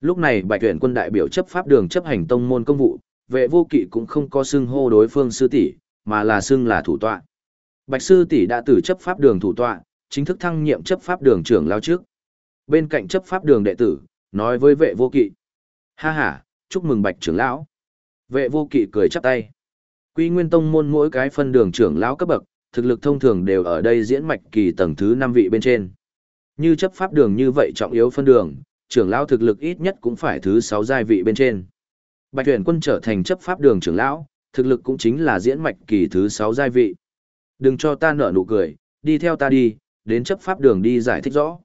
Lúc này Bạch Tuyển quân đại biểu chấp pháp đường chấp hành tông môn công vụ, vệ vô kỵ cũng không có xưng hô đối phương sư tỷ, mà là xưng là thủ tọa. Bạch sư tỷ đã từ chấp pháp đường thủ tọa, chính thức thăng nhiệm chấp pháp đường trưởng lao trước. Bên cạnh chấp pháp đường đệ tử, nói với vệ vô kỵ. Ha ha, chúc mừng Bạch trưởng lão. Vệ vô kỵ cười chắp tay. Quy Nguyên Tông môn mỗi cái phân đường trưởng lão cấp bậc, thực lực thông thường đều ở đây diễn mạch kỳ tầng thứ 5 vị bên trên. Như chấp pháp đường như vậy trọng yếu phân đường, trưởng lão thực lực ít nhất cũng phải thứ 6 giai vị bên trên. Bạch Huyền Quân trở thành chấp pháp đường trưởng lão, thực lực cũng chính là diễn mạch kỳ thứ 6 giai vị. Đừng cho ta nở nụ cười, đi theo ta đi, đến chấp pháp đường đi giải thích rõ.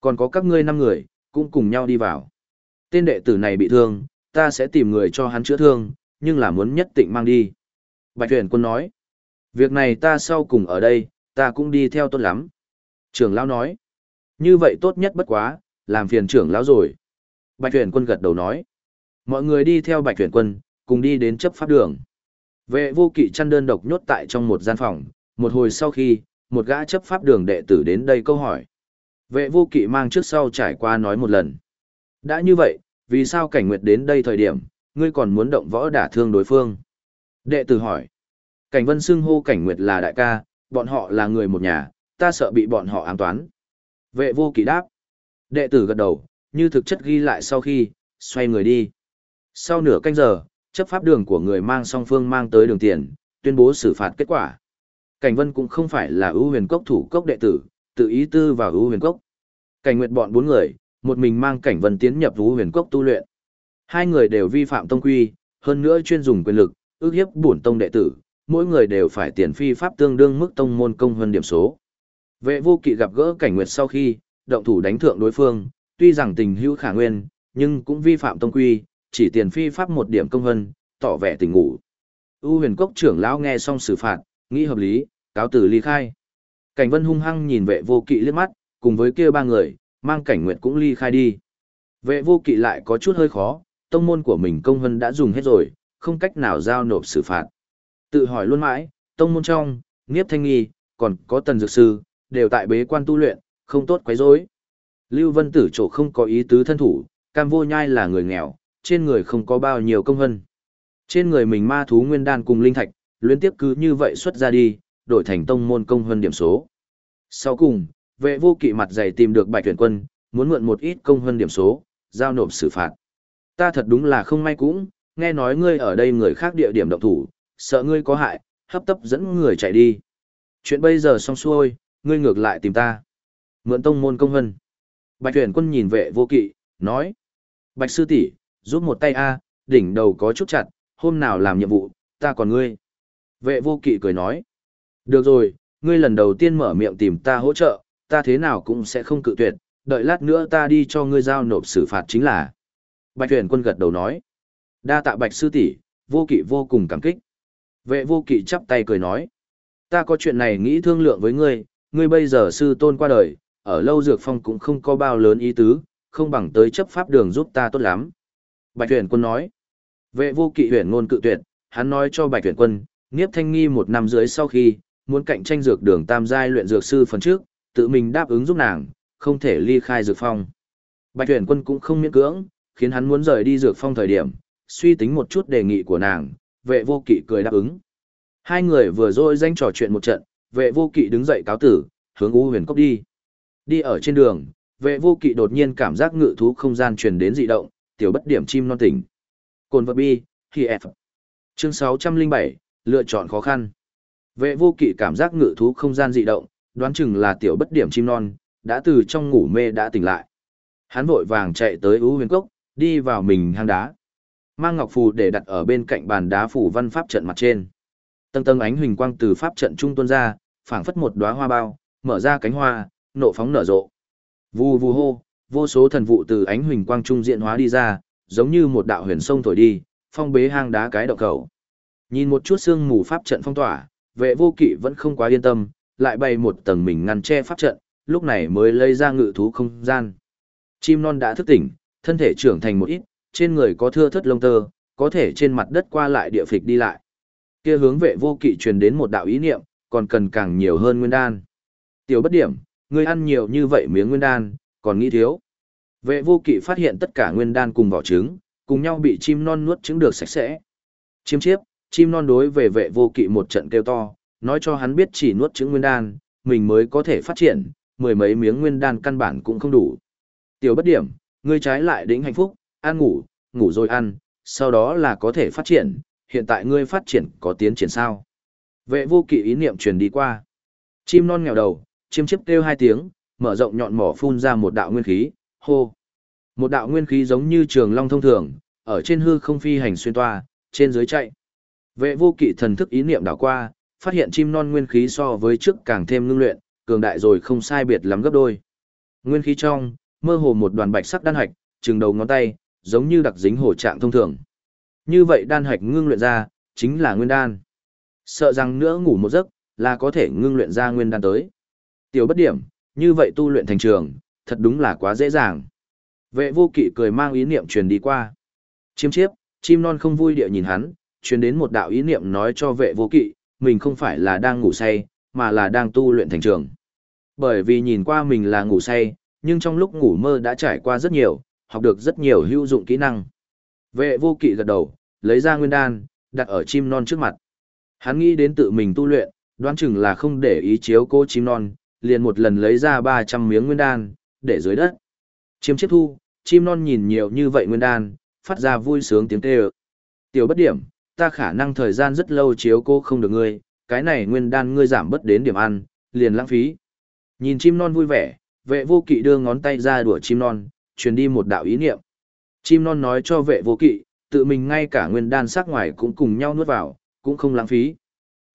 Còn có các ngươi năm người, cũng cùng nhau đi vào. Tên đệ tử này bị thương, ta sẽ tìm người cho hắn chữa thương, nhưng là muốn nhất định mang đi. Bạch Huyền Quân nói, việc này ta sau cùng ở đây, ta cũng đi theo tốt lắm. Trưởng lão nói, như vậy tốt nhất bất quá, làm phiền trưởng lão rồi. Bạch Tuyển Quân gật đầu nói, mọi người đi theo Bạch Tuyển Quân, cùng đi đến chấp pháp đường. Vệ vô kỵ chăn đơn độc nhốt tại trong một gian phòng, một hồi sau khi, một gã chấp pháp đường đệ tử đến đây câu hỏi. Vệ vô kỵ mang trước sau trải qua nói một lần. Đã như vậy, vì sao cảnh nguyệt đến đây thời điểm, ngươi còn muốn động võ đả thương đối phương? Đệ tử hỏi. Cảnh vân xưng hô cảnh nguyệt là đại ca, bọn họ là người một nhà, ta sợ bị bọn họ ám toán. Vệ vô kỵ đáp. Đệ tử gật đầu, như thực chất ghi lại sau khi, xoay người đi. Sau nửa canh giờ, chấp pháp đường của người mang song phương mang tới đường tiền, tuyên bố xử phạt kết quả. Cảnh Vân cũng không phải là ưu huyền cốc thủ cốc đệ tử, tự ý tư vào ưu huyền cốc. Cảnh Nguyệt bọn bốn người, một mình mang Cảnh Vân tiến nhập ưu huyền cốc tu luyện. Hai người đều vi phạm tông quy, hơn nữa chuyên dùng quyền lực, ước hiếp bổn tông đệ tử, mỗi người đều phải tiền phi pháp tương đương mức tông môn công hơn điểm số. Vệ vô kỵ gặp gỡ Cảnh Nguyệt sau khi, động thủ đánh thượng đối phương, tuy rằng tình hữu khả nguyên, nhưng cũng vi phạm tông quy, chỉ tiền phi pháp một điểm công hân, tỏ vẻ tình ngủ. U huyền cốc trưởng lão nghe xong xử phạt, nghĩ hợp lý, cáo tử ly khai. Cảnh vân hung hăng nhìn vệ vô kỵ liếc mắt, cùng với kia ba người, mang cảnh nguyện cũng ly khai đi. Vệ vô kỵ lại có chút hơi khó, tông môn của mình công hân đã dùng hết rồi, không cách nào giao nộp xử phạt. Tự hỏi luôn mãi, tông môn trong, nghiếp thanh nghi, còn có tần dược sư, đều tại bế quan tu luyện, không tốt quấy rối. Lưu Vân Tử chỗ không có ý tứ thân thủ, cam vô nhai là người nghèo, trên người không có bao nhiêu công hân. Trên người mình ma thú nguyên đan cùng linh thạch, luyến tiếp cứ như vậy xuất ra đi, đổi thành tông môn công hân điểm số. Sau cùng, vệ vô kỵ mặt dày tìm được bạch tuyển quân, muốn mượn một ít công hân điểm số, giao nộp xử phạt. Ta thật đúng là không may cũng, nghe nói ngươi ở đây người khác địa điểm động thủ, sợ ngươi có hại, hấp tấp dẫn người chạy đi. Chuyện bây giờ xong xuôi, ngươi ngược lại tìm ta. Mượn tông môn công hân. Bạch tuyển quân nhìn vệ vô kỵ, nói. Bạch sư tỷ giúp một tay a đỉnh đầu có chút chặt, hôm nào làm nhiệm vụ, ta còn ngươi. Vệ vô kỵ cười nói. Được rồi, ngươi lần đầu tiên mở miệng tìm ta hỗ trợ, ta thế nào cũng sẽ không cự tuyệt, đợi lát nữa ta đi cho ngươi giao nộp xử phạt chính là. Bạch tuyển quân gật đầu nói. Đa tạ bạch sư tỷ, vô kỵ vô cùng cảm kích. Vệ vô kỵ chắp tay cười nói. Ta có chuyện này nghĩ thương lượng với ngươi, ngươi bây giờ sư tôn qua đời, ở lâu dược phong cũng không có bao lớn ý tứ, không bằng tới chấp pháp đường giúp ta tốt lắm. Bạch tuyển quân nói. Vệ vô kỵ huyền ngôn cự tuyệt, hắn nói cho bạch tuyển quân, Niếp Thanh Nghi một năm dưới sau khi, muốn cạnh tranh dược đường tam giai luyện dược sư phần trước, tự mình đáp ứng giúp nàng, không thể ly khai dược phong. Bạch Tuyển Quân cũng không miễn cưỡng, khiến hắn muốn rời đi dược phong thời điểm, suy tính một chút đề nghị của nàng, vệ vô kỵ cười đáp ứng. Hai người vừa rồi danh trò chuyện một trận, vệ vô kỵ đứng dậy cáo tử, hướng U huyền cốc đi. Đi ở trên đường, vệ vô kỵ đột nhiên cảm giác ngự thú không gian truyền đến dị động, tiểu bất điểm chim non tỉnh. Cồn vật bi, khi F. Chương 607, lựa chọn khó khăn. Vệ vô kỵ cảm giác ngự thú không gian dị động, đoán chừng là tiểu bất điểm chim non, đã từ trong ngủ mê đã tỉnh lại. Hắn vội vàng chạy tới ú huyền cốc, đi vào mình hang đá. Mang ngọc phù để đặt ở bên cạnh bàn đá phủ văn pháp trận mặt trên. Tầng tầng ánh huỳnh quang từ pháp trận trung tuôn ra, phảng phất một đóa hoa bao, mở ra cánh hoa, nộ phóng nở rộ. Vù vù hô, vô số thần vụ từ ánh huỳnh quang trung diện hóa đi ra, giống như một đạo huyền sông thổi đi, phong bế hang đá cái động khẩu. Nhìn một chút xương mù pháp trận phong tỏa, vệ vô kỵ vẫn không quá yên tâm, lại bày một tầng mình ngăn che pháp trận, lúc này mới lấy ra ngự thú không gian. Chim non đã thức tỉnh, thân thể trưởng thành một ít, trên người có thưa thất lông tơ, có thể trên mặt đất qua lại địa phịch đi lại. Kia hướng vệ vô kỵ truyền đến một đạo ý niệm, còn cần càng nhiều hơn nguyên đan. Tiểu bất điểm, ngươi ăn nhiều như vậy miếng nguyên đan, còn nghĩ thiếu. Vệ vô kỵ phát hiện tất cả nguyên đan cùng vỏ trứng, cùng nhau bị chim non nuốt trứng được sạch sẽ. Chiêm chiếp, chim non đối về vệ vô kỵ một trận kêu to, nói cho hắn biết chỉ nuốt trứng nguyên đan, mình mới có thể phát triển, mười mấy miếng nguyên đan căn bản cũng không đủ. Tiểu bất điểm, ngươi trái lại đỉnh hạnh phúc, ăn ngủ, ngủ rồi ăn, sau đó là có thể phát triển, hiện tại ngươi phát triển có tiến triển sao? Vệ vô kỵ ý niệm truyền đi qua. Chim non nghèo đầu, chiêm chiếp kêu hai tiếng, mở rộng nhọn mỏ phun ra một đạo nguyên khí, hô. Một đạo nguyên khí giống như trường long thông thường, ở trên hư không phi hành xuyên toa, trên dưới chạy. Vệ vô kỵ thần thức ý niệm đảo qua, phát hiện chim non nguyên khí so với trước càng thêm ngưng luyện, cường đại rồi không sai biệt lắm gấp đôi. Nguyên khí trong, mơ hồ một đoàn bạch sắc đan hạch, trừng đầu ngón tay, giống như đặc dính hổ trạng thông thường. Như vậy đan hạch ngưng luyện ra, chính là nguyên đan. Sợ rằng nữa ngủ một giấc, là có thể ngưng luyện ra nguyên đan tới. Tiểu bất điểm, như vậy tu luyện thành trường, thật đúng là quá dễ dàng. Vệ vô kỵ cười mang ý niệm truyền đi qua. Chiêm chiếp, chim non không vui địa nhìn hắn, truyền đến một đạo ý niệm nói cho vệ vô kỵ, mình không phải là đang ngủ say, mà là đang tu luyện thành trường. Bởi vì nhìn qua mình là ngủ say, nhưng trong lúc ngủ mơ đã trải qua rất nhiều, học được rất nhiều hữu dụng kỹ năng. Vệ vô kỵ gật đầu, lấy ra nguyên đan, đặt ở chim non trước mặt. Hắn nghĩ đến tự mình tu luyện, đoán chừng là không để ý chiếu cô chim non, liền một lần lấy ra 300 miếng nguyên đan, để dưới đất. Chiêm chiếc thu, chim non nhìn nhiều như vậy nguyên đan, phát ra vui sướng tiếng kêu. Tiểu bất điểm, ta khả năng thời gian rất lâu chiếu cô không được ngươi, cái này nguyên đan ngươi giảm bất đến điểm ăn, liền lãng phí. Nhìn chim non vui vẻ, vệ vô kỵ đưa ngón tay ra đùa chim non, truyền đi một đạo ý niệm. Chim non nói cho vệ vô kỵ, tự mình ngay cả nguyên đan sắc ngoài cũng cùng nhau nuốt vào, cũng không lãng phí.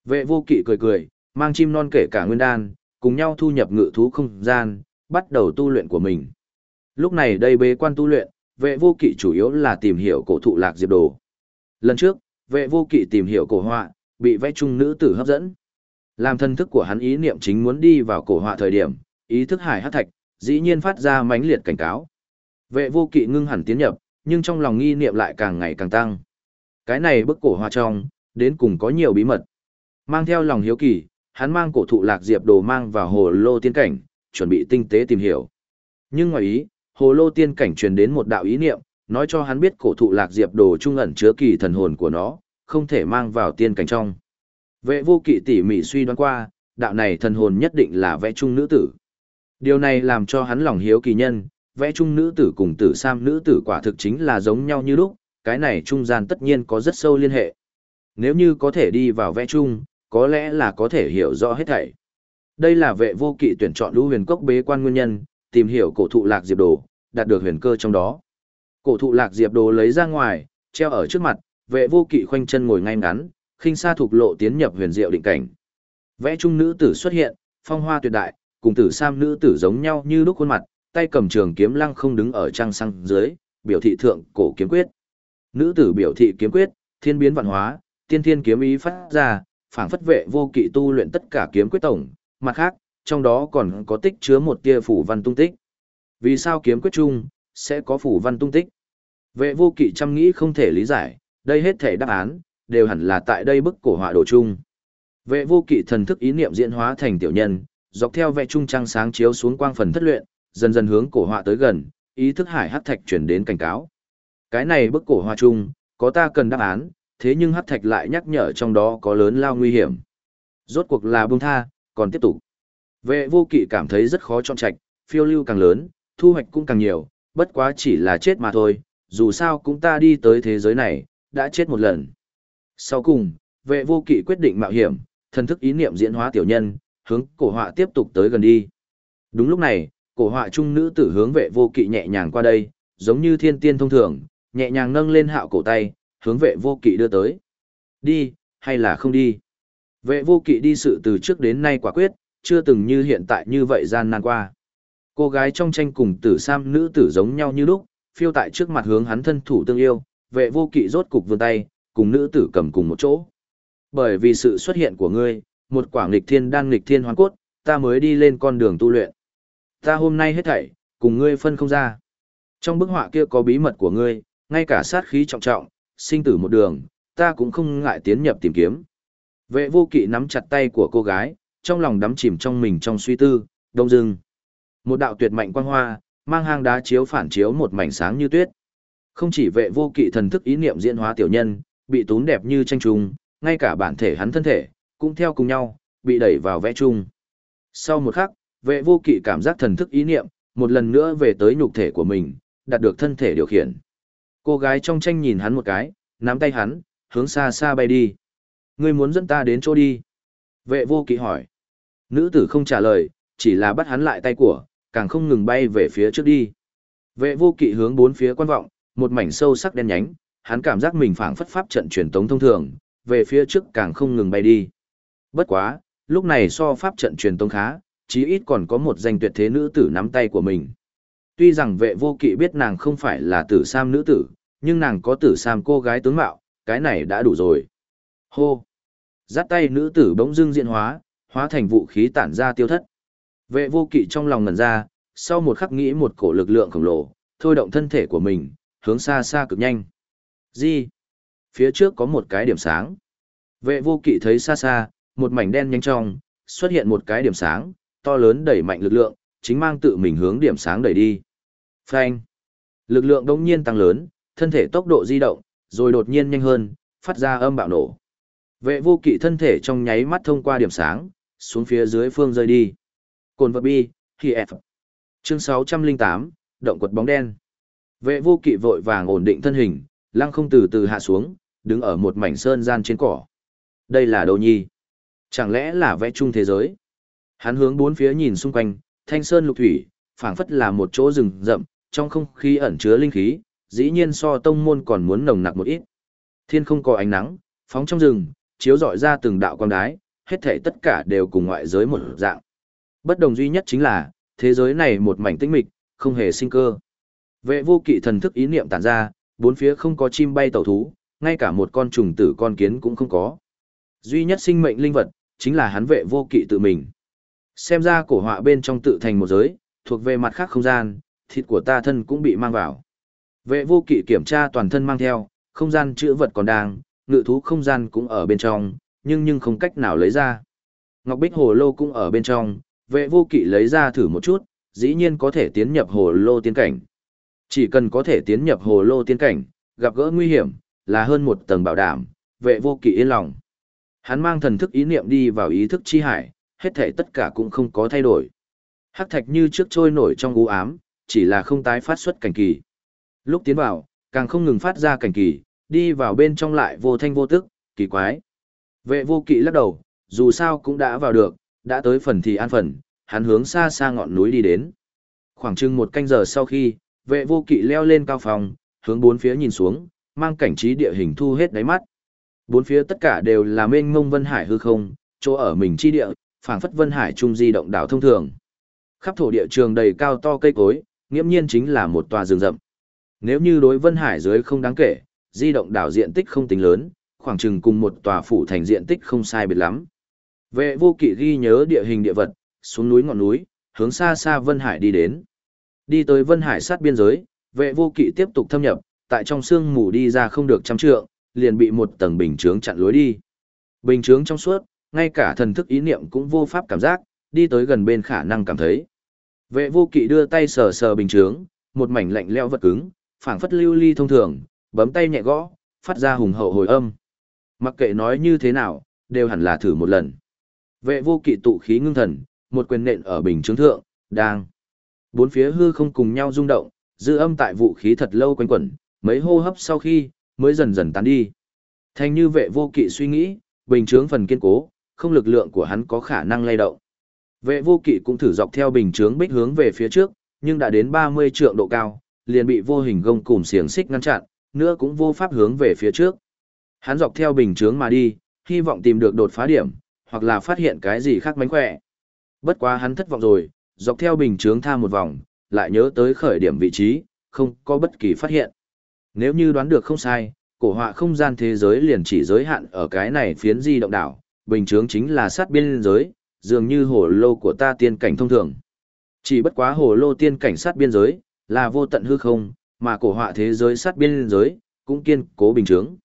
Vệ vô kỵ cười cười, mang chim non kể cả nguyên đan, cùng nhau thu nhập ngự thú không gian, bắt đầu tu luyện của mình. Lúc này đây bế quan tu luyện, vệ vô kỵ chủ yếu là tìm hiểu cổ thụ lạc diệp đồ. Lần trước, vệ vô kỵ tìm hiểu cổ họa, bị vẽ trung nữ tử hấp dẫn. Làm thân thức của hắn ý niệm chính muốn đi vào cổ họa thời điểm, ý thức hải hát thạch, dĩ nhiên phát ra mãnh liệt cảnh cáo. Vệ vô kỵ ngưng hẳn tiến nhập, nhưng trong lòng nghi niệm lại càng ngày càng tăng. Cái này bức cổ họa trong, đến cùng có nhiều bí mật. Mang theo lòng hiếu kỳ, hắn mang cổ thụ lạc diệp đồ mang vào hồ lô tiên cảnh, chuẩn bị tinh tế tìm hiểu. Nhưng ngoài ý, hồ lô tiên cảnh truyền đến một đạo ý niệm, nói cho hắn biết cổ thụ lạc diệp đồ trung ẩn chứa kỳ thần hồn của nó, không thể mang vào tiên cảnh trong. Vệ vô kỵ tỉ mỉ suy đoán qua, đạo này thần hồn nhất định là vẽ trung nữ tử. Điều này làm cho hắn lòng hiếu kỳ nhân, vẽ trung nữ tử cùng tử sam nữ tử quả thực chính là giống nhau như lúc, cái này trung gian tất nhiên có rất sâu liên hệ. Nếu như có thể đi vào vẽ chung, có lẽ là có thể hiểu rõ hết thảy. Đây là vệ vô kỵ tuyển chọn lũ huyền cốc bế quan nguyên nhân, tìm hiểu cổ thụ lạc diệp đồ, đạt được huyền cơ trong đó. Cổ thụ lạc diệp đồ lấy ra ngoài, treo ở trước mặt, vệ vô kỵ khoanh chân ngồi ngay ngắn, khinh xa thuộc lộ tiến nhập huyền diệu định cảnh. Vẽ trung nữ tử xuất hiện, phong hoa tuyệt đại, cùng tử sam nữ tử giống nhau như lúc khuôn mặt, tay cầm trường kiếm lăng không đứng ở trang sang dưới, biểu thị thượng cổ kiếm quyết. Nữ tử biểu thị kiếm quyết, thiên biến vạn hóa, tiên thiên kiếm ý phát ra, phảng phất vệ vô kỵ tu luyện tất cả kiếm quyết tổng, mặt khác, trong đó còn có tích chứa một tia phủ văn tung tích. Vì sao kiếm quyết chung sẽ có phủ văn tung tích? Vệ vô kỵ chăm nghĩ không thể lý giải, đây hết thể đáp án, đều hẳn là tại đây bức cổ họa đồ chung. Vệ vô kỵ thần thức ý niệm diễn hóa thành tiểu nhân, dọc theo vẽ trung trăng sáng chiếu xuống quang phần thất luyện, dần dần hướng cổ họa tới gần, ý thức hải hắc thạch chuyển đến cảnh cáo. Cái này bức cổ họa chung, có ta cần đáp án, thế nhưng hắc thạch lại nhắc nhở trong đó có lớn lao nguy hiểm. Rốt cuộc là buông tha, còn tiếp tục. Vệ vô kỵ cảm thấy rất khó chọn trạch, phiêu lưu càng lớn, thu hoạch cũng càng nhiều, bất quá chỉ là chết mà thôi, dù sao cũng ta đi tới thế giới này, đã chết một lần. Sau cùng, vệ vô kỵ quyết định mạo hiểm, thần thức ý niệm diễn hóa tiểu nhân, hướng cổ họa tiếp tục tới gần đi. Đúng lúc này, cổ họa trung nữ tử hướng vệ vô kỵ nhẹ nhàng qua đây, giống như thiên tiên thông thường, nhẹ nhàng nâng lên hạo cổ tay, hướng vệ vô kỵ đưa tới. Đi, hay là không đi? Vệ vô kỵ đi sự từ trước đến nay quả quyết, chưa từng như hiện tại như vậy gian nan qua. Cô gái trong tranh cùng tử sam nữ tử giống nhau như lúc, phiêu tại trước mặt hướng hắn thân thủ tương yêu, vệ vô kỵ rốt cục vươn tay, cùng nữ tử cầm cùng một chỗ. Bởi vì sự xuất hiện của ngươi, một quả nghịch thiên đang nghịch thiên hoàn cốt, ta mới đi lên con đường tu luyện. Ta hôm nay hết thảy, cùng ngươi phân không ra. Trong bức họa kia có bí mật của ngươi, ngay cả sát khí trọng trọng, sinh tử một đường, ta cũng không ngại tiến nhập tìm kiếm. Vệ vô kỵ nắm chặt tay của cô gái, trong lòng đắm chìm trong mình trong suy tư, đông dưng. Một đạo tuyệt mạnh quang hoa, mang hang đá chiếu phản chiếu một mảnh sáng như tuyết. Không chỉ vệ vô kỵ thần thức ý niệm diễn hóa tiểu nhân, bị tún đẹp như tranh trùng, ngay cả bản thể hắn thân thể, cũng theo cùng nhau, bị đẩy vào vẽ chung. Sau một khắc, vệ vô kỵ cảm giác thần thức ý niệm, một lần nữa về tới nhục thể của mình, đạt được thân thể điều khiển. Cô gái trong tranh nhìn hắn một cái, nắm tay hắn, hướng xa xa bay đi. Ngươi muốn dẫn ta đến chỗ đi. Vệ vô kỵ hỏi. Nữ tử không trả lời, chỉ là bắt hắn lại tay của, càng không ngừng bay về phía trước đi. Vệ vô kỵ hướng bốn phía quan vọng, một mảnh sâu sắc đen nhánh, hắn cảm giác mình phảng phất pháp trận truyền tống thông thường, về phía trước càng không ngừng bay đi. Bất quá, lúc này so pháp trận truyền tống khá, chí ít còn có một danh tuyệt thế nữ tử nắm tay của mình. Tuy rằng vệ vô kỵ biết nàng không phải là tử sam nữ tử, nhưng nàng có tử sam cô gái tướng mạo, cái này đã đủ rồi. Hô! Giắt tay nữ tử bỗng dưng diện hóa, hóa thành vũ khí tản ra tiêu thất. Vệ vô kỵ trong lòng ngần ra, sau một khắc nghĩ một cổ lực lượng khổng lồ, thôi động thân thể của mình, hướng xa xa cực nhanh. Gì? Phía trước có một cái điểm sáng. Vệ vô kỵ thấy xa xa, một mảnh đen nhanh trong, xuất hiện một cái điểm sáng, to lớn đẩy mạnh lực lượng, chính mang tự mình hướng điểm sáng đẩy đi. Phanh. Lực lượng đông nhiên tăng lớn, thân thể tốc độ di động, rồi đột nhiên nhanh hơn, phát ra âm bạo nổ. Vệ vô kỵ thân thể trong nháy mắt thông qua điểm sáng, xuống phía dưới phương rơi đi. Cồn vật bi, khi F. Chương 608, động quật bóng đen. Vệ vô kỵ vội vàng ổn định thân hình, lăng không từ từ hạ xuống, đứng ở một mảnh sơn gian trên cỏ. Đây là đâu nhi? Chẳng lẽ là vẽ chung thế giới? Hắn hướng bốn phía nhìn xung quanh, thanh sơn lục thủy, phảng phất là một chỗ rừng rậm, trong không khí ẩn chứa linh khí, dĩ nhiên so tông môn còn muốn nồng nặc một ít. Thiên không có ánh nắng, phóng trong rừng, chiếu rọi ra từng đạo quang đái, hết thảy tất cả đều cùng ngoại giới một dạng. Bất đồng duy nhất chính là, thế giới này một mảnh tĩnh mịch, không hề sinh cơ. Vệ vô kỵ thần thức ý niệm tản ra, bốn phía không có chim bay tẩu thú, ngay cả một con trùng tử con kiến cũng không có. Duy nhất sinh mệnh linh vật, chính là hắn vệ vô kỵ tự mình. Xem ra cổ họa bên trong tự thành một giới, thuộc về mặt khác không gian, thịt của ta thân cũng bị mang vào. Vệ vô kỵ kiểm tra toàn thân mang theo, không gian chữa vật còn đang, ngự thú không gian cũng ở bên trong, nhưng nhưng không cách nào lấy ra. Ngọc Bích Hồ Lô cũng ở bên trong, vệ vô kỵ lấy ra thử một chút, dĩ nhiên có thể tiến nhập Hồ Lô tiên cảnh. Chỉ cần có thể tiến nhập Hồ Lô tiên cảnh, gặp gỡ nguy hiểm, là hơn một tầng bảo đảm, vệ vô kỵ yên lòng. Hắn mang thần thức ý niệm đi vào ý thức chi hải, hết thể tất cả cũng không có thay đổi. Hắc thạch như trước trôi nổi trong u ám, chỉ là không tái phát xuất cảnh kỳ. Lúc tiến vào, càng không ngừng phát ra cảnh kỳ, đi vào bên trong lại vô thanh vô tức, kỳ quái. Vệ vô kỵ lắc đầu, dù sao cũng đã vào được, đã tới phần thì an phần, hắn hướng xa xa ngọn núi đi đến. Khoảng chừng một canh giờ sau khi, vệ vô kỵ leo lên cao phòng, hướng bốn phía nhìn xuống, mang cảnh trí địa hình thu hết đáy mắt. Bốn phía tất cả đều là mênh mông vân hải hư không, chỗ ở mình chi địa, phảng phất vân hải trung di động đảo thông thường. Khắp thổ địa trường đầy cao to cây cối, nghiễm nhiên chính là một tòa rừng rậm. Nếu như đối vân hải dưới không đáng kể, di động đảo diện tích không tính lớn, khoảng chừng cùng một tòa phủ thành diện tích không sai biệt lắm. Vệ vô kỵ ghi nhớ địa hình địa vật, xuống núi ngọn núi, hướng xa xa Vân Hải đi đến. Đi tới Vân Hải sát biên giới, vệ vô kỵ tiếp tục thâm nhập, tại trong sương mù đi ra không được trăm trượng, liền bị một tầng bình chướng chặn lối đi. Bình chướng trong suốt, ngay cả thần thức ý niệm cũng vô pháp cảm giác, đi tới gần bên khả năng cảm thấy. Vệ vô kỵ đưa tay sờ sờ bình chướng, một mảnh lạnh leo vật cứng, phảng phất lưu ly thông thường, bấm tay nhẹ gõ, phát ra hùng hậu hồi âm. Mặc kệ nói như thế nào, đều hẳn là thử một lần. Vệ vô kỵ tụ khí ngưng thần, một quyền nện ở bình chứng thượng, đang. Bốn phía hư không cùng nhau rung động, dư âm tại vũ khí thật lâu quanh quẩn, mấy hô hấp sau khi, mới dần dần tán đi. Thành như vệ vô kỵ suy nghĩ, bình chướng phần kiên cố, không lực lượng của hắn có khả năng lay động. Vệ vô kỵ cũng thử dọc theo bình chướng bích hướng về phía trước, nhưng đã đến 30 trượng độ cao, liền bị vô hình gông cùm xiềng xích ngăn chặn, nữa cũng vô pháp hướng về phía trước. Hắn dọc theo bình chướng mà đi, hy vọng tìm được đột phá điểm, hoặc là phát hiện cái gì khác mánh khỏe. Bất quá hắn thất vọng rồi, dọc theo bình chướng tha một vòng, lại nhớ tới khởi điểm vị trí, không có bất kỳ phát hiện. Nếu như đoán được không sai, cổ họa không gian thế giới liền chỉ giới hạn ở cái này phiến di động đảo, bình chướng chính là sát biên giới, dường như hồ lô của ta tiên cảnh thông thường. Chỉ bất quá hồ lô tiên cảnh sát biên giới, là vô tận hư không, mà cổ họa thế giới sát biên giới, cũng kiên cố bình chướng.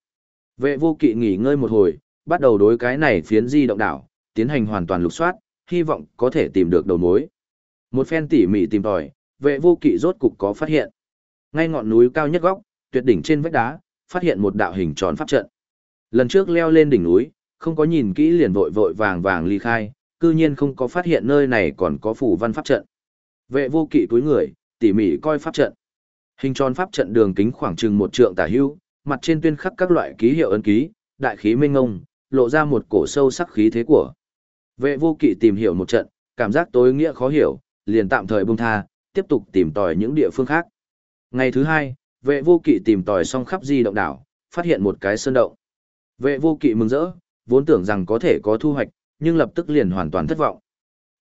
Vệ vô kỵ nghỉ ngơi một hồi, bắt đầu đối cái này phiến di động đảo, tiến hành hoàn toàn lục soát, hy vọng có thể tìm được đầu mối. Một phen tỉ mỉ tìm tòi, vệ vô kỵ rốt cục có phát hiện. Ngay ngọn núi cao nhất góc, tuyệt đỉnh trên vách đá, phát hiện một đạo hình tròn pháp trận. Lần trước leo lên đỉnh núi, không có nhìn kỹ liền vội vội vàng vàng ly khai, cư nhiên không có phát hiện nơi này còn có phủ văn pháp trận. Vệ vô kỵ túi người, tỉ mỉ coi pháp trận. Hình tròn pháp trận đường kính khoảng chừng một trượng tả hữu, mặt trên tuyên khắc các loại ký hiệu ấn ký, đại khí minh ngông, lộ ra một cổ sâu sắc khí thế của. Vệ vô kỵ tìm hiểu một trận, cảm giác tối nghĩa khó hiểu, liền tạm thời buông tha, tiếp tục tìm tòi những địa phương khác. Ngày thứ hai, vệ vô kỵ tìm tòi xong khắp di động đảo, phát hiện một cái sơn động. Vệ vô kỵ mừng rỡ, vốn tưởng rằng có thể có thu hoạch, nhưng lập tức liền hoàn toàn thất vọng.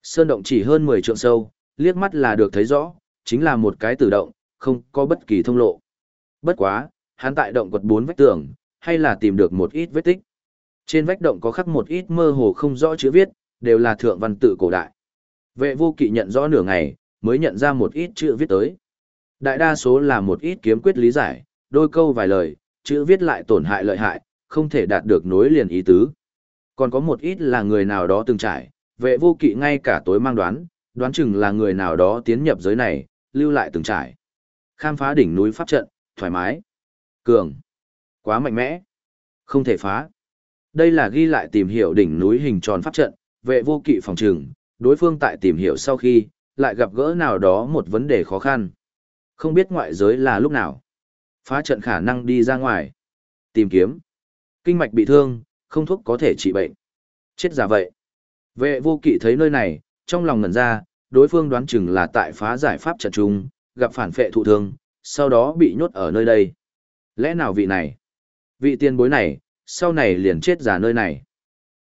Sơn động chỉ hơn 10 trượng sâu, liếc mắt là được thấy rõ, chính là một cái tự động, không có bất kỳ thông lộ. Bất quá, hắn tại động quật bốn vách tường, hay là tìm được một ít vết tích. Trên vách động có khắc một ít mơ hồ không rõ chữ viết, đều là thượng văn tự cổ đại. Vệ vô kỵ nhận rõ nửa ngày, mới nhận ra một ít chữ viết tới. Đại đa số là một ít kiếm quyết lý giải, đôi câu vài lời, chữ viết lại tổn hại lợi hại, không thể đạt được nối liền ý tứ. Còn có một ít là người nào đó từng trải, vệ vô kỵ ngay cả tối mang đoán, đoán chừng là người nào đó tiến nhập giới này, lưu lại từng trải. Khám phá đỉnh núi pháp trận, thoải mái. Cường. Quá mạnh mẽ. Không thể phá. Đây là ghi lại tìm hiểu đỉnh núi hình tròn pháp trận, vệ vô kỵ phòng trường. đối phương tại tìm hiểu sau khi, lại gặp gỡ nào đó một vấn đề khó khăn. Không biết ngoại giới là lúc nào. Phá trận khả năng đi ra ngoài. Tìm kiếm. Kinh mạch bị thương, không thuốc có thể trị bệnh. Chết giả vậy. Vệ vô kỵ thấy nơi này, trong lòng ngẩn ra, đối phương đoán chừng là tại phá giải pháp trận trung, gặp phản phệ thụ thương, sau đó bị nhốt ở nơi đây. Lẽ nào vị này? Vị tiền bối này, sau này liền chết giả nơi này.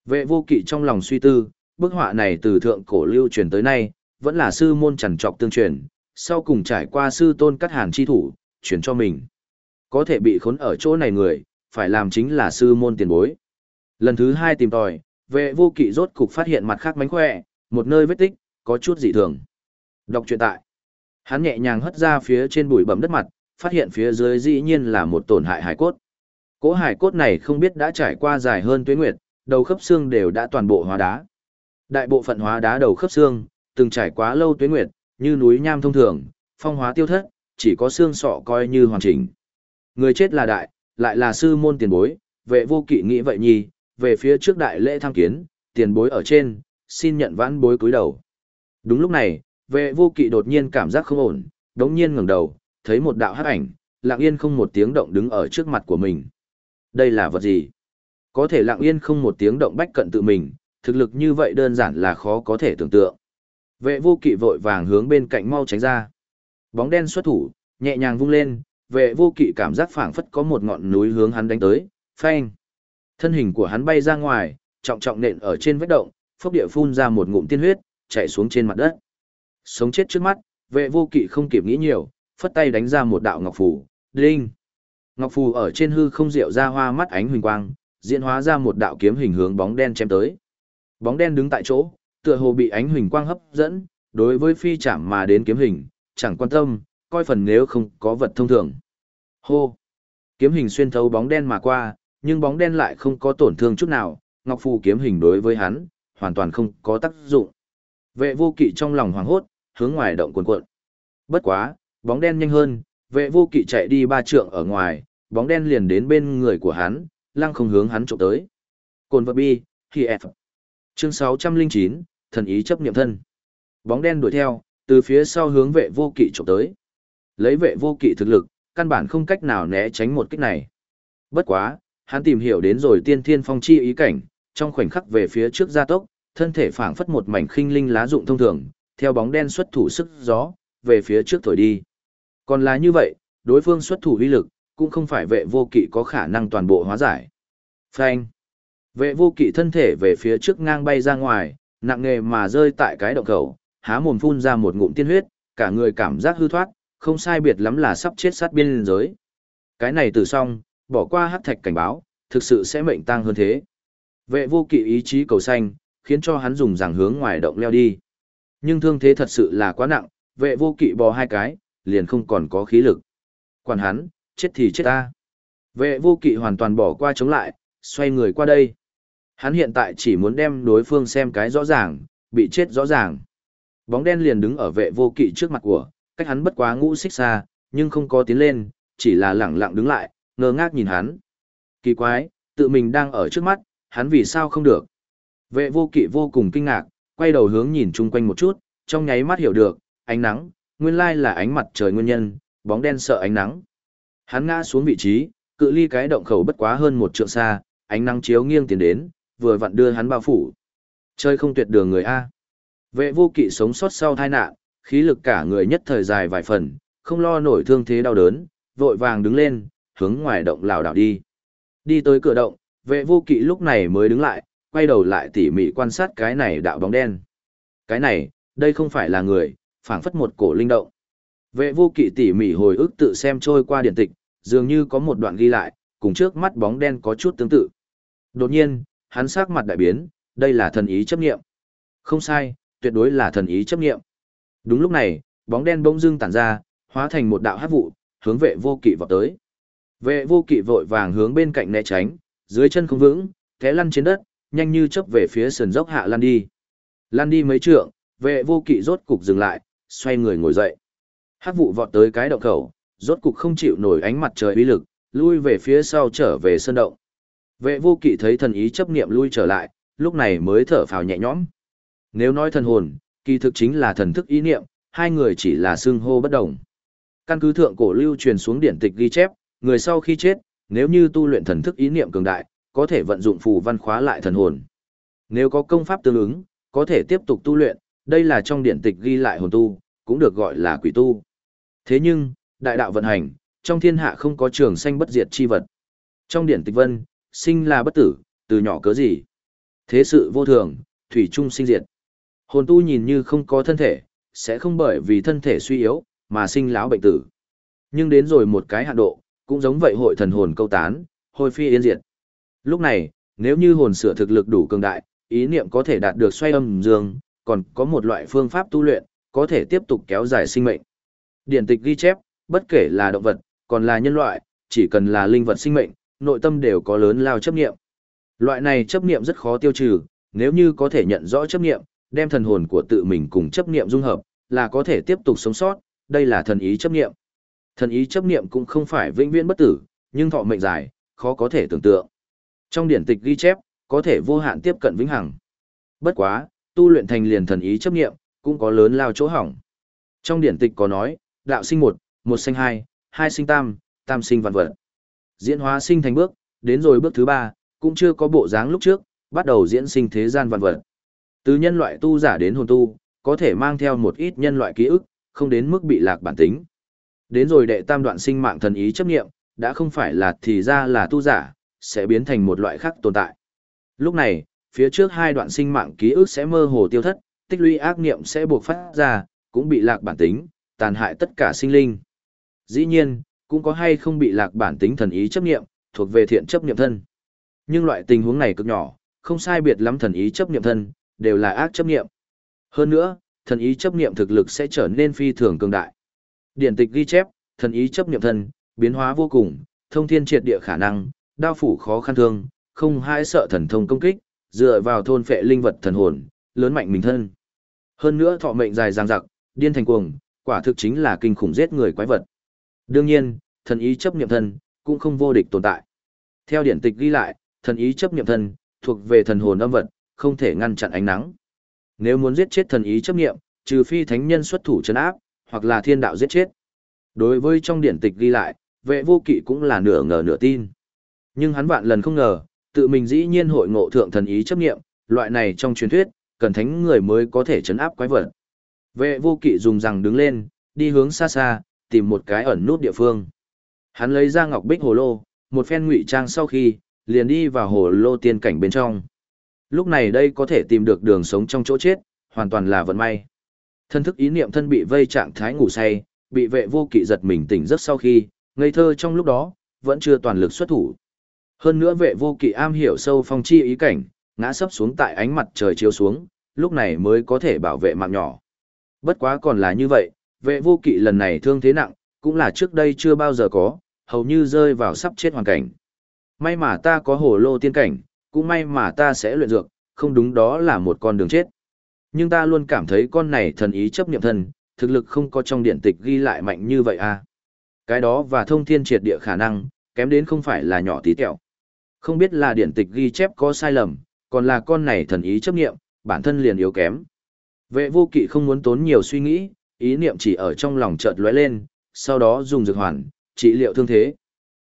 Vệ vô kỵ trong lòng suy tư, bức họa này từ thượng cổ lưu truyền tới nay, vẫn là sư môn trần trọc tương truyền, sau cùng trải qua sư tôn cắt hàn chi thủ, chuyển cho mình. Có thể bị khốn ở chỗ này người, phải làm chính là sư môn tiền bối. Lần thứ hai tìm tòi, vệ vô kỵ rốt cục phát hiện mặt khác mánh khỏe, một nơi vết tích, có chút dị thường. Đọc truyện tại. Hắn nhẹ nhàng hất ra phía trên bụi bẩm đất mặt, phát hiện phía dưới dĩ nhiên là một tổn hại hải cốt. Cố hải cốt này không biết đã trải qua dài hơn tuyến nguyệt, đầu khớp xương đều đã toàn bộ hóa đá. Đại bộ phận hóa đá đầu khớp xương, từng trải quá lâu tuyến nguyệt, như núi nham thông thường, phong hóa tiêu thất, chỉ có xương sọ coi như hoàn chỉnh. Người chết là đại, lại là sư môn tiền bối, vệ vô kỵ nghĩ vậy nhì, về phía trước đại lễ tham kiến, tiền bối ở trên, xin nhận vãn bối cúi đầu. Đúng lúc này, vệ vô kỵ đột nhiên cảm giác không ổn, đống nhiên ngẩng đầu, thấy một đạo hắc ảnh, lặng yên không một tiếng động đứng ở trước mặt của mình. Đây là vật gì? Có thể lặng yên không một tiếng động bách cận tự mình, thực lực như vậy đơn giản là khó có thể tưởng tượng. Vệ vô kỵ vội vàng hướng bên cạnh mau tránh ra. Bóng đen xuất thủ, nhẹ nhàng vung lên, vệ vô kỵ cảm giác phảng phất có một ngọn núi hướng hắn đánh tới, phanh. Thân hình của hắn bay ra ngoài, trọng trọng nện ở trên vách động, phốc địa phun ra một ngụm tiên huyết, chạy xuống trên mặt đất. Sống chết trước mắt, vệ vô kỵ không kịp nghĩ nhiều, phất tay đánh ra một đạo ngọc phù, đinh. Ngọc phù ở trên hư không diệu ra hoa mắt ánh huỳnh quang, diễn hóa ra một đạo kiếm hình hướng bóng đen chém tới. Bóng đen đứng tại chỗ, tựa hồ bị ánh huỳnh quang hấp dẫn, đối với phi chạm mà đến kiếm hình, chẳng quan tâm, coi phần nếu không có vật thông thường. Hô! Kiếm hình xuyên thấu bóng đen mà qua, nhưng bóng đen lại không có tổn thương chút nào, ngọc phù kiếm hình đối với hắn, hoàn toàn không có tác dụng. Vệ vô kỵ trong lòng hoảng hốt, hướng ngoài động cuồn cuộn. Bất quá, bóng đen nhanh hơn, vệ vô kỵ chạy đi ba trượng ở ngoài, bóng đen liền đến bên người của hắn, lăng không hướng hắn trộm tới. Cồn vật bi, khi F. Chương 609, thần ý chấp niệm thân. Bóng đen đuổi theo, từ phía sau hướng vệ vô kỵ trộm tới. Lấy vệ vô kỵ thực lực, căn bản không cách nào né tránh một kích này. Bất quá, hắn tìm hiểu đến rồi tiên thiên phong chi ý cảnh, trong khoảnh khắc về phía trước gia tốc, thân thể phảng phất một mảnh khinh linh lá dụng thông thường, theo bóng đen xuất thủ sức gió, về phía trước thổi đi. Còn là như vậy, đối phương xuất thủ uy lực, cũng không phải vệ vô kỵ có khả năng toàn bộ hóa giải. Phanh. Vệ vô kỵ thân thể về phía trước ngang bay ra ngoài, nặng nề mà rơi tại cái động khẩu, há mồm phun ra một ngụm tiên huyết, cả người cảm giác hư thoát, không sai biệt lắm là sắp chết sát biên giới. Cái này từ xong, bỏ qua hắc thạch cảnh báo, thực sự sẽ mệnh tăng hơn thế. Vệ vô kỵ ý chí cầu xanh, khiến cho hắn dùng rằng hướng ngoài động leo đi. Nhưng thương thế thật sự là quá nặng, vệ vô kỵ bò hai cái, liền không còn có khí lực. Quản hắn, chết thì chết ta. Vệ vô kỵ hoàn toàn bỏ qua chống lại, xoay người qua đây. Hắn hiện tại chỉ muốn đem đối phương xem cái rõ ràng, bị chết rõ ràng. Bóng đen liền đứng ở vệ vô kỵ trước mặt của, cách hắn bất quá ngũ xích xa, nhưng không có tiến lên, chỉ là lẳng lặng đứng lại, ngơ ngác nhìn hắn. Kỳ quái, tự mình đang ở trước mắt, hắn vì sao không được? Vệ vô kỵ vô cùng kinh ngạc, quay đầu hướng nhìn chung quanh một chút, trong nháy mắt hiểu được, ánh nắng, nguyên lai là ánh mặt trời nguyên nhân, bóng đen sợ ánh nắng. Hắn ngã xuống vị trí, cự ly cái động khẩu bất quá hơn một trượng xa, ánh nắng chiếu nghiêng tiến đến, vừa vặn đưa hắn bao phủ. Chơi không tuyệt đường người A. Vệ vô kỵ sống sót sau tai nạn, khí lực cả người nhất thời dài vài phần, không lo nổi thương thế đau đớn, vội vàng đứng lên, hướng ngoài động lảo đảo đi. Đi tới cửa động, vệ vô kỵ lúc này mới đứng lại, quay đầu lại tỉ mỉ quan sát cái này đạo bóng đen. Cái này, đây không phải là người, phảng phất một cổ linh động. Vệ vô kỵ tỉ mỉ hồi ức tự xem trôi qua điện tịch, dường như có một đoạn ghi lại, cùng trước mắt bóng đen có chút tương tự. Đột nhiên, hắn sắc mặt đại biến, đây là thần ý chấp nghiệm. Không sai, tuyệt đối là thần ý chấp nghiệm. Đúng lúc này, bóng đen bỗng dưng tản ra, hóa thành một đạo hát vụ, hướng vệ vô kỵ vào tới. Vệ vô kỵ vội vàng hướng bên cạnh né tránh, dưới chân không vững, té lăn trên đất, nhanh như chớp về phía sườn dốc hạ lan đi. lan đi mấy trượng, vệ vô kỵ rốt cục dừng lại, xoay người ngồi dậy. Hắc vụ vọt tới cái động khẩu, rốt cục không chịu nổi ánh mặt trời uy lực, lui về phía sau trở về sơn động. Vệ vô kỵ thấy thần ý chấp niệm lui trở lại, lúc này mới thở phào nhẹ nhõm. Nếu nói thần hồn, kỳ thực chính là thần thức ý niệm, hai người chỉ là xương hô bất đồng. Căn cứ thượng cổ lưu truyền xuống điển tịch ghi chép, người sau khi chết, nếu như tu luyện thần thức ý niệm cường đại, có thể vận dụng phù văn khóa lại thần hồn. Nếu có công pháp tương ứng, có thể tiếp tục tu luyện, đây là trong điển tịch ghi lại hồn tu, cũng được gọi là quỷ tu. Thế nhưng, đại đạo vận hành, trong thiên hạ không có trường sanh bất diệt chi vật. Trong điển tịch vân, sinh là bất tử, từ nhỏ cớ gì. Thế sự vô thường, thủy chung sinh diệt. Hồn tu nhìn như không có thân thể, sẽ không bởi vì thân thể suy yếu, mà sinh lão bệnh tử. Nhưng đến rồi một cái hạn độ, cũng giống vậy hội thần hồn câu tán, hồi phi yên diệt. Lúc này, nếu như hồn sửa thực lực đủ cường đại, ý niệm có thể đạt được xoay âm dương, còn có một loại phương pháp tu luyện, có thể tiếp tục kéo dài sinh mệnh. Điển tịch ghi chép, bất kể là động vật, còn là nhân loại, chỉ cần là linh vật sinh mệnh, nội tâm đều có lớn lao chấp niệm. Loại này chấp niệm rất khó tiêu trừ, nếu như có thể nhận rõ chấp niệm, đem thần hồn của tự mình cùng chấp niệm dung hợp, là có thể tiếp tục sống sót, đây là thần ý chấp niệm. Thần ý chấp niệm cũng không phải vĩnh viễn bất tử, nhưng thọ mệnh dài, khó có thể tưởng tượng. Trong điển tịch ghi chép, có thể vô hạn tiếp cận vĩnh hằng. Bất quá, tu luyện thành liền thần ý chấp niệm, cũng có lớn lao chỗ hỏng. Trong điển tịch có nói, đạo sinh một, một sinh hai, hai sinh tam, tam sinh vạn vật. Diễn hóa sinh thành bước, đến rồi bước thứ ba, cũng chưa có bộ dáng lúc trước, bắt đầu diễn sinh thế gian vạn vật. Từ nhân loại tu giả đến hồn tu, có thể mang theo một ít nhân loại ký ức, không đến mức bị lạc bản tính. Đến rồi đệ tam đoạn sinh mạng thần ý chấp nghiệm, đã không phải là thì ra là tu giả, sẽ biến thành một loại khác tồn tại. Lúc này, phía trước hai đoạn sinh mạng ký ức sẽ mơ hồ tiêu thất, tích lũy ác niệm sẽ buộc phát ra, cũng bị lạc bản tính, tàn hại tất cả sinh linh. Dĩ nhiên, cũng có hay không bị lạc bản tính thần ý chấp niệm, thuộc về thiện chấp niệm thân. Nhưng loại tình huống này cực nhỏ, không sai biệt lắm thần ý chấp niệm thân, đều là ác chấp niệm. Hơn nữa, thần ý chấp niệm thực lực sẽ trở nên phi thường cường đại. Điển tịch ghi chép, thần ý chấp niệm thân, biến hóa vô cùng, thông thiên triệt địa khả năng, đao phủ khó khăn thương, không hai sợ thần thông công kích, dựa vào thôn phệ linh vật thần hồn, lớn mạnh mình thân. Hơn nữa thọ mệnh dài dằng dặc, điên thành cuồng, quả thực chính là kinh khủng giết người quái vật. Đương nhiên, thần ý chấp niệm thân, cũng không vô địch tồn tại. Theo điển tịch ghi lại, thần ý chấp niệm thân, thuộc về thần hồn âm vật, không thể ngăn chặn ánh nắng. Nếu muốn giết chết thần ý chấp niệm, trừ phi thánh nhân xuất thủ chấn áp, hoặc là thiên đạo giết chết. Đối với trong điển tịch ghi lại, vệ vô kỵ cũng là nửa ngờ nửa tin. Nhưng hắn vạn lần không ngờ, tự mình dĩ nhiên hội ngộ thượng thần ý chấp niệm, loại này trong truyền thuyết, cần thánh người mới có thể chấn áp quái vật. Vệ vô kỵ dùng rằng đứng lên, đi hướng xa xa, tìm một cái ẩn nút địa phương. Hắn lấy ra ngọc bích hồ lô, một phen ngụy trang sau khi, liền đi vào hồ lô tiên cảnh bên trong. Lúc này đây có thể tìm được đường sống trong chỗ chết, hoàn toàn là vận may. Thân thức ý niệm thân bị vây trạng thái ngủ say, bị vệ vô kỵ giật mình tỉnh giấc sau khi, ngây thơ trong lúc đó, vẫn chưa toàn lực xuất thủ. Hơn nữa vệ vô kỵ am hiểu sâu phong chi ý cảnh, ngã sấp xuống tại ánh mặt trời chiếu xuống, lúc này mới có thể bảo vệ mạng nhỏ. Bất quá còn là như vậy, vệ vô kỵ lần này thương thế nặng, cũng là trước đây chưa bao giờ có, hầu như rơi vào sắp chết hoàn cảnh. May mà ta có hồ lô tiên cảnh, cũng may mà ta sẽ luyện dược, không đúng đó là một con đường chết. Nhưng ta luôn cảm thấy con này thần ý chấp niệm thân, thực lực không có trong điện tịch ghi lại mạnh như vậy à. Cái đó và thông thiên triệt địa khả năng, kém đến không phải là nhỏ tí tẹo. Không biết là điện tịch ghi chép có sai lầm, còn là con này thần ý chấp nghiệm, bản thân liền yếu kém. Vệ vô kỵ không muốn tốn nhiều suy nghĩ, ý niệm chỉ ở trong lòng chợt lóe lên, sau đó dùng dược hoàn, trị liệu thương thế.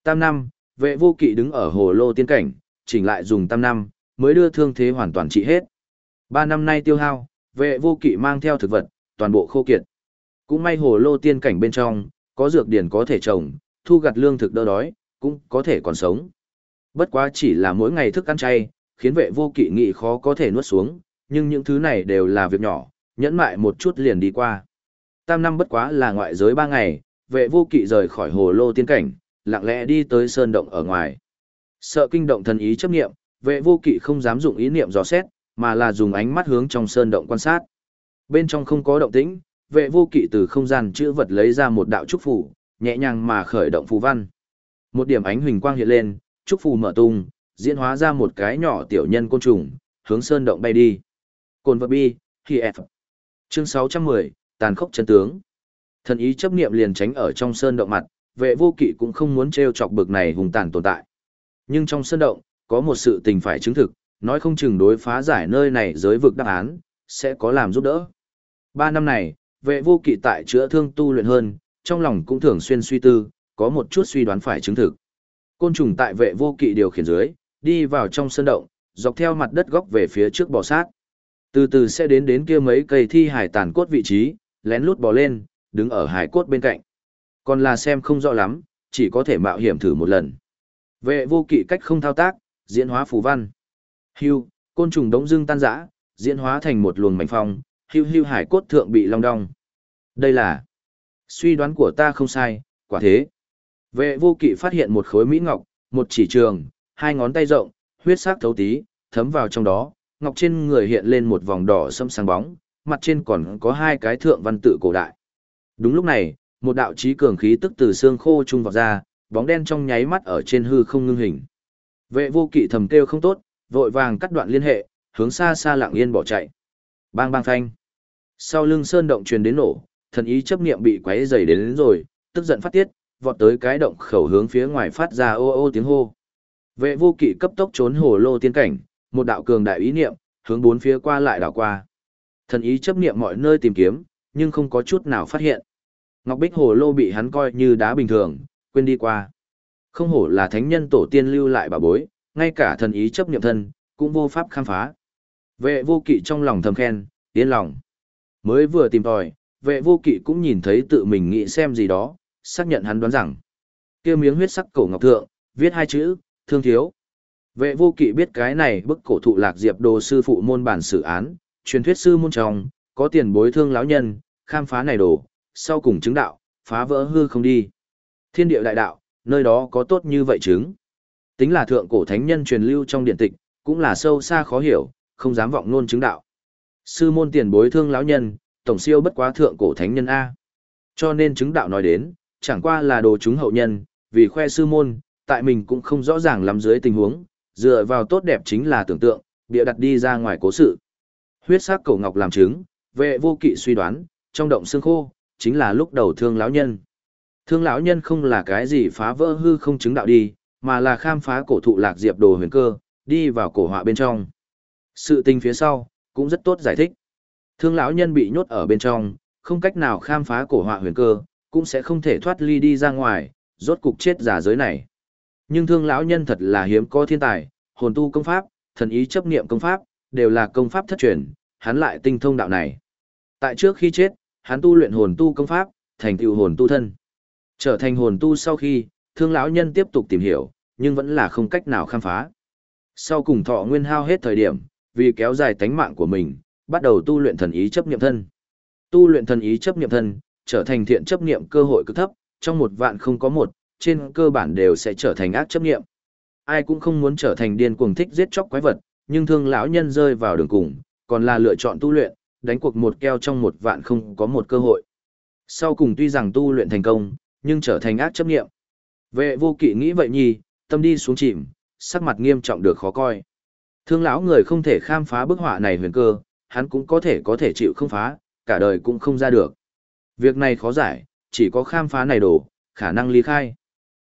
Tam năm, vệ vô kỵ đứng ở hồ lô tiên cảnh, chỉnh lại dùng tam năm, mới đưa thương thế hoàn toàn trị hết. Ba năm nay tiêu hao, vệ vô kỵ mang theo thực vật, toàn bộ khô kiệt. Cũng may hồ lô tiên cảnh bên trong, có dược điển có thể trồng, thu gặt lương thực đỡ đói, cũng có thể còn sống. Bất quá chỉ là mỗi ngày thức ăn chay, khiến vệ vô kỵ nghị khó có thể nuốt xuống, nhưng những thứ này đều là việc nhỏ, nhẫn mại một chút liền đi qua. Tam năm bất quá là ngoại giới ba ngày, vệ vô kỵ rời khỏi hồ lô tiên cảnh, lặng lẽ đi tới sơn động ở ngoài. Sợ kinh động thần ý chấp nghiệm, vệ vô kỵ không dám dụng ý niệm dò xét, mà là dùng ánh mắt hướng trong sơn động quan sát. Bên trong không có động tĩnh, vệ vô kỵ từ không gian chữ vật lấy ra một đạo trúc phủ, nhẹ nhàng mà khởi động phù văn. Một điểm ánh huỳnh quang hiện lên, trúc phù mở tung, diễn hóa ra một cái nhỏ tiểu nhân côn trùng, hướng sơn động bay đi. Cồn vật bi, khi F. Chương 610, tàn khốc chân tướng. Thần ý chấp niệm liền tránh ở trong sơn động mặt, vệ vô kỵ cũng không muốn trêu chọc bực này hùng tàn tồn tại. Nhưng trong sơn động, có một sự tình phải chứng thực, nói không chừng đối phá giải nơi này giới vực đáp án, sẽ có làm giúp đỡ. Ba năm này, vệ vô kỵ tại chữa thương tu luyện hơn, trong lòng cũng thường xuyên suy tư, có một chút suy đoán phải chứng thực. Côn trùng tại vệ vô kỵ điều khiển dưới, đi vào trong sân động, dọc theo mặt đất góc về phía trước bò sát. Từ từ sẽ đến đến kia mấy cây thi hải tàn cốt vị trí, lén lút bò lên, đứng ở hải cốt bên cạnh. Còn là xem không rõ lắm, chỉ có thể mạo hiểm thử một lần. Vệ vô kỵ cách không thao tác, diễn hóa phù văn. Hưu, côn trùng đống dưng tan rã, diễn hóa thành một luồng mảnh phong, hưu hưu hải cốt thượng bị long đong. Đây là suy đoán của ta không sai, quả thế. Vệ vô kỵ phát hiện một khối mỹ ngọc, một chỉ trường, hai ngón tay rộng, huyết sắc thấu tí, thấm vào trong đó, ngọc trên người hiện lên một vòng đỏ sẫm sáng bóng, mặt trên còn có hai cái thượng văn tự cổ đại. Đúng lúc này, một đạo chí cường khí tức từ xương khô trung vọt ra, bóng đen trong nháy mắt ở trên hư không ngưng hình. Vệ vô kỵ thầm kêu không tốt, vội vàng cắt đoạn liên hệ, hướng xa xa lặng yên bỏ chạy. Bang bang phanh. Sau lưng sơn động truyền đến nổ, thần ý chấp niệm bị quấy dày đến, đến rồi, tức giận phát tiết, vọt tới cái động khẩu hướng phía ngoài phát ra ô ô tiếng hô. Vệ vô kỵ cấp tốc trốn hồ lô tiên cảnh, một đạo cường đại ý niệm, hướng bốn phía qua lại đảo qua. Thần ý chấp niệm mọi nơi tìm kiếm, nhưng không có chút nào phát hiện. Ngọc Bích hồ lô bị hắn coi như đá bình thường, quên đi qua. Không hổ là thánh nhân tổ tiên lưu lại bà bối, ngay cả thần ý chấp niệm thân, cũng vô pháp khám phá. Vệ vô kỵ trong lòng thầm khen, yên lòng. Mới vừa tìm tòi, vệ vô kỵ cũng nhìn thấy tự mình nghĩ xem gì đó, xác nhận hắn đoán rằng. kia miếng huyết sắc cổ ngọc thượng, viết hai chữ, thương thiếu. Vệ vô kỵ biết cái này bức cổ thụ lạc diệp đồ sư phụ môn bản xử án, truyền thuyết sư môn trong, có tiền bối thương lão nhân, khám phá này đồ, sau cùng chứng đạo, phá vỡ hư không đi. Thiên địa đại đạo, nơi đó có tốt như vậy chứng. Tính là thượng cổ thánh nhân truyền lưu trong điện tịch, cũng là sâu xa khó hiểu, không dám vọng nôn chứng đạo. Sư môn tiền bối thương lão nhân, tổng siêu bất quá thượng cổ thánh nhân A. Cho nên chứng đạo nói đến, chẳng qua là đồ chúng hậu nhân, vì khoe sư môn, tại mình cũng không rõ ràng lắm dưới tình huống, dựa vào tốt đẹp chính là tưởng tượng, bịa đặt đi ra ngoài cố sự. Huyết sắc cổ ngọc làm chứng, vệ vô kỵ suy đoán, trong động xương khô, chính là lúc đầu thương lão nhân. Thương lão nhân không là cái gì phá vỡ hư không chứng đạo đi, mà là khám phá cổ thụ lạc diệp đồ huyền cơ, đi vào cổ họa bên trong. Sự tình phía sau, cũng rất tốt giải thích. Thương lão nhân bị nhốt ở bên trong, không cách nào khám phá cổ họa huyền cơ, cũng sẽ không thể thoát ly đi ra ngoài, rốt cục chết giả giới này. Nhưng thương lão nhân thật là hiếm có thiên tài, hồn tu công pháp, thần ý chấp niệm công pháp, đều là công pháp thất truyền, hắn lại tinh thông đạo này. Tại trước khi chết, hắn tu luyện hồn tu công pháp, thành tựu hồn tu thân. Trở thành hồn tu sau khi, thương lão nhân tiếp tục tìm hiểu, nhưng vẫn là không cách nào khám phá. Sau cùng thọ nguyên hao hết thời điểm, vì kéo dài tánh mạng của mình, bắt đầu tu luyện thần ý chấp niệm thân. Tu luyện thần ý chấp niệm thân, trở thành thiện chấp niệm cơ hội cực thấp, trong một vạn không có một, trên cơ bản đều sẽ trở thành ác chấp niệm. Ai cũng không muốn trở thành điên cuồng thích giết chóc quái vật, nhưng thương lão nhân rơi vào đường cùng, còn là lựa chọn tu luyện, đánh cuộc một keo trong một vạn không có một cơ hội. Sau cùng tuy rằng tu luyện thành công, nhưng trở thành ác chấp niệm. Vệ vô kỵ nghĩ vậy nhì, tâm đi xuống chìm, sắc mặt nghiêm trọng được khó coi. Thương lão người không thể khám phá bức họa này huyền cơ, hắn cũng có thể có thể chịu không phá, cả đời cũng không ra được. Việc này khó giải, chỉ có khám phá này đổ, khả năng ly khai.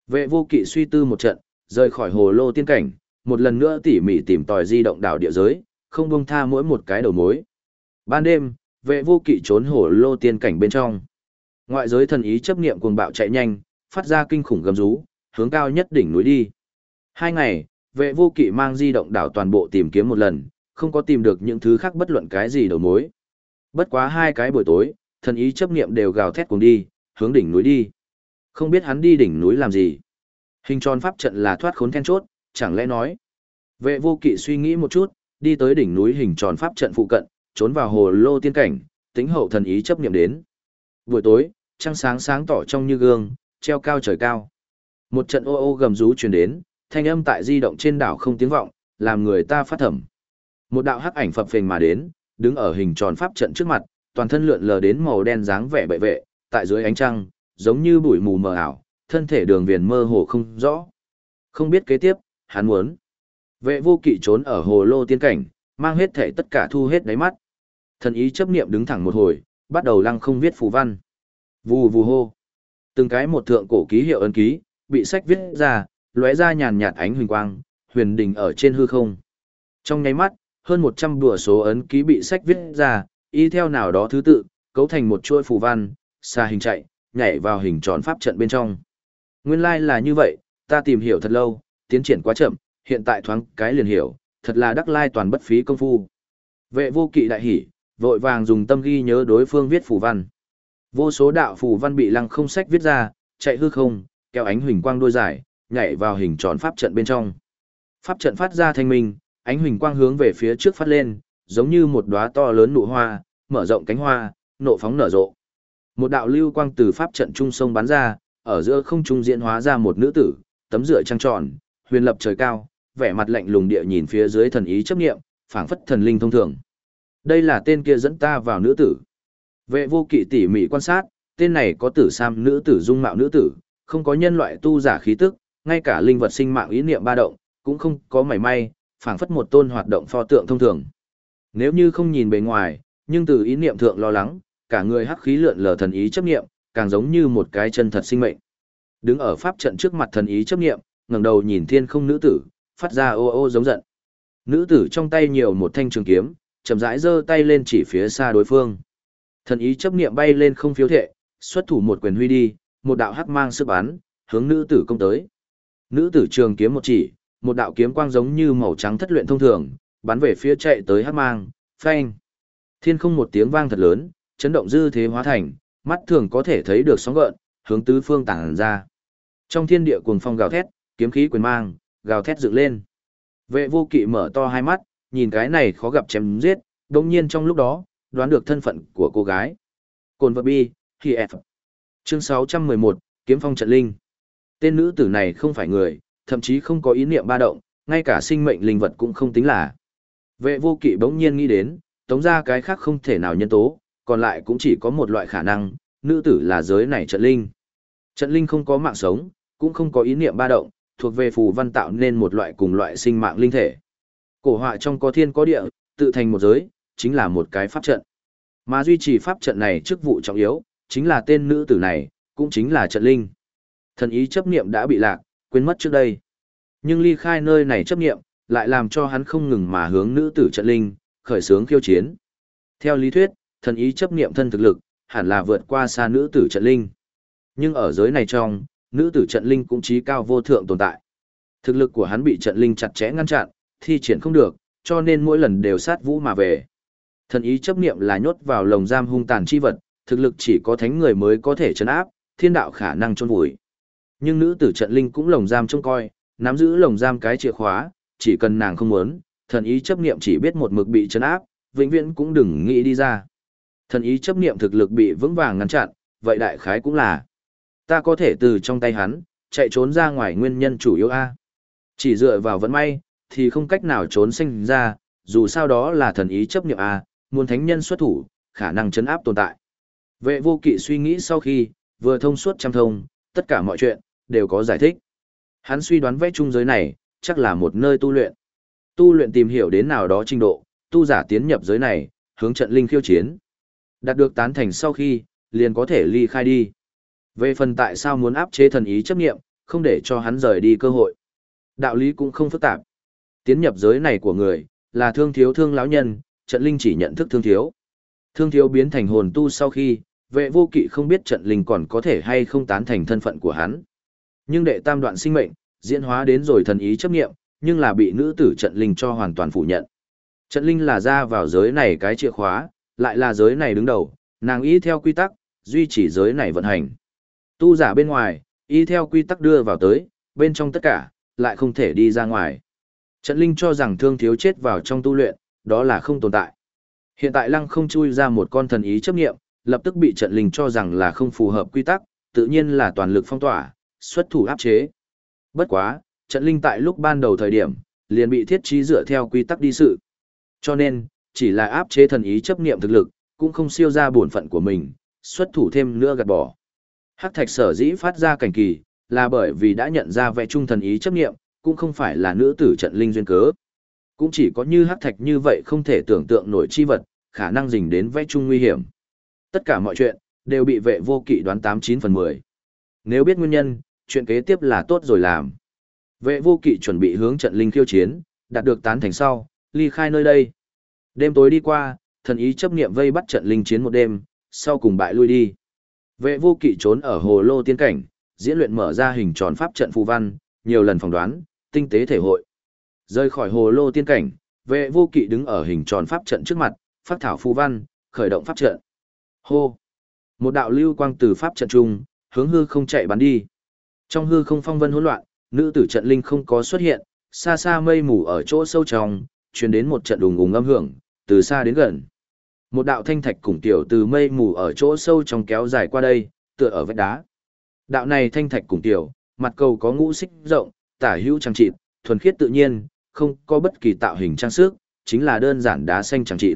Vệ vô kỵ suy tư một trận, rời khỏi hồ lô tiên cảnh, một lần nữa tỉ mỉ tìm tòi di động đảo địa giới, không buông tha mỗi một cái đầu mối. Ban đêm, vệ vô kỵ trốn hồ lô tiên cảnh bên trong. Ngoại giới thần ý chấp niệm cuồng bạo chạy nhanh, phát ra kinh khủng gầm rú, hướng cao nhất đỉnh núi đi. Hai ngày, vệ vô kỵ mang di động đảo toàn bộ tìm kiếm một lần, không có tìm được những thứ khác bất luận cái gì đầu mối. Bất quá hai cái buổi tối, thần ý chấp niệm đều gào thét cùng đi, hướng đỉnh núi đi. Không biết hắn đi đỉnh núi làm gì. Hình tròn pháp trận là thoát khốn then chốt, chẳng lẽ nói. Vệ vô kỵ suy nghĩ một chút, đi tới đỉnh núi hình tròn pháp trận phụ cận, trốn vào hồ lô tiên cảnh, tính hậu thần ý chấp niệm đến. Buổi tối, trăng sáng sáng tỏ trong như gương, treo cao trời cao. Một trận ô ô gầm rú truyền đến, thanh âm tại di động trên đảo không tiếng vọng, làm người ta phát thẩm. Một đạo hắc ảnh phập phình mà đến, đứng ở hình tròn pháp trận trước mặt, toàn thân lượn lờ đến màu đen dáng vẻ bệ vệ, tại dưới ánh trăng, giống như bụi mù mờ ảo, thân thể đường viền mơ hồ không rõ. Không biết kế tiếp, hắn muốn. Vệ vô kỵ trốn ở hồ lô tiên cảnh, mang hết thể tất cả thu hết đáy mắt. Thần ý chấp niệm đứng thẳng một hồi, bắt đầu lăng không viết phù văn. Vù vù hô. Từng cái một thượng cổ ký hiệu ấn ký, bị sách viết ra, lóe ra nhàn nhạt ánh huỳnh quang, huyền đình ở trên hư không. Trong nháy mắt, hơn 100 đùa số ấn ký bị sách viết ra, y theo nào đó thứ tự, cấu thành một chuỗi phù văn, xa hình chạy, nhảy vào hình tròn pháp trận bên trong. Nguyên lai like là như vậy, ta tìm hiểu thật lâu, tiến triển quá chậm, hiện tại thoáng cái liền hiểu, thật là đắc lai toàn bất phí công phu. Vệ vô kỵ đại hỉ, vội vàng dùng tâm ghi nhớ đối phương viết phù văn. Vô số đạo phù văn bị lăng không sách viết ra, chạy hư không, kéo ánh huỳnh quang đôi dài, nhảy vào hình tròn pháp trận bên trong. Pháp trận phát ra thanh minh, ánh huỳnh quang hướng về phía trước phát lên, giống như một đóa to lớn nụ hoa, mở rộng cánh hoa, nộ phóng nở rộ. Một đạo lưu quang từ pháp trận trung sông bắn ra, ở giữa không trung diễn hóa ra một nữ tử, tấm rửa trăng tròn, huyền lập trời cao, vẻ mặt lạnh lùng địa nhìn phía dưới thần ý chấp niệm phảng phất thần linh thông thường. Đây là tên kia dẫn ta vào nữ tử. Vệ vô kỵ tỉ mỉ quan sát, tên này có tử sam nữ tử dung mạo nữ tử, không có nhân loại tu giả khí tức, ngay cả linh vật sinh mạng ý niệm ba động, cũng không có mảy may, phảng phất một tôn hoạt động pho tượng thông thường. Nếu như không nhìn bề ngoài, nhưng từ ý niệm thượng lo lắng, cả người hắc khí lượn lờ thần ý chấp niệm, càng giống như một cái chân thật sinh mệnh. Đứng ở pháp trận trước mặt thần ý chấp niệm, ngẩng đầu nhìn thiên không nữ tử, phát ra ô ô giống giận. Nữ tử trong tay nhiều một thanh trường kiếm, chậm rãi giơ tay lên chỉ phía xa đối phương. Thần ý chấp niệm bay lên không phiếu thệ, xuất thủ một quyền huy đi, một đạo hắc mang sức bắn, hướng nữ tử công tới. Nữ tử trường kiếm một chỉ, một đạo kiếm quang giống như màu trắng thất luyện thông thường, bắn về phía chạy tới hát mang, phanh. Thiên không một tiếng vang thật lớn, chấn động dư thế hóa thành, mắt thường có thể thấy được sóng gợn, hướng tứ phương tản ra. Trong thiên địa cuồng phong gào thét, kiếm khí quyền mang, gào thét dựng lên. Vệ vô kỵ mở to hai mắt, nhìn cái này khó gặp chém giết, đồng nhiên trong lúc đó, đoán được thân phận của cô gái. Cồn vật bi, thì F. Chương 611, Kiếm phong trận linh. Tên nữ tử này không phải người, thậm chí không có ý niệm ba động, ngay cả sinh mệnh linh vật cũng không tính là. Vệ vô kỵ bỗng nhiên nghĩ đến, tống ra cái khác không thể nào nhân tố, còn lại cũng chỉ có một loại khả năng, nữ tử là giới này trận linh. Trận linh không có mạng sống, cũng không có ý niệm ba động, thuộc về phù văn tạo nên một loại cùng loại sinh mạng linh thể. Cổ họa trong có thiên có địa, tự thành một giới, chính là một cái pháp trận. Mà duy trì pháp trận này chức vụ trọng yếu, chính là tên nữ tử này, cũng chính là trận linh. Thần ý chấp niệm đã bị lạc, quên mất trước đây. Nhưng ly khai nơi này chấp niệm, lại làm cho hắn không ngừng mà hướng nữ tử trận linh, khởi sướng khiêu chiến. Theo lý thuyết, thần ý chấp niệm thân thực lực, hẳn là vượt qua xa nữ tử trận linh. Nhưng ở giới này trong, nữ tử trận linh cũng chí cao vô thượng tồn tại. Thực lực của hắn bị trận linh chặt chẽ ngăn chặn, thi triển không được, cho nên mỗi lần đều sát vũ mà về. Thần ý chấp niệm là nhốt vào lồng giam hung tàn chi vật, thực lực chỉ có thánh người mới có thể chấn áp, thiên đạo khả năng chôn vùi. Nhưng nữ tử trận linh cũng lồng giam trông coi, nắm giữ lồng giam cái chìa khóa, chỉ cần nàng không muốn, thần ý chấp niệm chỉ biết một mực bị chấn áp, vĩnh viễn cũng đừng nghĩ đi ra. Thần ý chấp niệm thực lực bị vững vàng ngăn chặn, vậy đại khái cũng là ta có thể từ trong tay hắn chạy trốn ra ngoài nguyên nhân chủ yếu a. Chỉ dựa vào vận may thì không cách nào trốn sinh ra, dù sao đó là thần ý chấp niệm a, muốn thánh nhân xuất thủ, khả năng chấn áp tồn tại. Vệ vô kỵ suy nghĩ sau khi, vừa thông suốt trăm thông, tất cả mọi chuyện, đều có giải thích. Hắn suy đoán vẽ trung giới này, chắc là một nơi tu luyện. Tu luyện tìm hiểu đến nào đó trình độ, tu giả tiến nhập giới này, hướng trận linh khiêu chiến. Đạt được tán thành sau khi, liền có thể ly khai đi. Về phần tại sao muốn áp chế thần ý chấp nghiệm, không để cho hắn rời đi cơ hội. Đạo lý cũng không phức tạp. Tiến nhập giới này của người, là thương thiếu thương lão nhân, trận linh chỉ nhận thức thương thiếu. Thương thiếu biến thành hồn tu sau khi, vệ vô kỵ không biết trận linh còn có thể hay không tán thành thân phận của hắn. Nhưng đệ tam đoạn sinh mệnh, diễn hóa đến rồi thần ý chấp nghiệm, nhưng là bị nữ tử trận linh cho hoàn toàn phủ nhận. Trận linh là ra vào giới này cái chìa khóa, lại là giới này đứng đầu, nàng ý theo quy tắc, duy trì giới này vận hành. Tu giả bên ngoài, ý theo quy tắc đưa vào tới, bên trong tất cả, lại không thể đi ra ngoài. Trận linh cho rằng thương thiếu chết vào trong tu luyện, đó là không tồn tại. Hiện tại lăng không chui ra một con thần ý chấp nghiệm, lập tức bị trận linh cho rằng là không phù hợp quy tắc, tự nhiên là toàn lực phong tỏa, xuất thủ áp chế. Bất quá, trận linh tại lúc ban đầu thời điểm, liền bị thiết trí dựa theo quy tắc đi sự. Cho nên, chỉ là áp chế thần ý chấp niệm thực lực, cũng không siêu ra bổn phận của mình, xuất thủ thêm nữa gạt bỏ. Hắc thạch sở dĩ phát ra cảnh kỳ, là bởi vì đã nhận ra vẻ trung thần ý chấp niệm, cũng không phải là nữ tử trận linh duyên cớ. Cũng chỉ có như hắc thạch như vậy không thể tưởng tượng nổi chi vật, khả năng dình đến vẽ trung nguy hiểm. Tất cả mọi chuyện, đều bị vệ vô kỵ đoán 89 phần 10. Nếu biết nguyên nhân, chuyện kế tiếp là tốt rồi làm. Vệ vô kỵ chuẩn bị hướng trận linh khiêu chiến, đạt được tán thành sau, ly khai nơi đây. Đêm tối đi qua, thần ý chấp niệm vây bắt trận linh chiến một đêm, sau cùng bại lui đi. Vệ vô kỵ trốn ở hồ lô tiên cảnh, diễn luyện mở ra hình tròn pháp trận phù văn, nhiều lần phỏng đoán, tinh tế thể hội. Rơi khỏi hồ lô tiên cảnh, vệ vô kỵ đứng ở hình tròn pháp trận trước mặt, phát thảo phù văn, khởi động pháp trận. Hô! Một đạo lưu quang từ pháp trận trung, hướng hư không chạy bắn đi. Trong hư không phong vân hỗn loạn, nữ tử trận linh không có xuất hiện, xa xa mây mù ở chỗ sâu trong, truyền đến một trận đùng ùng âm hưởng, từ xa đến gần. Một đạo thanh thạch cùng tiểu từ mây mù ở chỗ sâu trong kéo dài qua đây, tựa ở vách đá. Đạo này thanh thạch cùng tiểu, mặt cầu có ngũ xích rộng, tả hữu trang trị, thuần khiết tự nhiên, không có bất kỳ tạo hình trang sức, chính là đơn giản đá xanh trang trị.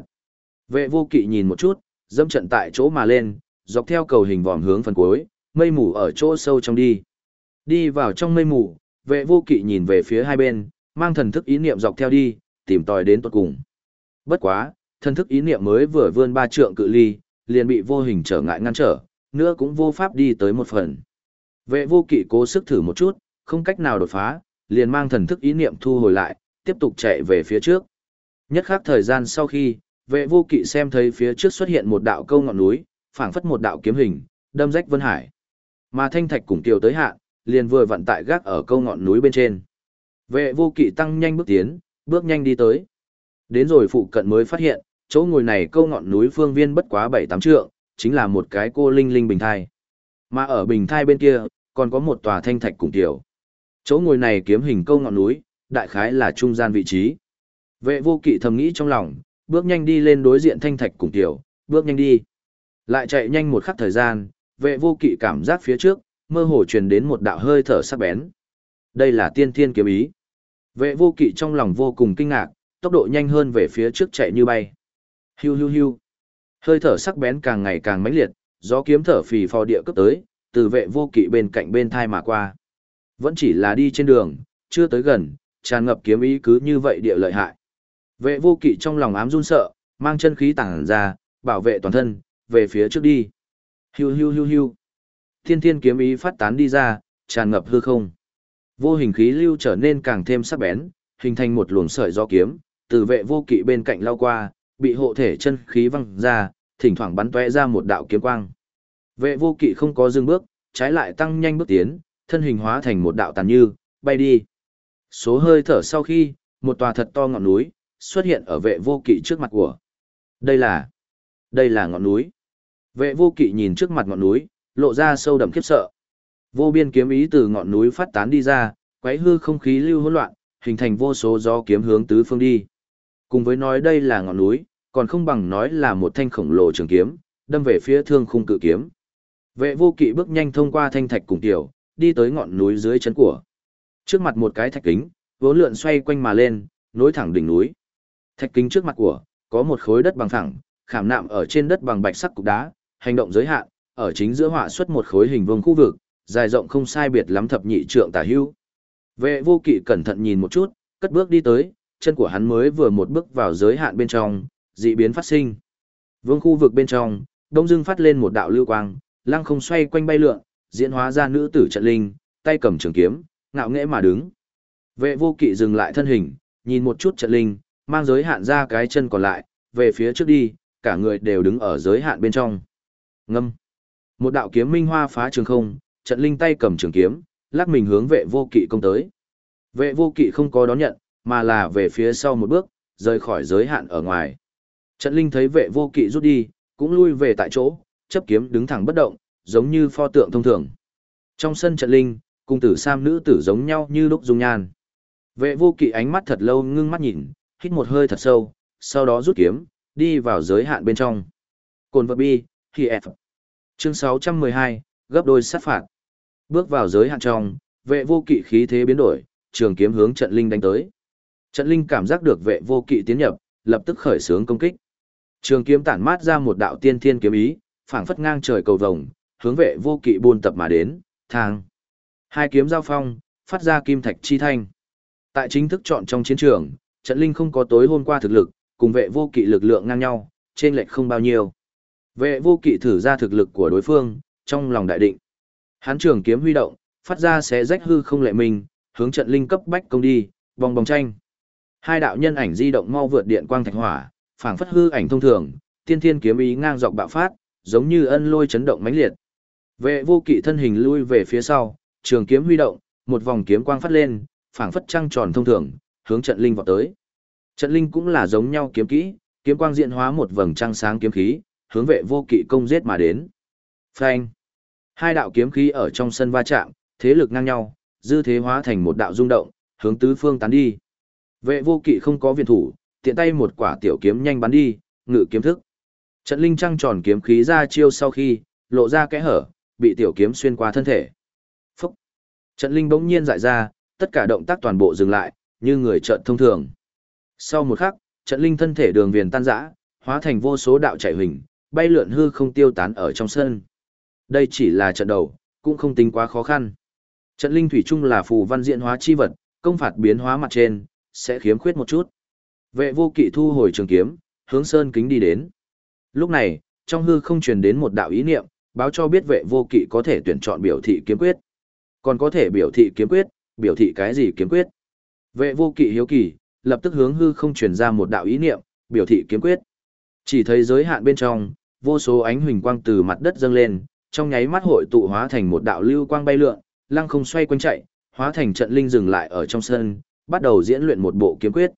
Vệ vô kỵ nhìn một chút, dâm trận tại chỗ mà lên, dọc theo cầu hình vòm hướng phần cuối, mây mù ở chỗ sâu trong đi. Đi vào trong mây mù, vệ vô kỵ nhìn về phía hai bên, mang thần thức ý niệm dọc theo đi, tìm tòi đến tuột cùng. Bất quá, thần thức ý niệm mới vừa vươn ba trượng cự ly, liền bị vô hình trở ngại ngăn trở, nữa cũng vô pháp đi tới một phần. Vệ vô kỵ cố sức thử một chút, không cách nào đột phá, liền mang thần thức ý niệm thu hồi lại, tiếp tục chạy về phía trước. Nhất khắc thời gian sau khi, vệ vô kỵ xem thấy phía trước xuất hiện một đạo câu ngọn núi, phảng phất một đạo kiếm hình, đâm rách vân hải. Mà thanh thạch cùng tiểu tới hạn, liền vừa vặn tại gác ở câu ngọn núi bên trên. Vệ vô kỵ tăng nhanh bước tiến, bước nhanh đi tới. Đến rồi phụ cận mới phát hiện, chỗ ngồi này câu ngọn núi phương viên bất quá 7-8 trượng, chính là một cái cô linh linh bình thai. Mà ở bình thai bên kia, còn có một tòa thanh thạch cùng tiểu. Chỗ ngồi này kiếm hình câu ngọn núi, đại khái là trung gian vị trí. Vệ vô kỵ thầm nghĩ trong lòng, bước nhanh đi lên đối diện thanh thạch cùng tiểu, bước nhanh đi. Lại chạy nhanh một khắc thời gian, vệ vô kỵ cảm giác phía trước, mơ hồ truyền đến một đạo hơi thở sắc bén. Đây là tiên thiên kiếm ý. Vệ vô kỵ trong lòng vô cùng kinh ngạc, tốc độ nhanh hơn về phía trước chạy như bay. Hiu hiu hiu. Hơi thở sắc bén càng ngày càng mãnh liệt, gió kiếm thở phì phò địa cấp tới, từ vệ vô kỵ bên cạnh bên thai mà qua. Vẫn chỉ là đi trên đường, chưa tới gần, tràn ngập kiếm ý cứ như vậy địa lợi hại. Vệ vô kỵ trong lòng ám run sợ, mang chân khí tàng ra, bảo vệ toàn thân, về phía trước đi. Hiu hiu hiu hiu. Thiên thiên kiếm ý phát tán đi ra, tràn ngập hư không. Vô hình khí lưu trở nên càng thêm sắc bén, hình thành một luồng sợi gió kiếm, từ vệ vô kỵ bên cạnh lao qua, bị hộ thể chân khí văng ra, thỉnh thoảng bắn tóe ra một đạo kiếm quang. Vệ vô kỵ không có dừng bước, trái lại tăng nhanh bước tiến, thân hình hóa thành một đạo tàn như, bay đi. Số hơi thở sau khi, một tòa thật to ngọn núi, xuất hiện ở vệ vô kỵ trước mặt của. Đây là, đây là ngọn núi. Vệ vô kỵ nhìn trước mặt ngọn núi, lộ ra sâu đậm khiếp sợ. Vô biên kiếm ý từ ngọn núi phát tán đi ra, quấy hư không khí lưu hỗn loạn, hình thành vô số gió kiếm hướng tứ phương đi. Cùng với nói đây là ngọn núi, còn không bằng nói là một thanh khổng lồ trường kiếm, đâm về phía thương khung cự kiếm. Vệ vô kỵ bước nhanh thông qua thanh thạch cùng tiểu, đi tới ngọn núi dưới chân của. Trước mặt một cái thạch kính, vốn lượn xoay quanh mà lên, nối thẳng đỉnh núi. Thạch kính trước mặt của, có một khối đất bằng thẳng, khảm nạm ở trên đất bằng bạch sắc cục đá, hành động giới hạn, ở chính giữa họa xuất một khối hình vuông khu vực, dài rộng không sai biệt lắm thập nhị trượng tả hữu. Vệ vô kỵ cẩn thận nhìn một chút, cất bước đi tới, chân của hắn mới vừa một bước vào giới hạn bên trong, dị biến phát sinh. Vương khu vực bên trong, đông dưng phát lên một đạo lưu quang, lăng không xoay quanh bay lượn, diễn hóa ra nữ tử trận linh, tay cầm trường kiếm, ngạo nghễ mà đứng. Vệ vô kỵ dừng lại thân hình, nhìn một chút trận linh, mang giới hạn ra cái chân còn lại, về phía trước đi, cả người đều đứng ở giới hạn bên trong. Ngâm. Một đạo kiếm minh hoa phá trường không, trận linh tay cầm trường kiếm, lắc mình hướng vệ vô kỵ công tới. Vệ vô kỵ không có đón nhận, mà là về phía sau một bước, rời khỏi giới hạn ở ngoài. Trận linh thấy vệ vô kỵ rút đi, cũng lui về tại chỗ, chấp kiếm đứng thẳng bất động, giống như pho tượng thông thường. Trong sân trận linh, cung tử sam nữ tử giống nhau như lúc dung nhan. Vệ vô kỵ ánh mắt thật lâu ngưng mắt nhìn, hít một hơi thật sâu, sau đó rút kiếm, đi vào giới hạn bên trong. Cồn vật bi, khi F. Chương 612, gấp đôi sát phạt. Bước vào giới hạn trong, vệ vô kỵ khí thế biến đổi, trường kiếm hướng trận linh đánh tới. Trận linh cảm giác được vệ vô kỵ tiến nhập, lập tức khởi xướng công kích. Trường kiếm tản mát ra một đạo tiên thiên kiếm ý, phảng phất ngang trời cầu vồng, hướng vệ vô kỵ buôn tập mà đến, thang. Hai kiếm giao phong, phát ra kim thạch chi thanh. Tại chính thức chọn trong chiến trường, trận linh không có tối hôm qua thực lực, cùng vệ vô kỵ lực lượng ngang nhau, trên lệch không bao nhiêu. Vệ vô kỵ thử ra thực lực của đối phương, trong lòng đại định. Hán trường kiếm huy động, phát ra xé rách hư không lệ mình, hướng trận linh cấp bách công đi, vòng vòng tranh. Hai đạo nhân ảnh di động mau vượt điện quang thạch hỏa, phảng phất hư ảnh thông thường, tiên thiên kiếm ý ngang dọc bạo phát, giống như ân lôi chấn động mãnh liệt. Vệ vô kỵ thân hình lui về phía sau, trường kiếm huy động, một vòng kiếm quang phát lên, phảng phất trăng tròn thông thường, hướng trận linh vọt tới. Trận linh cũng là giống nhau kiếm kỹ, kiếm quang diện hóa một vầng trăng sáng kiếm khí, hướng vệ vô kỵ công giết mà đến. Phanh! Hai đạo kiếm khí ở trong sân va chạm, thế lực ngang nhau, dư thế hóa thành một đạo rung động, hướng tứ phương tán đi. Vệ vô kỵ không có viện thủ, tiện tay một quả tiểu kiếm nhanh bắn đi, ngự kiếm thức. Trận linh trăng tròn kiếm khí ra chiêu sau khi, lộ ra kẽ hở, bị tiểu kiếm xuyên qua thân thể. Phúc! Trận linh bỗng nhiên dại ra, tất cả động tác toàn bộ dừng lại, như người trợn thông thường. Sau một khắc, trận linh thân thể đường viền tan rã, hóa thành vô số đạo chảy hình, bay lượn hư không tiêu tán ở trong sân. Đây chỉ là trận đầu, cũng không tính quá khó khăn. Trận linh thủy chung là phù văn diện hóa chi vật, công phạt biến hóa mặt trên, sẽ khiếm khuyết một chút. Vệ vô kỵ thu hồi trường kiếm, hướng sơn kính đi đến. Lúc này, trong hư không truyền đến một đạo ý niệm, báo cho biết vệ vô kỵ có thể tuyển chọn biểu thị kiếm quyết. Còn có thể biểu thị kiếm quyết, biểu thị cái gì kiếm quyết. Vệ vô kỵ hiếu kỳ, lập tức hướng hư không truyền ra một đạo ý niệm, biểu thị kiếm quyết. Chỉ thấy giới hạn bên trong, vô số ánh huỳnh quang từ mặt đất dâng lên, trong nháy mắt hội tụ hóa thành một đạo lưu quang bay lượn, lăng không xoay quanh chạy, hóa thành trận linh dừng lại ở trong sân, bắt đầu diễn luyện một bộ kiếm quyết.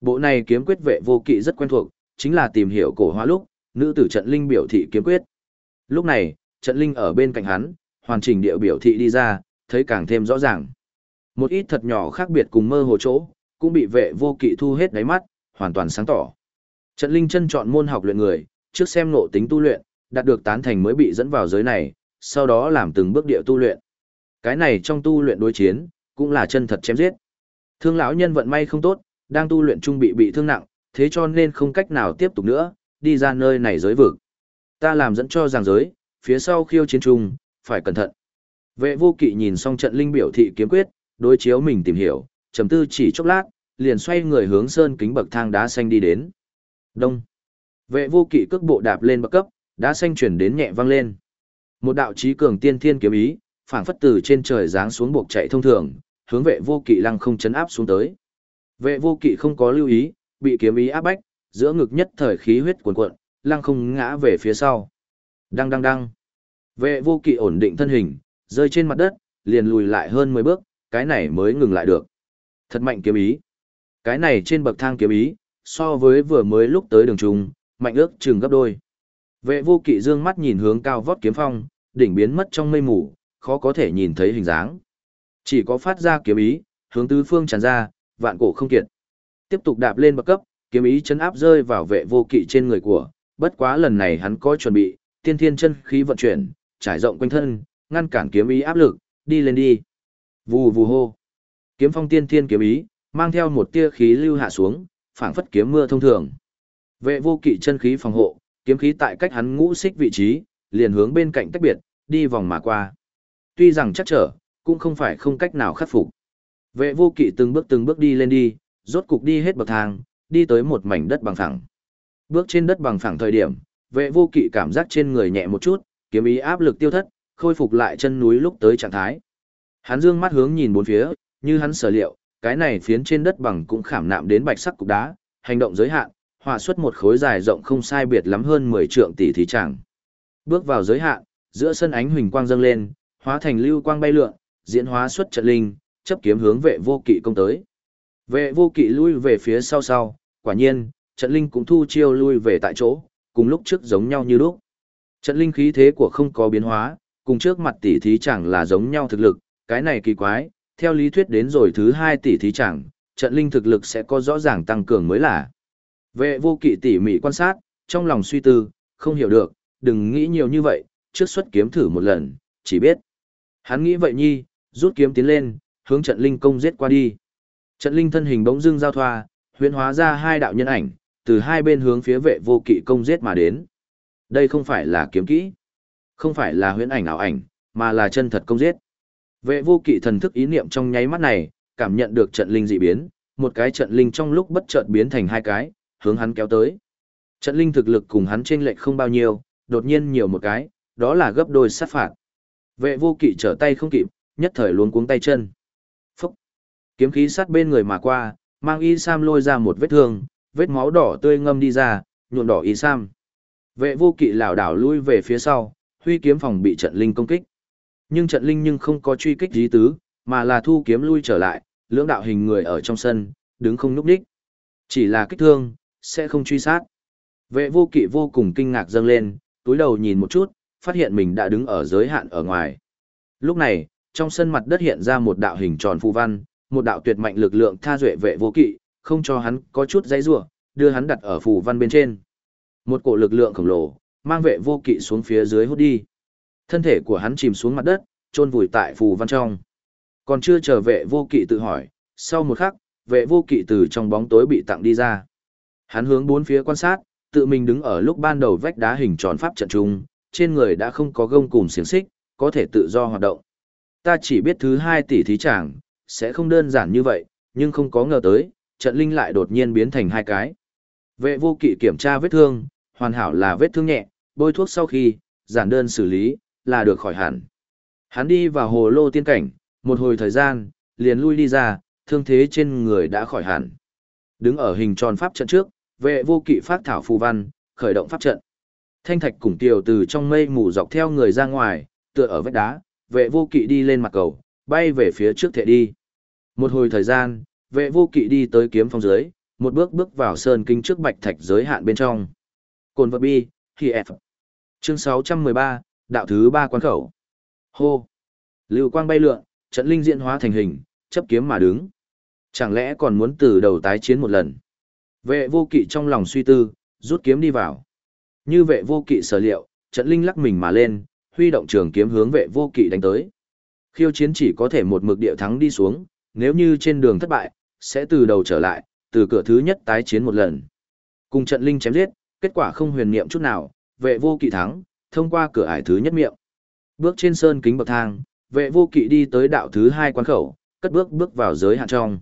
Bộ này kiếm quyết vệ vô kỵ rất quen thuộc, chính là tìm hiểu cổ hóa lúc, nữ tử trận linh biểu thị kiếm quyết. Lúc này, trận linh ở bên cạnh hắn, hoàn chỉnh địa biểu thị đi ra, thấy càng thêm rõ ràng. Một ít thật nhỏ khác biệt cùng mơ hồ chỗ, cũng bị vệ vô kỵ thu hết đáy mắt, hoàn toàn sáng tỏ. Trận linh chân chọn môn học luyện người, trước xem nộ tính tu luyện, đạt được tán thành mới bị dẫn vào giới này, sau đó làm từng bước địa tu luyện. Cái này trong tu luyện đối chiến, cũng là chân thật chém giết. Thương lão nhân vận may không tốt, đang tu luyện trung bị bị thương nặng, thế cho nên không cách nào tiếp tục nữa, đi ra nơi này giới vực. Ta làm dẫn cho giảng giới, phía sau khiêu chiến trung, phải cẩn thận. Vệ vô kỵ nhìn xong trận linh biểu thị kiếm quyết, đối chiếu mình tìm hiểu, trầm tư chỉ chốc lát, liền xoay người hướng sơn kính bậc thang đá xanh đi đến. Đông. Vệ vô kỵ cước bộ đạp lên bậc cấp, đã xanh chuyển đến nhẹ vang lên. Một đạo chí cường tiên thiên kiếm ý, phảng phất từ trên trời giáng xuống buộc chạy thông thường, hướng vệ vô kỵ lăng không chấn áp xuống tới. Vệ vô kỵ không có lưu ý, bị kiếm ý áp bách, giữa ngực nhất thời khí huyết cuồn cuộn, lăng không ngã về phía sau. Đăng đăng đăng. Vệ vô kỵ ổn định thân hình, rơi trên mặt đất, liền lùi lại hơn 10 bước, cái này mới ngừng lại được. Thật mạnh kiếm ý. Cái này trên bậc thang kiếm ý, so với vừa mới lúc tới đường trung, mạnh ước chừng gấp đôi. Vệ vô kỵ dương mắt nhìn hướng cao vót kiếm phong, đỉnh biến mất trong mây mù, khó có thể nhìn thấy hình dáng. Chỉ có phát ra kiếm ý, hướng tứ phương tràn ra, vạn cổ không kiệt. Tiếp tục đạp lên bậc cấp, kiếm ý chấn áp rơi vào vệ vô kỵ trên người của, bất quá lần này hắn có chuẩn bị, tiên thiên chân khí vận chuyển, trải rộng quanh thân, ngăn cản kiếm ý áp lực, đi lên đi. Vù vù hô. Kiếm phong tiên thiên kiếm ý, mang theo một tia khí lưu hạ xuống, phảng phất kiếm mưa thông thường. Vệ vô kỵ chân khí phòng hộ, kiếm khí tại cách hắn ngũ xích vị trí, liền hướng bên cạnh tách biệt, đi vòng mà qua. Tuy rằng chắc trở, cũng không phải không cách nào khắc phục. Vệ vô kỵ từng bước từng bước đi lên đi, rốt cục đi hết bậc thang, đi tới một mảnh đất bằng phẳng. Bước trên đất bằng phẳng thời điểm, Vệ vô kỵ cảm giác trên người nhẹ một chút, kiếm ý áp lực tiêu thất, khôi phục lại chân núi lúc tới trạng thái. Hắn dương mắt hướng nhìn bốn phía, như hắn sở liệu, cái này phiến trên đất bằng cũng khảm nạm đến bạch sắc cục đá, hành động giới hạn, họa xuất một khối dài rộng không sai biệt lắm hơn 10 trượng tỷ thí chẳng. Bước vào giới hạn, giữa sân ánh huỳnh quang dâng lên, hóa thành lưu quang bay lượn, diễn hóa xuất trận linh, chấp kiếm hướng vệ vô kỵ công tới. Vệ vô kỵ lui về phía sau sau, quả nhiên, trận linh cũng thu chiêu lui về tại chỗ, cùng lúc trước giống nhau như lúc. Trận linh khí thế của không có biến hóa, cùng trước mặt tỷ thí chẳng là giống nhau thực lực, cái này kỳ quái, theo lý thuyết đến rồi thứ hai tỷ thí chẳng, trận linh thực lực sẽ có rõ ràng tăng cường mới là. Vệ vô kỵ tỉ mỉ quan sát, trong lòng suy tư, không hiểu được, đừng nghĩ nhiều như vậy, trước xuất kiếm thử một lần, chỉ biết. Hắn nghĩ vậy nhi, rút kiếm tiến lên, hướng trận linh công giết qua đi. Trận linh thân hình bỗng dưng giao thoa, huyễn hóa ra hai đạo nhân ảnh, từ hai bên hướng phía vệ vô kỵ công giết mà đến. Đây không phải là kiếm kỹ, không phải là huyễn ảnh ảo ảnh, mà là chân thật công giết. Vệ vô kỵ thần thức ý niệm trong nháy mắt này, cảm nhận được trận linh dị biến, một cái trận linh trong lúc bất chợt biến thành hai cái, hướng hắn kéo tới. Trận linh thực lực cùng hắn chênh lệch không bao nhiêu, đột nhiên nhiều một cái, đó là gấp đôi sát phạt. Vệ vô kỵ trở tay không kịp, nhất thời luống cuống tay chân. Phúc! Kiếm khí sát bên người mà qua, mang y sam lôi ra một vết thương, vết máu đỏ tươi ngâm đi ra, nhuộm đỏ y sam. Vệ vô kỵ lảo đảo lui về phía sau, huy kiếm phòng bị trận linh công kích. Nhưng trận linh nhưng không có truy kích dí tứ, mà là thu kiếm lui trở lại, lưỡng đạo hình người ở trong sân, đứng không núp đích. Chỉ là kích thương, sẽ không truy sát. Vệ vô kỵ vô cùng kinh ngạc dâng lên, túi đầu nhìn một chút, phát hiện mình đã đứng ở giới hạn ở ngoài. Lúc này, trong sân mặt đất hiện ra một đạo hình tròn phù văn, một đạo tuyệt mạnh lực lượng tha duệ vệ vô kỵ, không cho hắn có chút dãy rủa, đưa hắn đặt ở phù văn bên trên. Một cổ lực lượng khổng lồ, mang vệ vô kỵ xuống phía dưới hút đi. Thân thể của hắn chìm xuống mặt đất, chôn vùi tại phù văn trong. Còn chưa chờ vệ vô kỵ tự hỏi, sau một khắc, vệ vô kỵ từ trong bóng tối bị tặng đi ra. Hắn hướng bốn phía quan sát, tự mình đứng ở lúc ban đầu vách đá hình tròn pháp trận trung, trên người đã không có gông cùm xiềng xích, có thể tự do hoạt động. Ta chỉ biết thứ hai tỷ thí chàng, sẽ không đơn giản như vậy, nhưng không có ngờ tới, trận linh lại đột nhiên biến thành hai cái. Vệ vô kỵ kiểm tra vết thương, hoàn hảo là vết thương nhẹ, bôi thuốc sau khi, giản đơn xử lý, là được khỏi hẳn. Hắn đi vào hồ lô tiên cảnh, một hồi thời gian, liền lui đi ra, thương thế trên người đã khỏi hẳn. Đứng ở hình tròn pháp trận trước, vệ vô kỵ phát thảo phù văn, khởi động pháp trận. Thanh thạch cùng tiểu từ trong mây mù dọc theo người ra ngoài, tựa ở vách đá, vệ vô kỵ đi lên mặt cầu, bay về phía trước thệ đi. Một hồi thời gian, vệ vô kỵ đi tới kiếm phong dưới, một bước bước vào sơn kinh trước bạch thạch giới hạn bên trong. Cồn vật bi, khi F. Chương 613, đạo thứ ba quan khẩu. Hô. Lưu quang bay lượn, trận linh diễn hóa thành hình, chấp kiếm mà đứng. Chẳng lẽ còn muốn từ đầu tái chiến một lần? Vệ vô kỵ trong lòng suy tư, rút kiếm đi vào. Như vệ vô kỵ sở liệu, trận linh lắc mình mà lên, huy động trường kiếm hướng vệ vô kỵ đánh tới. Khiêu chiến chỉ có thể một mực địa thắng đi xuống, nếu như trên đường thất bại, sẽ từ đầu trở lại, từ cửa thứ nhất tái chiến một lần. Cùng trận linh chém giết, kết quả không huyền niệm chút nào, vệ vô kỵ thắng, thông qua cửa ải thứ nhất miệng. Bước trên sơn kính bậc thang, vệ vô kỵ đi tới đạo thứ hai quan khẩu, cất bước bước vào giới hạn trong.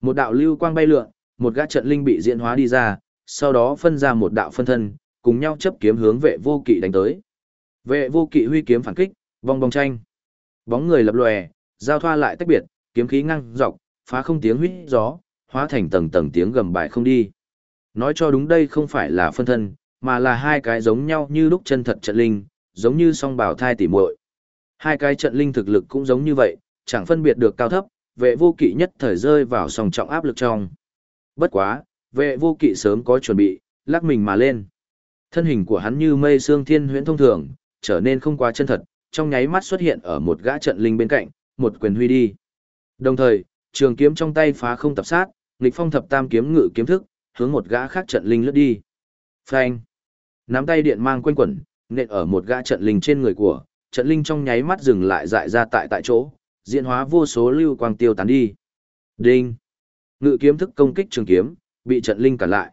Một đạo lưu quang bay lượn, một gã trận linh bị diễn hóa đi ra, sau đó phân ra một đạo phân thân, cùng nhau chấp kiếm hướng vệ vô kỵ đánh tới. Vệ vô kỵ huy kiếm phản kích, vòng vòng tranh. Bóng người lập lòe, giao thoa lại tách biệt, kiếm khí ngăng dọc, phá không tiếng huýt gió, hóa thành tầng tầng tiếng gầm bại không đi. Nói cho đúng đây không phải là phân thân, mà là hai cái giống nhau như lúc chân thật trận linh, giống như song bảo thai tỉ muội. Hai cái trận linh thực lực cũng giống như vậy, chẳng phân biệt được cao thấp, vệ vô kỵ nhất thời rơi vào sòng trọng áp lực trong. Bất quá, vệ vô kỵ sớm có chuẩn bị, lắc mình mà lên. Thân hình của hắn như mây xương thiên huyễn thông thường, trở nên không quá chân thật, trong nháy mắt xuất hiện ở một gã trận linh bên cạnh, một quyền huy đi. Đồng thời, trường kiếm trong tay phá không tập sát, nghịch phong thập tam kiếm ngự kiếm thức, hướng một gã khác trận linh lướt đi. Phanh! Nắm tay điện mang quanh quẩn, nện ở một gã trận linh trên người của, trận linh trong nháy mắt dừng lại dại ra tại tại chỗ, diễn hóa vô số lưu quang tiêu tán đi. Đinh! Ngự kiếm thức công kích trường kiếm, bị trận linh cản lại.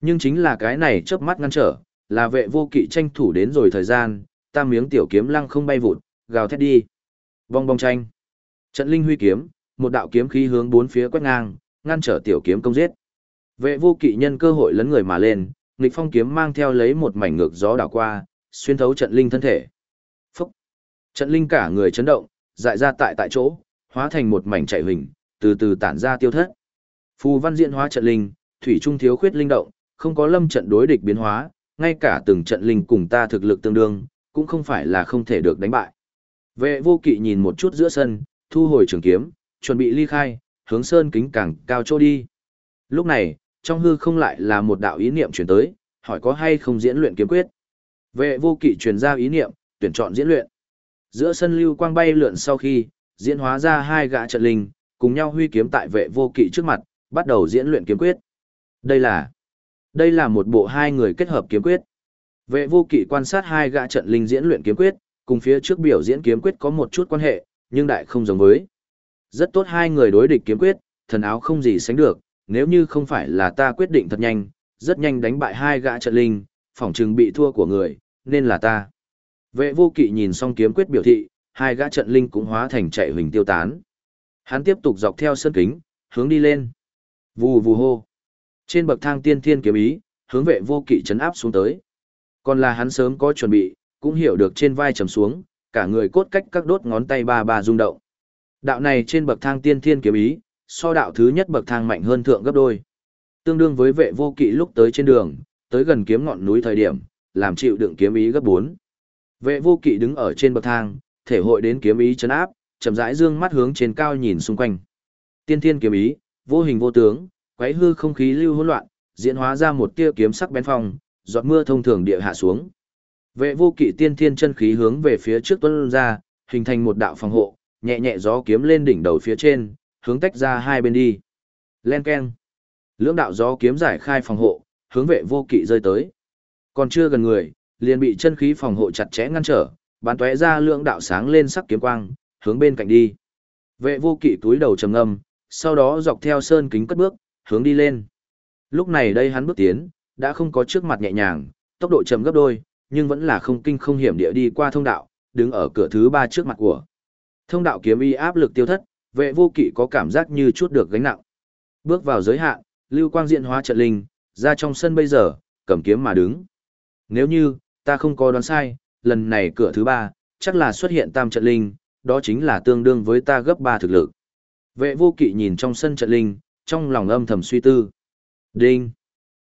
Nhưng chính là cái này chớp mắt ngăn trở, là vệ vô kỵ tranh thủ đến rồi thời gian, tam miếng tiểu kiếm lăng không bay vụt, gào thét đi. Vong bong tranh. Trận linh huy kiếm, một đạo kiếm khí hướng bốn phía quét ngang, ngăn trở tiểu kiếm công giết. Vệ vô kỵ nhân cơ hội lấn người mà lên, nghịch phong kiếm mang theo lấy một mảnh ngược gió đảo qua, xuyên thấu trận linh thân thể. Phúc! Trận linh cả người chấn động, dại ra tại tại chỗ, hóa thành một mảnh chạy hình, từ từ tản ra tiêu thất. Phù văn diễn hóa trận linh, thủy trung thiếu khuyết linh động, không có lâm trận đối địch biến hóa, ngay cả từng trận linh cùng ta thực lực tương đương, cũng không phải là không thể được đánh bại. Vệ vô kỵ nhìn một chút giữa sân, thu hồi trường kiếm, chuẩn bị ly khai, hướng sơn kính càng cao chỗ đi. Lúc này, trong hư không lại là một đạo ý niệm chuyển tới, hỏi có hay không diễn luyện kiếm quyết. Vệ vô kỵ truyền ra ý niệm, tuyển chọn diễn luyện. Giữa sân lưu quang bay lượn sau khi, diễn hóa ra hai gã trận linh, cùng nhau huy kiếm tại vệ vô kỵ trước mặt, bắt đầu diễn luyện kiếm quyết. Đây là đây là một bộ hai người kết hợp kiếm quyết. Vệ vô kỵ quan sát hai gã trận linh diễn luyện kiếm quyết, cùng phía trước biểu diễn kiếm quyết có một chút quan hệ, nhưng đại không giống với. Rất tốt hai người đối địch kiếm quyết, thần áo không gì sánh được, nếu như không phải là ta quyết định thật nhanh, rất nhanh đánh bại hai gã trận linh, phỏng chừng bị thua của người, nên là ta. Vệ vô kỵ nhìn xong kiếm quyết biểu thị, hai gã trận linh cũng hóa thành chạy huỳnh tiêu tán. Hắn tiếp tục dọc theo sân kính, hướng đi lên. Vù vù hô. Trên bậc thang tiên thiên kiếm ý, hướng vệ vô kỵ chấn áp xuống tới. Còn là hắn sớm có chuẩn bị, cũng hiểu được trên vai trầm xuống, cả người cốt cách các đốt ngón tay ba ba rung động. Đạo này trên bậc thang tiên thiên kiếm ý, so đạo thứ nhất bậc thang mạnh hơn thượng gấp đôi. Tương đương với vệ vô kỵ lúc tới trên đường, tới gần kiếm ngọn núi thời điểm, làm chịu đựng kiếm ý gấp 4. Vệ vô kỵ đứng ở trên bậc thang, thể hội đến kiếm ý chấn áp, chậm rãi dương mắt hướng trên cao nhìn xung quanh. Tiên thiên kiếm ý, vô hình vô tướng, quấy hư không khí lưu hỗn loạn, diễn hóa ra một tia kiếm sắc bén phong, giọt mưa thông thường địa hạ xuống. Vệ vô kỵ tiên thiên chân khí hướng về phía trước tuôn ra, hình thành một đạo phòng hộ, nhẹ nhẹ gió kiếm lên đỉnh đầu phía trên, hướng tách ra hai bên đi. Len keng. Lưỡng đạo gió kiếm giải khai phòng hộ, hướng vệ vô kỵ rơi tới. Còn chưa gần người, liền bị chân khí phòng hộ chặt chẽ ngăn trở, bắn tóe ra lưỡng đạo sáng lên sắc kiếm quang, hướng bên cạnh đi. Vệ vô kỵ túi đầu trầm ngâm, sau đó dọc theo sơn kính cất bước, hướng đi lên. Lúc này đây hắn bước tiến, đã không có trước mặt nhẹ nhàng, tốc độ chậm gấp đôi, nhưng vẫn là không kinh không hiểm địa đi qua thông đạo, đứng ở cửa thứ ba trước mặt của. Thông đạo kiếm y áp lực tiêu thất, vệ vô kỵ có cảm giác như chút được gánh nặng. Bước vào giới hạn, lưu quang diện hóa trận linh, ra trong sân bây giờ, cầm kiếm mà đứng. Nếu như, ta không có đoán sai, lần này cửa thứ ba, chắc là xuất hiện tam trận linh, đó chính là tương đương với ta gấp ba thực lực. Vệ vô kỵ nhìn trong sân trận linh, trong lòng âm thầm suy tư. Đinh!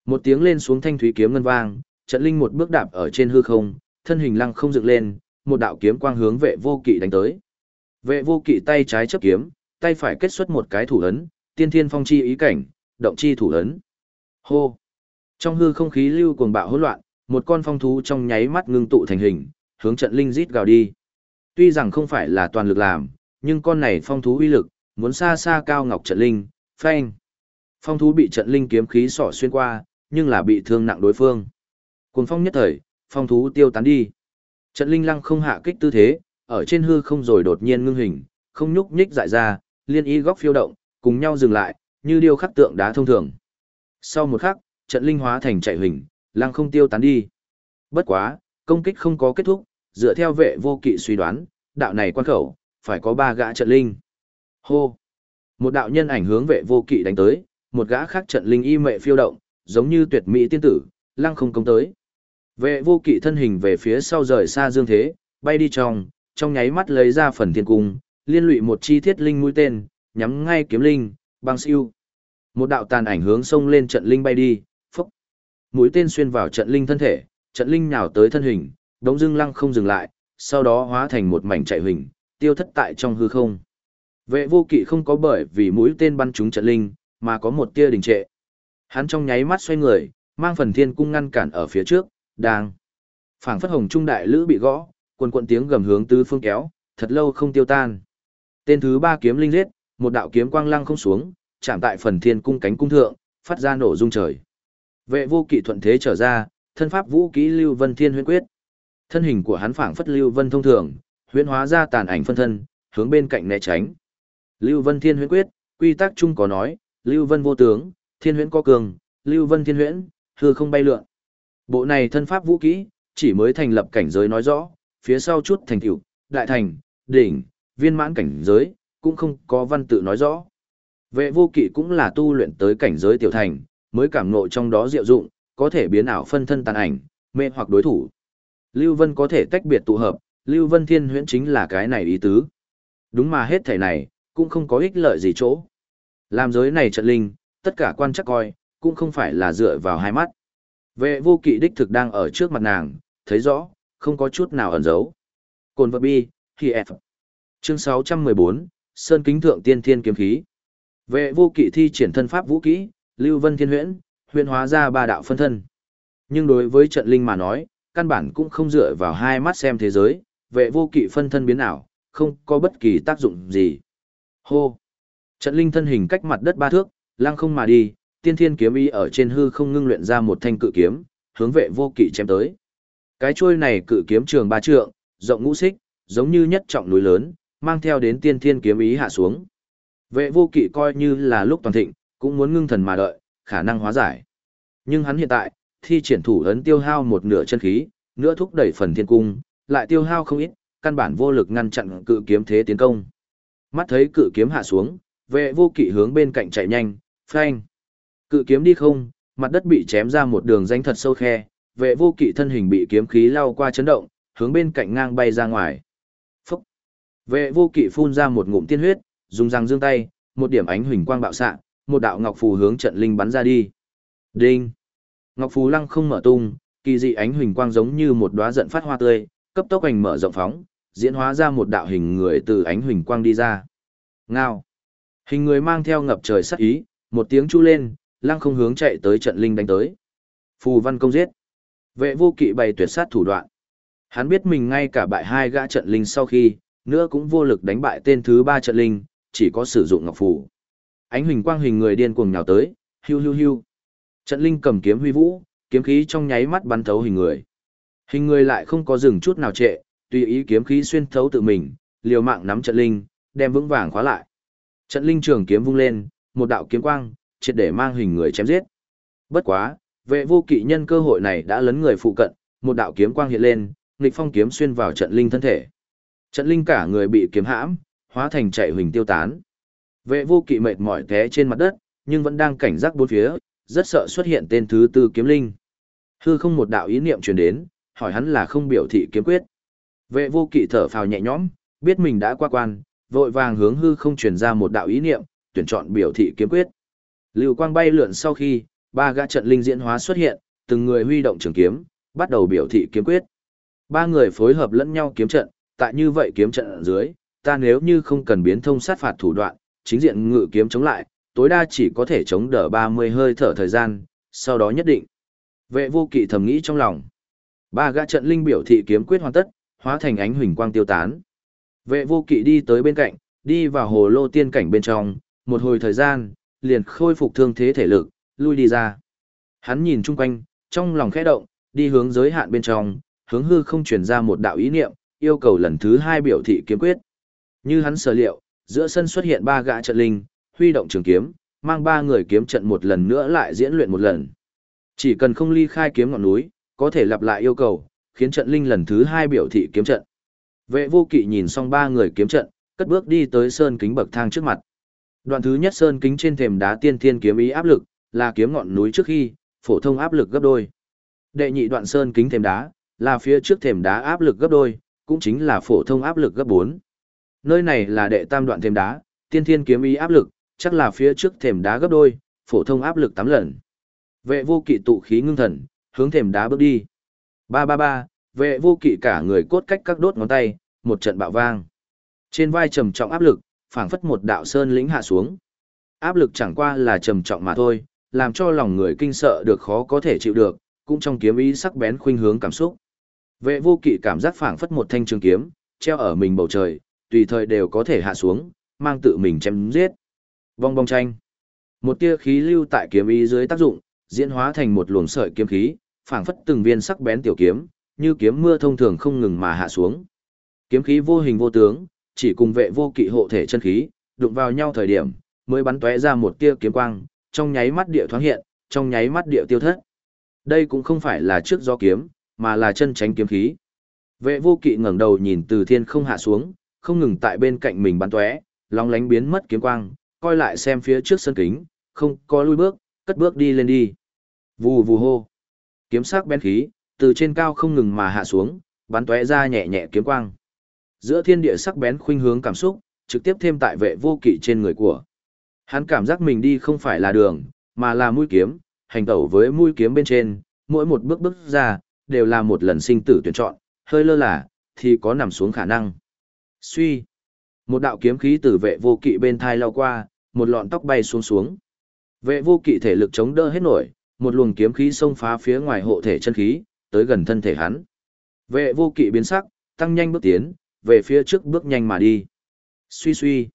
Một tiếng lên xuống thanh thúy kiếm ngân vang, trận linh một bước đạp ở trên hư không, thân hình lăng không dựng lên, một đạo kiếm quang hướng vệ vô kỵ đánh tới. Vệ vô kỵ tay trái chấp kiếm, tay phải kết xuất một cái thủ ấn, tiên thiên phong chi ý cảnh, động chi thủ ấn. Hô! Trong hư không khí lưu cuồng bạo hỗn loạn, một con phong thú trong nháy mắt ngưng tụ thành hình, hướng trận linh rít gào đi. Tuy rằng không phải là toàn lực làm, nhưng con này phong thú uy lực, muốn xa xa cao ngọc trận linh, phanh. Phong thú bị trận linh kiếm khí sỏ xuyên qua, nhưng là bị thương nặng đối phương. Cuồng phong nhất thời, phong thú tiêu tán đi. Trận linh lăng không hạ kích tư thế, ở trên hư không rồi đột nhiên ngưng hình, không nhúc nhích dại ra, liên y góc phiêu động, cùng nhau dừng lại, như điêu khắc tượng đá thông thường. Sau một khắc, trận linh hóa thành chạy hình, lăng không tiêu tán đi. Bất quá, công kích không có kết thúc, dựa theo vệ vô kỵ suy đoán, đạo này quan khẩu, phải có ba gã trận linh. Hô! Một đạo nhân ảnh hướng vệ vô kỵ đánh tới, một gã khác trận linh y mệ phiêu động, giống như tuyệt mỹ tiên tử, lăng không công tới. Vệ vô kỵ thân hình về phía sau rời xa dương thế, bay đi trong, trong nháy mắt lấy ra phần thiên cung, liên lụy một chi thiết linh mũi tên, nhắm ngay kiếm linh, băng siêu. Một đạo tàn ảnh hướng sông lên trận linh bay đi, phốc. Mũi tên xuyên vào trận linh thân thể, trận linh nhào tới thân hình, đống dưng lăng không dừng lại, sau đó hóa thành một mảnh chạy hình, tiêu thất tại trong hư không. Vệ vô kỵ không có bởi vì mũi tên bắn trúng trận linh, mà có một tia đình trệ. Hắn trong nháy mắt xoay người, mang phần thiên cung ngăn cản ở phía trước, đang. phảng phất hồng trung đại lữ bị gõ, quần quận tiếng gầm hướng tứ phương kéo, thật lâu không tiêu tan. Tên thứ ba kiếm linh giết, một đạo kiếm quang lăng không xuống, chạm tại phần thiên cung cánh cung thượng, phát ra nổ rung trời. Vệ vô kỵ thuận thế trở ra, thân pháp vũ kỹ lưu vân thiên huyễn quyết. Thân hình của hắn phảng phất lưu vân thông thường, huyễn hóa ra tàn ảnh phân thân, hướng bên cạnh né tránh. Lưu vân thiên huyễn quyết, quy tắc chung có nói, lưu vân vô tướng, thiên huyễn có cường, lưu vân thiên huyễn, hư không bay lượn. Bộ này thân pháp vũ kỹ, chỉ mới thành lập cảnh giới nói rõ, phía sau chút thành tựu, đại thành, đỉnh, viên mãn cảnh giới, cũng không có văn tự nói rõ. Vệ vô kỵ cũng là tu luyện tới cảnh giới tiểu thành, mới cảm ngộ trong đó diệu dụng, có thể biến ảo phân thân tàn ảnh, mê hoặc đối thủ. Lưu Vân có thể tách biệt tụ hợp, Lưu Vân Thiên huyễn chính là cái này ý tứ. Đúng mà hết thể này, cũng không có ích lợi gì chỗ. Làm giới này trận linh, tất cả quan chắc coi, cũng không phải là dựa vào hai mắt. Vệ vô kỵ đích thực đang ở trước mặt nàng, thấy rõ, không có chút nào ẩn giấu. Cồn vật bi, thì F. Chương 614, Sơn Kính Thượng Tiên Thiên Kiếm Khí. Vệ vô kỵ thi triển thân pháp vũ kỹ, Lưu Vân Thiên Huyễn, huyễn hóa ra ba đạo phân thân. Nhưng đối với trận linh mà nói, căn bản cũng không dựa vào hai mắt xem thế giới, vệ vô kỵ phân thân biến ảo, không có bất kỳ tác dụng gì. Hô! Trận linh thân hình cách mặt đất ba thước, lăng không mà đi, tiên thiên kiếm ý ở trên hư không ngưng luyện ra một thanh cự kiếm, hướng vệ vô kỵ chém tới. Cái chuôi này cự kiếm trường ba trượng, rộng ngũ xích, giống như nhất trọng núi lớn, mang theo đến tiên thiên kiếm ý hạ xuống. Vệ vô kỵ coi như là lúc toàn thịnh, cũng muốn ngưng thần mà đợi, khả năng hóa giải. Nhưng hắn hiện tại, thi triển thủ ấn tiêu hao một nửa chân khí, nữa thúc đẩy phần thiên cung, lại tiêu hao không ít, căn bản vô lực ngăn chặn cự kiếm thế tiến công. Mắt thấy cự kiếm hạ xuống, vệ vô kỵ hướng bên cạnh chạy nhanh, phanh. Cự kiếm đi không, mặt đất bị chém ra một đường danh thật sâu khe, vệ vô kỵ thân hình bị kiếm khí lao qua chấn động, hướng bên cạnh ngang bay ra ngoài. Phúc! Vệ vô kỵ phun ra một ngụm tiên huyết, dùng răng dương tay, một điểm ánh huỳnh quang bạo xạ, một đạo ngọc phù hướng trận linh bắn ra đi. Đinh! Ngọc phù lăng không mở tung, kỳ dị ánh huỳnh quang giống như một đóa giận phát hoa tươi, cấp tốc hành mở rộng phóng, diễn hóa ra một đạo hình người từ ánh huỳnh quang đi ra. Ngao! Hình người mang theo ngập trời sát ý, một tiếng chu lên, lăng không hướng chạy tới trận linh đánh tới. Phù văn công giết. Vệ vô kỵ bày tuyệt sát thủ đoạn. Hắn biết mình ngay cả bại hai gã trận linh sau khi, nữa cũng vô lực đánh bại tên thứ ba trận linh, chỉ có sử dụng ngọc phù. Ánh huỳnh quang hình người điên cuồng nhào tới, hiu hiu hiu. Trận linh cầm kiếm huy vũ, kiếm khí trong nháy mắt bắn thấu hình người. Hình người lại không có dừng chút nào trệ, tùy ý kiếm khí xuyên thấu tự mình, liều mạng nắm trận linh, đem vững vàng khóa lại. Trận linh trường kiếm vung lên, một đạo kiếm quang, triệt để mang hình người chém giết. Bất quá, vệ vô kỵ nhân cơ hội này đã lấn người phụ cận, một đạo kiếm quang hiện lên, nghịch phong kiếm xuyên vào trận linh thân thể. Trận linh cả người bị kiếm hãm, hóa thành chạy huỳnh tiêu tán. Vệ vô kỵ mệt mỏi té trên mặt đất, nhưng vẫn đang cảnh giác bốn phía, rất sợ xuất hiện tên thứ tư kiếm linh. Hư không một đạo ý niệm truyền đến, hỏi hắn là không biểu thị kiếm quyết. Vệ vô kỵ thở phào nhẹ nhõm, biết mình đã qua quan, vội vàng hướng hư không truyền ra một đạo ý niệm, tuyển chọn biểu thị kiếm quyết. Lưu quang bay lượn sau khi, ba gã trận linh diễn hóa xuất hiện, từng người huy động trường kiếm, bắt đầu biểu thị kiếm quyết. Ba người phối hợp lẫn nhau kiếm trận, tại như vậy kiếm trận ở dưới, ta nếu như không cần biến thông sát phạt thủ đoạn, chính diện ngự kiếm chống lại, tối đa chỉ có thể chống đỡ 30 hơi thở thời gian, sau đó nhất định. Vệ vô kỵ thầm nghĩ trong lòng. Ba gã trận linh biểu thị kiếm quyết hoàn tất, hóa thành ánh huỳnh quang tiêu tán. Vệ vô kỵ đi tới bên cạnh, đi vào hồ lô tiên cảnh bên trong, một hồi thời gian, liền khôi phục thương thế thể lực, lui đi ra. Hắn nhìn chung quanh, trong lòng khẽ động, đi hướng giới hạn bên trong, hướng hư không truyền ra một đạo ý niệm, yêu cầu lần thứ hai biểu thị kiếm quyết. Như hắn sở liệu, giữa sân xuất hiện ba gã trận linh, huy động trường kiếm, mang ba người kiếm trận một lần nữa lại diễn luyện một lần. Chỉ cần không ly khai kiếm ngọn núi, có thể lặp lại yêu cầu, khiến trận linh lần thứ hai biểu thị kiếm trận. Vệ vô kỵ nhìn xong ba người kiếm trận, cất bước đi tới sơn kính bậc thang trước mặt. Đoạn thứ nhất sơn kính trên thềm đá tiên thiên kiếm ý áp lực, là kiếm ngọn núi trước khi, phổ thông áp lực gấp đôi. Đệ nhị đoạn sơn kính thềm đá, là phía trước thềm đá áp lực gấp đôi, cũng chính là phổ thông áp lực gấp 4. Nơi này là đệ tam đoạn thềm đá, tiên thiên kiếm ý áp lực, chắc là phía trước thềm đá gấp đôi, phổ thông áp lực 8 lần. Vệ vô kỵ tụ khí ngưng thần, hướng thềm đá bước đi. Ba ba ba, vệ vô kỵ cả người cốt cách các đốt ngón tay, một trận bạo vang. Trên vai trầm trọng áp lực, phảng phất một đạo sơn lĩnh hạ xuống. Áp lực chẳng qua là trầm trọng mà thôi, làm cho lòng người kinh sợ được khó có thể chịu được, cũng trong kiếm ý sắc bén khuynh hướng cảm xúc. Vệ vô kỵ cảm giác phảng phất một thanh trường kiếm, treo ở mình bầu trời, tùy thời đều có thể hạ xuống, mang tự mình chém giết. Vong bong tranh. Một tia khí lưu tại kiếm ý dưới tác dụng, diễn hóa thành một luồng sợi kiếm khí, phảng phất từng viên sắc bén tiểu kiếm, như kiếm mưa thông thường không ngừng mà hạ xuống. Kiếm khí vô hình vô tướng, chỉ cùng vệ vô kỵ hộ thể chân khí, đụng vào nhau thời điểm, mới bắn tóe ra một tia kiếm quang, trong nháy mắt địa thoáng hiện, trong nháy mắt địa tiêu thất. Đây cũng không phải là trước gió kiếm, mà là chân tránh kiếm khí. Vệ vô kỵ ngẩng đầu nhìn từ thiên không hạ xuống, không ngừng tại bên cạnh mình bắn tóe, long lánh biến mất kiếm quang, coi lại xem phía trước sân kính, không có lui bước, cất bước đi lên đi. Vù vù hô. Kiếm sắc bén khí, từ trên cao không ngừng mà hạ xuống, bắn tóe ra nhẹ nhẹ kiếm quang. Giữa thiên địa sắc bén khuynh hướng cảm xúc, trực tiếp thêm tại vệ vô kỵ trên người của. Hắn cảm giác mình đi không phải là đường, mà là mũi kiếm, hành tẩu với mũi kiếm bên trên, mỗi một bước bước ra, đều là một lần sinh tử tuyển chọn, hơi lơ là, thì có nằm xuống khả năng. Suy. Một đạo kiếm khí từ vệ vô kỵ bên thai lao qua, một lọn tóc bay xuống xuống. Vệ vô kỵ thể lực chống đỡ hết nổi, một luồng kiếm khí xông phá phía ngoài hộ thể chân khí, tới gần thân thể hắn. Vệ vô kỵ biến sắc, tăng nhanh bước tiến, về phía trước bước nhanh mà đi. Suy suy.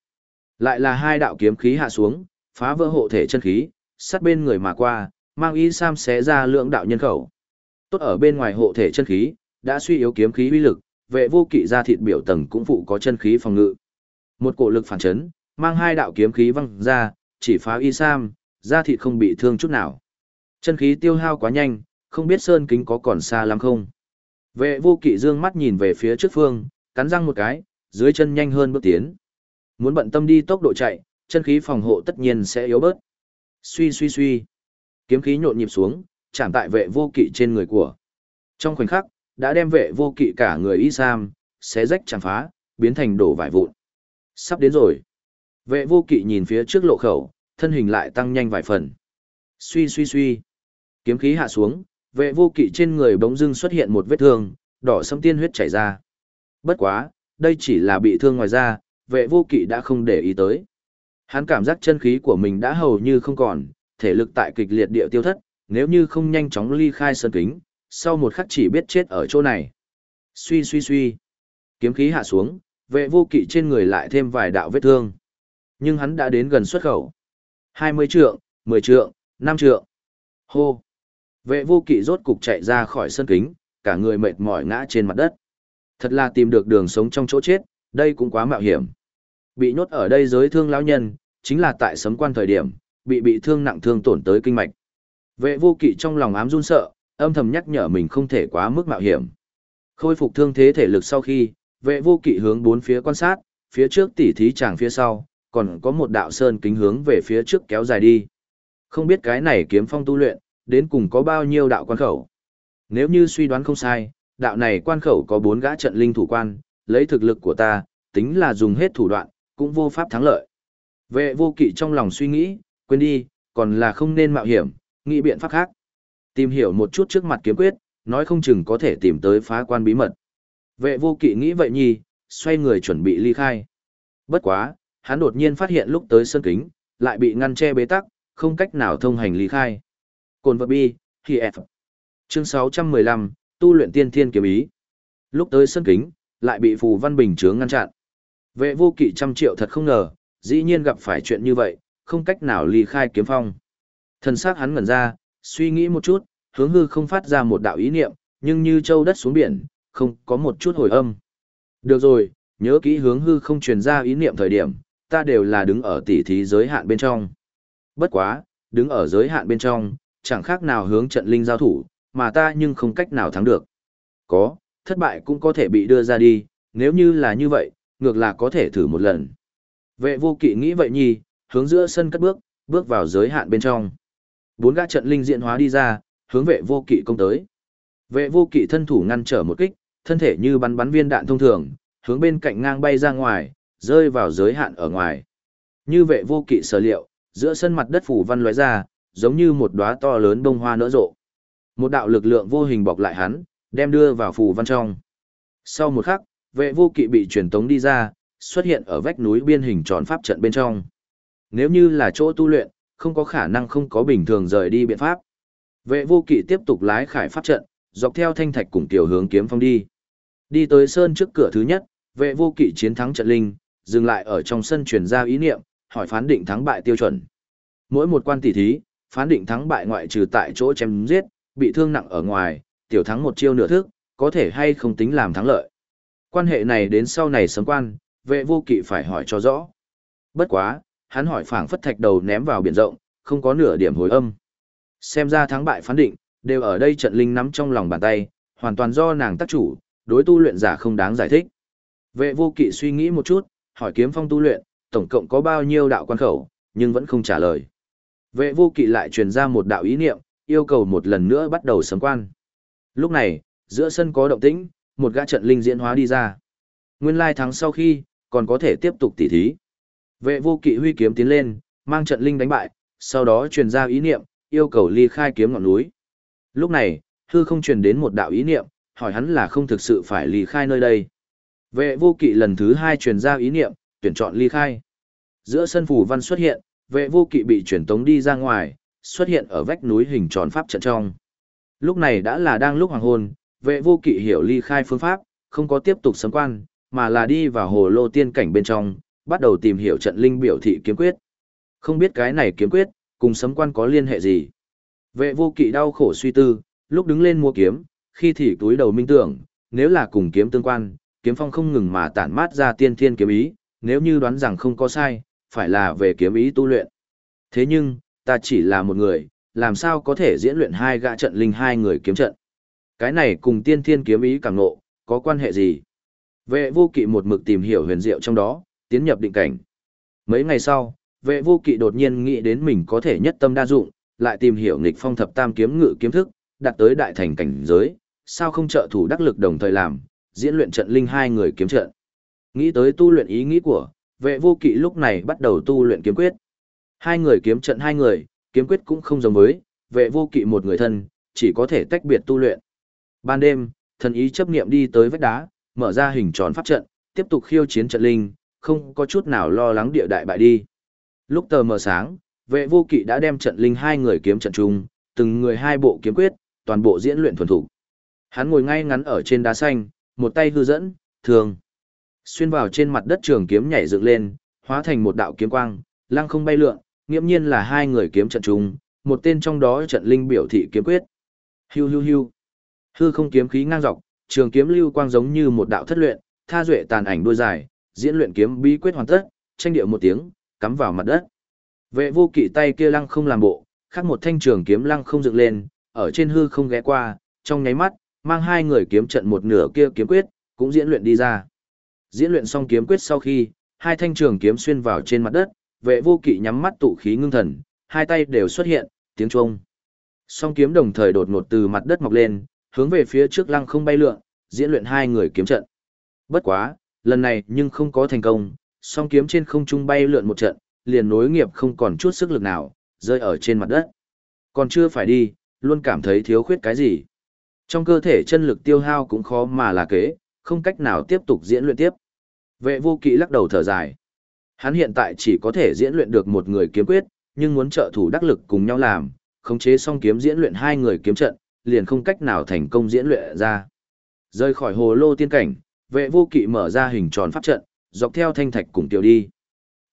Lại là hai đạo kiếm khí hạ xuống, phá vỡ hộ thể chân khí, sát bên người mà qua, mang y sam xé ra lượng đạo nhân khẩu. Tốt ở bên ngoài hộ thể chân khí, đã suy yếu kiếm khí uy lực, vệ vô kỵ ra thịt biểu tầng cũng phụ có chân khí phòng ngự. Một cổ lực phản chấn, mang hai đạo kiếm khí văng ra, chỉ phá y sam, ra thịt không bị thương chút nào. Chân khí tiêu hao quá nhanh, không biết sơn kính có còn xa lắm không. Vệ vô kỵ dương mắt nhìn về phía trước phương, cắn răng một cái, dưới chân nhanh hơn bước tiến. Muốn bận tâm đi tốc độ chạy, chân khí phòng hộ tất nhiên sẽ yếu bớt. Suy suy suy. Kiếm khí nhộn nhịp xuống, chạm tại vệ vô kỵ trên người của. Trong khoảnh khắc, đã đem vệ vô kỵ cả người y sam, xé rách chẳng phá, biến thành đổ vải vụn. Sắp đến rồi. Vệ vô kỵ nhìn phía trước lộ khẩu, thân hình lại tăng nhanh vài phần. Suy suy suy. Kiếm khí hạ xuống, vệ vô kỵ trên người bỗng dưng xuất hiện một vết thương, đỏ sẫm tiên huyết chảy ra. Bất quá, đây chỉ là bị thương ngoài da, vệ vô kỵ đã không để ý tới. Hắn cảm giác chân khí của mình đã hầu như không còn, thể lực tại kịch liệt địa tiêu thất, nếu như không nhanh chóng ly khai sơn kính, sau một khắc chỉ biết chết ở chỗ này. Suy suy suy. Kiếm khí hạ xuống, vệ vô kỵ trên người lại thêm vài đạo vết thương. Nhưng hắn đã đến gần xuất khẩu. 20 trượng, 10 trượng, 5 trượng. Hô. Vệ vô kỵ rốt cục chạy ra khỏi sân kính, cả người mệt mỏi ngã trên mặt đất. Thật là tìm được đường sống trong chỗ chết, đây cũng quá mạo hiểm. Bị nhốt ở đây giới thương lão nhân, chính là tại sấm quan thời điểm, bị bị thương nặng thương tổn tới kinh mạch. Vệ vô kỵ trong lòng ám run sợ, âm thầm nhắc nhở mình không thể quá mức mạo hiểm. Khôi phục thương thế thể lực sau khi, vệ vô kỵ hướng bốn phía quan sát, phía trước tỉ thí chàng phía sau, còn có một đạo sơn kính hướng về phía trước kéo dài đi. Không biết cái này kiếm phong tu luyện, đến cùng có bao nhiêu đạo quan khẩu. Nếu như suy đoán không sai, đạo này quan khẩu có bốn gã trận linh thủ quan, lấy thực lực của ta, tính là dùng hết thủ đoạn, cũng vô pháp thắng lợi. Vệ vô kỵ trong lòng suy nghĩ, quên đi, còn là không nên mạo hiểm, nghĩ biện pháp khác. Tìm hiểu một chút trước mặt kiếm quyết, nói không chừng có thể tìm tới phá quan bí mật. Vệ vô kỵ nghĩ vậy nhi, xoay người chuẩn bị ly khai. Bất quá, hắn đột nhiên phát hiện lúc tới sân kính, lại bị ngăn che bế tắc, không cách nào thông hành ly khai. Cồn vật bi, thì F. Chương 615, tu luyện tiên thiên kiếm ý. Lúc tới sân kính, lại bị phù văn bình chướng ngăn chặn. Vệ vô kỵ trăm triệu thật không ngờ, dĩ nhiên gặp phải chuyện như vậy, không cách nào ly khai kiếm phong. Thần sắc hắn ngẩn ra, suy nghĩ một chút, hướng hư không phát ra một đạo ý niệm, nhưng như châu đất xuống biển, không có một chút hồi âm. Được rồi, nhớ kỹ hướng hư không truyền ra ý niệm thời điểm, ta đều là đứng ở tỉ thí giới hạn bên trong. Bất quá, đứng ở giới hạn bên trong, chẳng khác nào hướng trận linh giao thủ, mà ta nhưng không cách nào thắng được. Có, thất bại cũng có thể bị đưa ra đi, nếu như là như vậy, ngược là có thể thử một lần. Vệ vô kỵ nghĩ vậy nhi, hướng giữa sân cất bước, bước vào giới hạn bên trong. Bốn gã trận linh diện hóa đi ra, hướng vệ vô kỵ công tới. Vệ vô kỵ thân thủ ngăn trở một kích, thân thể như bắn bắn viên đạn thông thường, hướng bên cạnh ngang bay ra ngoài, rơi vào giới hạn ở ngoài. Như vệ vô kỵ sở liệu, giữa sân mặt đất phủ văn lóe ra, giống như một đóa to lớn bông hoa nở rộ. Một đạo lực lượng vô hình bọc lại hắn, đem đưa vào phù văn trong. Sau một khắc, vệ vô kỵ bị truyền tống đi ra, xuất hiện ở vách núi biên hình tròn pháp trận bên trong. Nếu như là chỗ tu luyện, không có khả năng không có bình thường rời đi biện pháp. Vệ vô kỵ tiếp tục lái khải pháp trận, dọc theo thanh thạch cùng tiểu hướng kiếm phong đi. Đi tới sơn trước cửa thứ nhất, vệ vô kỵ chiến thắng trận linh, dừng lại ở trong sân truyền ra ý niệm, hỏi phán định thắng bại tiêu chuẩn. Mỗi một quan tỷ thí, phán định thắng bại ngoại trừ tại chỗ chém giết, bị thương nặng ở ngoài, tiểu thắng một chiêu nửa thức, có thể hay không tính làm thắng lợi. Quan hệ này đến sau này sớm quan, vệ vô kỵ phải hỏi cho rõ. Bất quá, hắn hỏi phảng phất thạch đầu ném vào biển rộng, không có nửa điểm hồi âm. Xem ra thắng bại phán định, đều ở đây trận linh nắm trong lòng bàn tay, hoàn toàn do nàng tác chủ, đối tu luyện giả không đáng giải thích. Vệ vô kỵ suy nghĩ một chút, hỏi kiếm phong tu luyện, tổng cộng có bao nhiêu đạo quan khẩu, nhưng vẫn không trả lời. Vệ vô kỵ lại truyền ra một đạo ý niệm, yêu cầu một lần nữa bắt đầu sấm quan. Lúc này, giữa sân có động tĩnh, một gã trận linh diễn hóa đi ra. Nguyên lai thắng sau khi, còn có thể tiếp tục tỉ thí. Vệ vô kỵ huy kiếm tiến lên, mang trận linh đánh bại, sau đó truyền ra ý niệm, yêu cầu ly khai kiếm ngọn núi. Lúc này, hư không truyền đến một đạo ý niệm, hỏi hắn là không thực sự phải ly khai nơi đây. Vệ vô kỵ lần thứ hai truyền ra ý niệm, tuyển chọn ly khai. Giữa sân phủ văn xuất hiện, vệ vô kỵ bị chuyển tống đi ra ngoài, xuất hiện ở vách núi hình tròn pháp trận trong. Lúc này đã là đang lúc hoàng hôn, vệ vô kỵ hiểu ly khai phương pháp, không có tiếp tục sấm quan, mà là đi vào hồ lô tiên cảnh bên trong, bắt đầu tìm hiểu trận linh biểu thị kiếm quyết. Không biết cái này kiếm quyết, cùng sấm quan có liên hệ gì. Vệ vô kỵ đau khổ suy tư, lúc đứng lên mua kiếm, khi thì túi đầu minh tưởng, nếu là cùng kiếm tương quan, kiếm phong không ngừng mà tản mát ra tiên thiên kiếm ý, nếu như đoán rằng không có sai, phải là về kiếm ý tu luyện. Thế nhưng, ta chỉ là một người, làm sao có thể diễn luyện hai gã trận linh hai người kiếm trận. Cái này cùng tiên thiên kiếm ý càng nộ, có quan hệ gì? Vệ vô kỵ một mực tìm hiểu huyền diệu trong đó, tiến nhập định cảnh. Mấy ngày sau, vệ vô kỵ đột nhiên nghĩ đến mình có thể nhất tâm đa dụng, lại tìm hiểu nghịch phong thập tam kiếm ngự kiếm thức, đạt tới đại thành cảnh giới, sao không trợ thủ đắc lực đồng thời làm, diễn luyện trận linh hai người kiếm trận. Nghĩ tới tu luyện ý nghĩ của, vệ vô kỵ lúc này bắt đầu tu luyện kiếm quyết. Hai người kiếm trận hai người, kiếm quyết cũng không giống với, vệ vô kỵ một người thân, chỉ có thể tách biệt tu luyện. Ban đêm, thần ý chấp niệm đi tới vách đá, mở ra hình tròn pháp trận, tiếp tục khiêu chiến trận linh, không có chút nào lo lắng địa đại bại đi. Lúc tờ mờ sáng, vệ vô kỵ đã đem trận linh hai người kiếm trận chung, từng người hai bộ kiếm quyết, toàn bộ diễn luyện thuần thủ. Hắn ngồi ngay ngắn ở trên đá xanh, một tay hư dẫn, thường. Xuyên vào trên mặt đất trường kiếm nhảy dựng lên, hóa thành một đạo kiếm quang, lăng không bay lượn, nghiễm nhiên là hai người kiếm trận chung, một tên trong đó trận linh biểu thị kiếm quyết. Hiu hiu hiu. Hư không kiếm khí ngang dọc, trường kiếm lưu quang giống như một đạo thất luyện, tha duệ tàn ảnh đuôi dài, diễn luyện kiếm bí quyết hoàn tất, tranh điệu một tiếng, cắm vào mặt đất. Vệ vô kỵ tay kia lăng không làm bộ, khác một thanh trường kiếm lăng không dựng lên, ở trên hư không ghé qua, trong nháy mắt, mang hai người kiếm trận một nửa kia kiếm quyết, cũng diễn luyện đi ra. Diễn luyện xong kiếm quyết sau khi, hai thanh trường kiếm xuyên vào trên mặt đất, vệ vô kỵ nhắm mắt tụ khí ngưng thần, hai tay đều xuất hiện, tiếng chuông. Song kiếm đồng thời đột ngột từ mặt đất mọc lên, hướng về phía trước lăng không bay lượn, diễn luyện hai người kiếm trận. Bất quá, lần này nhưng không có thành công, song kiếm trên không trung bay lượn một trận, liền nối nghiệp không còn chút sức lực nào, rơi ở trên mặt đất. Còn chưa phải đi, luôn cảm thấy thiếu khuyết cái gì. Trong cơ thể chân lực tiêu hao cũng khó mà là kế, không cách nào tiếp tục diễn luyện tiếp. Vệ vô kỵ lắc đầu thở dài. Hắn hiện tại chỉ có thể diễn luyện được một người kiếm quyết, nhưng muốn trợ thủ đắc lực cùng nhau làm, khống chế song kiếm diễn luyện hai người kiếm trận, liền không cách nào thành công diễn luyện ra. Rơi khỏi hồ lô tiên cảnh, vệ vô kỵ mở ra hình tròn pháp trận, dọc theo thanh thạch cùng tiểu đi.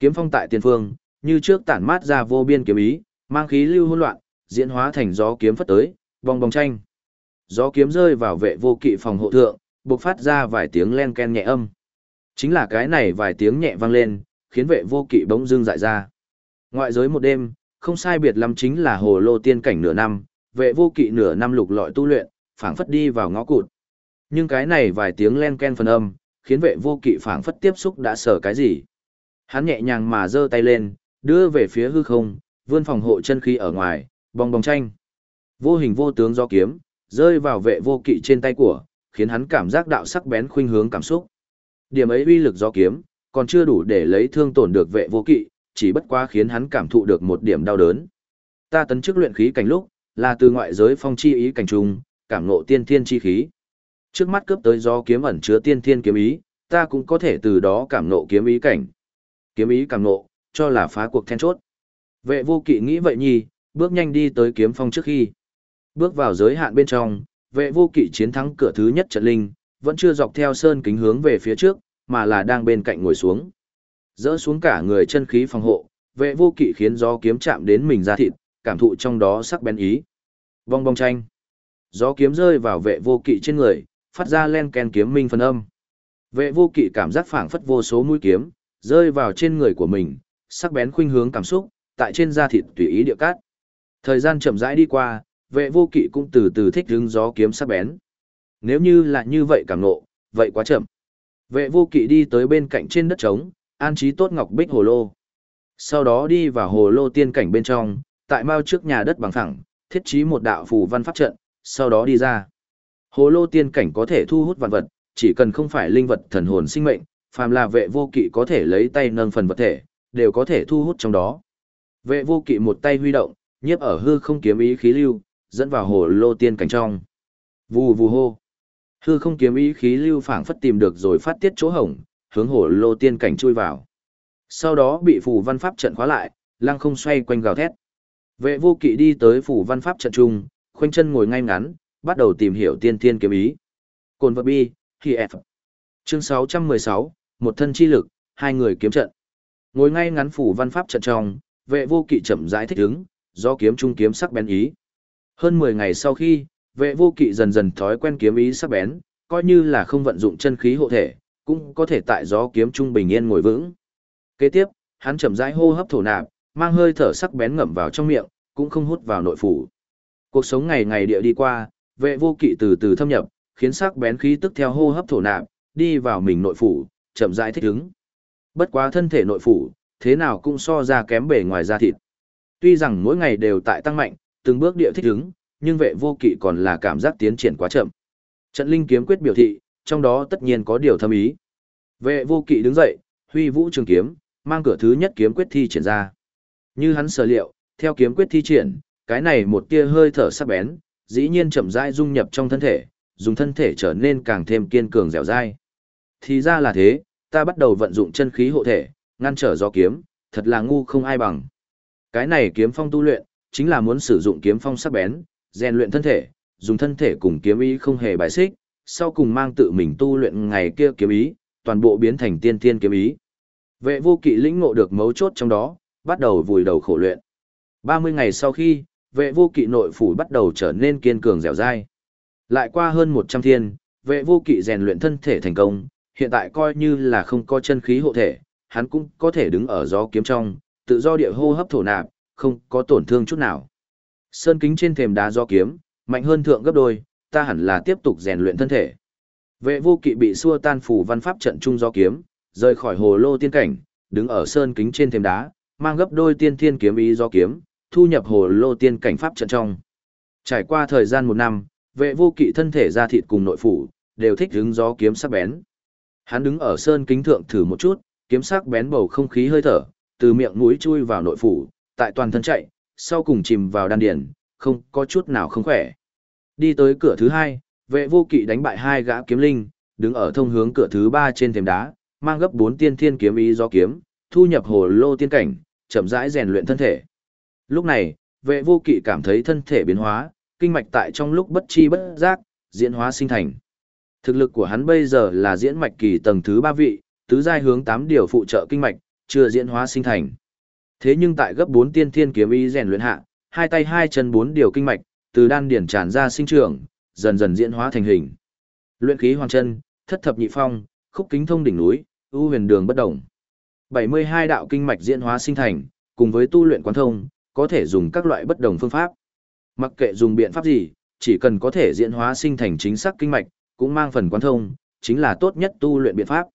Kiếm phong tại tiên phương, như trước tản mát ra vô biên kiếm ý, mang khí lưu hỗn loạn, diễn hóa thành gió kiếm phất tới, bong bong tranh. Gió kiếm rơi vào vệ vô kỵ phòng hộ thượng, bộc phát ra vài tiếng len ken nhẹ âm. Chính là cái này vài tiếng nhẹ vang lên, khiến vệ vô kỵ bỗng dưng dại ra. Ngoại giới một đêm, không sai biệt lắm chính là hồ lô tiên cảnh nửa năm, vệ vô kỵ nửa năm lục lọi tu luyện, phảng phất đi vào ngõ cụt. Nhưng cái này vài tiếng len ken phần âm, khiến vệ vô kỵ phảng phất tiếp xúc đã sở cái gì. Hắn nhẹ nhàng mà giơ tay lên, đưa về phía hư không, vươn phòng hộ chân khí ở ngoài, bong bong tranh. Vô hình vô tướng do kiếm, rơi vào vệ vô kỵ trên tay của, khiến hắn cảm giác đạo sắc bén khuynh hướng cảm xúc. Điểm ấy uy lực do kiếm, còn chưa đủ để lấy thương tổn được vệ vô kỵ, chỉ bất quá khiến hắn cảm thụ được một điểm đau đớn. Ta tấn chức luyện khí cảnh lúc, là từ ngoại giới phong chi ý cảnh trùng, cảm ngộ tiên thiên chi khí. Trước mắt cướp tới do kiếm ẩn chứa tiên thiên kiếm ý, ta cũng có thể từ đó cảm ngộ kiếm ý cảnh. Kiếm ý cảm ngộ, cho là phá cuộc then chốt. Vệ vô kỵ nghĩ vậy nhi, bước nhanh đi tới kiếm phong trước khi. Bước vào giới hạn bên trong, vệ vô kỵ chiến thắng cửa thứ nhất trận linh, vẫn chưa dọc theo sơn kính hướng về phía trước, mà là đang bên cạnh ngồi xuống. Dỡ xuống cả người chân khí phòng hộ, vệ vô kỵ khiến gió kiếm chạm đến mình ra thịt, cảm thụ trong đó sắc bén ý. Vong bong tranh. Gió kiếm rơi vào vệ vô kỵ trên người, phát ra len ken kiếm minh phân âm. Vệ vô kỵ cảm giác phảng phất vô số mũi kiếm, rơi vào trên người của mình, sắc bén khuynh hướng cảm xúc, tại trên da thịt tùy ý địa cát. Thời gian chậm rãi đi qua, vệ vô kỵ cũng từ từ thích hướng gió kiếm sắc bén. Nếu như là như vậy cảm nộ, vậy quá chậm. Vệ vô kỵ đi tới bên cạnh trên đất trống, an trí tốt ngọc bích hồ lô. Sau đó đi vào hồ lô tiên cảnh bên trong, tại mao trước nhà đất bằng phẳng, thiết trí một đạo phù văn pháp trận, sau đó đi ra. Hồ lô tiên cảnh có thể thu hút vạn vật, chỉ cần không phải linh vật thần hồn sinh mệnh, phàm là vệ vô kỵ có thể lấy tay nâng phần vật thể, đều có thể thu hút trong đó. Vệ vô kỵ một tay huy động, nhiếp ở hư không kiếm ý khí lưu, dẫn vào hồ lô tiên cảnh trong. Vù vù hô. Hư không kiếm ý khí lưu phảng phất tìm được rồi phát tiết chỗ hổng, hướng hổ lô tiên cảnh chui vào. Sau đó bị phủ văn pháp trận khóa lại, lăng không xoay quanh gào thét. Vệ vô kỵ đi tới phủ văn pháp trận trung, khoanh chân ngồi ngay ngắn, bắt đầu tìm hiểu tiên thiên kiếm ý. Cồn vật bi, thì F. Chương 616, một thân chi lực, hai người kiếm trận. Ngồi ngay ngắn phủ văn pháp trận trong, vệ vô kỵ chậm rãi thích ứng, do kiếm trung kiếm sắc bén ý. Hơn 10 ngày sau khi, vệ vô kỵ dần dần thói quen kiếm ý sắc bén, coi như là không vận dụng chân khí hộ thể, cũng có thể tại gió kiếm trung bình yên ngồi vững. Kế tiếp, hắn chậm rãi hô hấp thổ nạp, mang hơi thở sắc bén ngậm vào trong miệng, cũng không hút vào nội phủ. Cuộc sống ngày ngày địa đi qua, vệ vô kỵ từ từ thâm nhập, khiến sắc bén khí tức theo hô hấp thổ nạp, đi vào mình nội phủ, chậm rãi thích ứng. Bất quá thân thể nội phủ, thế nào cũng so ra kém bề ngoài da thịt. Tuy rằng mỗi ngày đều tại tăng mạnh, từng bước địa thích ứng, nhưng vệ vô kỵ còn là cảm giác tiến triển quá chậm. Trận linh kiếm quyết biểu thị, trong đó tất nhiên có điều thâm ý. Vệ vô kỵ đứng dậy, huy vũ trường kiếm, mang cửa thứ nhất kiếm quyết thi triển ra. Như hắn sở liệu, theo kiếm quyết thi triển, cái này một tia hơi thở sắc bén, dĩ nhiên chậm rãi dung nhập trong thân thể, dùng thân thể trở nên càng thêm kiên cường dẻo dai. Thì ra là thế, ta bắt đầu vận dụng chân khí hộ thể, ngăn trở gió kiếm, thật là ngu không ai bằng. Cái này kiếm phong tu luyện, chính là muốn sử dụng kiếm phong sắc bén, rèn luyện thân thể, dùng thân thể cùng kiếm ý không hề bài xích, sau cùng mang tự mình tu luyện ngày kia kiếm ý, toàn bộ biến thành tiên tiên kiếm ý. Vệ vô kỵ lĩnh ngộ được mấu chốt trong đó, bắt đầu vùi đầu khổ luyện. 30 ngày sau khi, vệ vô kỵ nội phủ bắt đầu trở nên kiên cường dẻo dai. Lại qua hơn 100 thiên, vệ vô kỵ rèn luyện thân thể thành công, hiện tại coi như là không có chân khí hộ thể, hắn cũng có thể đứng ở gió kiếm trong, tự do địa hô hấp thổ nạp, không có tổn thương chút nào. Sơn kính trên thềm đá do kiếm, mạnh hơn thượng gấp đôi, ta hẳn là tiếp tục rèn luyện thân thể. Vệ vô kỵ bị xua tan phủ văn pháp trận trung do kiếm, rời khỏi hồ lô tiên cảnh, đứng ở sơn kính trên thềm đá, mang gấp đôi tiên thiên kiếm ý do kiếm, thu nhập hồ lô tiên cảnh pháp trận trong. Trải qua thời gian một năm, vệ vô kỵ thân thể ra thịt cùng nội phủ, đều thích hứng gió kiếm sắc bén. Hắn đứng ở sơn kính thượng thử một chút, kiếm sắc bén bầu không khí hơi thở, từ miệng mũi chui vào nội phủ, tại toàn thân chạy, sau cùng chìm vào đan điển, không có chút nào không khỏe. Đi tới cửa thứ hai, vệ vô kỵ đánh bại hai gã kiếm linh, đứng ở thông hướng cửa thứ ba trên thềm đá, mang gấp bốn tiên thiên kiếm ý do kiếm, thu nhập hồ lô tiên cảnh, chậm rãi rèn luyện thân thể. Lúc này, vệ vô kỵ cảm thấy thân thể biến hóa, kinh mạch tại trong lúc bất chi bất giác, diễn hóa sinh thành. Thực lực của hắn bây giờ là diễn mạch kỳ tầng thứ ba vị, tứ giai hướng tám điều phụ trợ kinh mạch, chưa diễn hóa sinh thành. Thế nhưng tại gấp 4 tiên thiên kiếm ý rèn luyện hạ, hai tay hai chân bốn điều kinh mạch, từ đan điển tràn ra sinh trưởng, dần dần diễn hóa thành hình. Luyện khí hoàng chân, thất thập nhị phong, khúc kính thông đỉnh núi, ưu huyền đường bất động. 72 đạo kinh mạch diễn hóa sinh thành, cùng với tu luyện quán thông, có thể dùng các loại bất đồng phương pháp. Mặc kệ dùng biện pháp gì, chỉ cần có thể diễn hóa sinh thành chính xác kinh mạch, cũng mang phần quán thông, chính là tốt nhất tu luyện biện pháp.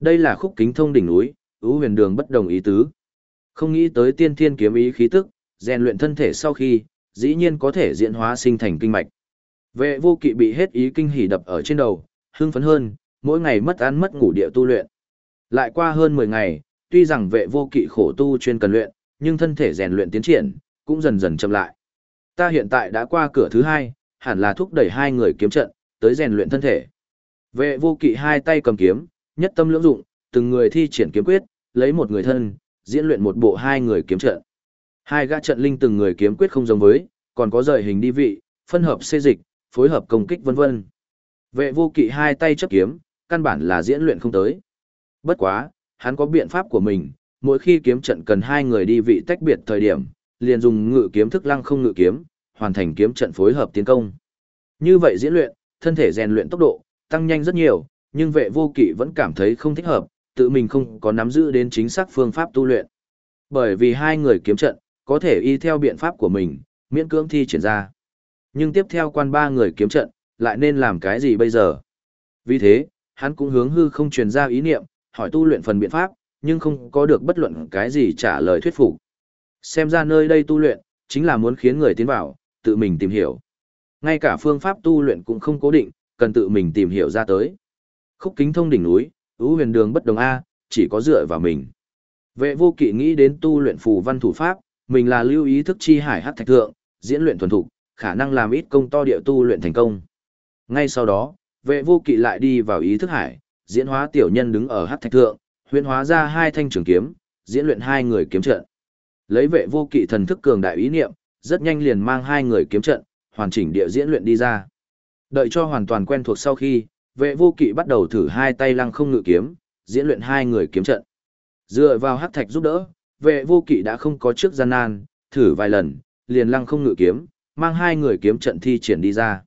Đây là khúc kính thông đỉnh núi, ưu huyền đường bất đồng ý tứ. Không nghĩ tới tiên thiên kiếm ý khí tức, rèn luyện thân thể sau khi, dĩ nhiên có thể diễn hóa sinh thành kinh mạch. Vệ vô kỵ bị hết ý kinh hỉ đập ở trên đầu, hưng phấn hơn, mỗi ngày mất ăn mất ngủ địa tu luyện. Lại qua hơn 10 ngày, tuy rằng vệ vô kỵ khổ tu chuyên cần luyện, nhưng thân thể rèn luyện tiến triển, cũng dần dần chậm lại. Ta hiện tại đã qua cửa thứ hai, hẳn là thúc đẩy hai người kiếm trận, tới rèn luyện thân thể. Vệ vô kỵ hai tay cầm kiếm, nhất tâm lưỡng dụng, từng người thi triển kiếm quyết, lấy một người thân, diễn luyện một bộ hai người kiếm trận. Hai gã trận linh từng người kiếm quyết không giống với, còn có rời hình đi vị, phân hợp xê dịch, phối hợp công kích vân vân. Vệ vô kỵ hai tay chấp kiếm, căn bản là diễn luyện không tới. Bất quá, hắn có biện pháp của mình, mỗi khi kiếm trận cần hai người đi vị tách biệt thời điểm, liền dùng ngự kiếm thức lăng không ngự kiếm, hoàn thành kiếm trận phối hợp tiến công. Như vậy diễn luyện, thân thể rèn luyện tốc độ, tăng nhanh rất nhiều, nhưng vệ vô kỵ vẫn cảm thấy không thích hợp, tự mình không có nắm giữ đến chính xác phương pháp tu luyện. Bởi vì hai người kiếm trận, có thể y theo biện pháp của mình, miễn cưỡng thi triển ra. Nhưng tiếp theo quan ba người kiếm trận, lại nên làm cái gì bây giờ? Vì thế, hắn cũng hướng hư không truyền ra ý niệm, hỏi tu luyện phần biện pháp, nhưng không có được bất luận cái gì trả lời thuyết phục. Xem ra nơi đây tu luyện, chính là muốn khiến người tiến vào, tự mình tìm hiểu. Ngay cả phương pháp tu luyện cũng không cố định, cần tự mình tìm hiểu ra tới. Khúc kính thông đỉnh núi, ưu huyền đường bất đồng A, chỉ có dựa vào mình. Vệ vô kỵ nghĩ đến tu luyện phù văn thủ pháp, mình là lưu ý thức chi hải hát thạch thượng, diễn luyện thuần thục, khả năng làm ít công to địa tu luyện thành công. Ngay sau đó, vệ vô kỵ lại đi vào ý thức hải, diễn hóa tiểu nhân đứng ở hát thạch thượng, huyễn hóa ra hai thanh trường kiếm, diễn luyện hai người kiếm trận. Lấy vệ vô kỵ thần thức cường đại ý niệm, rất nhanh liền mang hai người kiếm trận, hoàn chỉnh địa diễn luyện đi ra. Đợi cho hoàn toàn quen thuộc sau khi, vệ vô kỵ bắt đầu thử hai tay lăng không ngự kiếm, diễn luyện hai người kiếm trận. Dựa vào hắc thạch giúp đỡ, vệ vô kỵ đã không có trước gian nan, thử vài lần, liền lăng không ngự kiếm, mang hai người kiếm trận thi triển đi ra.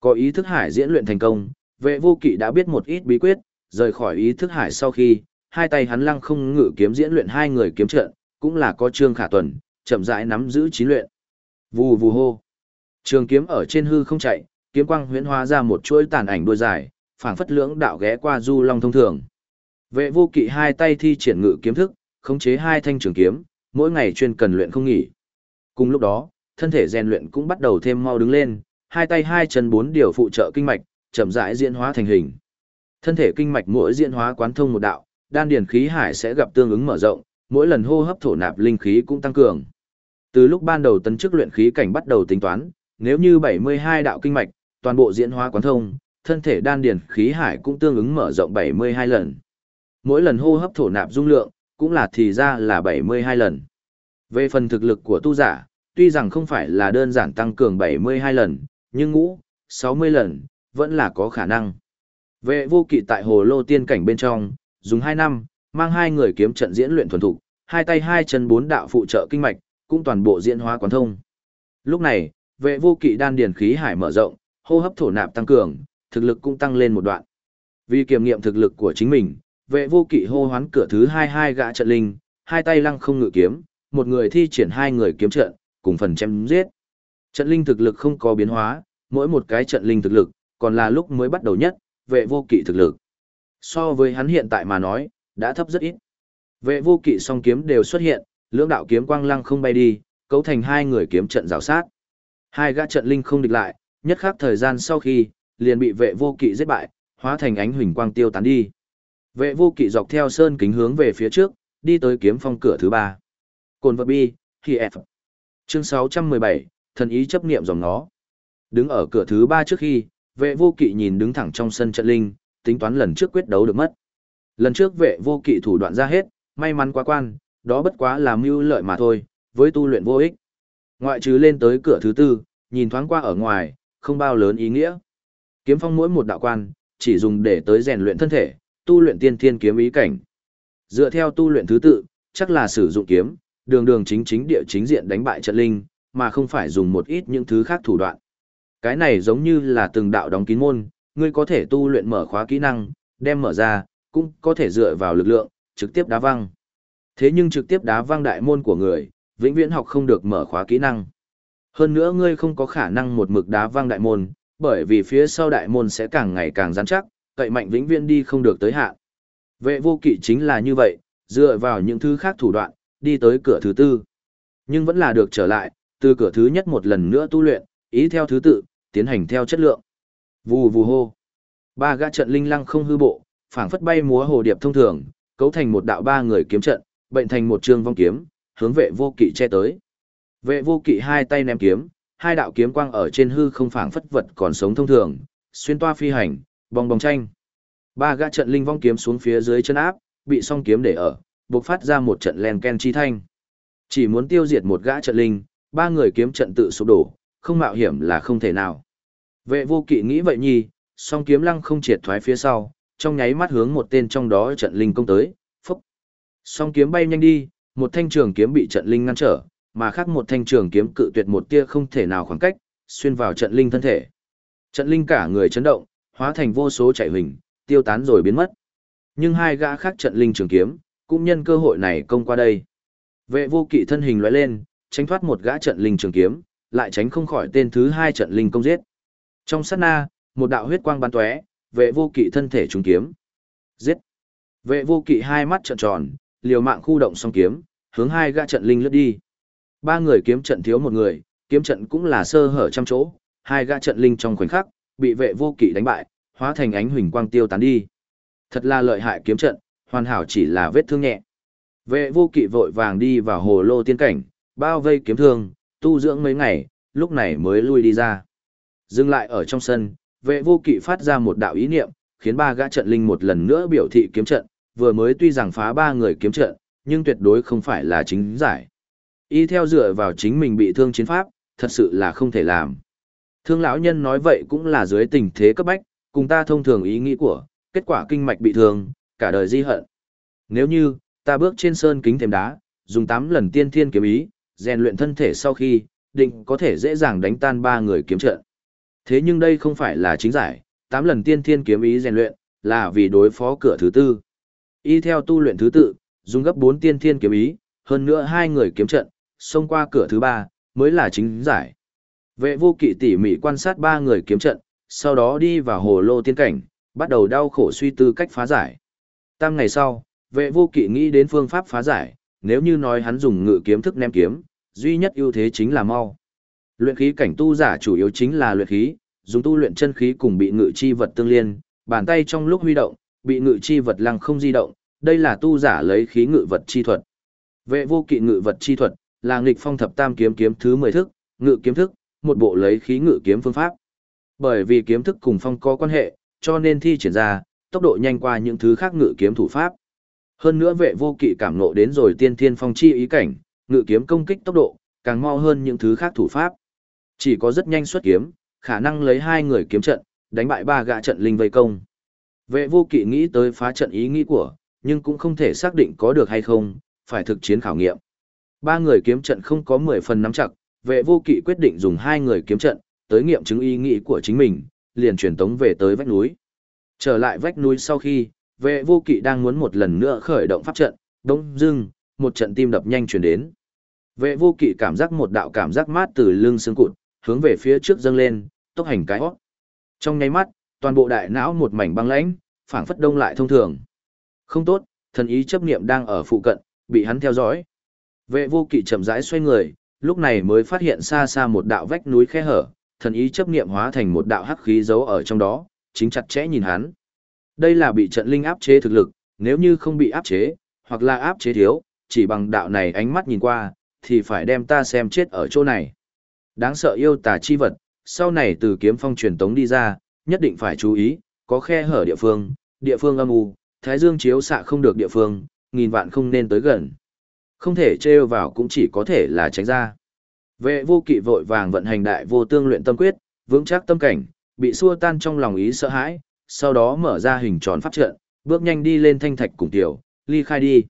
Có ý thức hải diễn luyện thành công, vệ vô kỵ đã biết một ít bí quyết, rời khỏi ý thức hải sau khi, hai tay hắn lăng không ngự kiếm diễn luyện hai người kiếm trận, cũng là có trương khả tuần, chậm rãi nắm giữ chín luyện. Vù vù hô. Trường kiếm ở trên hư không chạy, kiếm quang huyễn hóa ra một chuỗi tàn ảnh đuôi dài, phảng phất lưỡng đạo ghé qua du long thông thường. Vệ vô kỵ hai tay thi triển ngự kiếm thức, khống chế hai thanh trường kiếm, mỗi ngày chuyên cần luyện không nghỉ. Cùng lúc đó, thân thể rèn luyện cũng bắt đầu thêm mau đứng lên, hai tay hai chân bốn điều phụ trợ kinh mạch, chậm rãi diễn hóa thành hình. Thân thể kinh mạch mỗi diễn hóa quán thông một đạo, đan điền khí hải sẽ gặp tương ứng mở rộng, mỗi lần hô hấp thổ nạp linh khí cũng tăng cường. Từ lúc ban đầu tấn chức luyện khí cảnh bắt đầu tính toán, nếu như 72 đạo kinh mạch, toàn bộ diễn hóa quán thông, thân thể đan điền khí hải cũng tương ứng mở rộng 72 lần. Mỗi lần hô hấp thổ nạp dung lượng, cũng là thì ra là 72 lần. Về phần thực lực của tu giả, tuy rằng không phải là đơn giản tăng cường 72 lần, nhưng ngũ, 60 lần, vẫn là có khả năng. Vệ vô kỵ tại hồ lô tiên cảnh bên trong, dùng 2 năm, mang hai người kiếm trận diễn luyện thuần thục, hai tay hai chân bốn đạo phụ trợ kinh mạch, cũng toàn bộ diễn hóa quán thông. Lúc này, vệ vô kỵ đan điền khí hải mở rộng, hô hấp thổ nạp tăng cường, thực lực cũng tăng lên một đoạn. Vì kiểm nghiệm thực lực của chính mình, vệ vô kỵ hô hoán cửa thứ hai hai gã trận linh, hai tay lăng không ngự kiếm, một người thi triển hai người kiếm trận, cùng phần chém giết. Trận linh thực lực không có biến hóa, mỗi một cái trận linh thực lực, còn là lúc mới bắt đầu nhất, vệ vô kỵ thực lực. So với hắn hiện tại mà nói, đã thấp rất ít. Vệ vô kỵ song kiếm đều xuất hiện, lưỡng đạo kiếm quang lăng không bay đi, cấu thành hai người kiếm trận rào sát. Hai gã trận linh không địch lại, nhất khắc thời gian sau khi, liền bị vệ vô kỵ giết bại, hóa thành ánh huỳnh quang tiêu tán đi. Vệ vô kỵ dọc theo sơn kính hướng về phía trước, đi tới kiếm phong cửa thứ ba. Cồn vật bi, khi F. Chương 617, thần ý chấp niệm dòng nó. Đứng ở cửa thứ ba trước khi, vệ vô kỵ nhìn đứng thẳng trong sân trận linh, tính toán lần trước quyết đấu được mất. Lần trước vệ vô kỵ thủ đoạn ra hết, may mắn quá quan, đó bất quá là mưu lợi mà thôi, với tu luyện vô ích. Ngoại trừ lên tới cửa thứ tư, nhìn thoáng qua ở ngoài, không bao lớn ý nghĩa. Kiếm phong mỗi một đạo quan, chỉ dùng để tới rèn luyện thân thể, tu luyện tiên thiên kiếm ý cảnh. Dựa theo tu luyện thứ tự, chắc là sử dụng kiếm, đường đường chính chính địa chính diện đánh bại trận linh, mà không phải dùng một ít những thứ khác thủ đoạn. Cái này giống như là từng đạo đóng kín môn, ngươi có thể tu luyện mở khóa kỹ năng, đem mở ra, cũng có thể dựa vào lực lượng, trực tiếp đá văng. Thế nhưng trực tiếp đá văng đại môn của người, vĩnh viễn học không được mở khóa kỹ năng. Hơn nữa ngươi không có khả năng một mực đá văng đại môn, bởi vì phía sau đại môn sẽ càng ngày càng rắn chắc, cậy mạnh vĩnh viễn đi không được tới hạn. Vệ vô kỵ chính là như vậy, dựa vào những thứ khác thủ đoạn, đi tới cửa thứ tư. Nhưng vẫn là được trở lại, từ cửa thứ nhất một lần nữa tu luyện, ý theo thứ tự, tiến hành theo chất lượng. Vù vù hô. Ba gã trận linh lăng không hư bộ, phảng phất bay múa hồ điệp thông thường, cấu thành một đạo ba người kiếm trận, bệnh thành một trường vong kiếm, hướng vệ vô kỵ che tới. Vệ vô kỵ hai tay ném kiếm, hai đạo kiếm quang ở trên hư không phảng phất vật còn sống thông thường, xuyên toa phi hành, bong bóng tranh. Ba gã trận linh vong kiếm xuống phía dưới chân áp, bị song kiếm để ở, bộc phát ra một trận len ken chi thanh. Chỉ muốn tiêu diệt một gã trận linh, ba người kiếm trận tự sụp đổ, không mạo hiểm là không thể nào. Vệ vô kỵ nghĩ vậy nhi, song kiếm lăng không triệt thoái phía sau, trong nháy mắt hướng một tên trong đó trận linh công tới, phúc. Song kiếm bay nhanh đi, một thanh trường kiếm bị trận linh ngăn trở, mà khác một thanh trường kiếm cự tuyệt một tia không thể nào khoảng cách, xuyên vào trận linh thân thể. Trận linh cả người chấn động, hóa thành vô số chạy hình, tiêu tán rồi biến mất. Nhưng hai gã khác trận linh trường kiếm, cũng nhân cơ hội này công qua đây. Vệ vô kỵ thân hình lóe lên, tránh thoát một gã trận linh trường kiếm, lại tránh không khỏi tên thứ hai trận linh công giết. Trong sát na, một đạo huyết quang bắn tóe, vệ vô kỵ thân thể trúng kiếm. Giết. Vệ vô kỵ hai mắt trợn tròn, liều mạng khu động song kiếm, hướng hai gã trận linh lướt đi. Ba người kiếm trận thiếu một người, kiếm trận cũng là sơ hở trăm chỗ, hai gã trận linh trong khoảnh khắc, bị vệ vô kỵ đánh bại, hóa thành ánh huỳnh quang tiêu tán đi. Thật là lợi hại kiếm trận, hoàn hảo chỉ là vết thương nhẹ. Vệ vô kỵ vội vàng đi vào hồ lô tiên cảnh, bao vây kiếm thương, tu dưỡng mấy ngày, lúc này mới lui đi ra. Dừng lại ở trong sân, vệ vô kỵ phát ra một đạo ý niệm, khiến ba gã trận linh một lần nữa biểu thị kiếm trận, vừa mới tuy rằng phá ba người kiếm trận, nhưng tuyệt đối không phải là chính giải. Y theo dựa vào chính mình bị thương chiến pháp, thật sự là không thể làm. Thương lão nhân nói vậy cũng là dưới tình thế cấp bách, cùng ta thông thường ý nghĩ của, kết quả kinh mạch bị thương, cả đời di hận. Nếu như, ta bước trên sơn kính thềm đá, dùng 8 lần tiên thiên kiếm ý, rèn luyện thân thể sau khi, định có thể dễ dàng đánh tan ba người kiếm trận. Thế nhưng đây không phải là chính giải, 8 lần tiên thiên kiếm ý rèn luyện, là vì đối phó cửa thứ tư. Y theo tu luyện thứ tự, dùng gấp 4 tiên thiên kiếm ý, hơn nữa hai người kiếm trận, xông qua cửa thứ ba, mới là chính giải. Vệ vô kỵ tỉ mỉ quan sát ba người kiếm trận, sau đó đi vào hồ lô tiên cảnh, bắt đầu đau khổ suy tư cách phá giải. Tam ngày sau, vệ vô kỵ nghĩ đến phương pháp phá giải, nếu như nói hắn dùng ngự kiếm thức ném kiếm, duy nhất ưu thế chính là mau. Luyện khí cảnh tu giả chủ yếu chính là luyện khí, dùng tu luyện chân khí cùng bị ngự chi vật tương liên, bàn tay trong lúc huy động, bị ngự chi vật lăng không di động, đây là tu giả lấy khí ngự vật chi thuật. Vệ vô kỵ ngự vật chi thuật, là nghịch phong thập tam kiếm kiếm thứ 10 thức, ngự kiếm thức, một bộ lấy khí ngự kiếm phương pháp. Bởi vì kiếm thức cùng phong có quan hệ, cho nên thi triển ra, tốc độ nhanh qua những thứ khác ngự kiếm thủ pháp. Hơn nữa vệ vô kỵ cảm ngộ đến rồi tiên thiên phong chi ý cảnh, ngự kiếm công kích tốc độ, càng mau hơn những thứ khác thủ pháp. Chỉ có rất nhanh xuất kiếm, khả năng lấy hai người kiếm trận, đánh bại ba gã trận linh vây công. Vệ vô kỵ nghĩ tới phá trận ý nghĩ của, nhưng cũng không thể xác định có được hay không, phải thực chiến khảo nghiệm. Ba người kiếm trận không có 10 phần nắm chặt, vệ vô kỵ quyết định dùng hai người kiếm trận, tới nghiệm chứng ý nghĩ của chính mình, liền truyền tống về tới vách núi. Trở lại vách núi sau khi, vệ vô kỵ đang muốn một lần nữa khởi động pháp trận, đông dưng, một trận tim đập nhanh truyền đến. Vệ vô kỵ cảm giác một đạo cảm giác mát từ lưng xương cụt, hướng về phía trước dâng lên, tốc hành cái hót. Trong nháy mắt, toàn bộ đại não một mảnh băng lãnh, phảng phất đông lại thông thường. Không tốt, thần ý chấp niệm đang ở phụ cận, bị hắn theo dõi. Vệ vô kỵ chậm rãi xoay người, lúc này mới phát hiện xa xa một đạo vách núi khe hở, thần ý chấp niệm hóa thành một đạo hắc khí giấu ở trong đó, chính chặt chẽ nhìn hắn. Đây là bị trận linh áp chế thực lực, nếu như không bị áp chế, hoặc là áp chế thiếu, chỉ bằng đạo này ánh mắt nhìn qua, thì phải đem ta xem chết ở chỗ này. Đáng sợ yêu tà chi vật, sau này từ kiếm phong truyền tống đi ra, nhất định phải chú ý, có khe hở địa phương, địa phương âm u, thái dương chiếu xạ không được địa phương, nghìn vạn không nên tới gần. Không thể trêu vào cũng chỉ có thể là tránh ra. Vệ vô kỵ vội vàng vận hành đại vô tương luyện tâm quyết, vững chắc tâm cảnh, bị xua tan trong lòng ý sợ hãi, sau đó mở ra hình tròn pháp trận, bước nhanh đi lên thanh thạch cùng tiểu, ly khai đi.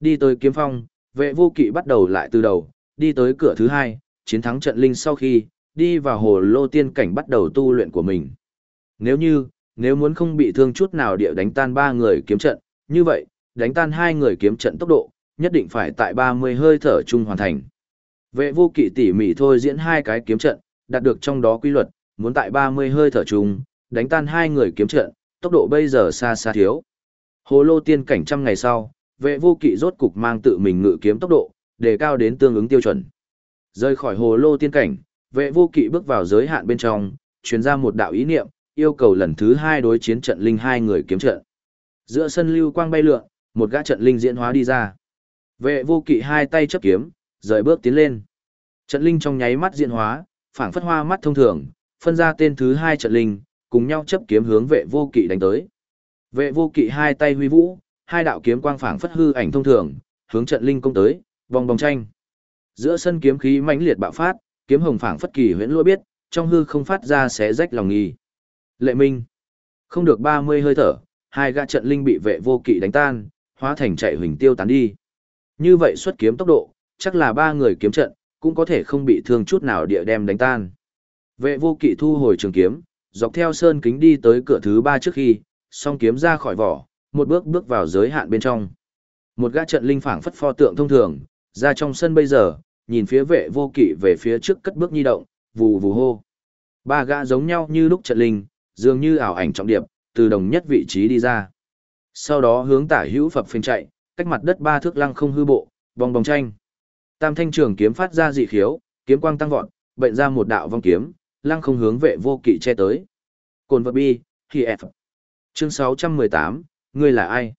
Đi tới kiếm phong, vệ vô kỵ bắt đầu lại từ đầu, đi tới cửa thứ hai, chiến thắng trận linh sau khi, đi vào hồ lô tiên cảnh bắt đầu tu luyện của mình. Nếu như, nếu muốn không bị thương chút nào địa đánh tan ba người kiếm trận, như vậy, đánh tan hai người kiếm trận tốc độ, nhất định phải tại 30 hơi thở chung hoàn thành. Vệ vô kỵ tỉ mỉ thôi diễn hai cái kiếm trận, đạt được trong đó quy luật, muốn tại 30 hơi thở chung, đánh tan hai người kiếm trận, tốc độ bây giờ xa xa thiếu. Hồ lô tiên cảnh trăm ngày sau, vệ vô kỵ rốt cục mang tự mình ngự kiếm tốc độ, để cao đến tương ứng tiêu chuẩn. Rơi khỏi hồ lô tiên cảnh, vệ vô kỵ bước vào giới hạn bên trong, truyền ra một đạo ý niệm, yêu cầu lần thứ hai đối chiến trận linh hai người kiếm trận. Giữa sân lưu quang bay lượn, một gã trận linh diễn hóa đi ra. Vệ vô kỵ hai tay chấp kiếm, rời bước tiến lên. Trận linh trong nháy mắt diện hóa, phảng phất hoa mắt thông thường, phân ra tên thứ hai trận linh, cùng nhau chấp kiếm hướng vệ vô kỵ đánh tới. Vệ vô kỵ hai tay huy vũ, hai đạo kiếm quang phảng phất hư ảnh thông thường, hướng trận linh công tới, vòng vòng tranh. Giữa sân kiếm khí mãnh liệt bạo phát, kiếm hồng phảng phất kỳ huyễn lũa biết, trong hư không phát ra xé rách lòng nghi. Lệ Minh, không được 30 hơi thở, hai gã trận linh bị vệ vô kỵ đánh tan, hóa thành chạy huỳnh tiêu tán đi. Như vậy xuất kiếm tốc độ, chắc là ba người kiếm trận, cũng có thể không bị thương chút nào địa đem đánh tan. Vệ vô kỵ thu hồi trường kiếm, dọc theo sơn kính đi tới cửa thứ ba trước khi, song kiếm ra khỏi vỏ, một bước bước vào giới hạn bên trong. Một gã trận linh phảng phất pho tượng thông thường, ra trong sân bây giờ, nhìn phía vệ vô kỵ về phía trước cất bước nhi động, vù vù hô. Ba gã giống nhau như lúc trận linh, dường như ảo ảnh trọng điệp, từ đồng nhất vị trí đi ra. Sau đó hướng tả hữu phập phình chạy, cách mặt đất ba thước lăng không hư bộ, bong bóng tranh. Tam thanh trường kiếm phát ra dị khiếu, kiếm quang tăng vọt, bệnh ra một đạo vong kiếm, lăng không hướng vệ vô kỵ che tới. Cồn vật bi, khi F. Chương 618, ngươi là ai?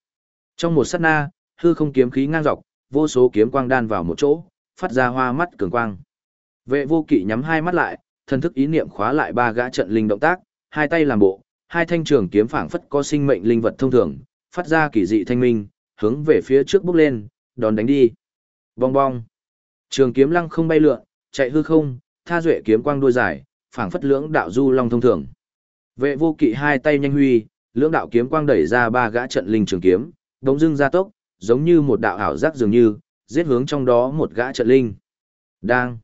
Trong một sát na, hư không kiếm khí ngang dọc, vô số kiếm quang đan vào một chỗ, phát ra hoa mắt cường quang. Vệ vô kỵ nhắm hai mắt lại, thân thức ý niệm khóa lại ba gã trận linh động tác, hai tay làm bộ, hai thanh trường kiếm phảng phất có sinh mệnh linh vật thông thường, phát ra kỳ dị thanh minh, hướng về phía trước bước lên, đón đánh đi. Bong bong. Trường kiếm lăng không bay lượn, chạy hư không, tha duệ kiếm quang đuôi dài, phảng phất lưỡng đạo du long thông thường. Vệ vô kỵ hai tay nhanh huy, lưỡng đạo kiếm quang đẩy ra ba gã trận linh trường kiếm, đống dưng ra tốc, giống như một đạo ảo giác dường như, giết hướng trong đó một gã trận linh. Đang.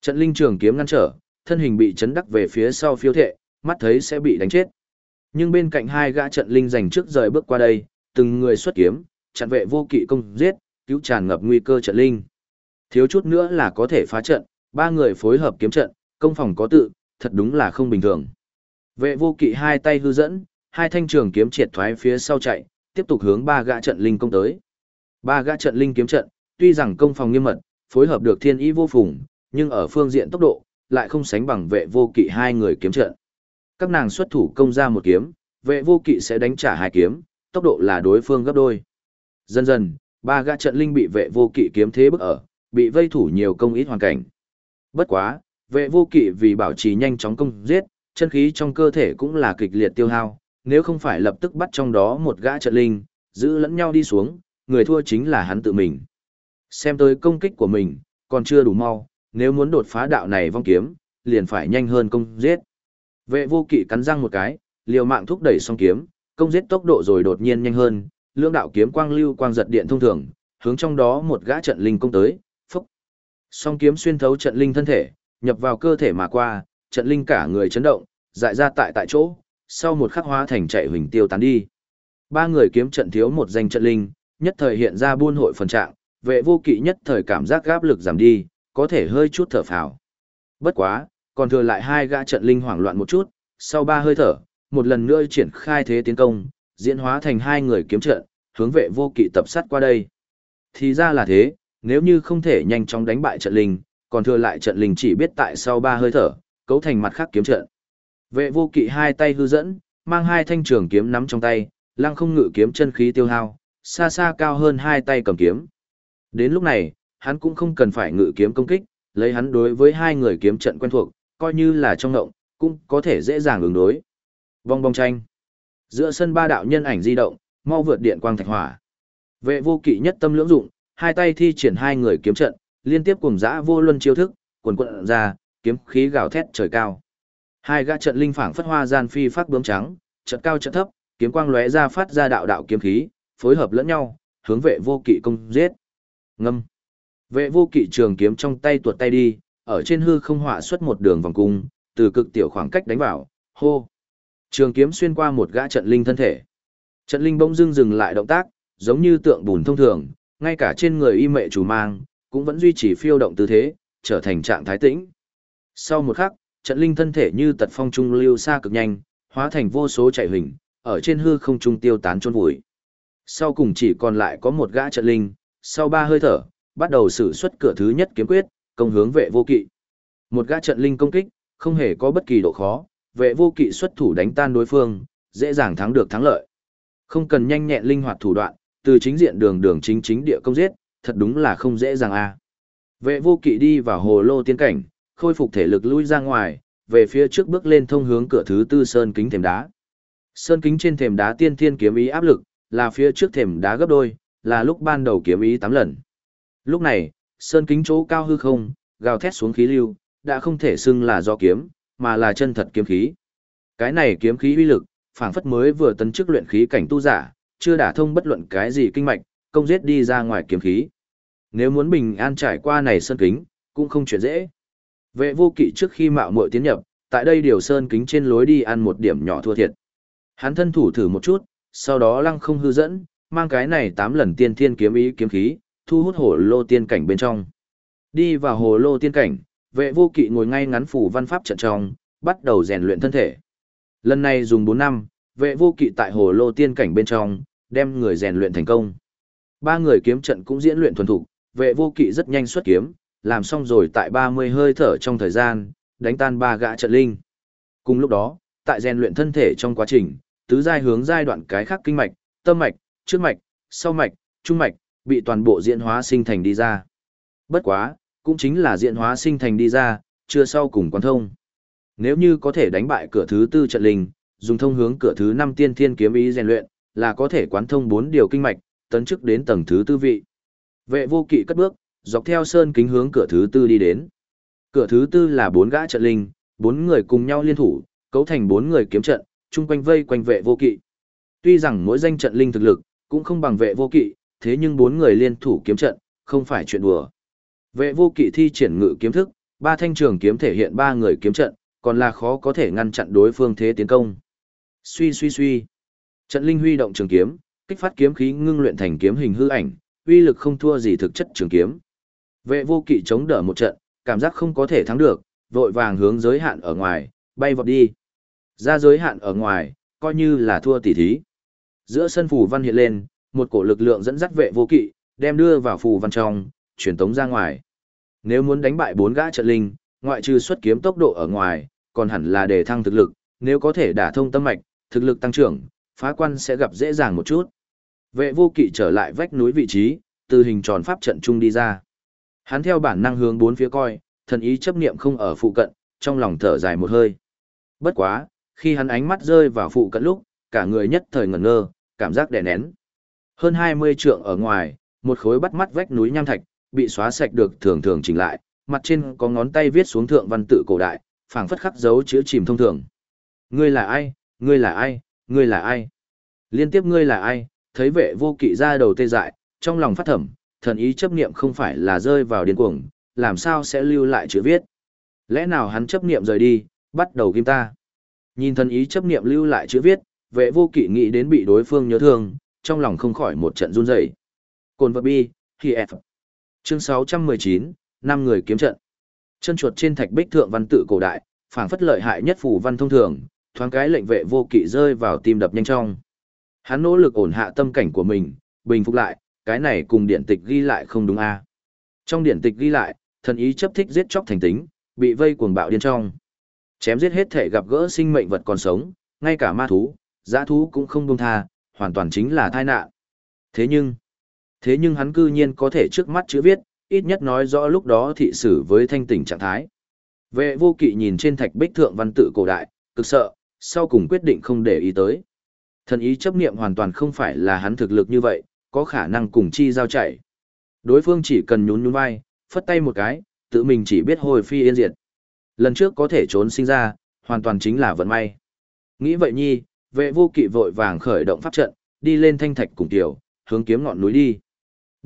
Trận linh trường kiếm ngăn trở, thân hình bị chấn đắc về phía sau phiêu thệ, mắt thấy sẽ bị đánh chết. Nhưng bên cạnh hai gã trận linh giành trước rời bước qua đây, từng người xuất kiếm, chặn vệ vô kỵ công giết, cứu tràn ngập nguy cơ trận linh. Thiếu chút nữa là có thể phá trận, ba người phối hợp kiếm trận, công phòng có tự, thật đúng là không bình thường. Vệ vô kỵ hai tay hư dẫn, hai thanh trường kiếm triệt thoái phía sau chạy, tiếp tục hướng ba gã trận linh công tới. Ba gã trận linh kiếm trận, tuy rằng công phòng nghiêm mật, phối hợp được thiên ý vô phùng, nhưng ở phương diện tốc độ, lại không sánh bằng vệ vô kỵ hai người kiếm trận. Các nàng xuất thủ công ra một kiếm, vệ vô kỵ sẽ đánh trả hai kiếm, tốc độ là đối phương gấp đôi. Dần dần, ba gã trận linh bị vệ vô kỵ kiếm thế bức ở, bị vây thủ nhiều công ít hoàn cảnh. Bất quá, vệ vô kỵ vì bảo trì nhanh chóng công giết, chân khí trong cơ thể cũng là kịch liệt tiêu hao, nếu không phải lập tức bắt trong đó một gã trận linh, giữ lẫn nhau đi xuống, người thua chính là hắn tự mình. Xem tới công kích của mình, còn chưa đủ mau, nếu muốn đột phá đạo này vong kiếm, liền phải nhanh hơn công giết. Vệ vô kỵ cắn răng một cái, liều mạng thúc đẩy song kiếm, công giết tốc độ rồi đột nhiên nhanh hơn, lưỡng đạo kiếm quang lưu quang giật điện thông thường, hướng trong đó một gã trận linh công tới, phốc. Song kiếm xuyên thấu trận linh thân thể, nhập vào cơ thể mà qua, trận linh cả người chấn động, dại ra tại tại chỗ, sau một khắc hóa thành chạy huỳnh tiêu tán đi. Ba người kiếm trận thiếu một danh trận linh, nhất thời hiện ra buôn hội phần trạng, vệ vô kỵ nhất thời cảm giác gáp lực giảm đi, có thể hơi chút thở phào. Bất quá, còn thừa lại hai gã trận linh hoảng loạn một chút, sau ba hơi thở, một lần nữa triển khai thế tiến công, diễn hóa thành hai người kiếm trận, hướng vệ vô kỵ tập sát qua đây. Thì ra là thế, nếu như không thể nhanh chóng đánh bại trận linh, còn thừa lại trận linh chỉ biết tại sau ba hơi thở, cấu thành mặt khác kiếm trận. Vệ vô kỵ hai tay hư dẫn, mang hai thanh trường kiếm nắm trong tay, lăng không ngự kiếm chân khí tiêu hao, xa xa cao hơn hai tay cầm kiếm. Đến lúc này, hắn cũng không cần phải ngự kiếm công kích, lấy hắn đối với hai người kiếm trận quen thuộc, coi như là trong ngộng, cũng có thể dễ dàng ứng đối. Vong bong tranh. Giữa sân ba đạo nhân ảnh di động, mau vượt điện quang thạch hỏa. Vệ vô kỵ nhất tâm lưỡng dụng, hai tay thi triển hai người kiếm trận, liên tiếp cùng dã vô luân chiêu thức, quần quận ra, kiếm khí gào thét trời cao. Hai gã trận linh phảng phất hoa gian phi phát bướm trắng, trận cao trận thấp, kiếm quang lóe ra phát ra đạo đạo kiếm khí, phối hợp lẫn nhau, hướng vệ vô kỵ công giết. Ngâm. Vệ vô kỵ trường kiếm trong tay tuột tay đi, ở trên hư không họa xuất một đường vòng cung, từ cực tiểu khoảng cách đánh vào, hô. Trường kiếm xuyên qua một gã trận linh thân thể. Trận linh bỗng dưng dừng lại động tác, giống như tượng bùn thông thường, ngay cả trên người y mệ chủ mang, cũng vẫn duy trì phiêu động tư thế, trở thành trạng thái tĩnh. Sau một khắc, trận linh thân thể như tật phong trung lưu xa cực nhanh, hóa thành vô số chạy hình, ở trên hư không trung tiêu tán trôn vùi. Sau cùng chỉ còn lại có một gã trận linh, sau ba hơi thở, bắt đầu sử xuất cửa thứ nhất kiếm quyết, công hướng vệ vô kỵ. Một gã trận linh công kích, không hề có bất kỳ độ khó, vệ vô kỵ xuất thủ đánh tan đối phương, dễ dàng thắng được thắng lợi. Không cần nhanh nhẹn linh hoạt thủ đoạn, từ chính diện đường đường chính chính địa công giết, thật đúng là không dễ dàng a. Vệ vô kỵ đi vào hồ lô tiên cảnh, khôi phục thể lực lui ra ngoài, về phía trước bước lên thông hướng cửa thứ tư sơn kính thềm đá. Sơn kính trên thềm đá tiên thiên kiếm ý áp lực, là phía trước thềm đá gấp đôi, là lúc ban đầu kiếm ý 8 lần. Lúc này, sơn kính chỗ cao hư không, gào thét xuống khí lưu, đã không thể xưng là do kiếm, mà là chân thật kiếm khí. Cái này kiếm khí uy lực, phảng phất mới vừa tấn chức luyện khí cảnh tu giả, chưa đả thông bất luận cái gì kinh mạch, công giết đi ra ngoài kiếm khí. Nếu muốn bình an trải qua này sơn kính, cũng không chuyện dễ. Vệ vô kỵ trước khi mạo muội tiến nhập, tại đây điều sơn kính trên lối đi ăn một điểm nhỏ thua thiệt. Hắn thân thủ thử một chút, sau đó lăng không hư dẫn, mang cái này tám lần tiên thiên kiếm ý kiếm khí, thu hút hồ lô tiên cảnh bên trong. Đi vào hồ lô tiên cảnh, vệ vô kỵ ngồi ngay ngắn phủ văn pháp trận trong, bắt đầu rèn luyện thân thể. Lần này dùng 4 năm, vệ vô kỵ tại hồ lô tiên cảnh bên trong, đem người rèn luyện thành công. Ba người kiếm trận cũng diễn luyện thuần thục, vệ vô kỵ rất nhanh xuất kiếm, làm xong rồi tại 30 hơi thở trong thời gian, đánh tan ba gã trận linh. Cùng lúc đó, tại rèn luyện thân thể trong quá trình, tứ giai hướng giai đoạn cái khác kinh mạch, tâm mạch, trước mạch, sau mạch, trung mạch, bị toàn bộ diễn hóa sinh thành đi ra. Bất quá, cũng chính là diễn hóa sinh thành đi ra, chưa sau cùng quan thông. Nếu như có thể đánh bại cửa thứ tư trận linh, dùng thông hướng cửa thứ năm tiên thiên kiếm ý rèn luyện, là có thể quán thông bốn điều kinh mạch, tấn chức đến tầng thứ tư vị. Vệ vô kỵ cất bước, dọc theo sơn kính hướng cửa thứ tư đi đến. Cửa thứ tư là bốn gã trận linh, bốn người cùng nhau liên thủ, cấu thành bốn người kiếm trận, chung quanh vây quanh vệ vô kỵ. Tuy rằng mỗi danh trận linh thực lực, cũng không bằng vệ vô kỵ, thế nhưng bốn người liên thủ kiếm trận, không phải chuyện đùa. Vệ vô kỵ thi triển ngự kiếm thức, ba thanh trường kiếm thể hiện ba người kiếm trận, còn là khó có thể ngăn chặn đối phương thế tiến công. Suy suy suy. Trận linh huy động trường kiếm, kích phát kiếm khí ngưng luyện thành kiếm hình hư ảnh, uy lực không thua gì thực chất trường kiếm. Vệ vô kỵ chống đỡ một trận, cảm giác không có thể thắng được, vội vàng hướng giới hạn ở ngoài, bay vọt đi. Ra giới hạn ở ngoài, coi như là thua tỷ thí. Giữa sân phù văn hiện lên, một cổ lực lượng dẫn dắt vệ vô kỵ, đem đưa vào phù văn trong, truyền tống ra ngoài. Nếu muốn đánh bại bốn gã trận linh, ngoại trừ xuất kiếm tốc độ ở ngoài, còn hẳn là để thăng thực lực, nếu có thể đả thông tâm mạch, thực lực tăng trưởng, phá quan sẽ gặp dễ dàng một chút. Vệ vô kỵ trở lại vách núi vị trí, từ hình tròn pháp trận trung đi ra. Hắn theo bản năng hướng bốn phía coi, thần ý chấp niệm không ở phụ cận, trong lòng thở dài một hơi. Bất quá, khi hắn ánh mắt rơi vào phụ cận lúc, cả người nhất thời ngẩn ngơ, cảm giác đè nén. Hơn 20 trượng ở ngoài, một khối bắt mắt vách núi nham thạch, bị xóa sạch được thường thường chỉnh lại, mặt trên có ngón tay viết xuống thượng văn tự cổ đại, phảng phất khắc dấu chữ chìm thông thường. Ngươi là ai? Ngươi là ai? Ngươi là ai? Liên tiếp ngươi là ai? Thấy vệ vô kỵ ra đầu tê dại, trong lòng phát thẩm, thần ý chấp niệm không phải là rơi vào điên cuồng, làm sao sẽ lưu lại chữ viết? Lẽ nào hắn chấp niệm rời đi, bắt đầu kim ta? Nhìn thần ý chấp niệm lưu lại chữ viết, vệ vô kỵ nghĩ đến bị đối phương nhớ thương, trong lòng không khỏi một trận run rẩy. Cồn vật bi, khi F. Chương 619, năm người kiếm trận. Chân chuột trên thạch bích thượng văn tự cổ đại, phảng phất lợi hại nhất phù văn thông thường, thoáng cái lệnh vệ vô kỵ rơi vào tim đập nhanh trong. Hắn nỗ lực ổn hạ tâm cảnh của mình, bình phục lại, cái này cùng điện tịch ghi lại không đúng a. Trong điện tịch ghi lại, thần ý chấp thích giết chóc thành tính, bị vây cuồng bạo điên trong. Chém giết hết thể gặp gỡ sinh mệnh vật còn sống, ngay cả ma thú, dã thú cũng không buông tha, hoàn toàn chính là tai nạn. Thế nhưng, thế nhưng hắn cư nhiên có thể trước mắt chữ viết, ít nhất nói rõ lúc đó thị xử với thanh tỉnh trạng thái. Vệ vô kỵ nhìn trên thạch bích thượng văn tự cổ đại, cực sợ, sau cùng quyết định không để ý tới. Thần ý chấp niệm hoàn toàn không phải là hắn thực lực như vậy, có khả năng cùng chi giao chạy. Đối phương chỉ cần nhún nhún vai, phất tay một cái, tự mình chỉ biết hồi phi yên diệt. Lần trước có thể trốn sinh ra, hoàn toàn chính là vận may. Nghĩ vậy nhi, vệ vô kỵ vội vàng khởi động pháp trận, đi lên thanh thạch cùng tiểu, hướng kiếm ngọn núi đi.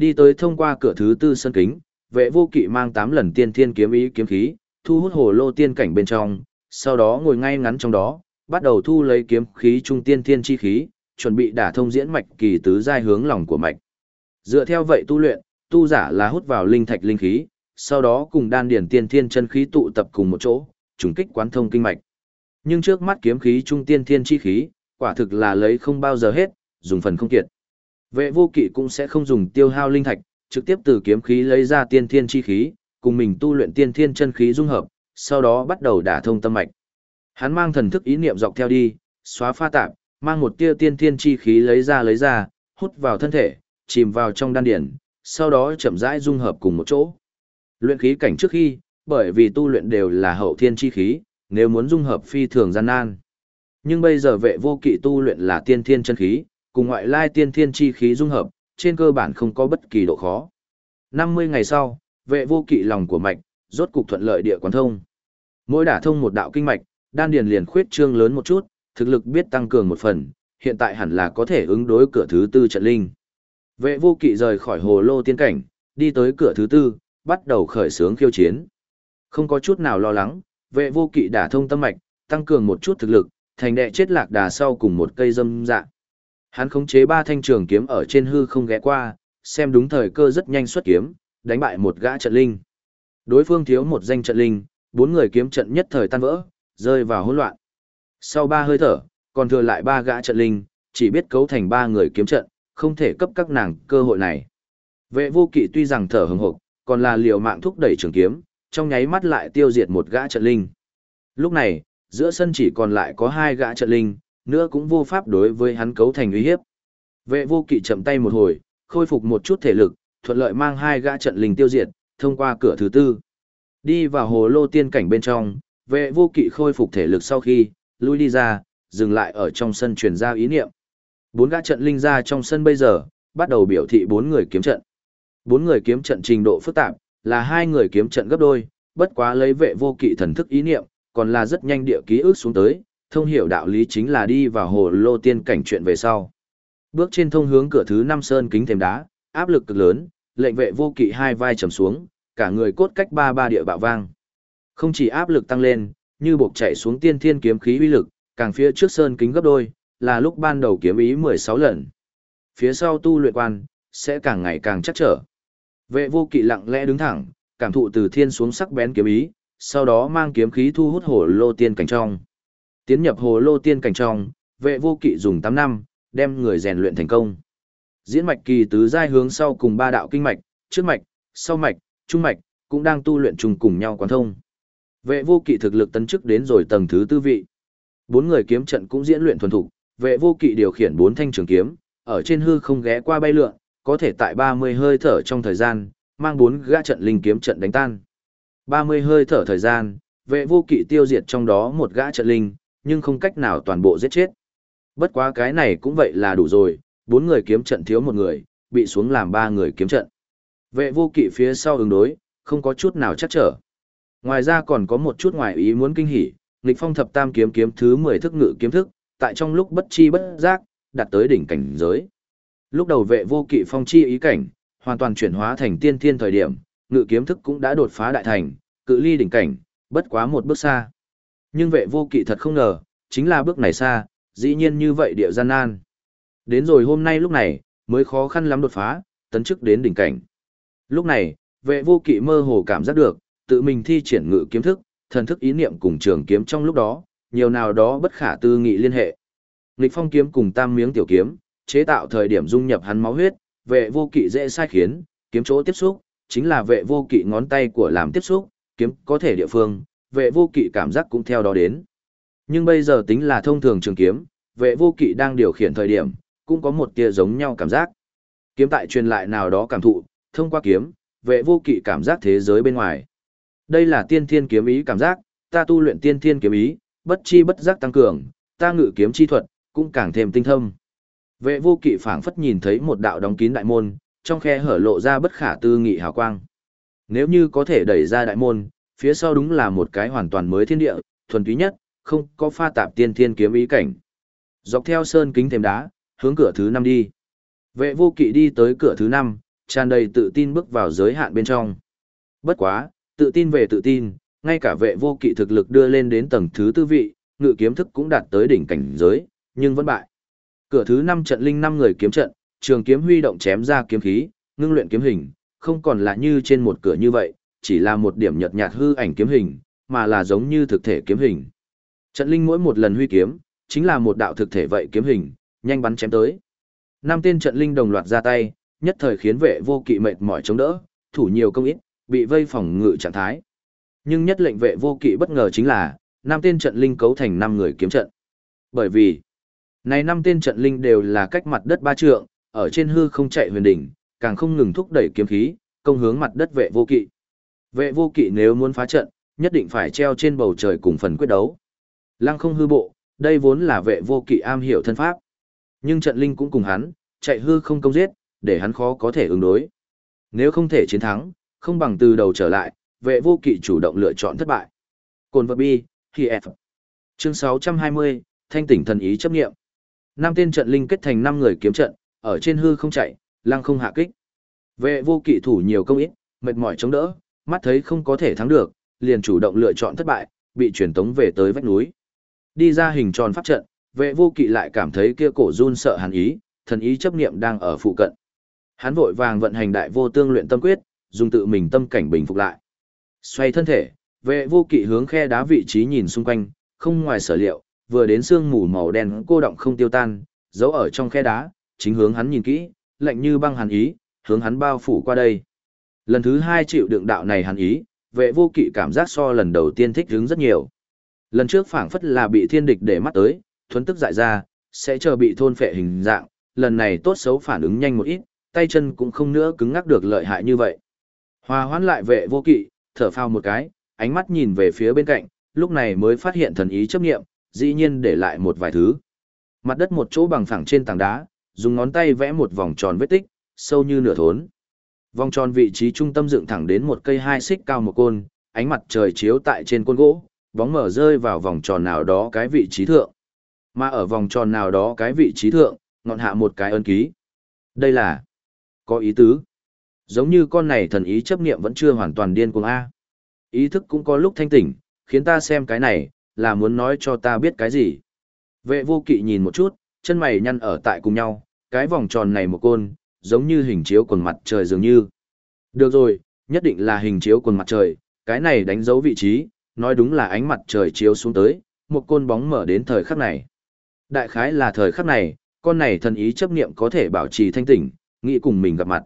Đi tới thông qua cửa thứ tư sân kính, vệ vô kỵ mang 8 lần tiên thiên kiếm ý kiếm khí, thu hút hồ lô tiên cảnh bên trong, sau đó ngồi ngay ngắn trong đó, bắt đầu thu lấy kiếm khí trung tiên thiên chi khí, chuẩn bị đả thông diễn mạch kỳ tứ giai hướng lòng của mạch. Dựa theo vậy tu luyện, tu giả là hút vào linh thạch linh khí, sau đó cùng đan điển tiên thiên chân khí tụ tập cùng một chỗ, trùng kích quán thông kinh mạch. Nhưng trước mắt kiếm khí trung tiên thiên chi khí, quả thực là lấy không bao giờ hết, dùng phần không kiệt. Vệ vô kỵ cũng sẽ không dùng tiêu hao linh thạch, trực tiếp từ kiếm khí lấy ra tiên thiên chi khí, cùng mình tu luyện tiên thiên chân khí dung hợp, sau đó bắt đầu đả thông tâm mạch. Hắn mang thần thức ý niệm dọc theo đi, xóa pha tạp, mang một tia tiên thiên chi khí lấy ra lấy ra, hút vào thân thể, chìm vào trong đan điển, sau đó chậm rãi dung hợp cùng một chỗ. Luyện khí cảnh trước khi, bởi vì tu luyện đều là hậu thiên chi khí, nếu muốn dung hợp phi thường gian nan. Nhưng bây giờ vệ vô kỵ tu luyện là tiên thiên chân khí, cùng ngoại lai tiên thiên chi khí dung hợp, trên cơ bản không có bất kỳ độ khó. 50 ngày sau, vệ vô kỵ lòng của mạch, rốt cục thuận lợi địa quán thông. Mỗi đả thông một đạo kinh mạch, đan điền liền khuyết trương lớn một chút, thực lực biết tăng cường một phần, hiện tại hẳn là có thể ứng đối cửa thứ tư trận linh. Vệ vô kỵ rời khỏi hồ lô tiên cảnh, đi tới cửa thứ tư, bắt đầu khởi xướng khiêu chiến. Không có chút nào lo lắng, vệ vô kỵ đả thông tâm mạch, tăng cường một chút thực lực, thành đệ chết lạc đà sau cùng một cây dâm dạ. Hắn khống chế ba thanh trường kiếm ở trên hư không ghé qua, xem đúng thời cơ rất nhanh xuất kiếm, đánh bại một gã trận linh. Đối phương thiếu một danh trận linh, bốn người kiếm trận nhất thời tan vỡ, rơi vào hỗn loạn. Sau ba hơi thở, còn thừa lại ba gã trận linh, chỉ biết cấu thành ba người kiếm trận, không thể cấp các nàng cơ hội này. Vệ vô kỵ tuy rằng thở hừng hực, còn là liều mạng thúc đẩy trường kiếm, trong nháy mắt lại tiêu diệt một gã trận linh. Lúc này, giữa sân chỉ còn lại có hai gã trận linh, nữa cũng vô pháp đối với hắn cấu thành uy hiếp. Vệ vô kỵ chậm tay một hồi, khôi phục một chút thể lực, thuận lợi mang hai gã trận linh tiêu diệt, thông qua cửa thứ tư. Đi vào hồ lô tiên cảnh bên trong, vệ vô kỵ khôi phục thể lực sau khi, lui đi ra, dừng lại ở trong sân truyền ra ý niệm. Bốn gã trận linh ra trong sân bây giờ, bắt đầu biểu thị bốn người kiếm trận. Bốn người kiếm trận trình độ phức tạp, là hai người kiếm trận gấp đôi, bất quá lấy vệ vô kỵ thần thức ý niệm, còn là rất nhanh địa ký ức xuống tới, thông hiểu đạo lý chính là đi vào hồ lô tiên cảnh chuyện về sau. Bước trên thông hướng cửa thứ năm sơn kính thềm đá, áp lực cực lớn, lệnh vệ vô kỵ hai vai trầm xuống, cả người cốt cách ba ba địa bạo vang. Không chỉ áp lực tăng lên, như buộc chạy xuống tiên thiên kiếm khí uy lực, càng phía trước sơn kính gấp đôi, là lúc ban đầu kiếm ý 16 lần. Phía sau tu luyện quan, sẽ càng ngày càng chắc trở. Vệ vô kỵ lặng lẽ đứng thẳng, cảm thụ từ thiên xuống sắc bén kiếm ý, sau đó mang kiếm khí thu hút hồ lô tiên cảnh trong. Tiến nhập hồ lô tiên cảnh trong, vệ vô kỵ dùng 8 năm, đem người rèn luyện thành công. Diễn mạch kỳ tứ giai hướng sau cùng ba đạo kinh mạch, trước mạch, sau mạch, trung mạch, cũng đang tu luyện chung cùng nhau quán thông. Vệ vô kỵ thực lực tấn chức đến rồi tầng thứ tư vị. Bốn người kiếm trận cũng diễn luyện thuần thục, vệ vô kỵ điều khiển bốn thanh trường kiếm, ở trên hư không ghé qua bay lượn, có thể tại 30 hơi thở trong thời gian, mang bốn gã trận linh kiếm trận đánh tan. 30 hơi thở thời gian, vệ vô kỵ tiêu diệt trong đó một gã trận linh, nhưng không cách nào toàn bộ giết chết. Bất quá cái này cũng vậy là đủ rồi, bốn người kiếm trận thiếu một người, bị xuống làm ba người kiếm trận. Vệ vô kỵ phía sau ứng đối, không có chút nào chắc trở. Ngoài ra còn có một chút ngoài ý muốn kinh hỉ, nghịch phong thập tam kiếm kiếm thứ 10 thức ngự kiếm thức, tại trong lúc bất chi bất giác, đạt tới đỉnh cảnh giới. Lúc đầu vệ vô kỵ phong chi ý cảnh, hoàn toàn chuyển hóa thành tiên thiên thời điểm, ngự kiếm thức cũng đã đột phá đại thành, cự ly đỉnh cảnh, bất quá một bước xa. Nhưng vệ vô kỵ thật không ngờ, chính là bước này xa, dĩ nhiên như vậy địa gian nan. Đến rồi hôm nay lúc này, mới khó khăn lắm đột phá, tấn chức đến đỉnh cảnh. Lúc này, vệ vô kỵ mơ hồ cảm giác được, tự mình thi triển ngự kiếm thức, thần thức ý niệm cùng trường kiếm trong lúc đó, nhiều nào đó bất khả tư nghị liên hệ. Nghịch phong kiếm cùng tam miếng tiểu kiếm, chế tạo thời điểm dung nhập hắn máu huyết, vệ vô kỵ dễ sai khiến, kiếm chỗ tiếp xúc, chính là vệ vô kỵ ngón tay của làm tiếp xúc, kiếm có thể địa phương, vệ vô kỵ cảm giác cũng theo đó đến. Nhưng bây giờ tính là thông thường trường kiếm, vệ vô kỵ đang điều khiển thời điểm, cũng có một tia giống nhau cảm giác. Kiếm tại truyền lại nào đó cảm thụ, thông qua kiếm, vệ vô kỵ cảm giác thế giới bên ngoài. Đây là tiên thiên kiếm ý cảm giác, ta tu luyện tiên thiên kiếm ý, bất chi bất giác tăng cường, ta ngự kiếm chi thuật, cũng càng thêm tinh thâm. Vệ vô kỵ phảng phất nhìn thấy một đạo đóng kín đại môn, trong khe hở lộ ra bất khả tư nghị hào quang. Nếu như có thể đẩy ra đại môn, phía sau đúng là một cái hoàn toàn mới thiên địa, thuần túy nhất, không có pha tạp tiên thiên kiếm ý cảnh. Dọc theo sơn kính thềm đá, hướng cửa thứ năm đi. Vệ vô kỵ đi tới cửa thứ năm, tràn đầy tự tin bước vào giới hạn bên trong. Bất quá, tự tin về tự tin, ngay cả vệ vô kỵ thực lực đưa lên đến tầng thứ tư vị, ngự kiếm thức cũng đạt tới đỉnh cảnh giới, nhưng vẫn bại. Cửa thứ năm trận linh năm người kiếm trận, trường kiếm huy động chém ra kiếm khí, ngưng luyện kiếm hình, không còn là như trên một cửa như vậy, chỉ là một điểm nhợt nhạt hư ảnh kiếm hình, mà là giống như thực thể kiếm hình. Trận linh mỗi một lần huy kiếm, chính là một đạo thực thể vậy kiếm hình, nhanh bắn chém tới. Năm tên trận linh đồng loạt ra tay, nhất thời khiến vệ vô kỵ mệt mỏi chống đỡ, thủ nhiều công ít, bị vây phòng ngự trạng thái. Nhưng nhất lệnh vệ vô kỵ bất ngờ chính là, năm tên trận linh cấu thành năm người kiếm trận. Bởi vì, này năm tên trận linh đều là cách mặt đất ba trượng, ở trên hư không chạy huyền đỉnh, càng không ngừng thúc đẩy kiếm khí, công hướng mặt đất vệ vô kỵ. Vệ vô kỵ nếu muốn phá trận, nhất định phải treo trên bầu trời cùng phần quyết đấu. Lăng không hư bộ, đây vốn là vệ vô kỵ am hiểu thân pháp. Nhưng trận linh cũng cùng hắn, chạy hư không công giết, để hắn khó có thể ứng đối. Nếu không thể chiến thắng, không bằng từ đầu trở lại, vệ vô kỵ chủ động lựa chọn thất bại. Cồn vật bi, thì F. Chương 620, thanh tỉnh thần ý chấp nghiệm. Năm tên trận linh kết thành năm người kiếm trận, ở trên hư không chạy, lăng không hạ kích. Vệ vô kỵ thủ nhiều công ít, mệt mỏi chống đỡ, mắt thấy không có thể thắng được, liền chủ động lựa chọn thất bại, bị truyền tống về tới vách núi. Đi ra hình tròn pháp trận, vệ vô kỵ lại cảm thấy kia cổ run sợ hàn ý, thần ý chấp niệm đang ở phụ cận. Hắn vội vàng vận hành đại vô tương luyện tâm quyết, dùng tự mình tâm cảnh bình phục lại. Xoay thân thể, vệ vô kỵ hướng khe đá vị trí nhìn xung quanh, không ngoài sở liệu, vừa đến sương mù màu đen cô động không tiêu tan, giấu ở trong khe đá, chính hướng hắn nhìn kỹ, lạnh như băng hàn ý, hướng hắn bao phủ qua đây. Lần thứ hai chịu đựng đạo này hắn ý, vệ vô kỵ cảm giác so lần đầu tiên thích hứng rất nhiều. Lần trước phảng phất là bị thiên địch để mắt tới, thuấn tức dại ra, sẽ chờ bị thôn phệ hình dạng, lần này tốt xấu phản ứng nhanh một ít, tay chân cũng không nữa cứng ngắc được lợi hại như vậy. Hòa hoãn lại vệ vô kỵ, thở phào một cái, ánh mắt nhìn về phía bên cạnh, lúc này mới phát hiện thần ý chấp nghiệm, dĩ nhiên để lại một vài thứ. Mặt đất một chỗ bằng phẳng trên tảng đá, dùng ngón tay vẽ một vòng tròn vết tích, sâu như nửa thốn. Vòng tròn vị trí trung tâm dựng thẳng đến một cây hai xích cao một côn, ánh mặt trời chiếu tại trên côn gỗ, bóng mở rơi vào vòng tròn nào đó cái vị trí thượng. Mà ở vòng tròn nào đó cái vị trí thượng, ngọn hạ một cái ân ký. Đây là có ý tứ. Giống như con này thần ý chấp niệm vẫn chưa hoàn toàn điên cuồng A. Ý thức cũng có lúc thanh tỉnh, khiến ta xem cái này, là muốn nói cho ta biết cái gì. Vệ vô kỵ nhìn một chút, chân mày nhăn ở tại cùng nhau, cái vòng tròn này một côn, giống như hình chiếu quần mặt trời dường như. Được rồi, nhất định là hình chiếu quần mặt trời, cái này đánh dấu vị trí, nói đúng là ánh mặt trời chiếu xuống tới, một côn bóng mở đến thời khắc này. Đại khái là thời khắc này, con này thần ý chấp niệm có thể bảo trì thanh tỉnh, nghĩ cùng mình gặp mặt.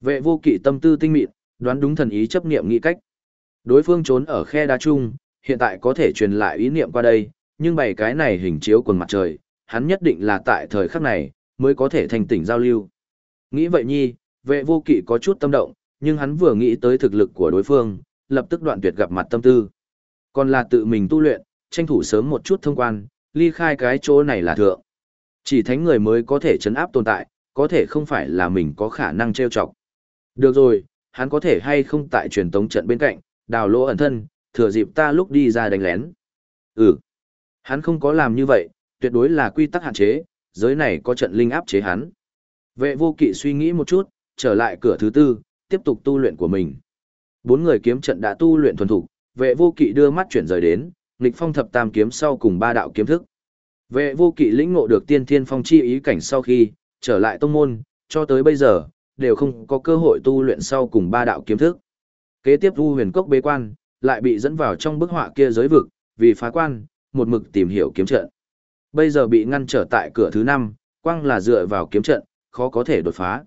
Vệ vô kỵ tâm tư tinh mịn, đoán đúng thần ý chấp niệm nghĩ cách. Đối phương trốn ở khe đá chung, hiện tại có thể truyền lại ý niệm qua đây, nhưng bày cái này hình chiếu quần mặt trời, hắn nhất định là tại thời khắc này, mới có thể thành tỉnh giao lưu. Nghĩ vậy nhi, vệ vô kỵ có chút tâm động, nhưng hắn vừa nghĩ tới thực lực của đối phương, lập tức đoạn tuyệt gặp mặt tâm tư. Còn là tự mình tu luyện, tranh thủ sớm một chút thông quan, ly khai cái chỗ này là thượng. Chỉ thánh người mới có thể chấn áp tồn tại, có thể không phải là mình có khả năng trêu chọc. Được rồi, hắn có thể hay không tại truyền tống trận bên cạnh, đào lỗ ẩn thân, thừa dịp ta lúc đi ra đánh lén. Ừ, hắn không có làm như vậy, tuyệt đối là quy tắc hạn chế, giới này có trận linh áp chế hắn. Vệ vô kỵ suy nghĩ một chút, trở lại cửa thứ tư, tiếp tục tu luyện của mình. Bốn người kiếm trận đã tu luyện thuần thục, vệ vô kỵ đưa mắt chuyển rời đến, nghịch phong thập tam kiếm sau cùng ba đạo kiếm thức. Vệ vô kỵ lĩnh ngộ được tiên thiên phong chi ý cảnh sau khi, trở lại tông môn, cho tới bây giờ, đều không có cơ hội tu luyện sau cùng ba đạo kiếm thức. Kế tiếp vu huyền cốc bế quan, lại bị dẫn vào trong bức họa kia giới vực, vì phá quan, một mực tìm hiểu kiếm trận. Bây giờ bị ngăn trở tại cửa thứ năm, quang là dựa vào kiếm trận, khó có thể đột phá.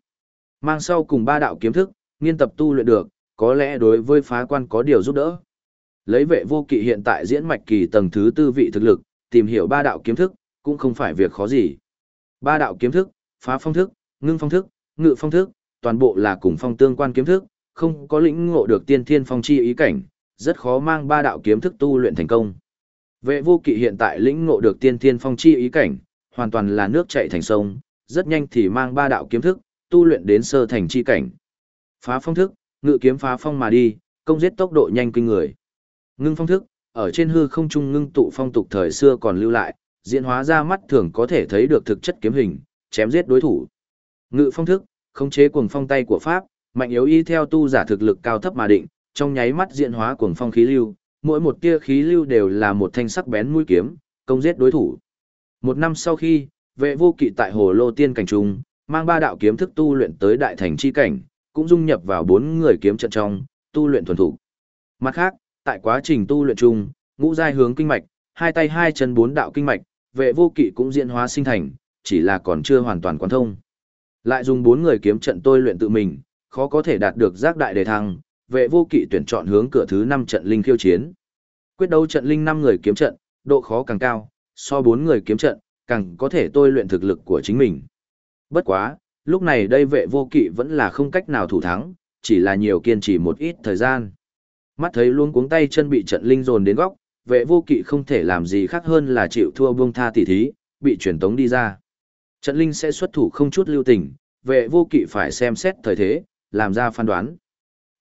Mang sau cùng ba đạo kiếm thức, nghiên tập tu luyện được, có lẽ đối với phá quan có điều giúp đỡ. Lấy vệ vô kỵ hiện tại diễn mạch kỳ tầng thứ tư vị thực lực, tìm hiểu ba đạo kiếm thức, cũng không phải việc khó gì. Ba đạo kiếm thức, phá phong thức, ngưng phong thức, ngự phong thức, toàn bộ là cùng phong tương quan kiếm thức, không có lĩnh ngộ được tiên thiên phong chi ý cảnh, rất khó mang ba đạo kiếm thức tu luyện thành công. Vệ vô kỵ hiện tại lĩnh ngộ được tiên thiên phong chi ý cảnh, hoàn toàn là nước chảy thành sông, rất nhanh thì mang ba đạo kiếm thức, tu luyện đến sơ thành chi cảnh. Phá phong thức, ngự kiếm phá phong mà đi, công giết tốc độ nhanh kinh người. Ngưng phong thức, ở trên hư không trung ngưng tụ phong tục thời xưa còn lưu lại, diễn hóa ra mắt thường có thể thấy được thực chất kiếm hình, chém giết đối thủ. Ngự phong thức, khống chế cuồng phong tay của pháp, mạnh yếu y theo tu giả thực lực cao thấp mà định, trong nháy mắt diễn hóa cuồng phong khí lưu, mỗi một tia khí lưu đều là một thanh sắc bén mũi kiếm, công giết đối thủ. Một năm sau khi, vệ vô kỵ tại hồ lô tiên cảnh trung, mang ba đạo kiếm thức tu luyện tới đại thành chi cảnh, cũng dung nhập vào bốn người kiếm trận trong, tu luyện thuần thủ. Mặt khác, tại quá trình tu luyện chung, ngũ giai hướng kinh mạch, hai tay hai chân bốn đạo kinh mạch, vệ vô kỵ cũng diễn hóa sinh thành, chỉ là còn chưa hoàn toàn quan thông. Lại dùng bốn người kiếm trận tôi luyện tự mình, khó có thể đạt được giác đại đề thăng, vệ vô kỵ tuyển chọn hướng cửa thứ năm trận linh khiêu chiến. Quyết đấu trận linh năm người kiếm trận, độ khó càng cao, so bốn người kiếm trận, càng có thể tôi luyện thực lực của chính mình. Bất quá, lúc này đây vệ vô kỵ vẫn là không cách nào thủ thắng, chỉ là nhiều kiên trì một ít thời gian. Mắt thấy luôn cuống tay chân bị trận linh dồn đến góc, vệ vô kỵ không thể làm gì khác hơn là chịu thua buông tha tỉ thí, bị truyền tống đi ra. Trận linh sẽ xuất thủ không chút lưu tình, vệ vô kỵ phải xem xét thời thế, làm ra phán đoán.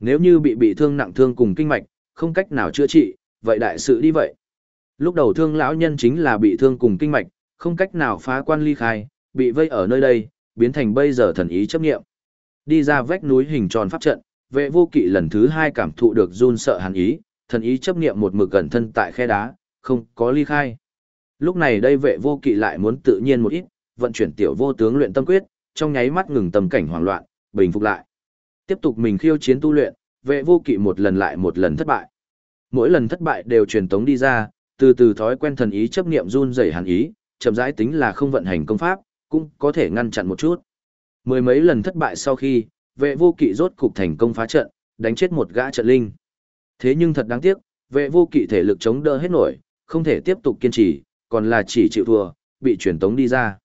Nếu như bị bị thương nặng thương cùng kinh mạch, không cách nào chữa trị, vậy đại sự đi vậy. Lúc đầu thương lão nhân chính là bị thương cùng kinh mạch, không cách nào phá quan ly khai, bị vây ở nơi đây, biến thành bây giờ thần ý chấp nghiệm. Đi ra vách núi hình tròn pháp trận, vệ vô kỵ lần thứ hai cảm thụ được run sợ hàn ý, thần ý chấp nghiệm một mực gần thân tại khe đá, không có ly khai. Lúc này đây vệ vô kỵ lại muốn tự nhiên một ít, vận chuyển tiểu vô tướng luyện tâm quyết, trong nháy mắt ngừng tầm cảnh hoảng loạn, bình phục lại. Tiếp tục mình khiêu chiến tu luyện, vệ vô kỵ một lần lại một lần thất bại. Mỗi lần thất bại đều truyền tống đi ra, từ từ thói quen thần ý chấp niệm run rẩy hàn ý, chậm rãi tính là không vận hành công pháp, cũng có thể ngăn chặn một chút. Mười mấy lần thất bại sau khi, vệ vô kỵ rốt cục thành công phá trận, đánh chết một gã trận linh. Thế nhưng thật đáng tiếc, vệ vô kỵ thể lực chống đỡ hết nổi, không thể tiếp tục kiên trì, còn là chỉ chịu thua, bị truyền tống đi ra.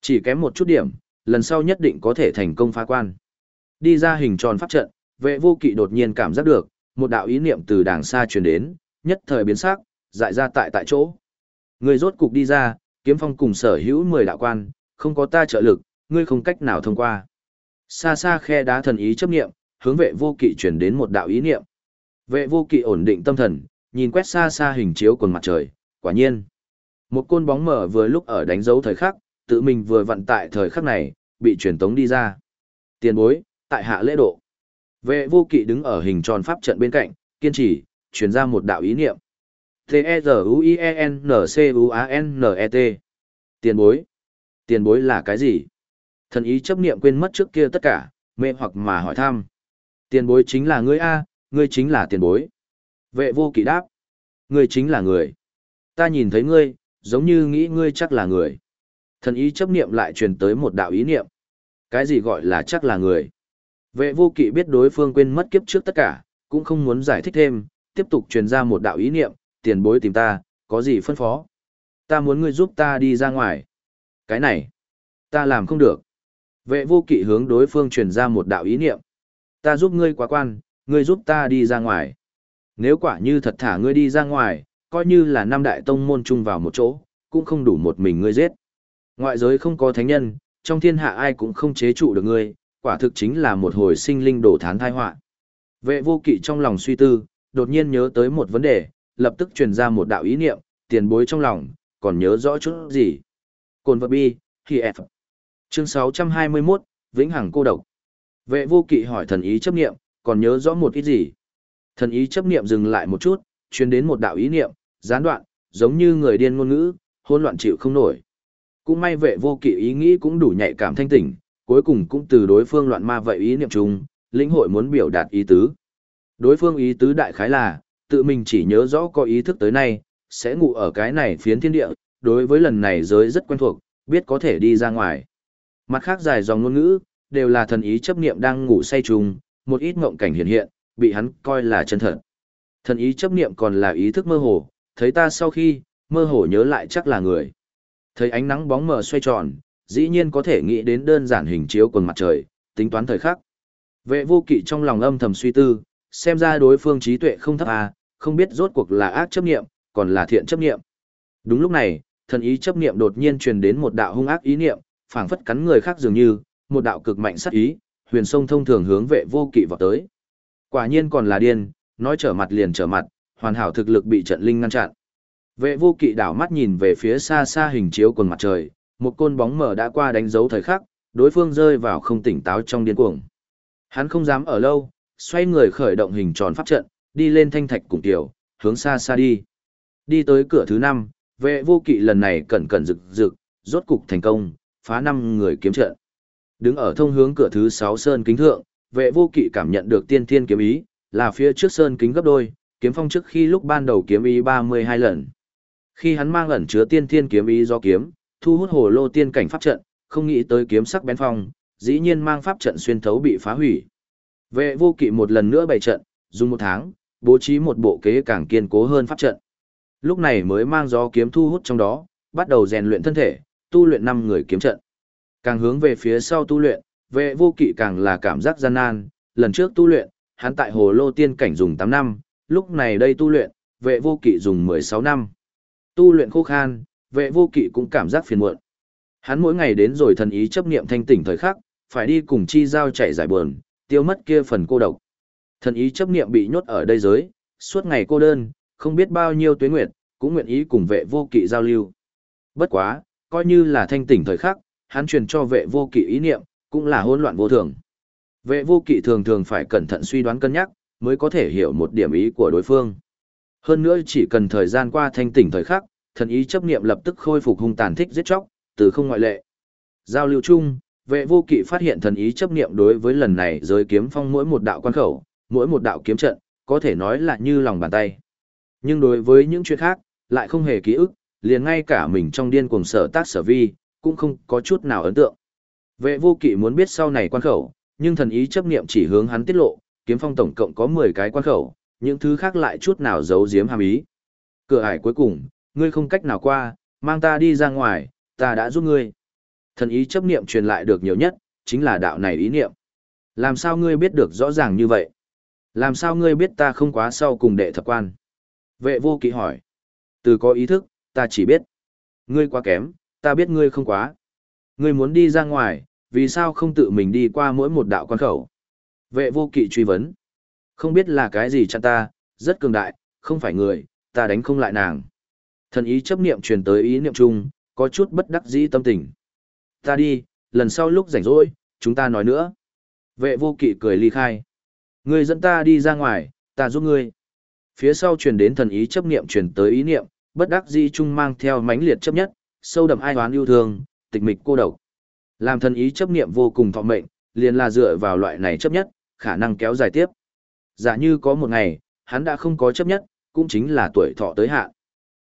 Chỉ kém một chút điểm, lần sau nhất định có thể thành công phá quan. Đi ra hình tròn pháp trận, vệ vô kỵ đột nhiên cảm giác được, một đạo ý niệm từ đàng xa truyền đến, nhất thời biến sắc, dại ra tại tại chỗ. Người rốt cục đi ra, kiếm phong cùng sở hữu 10 đạo quan, không có ta trợ lực, ngươi không cách nào thông qua. Xa xa khe đá thần ý chấp niệm, hướng vệ vô kỵ truyền đến một đạo ý niệm. Vệ vô kỵ ổn định tâm thần, nhìn quét xa xa hình chiếu quần mặt trời, quả nhiên. Một côn bóng mở vừa lúc ở đánh dấu thời khắc, tự mình vừa vận tại thời khắc này, bị truyền tống đi ra. Tiền bối, tại hạ lễ độ. Vệ vô kỵ đứng ở hình tròn pháp trận bên cạnh, kiên trì, truyền ra một đạo ý niệm. T-E-Z-U-I-E-N-C-U-A-N-N-E-T. Tiền bối. Tiền bối là cái gì? Thần ý chấp niệm quên mất trước kia tất cả, mê hoặc mà hỏi thăm. Tiền bối chính là ngươi A, ngươi chính là tiền bối. Vệ vô kỵ đáp. Ngươi chính là người. Ta nhìn thấy ngươi, giống như nghĩ ngươi chắc là người. Thần ý chấp niệm lại truyền tới một đạo ý niệm. Cái gì gọi là chắc là người? Vệ vô kỵ biết đối phương quên mất kiếp trước tất cả, cũng không muốn giải thích thêm, tiếp tục truyền ra một đạo ý niệm, tiền bối tìm ta, có gì phân phó? Ta muốn ngươi giúp ta đi ra ngoài. Cái này, ta làm không được. Vệ vô kỵ hướng đối phương truyền ra một đạo ý niệm. Ta giúp ngươi quá quan, ngươi giúp ta đi ra ngoài. Nếu quả như thật thả ngươi đi ra ngoài, coi như là năm đại tông môn chung vào một chỗ, cũng không đủ một mình ngươi giết. Ngoại giới không có thánh nhân, trong thiên hạ ai cũng không chế trụ được ngươi, quả thực chính là một hồi sinh linh đổ thán thai họa. Vệ vô kỵ trong lòng suy tư, đột nhiên nhớ tới một vấn đề, lập tức truyền ra một đạo ý niệm, tiền bối trong lòng, còn nhớ rõ chút gì. Cồn vật bi, khi F. Chương 621, Vĩnh Hằng cô độc. Vệ vô kỵ hỏi thần ý chấp niệm, còn nhớ rõ một ít gì. Thần ý chấp niệm dừng lại một chút, truyền đến một đạo ý niệm, gián đoạn, giống như người điên ngôn ngữ, hôn loạn chịu không nổi. Cũng may vệ vô kỵ ý nghĩ cũng đủ nhạy cảm thanh tỉnh, cuối cùng cũng từ đối phương loạn ma vậy ý niệm chung, lĩnh hội muốn biểu đạt ý tứ. Đối phương ý tứ đại khái là, tự mình chỉ nhớ rõ có ý thức tới nay, sẽ ngủ ở cái này phiến thiên địa, đối với lần này giới rất quen thuộc, biết có thể đi ra ngoài. Mặt khác dài dòng ngôn ngữ, đều là thần ý chấp niệm đang ngủ say trùng, một ít ngộng cảnh hiện hiện, bị hắn coi là chân thật. Thần ý chấp niệm còn là ý thức mơ hồ, thấy ta sau khi, mơ hồ nhớ lại chắc là người. Thấy ánh nắng bóng mờ xoay tròn, dĩ nhiên có thể nghĩ đến đơn giản hình chiếu quần mặt trời, tính toán thời khắc. Vệ vô kỵ trong lòng âm thầm suy tư, xem ra đối phương trí tuệ không thấp à, không biết rốt cuộc là ác chấp niệm, còn là thiện chấp niệm. Đúng lúc này, thần ý chấp niệm đột nhiên truyền đến một đạo hung ác ý niệm, phảng phất cắn người khác dường như, một đạo cực mạnh sát ý, huyền sông thông thường hướng vệ vô kỵ vào tới. Quả nhiên còn là điên, nói trở mặt liền trở mặt, hoàn hảo thực lực bị trận linh ngăn chặn. Vệ vô kỵ đảo mắt nhìn về phía xa xa hình chiếu quần mặt trời, một côn bóng mờ đã qua đánh dấu thời khắc, đối phương rơi vào không tỉnh táo trong điên cuồng. Hắn không dám ở lâu, xoay người khởi động hình tròn pháp trận, đi lên thanh thạch cùng tiểu, hướng xa xa đi. Đi tới cửa thứ năm, vệ vô kỵ lần này cẩn cẩn rực rực, rốt cục thành công, phá năm người kiếm trận. Đứng ở thông hướng cửa thứ sáu sơn kính thượng, vệ vô kỵ cảm nhận được tiên thiên kiếm ý, là phía trước sơn kính gấp đôi, kiếm phong trước khi lúc ban đầu kiếm ý 32 lần. Khi hắn mang ẩn chứa tiên thiên kiếm ý do kiếm, thu hút hồ lô tiên cảnh pháp trận, không nghĩ tới kiếm sắc bén phong, dĩ nhiên mang pháp trận xuyên thấu bị phá hủy. Vệ vô kỵ một lần nữa bày trận, dùng một tháng, bố trí một bộ kế càng kiên cố hơn pháp trận. Lúc này mới mang gió kiếm thu hút trong đó, bắt đầu rèn luyện thân thể, tu luyện năm người kiếm trận. Càng hướng về phía sau tu luyện, vệ vô kỵ càng là cảm giác gian nan, lần trước tu luyện, hắn tại hồ lô tiên cảnh dùng 8 năm, lúc này đây tu luyện, vệ vô kỵ dùng 16 năm. Tu luyện khô khan, vệ vô kỵ cũng cảm giác phiền muộn. Hắn mỗi ngày đến rồi thần ý chấp niệm thanh tỉnh thời khắc, phải đi cùng chi giao chạy giải buồn, tiêu mất kia phần cô độc. Thần ý chấp niệm bị nhốt ở đây giới, suốt ngày cô đơn, không biết bao nhiêu tuyến nguyệt, cũng nguyện ý cùng vệ vô kỵ giao lưu. Bất quá, coi như là thanh tỉnh thời khắc, hắn truyền cho vệ vô kỵ ý niệm, cũng là hỗn loạn vô thường. Vệ vô kỵ thường thường phải cẩn thận suy đoán cân nhắc, mới có thể hiểu một điểm ý của đối phương. Hơn nữa chỉ cần thời gian qua thanh tỉnh thời khắc, thần ý chấp niệm lập tức khôi phục hung tàn thích giết chóc, từ không ngoại lệ. Giao lưu chung, vệ vô kỵ phát hiện thần ý chấp niệm đối với lần này giới kiếm phong mỗi một đạo quan khẩu, mỗi một đạo kiếm trận, có thể nói là như lòng bàn tay. Nhưng đối với những chuyện khác, lại không hề ký ức, liền ngay cả mình trong điên cuồng sở tác sở vi, cũng không có chút nào ấn tượng. Vệ vô kỵ muốn biết sau này quan khẩu, nhưng thần ý chấp niệm chỉ hướng hắn tiết lộ, kiếm phong tổng cộng có 10 cái quan khẩu, những thứ khác lại chút nào giấu giếm hàm ý. Cửa ải cuối cùng, ngươi không cách nào qua, mang ta đi ra ngoài, ta đã giúp ngươi. Thần ý chấp niệm truyền lại được nhiều nhất, chính là đạo này ý niệm. Làm sao ngươi biết được rõ ràng như vậy? Làm sao ngươi biết ta không quá sau cùng đệ thập quan? Vệ vô kỵ hỏi. Từ có ý thức, ta chỉ biết. Ngươi quá kém, ta biết ngươi không quá. Ngươi muốn đi ra ngoài, vì sao không tự mình đi qua mỗi một đạo quan khẩu? Vệ vô kỵ truy vấn. Không biết là cái gì chặn ta, rất cường đại, không phải người, ta đánh không lại nàng. Thần ý chấp niệm truyền tới ý niệm chung, có chút bất đắc dĩ tâm tình. Ta đi, lần sau lúc rảnh rỗi, chúng ta nói nữa. Vệ vô kỵ cười ly khai. Ngươi dẫn ta đi ra ngoài, ta giúp ngươi. Phía sau truyền đến thần ý chấp niệm truyền tới ý niệm, bất đắc dĩ chung mang theo mãnh liệt chấp nhất, sâu đậm ai oán yêu thương, tịch mịch cô độc. Làm thần ý chấp niệm vô cùng thọ mệnh, liền là dựa vào loại này chấp nhất, khả năng kéo dài tiếp. Giả như có một ngày, hắn đã không có chấp nhất, cũng chính là tuổi thọ tới hạn.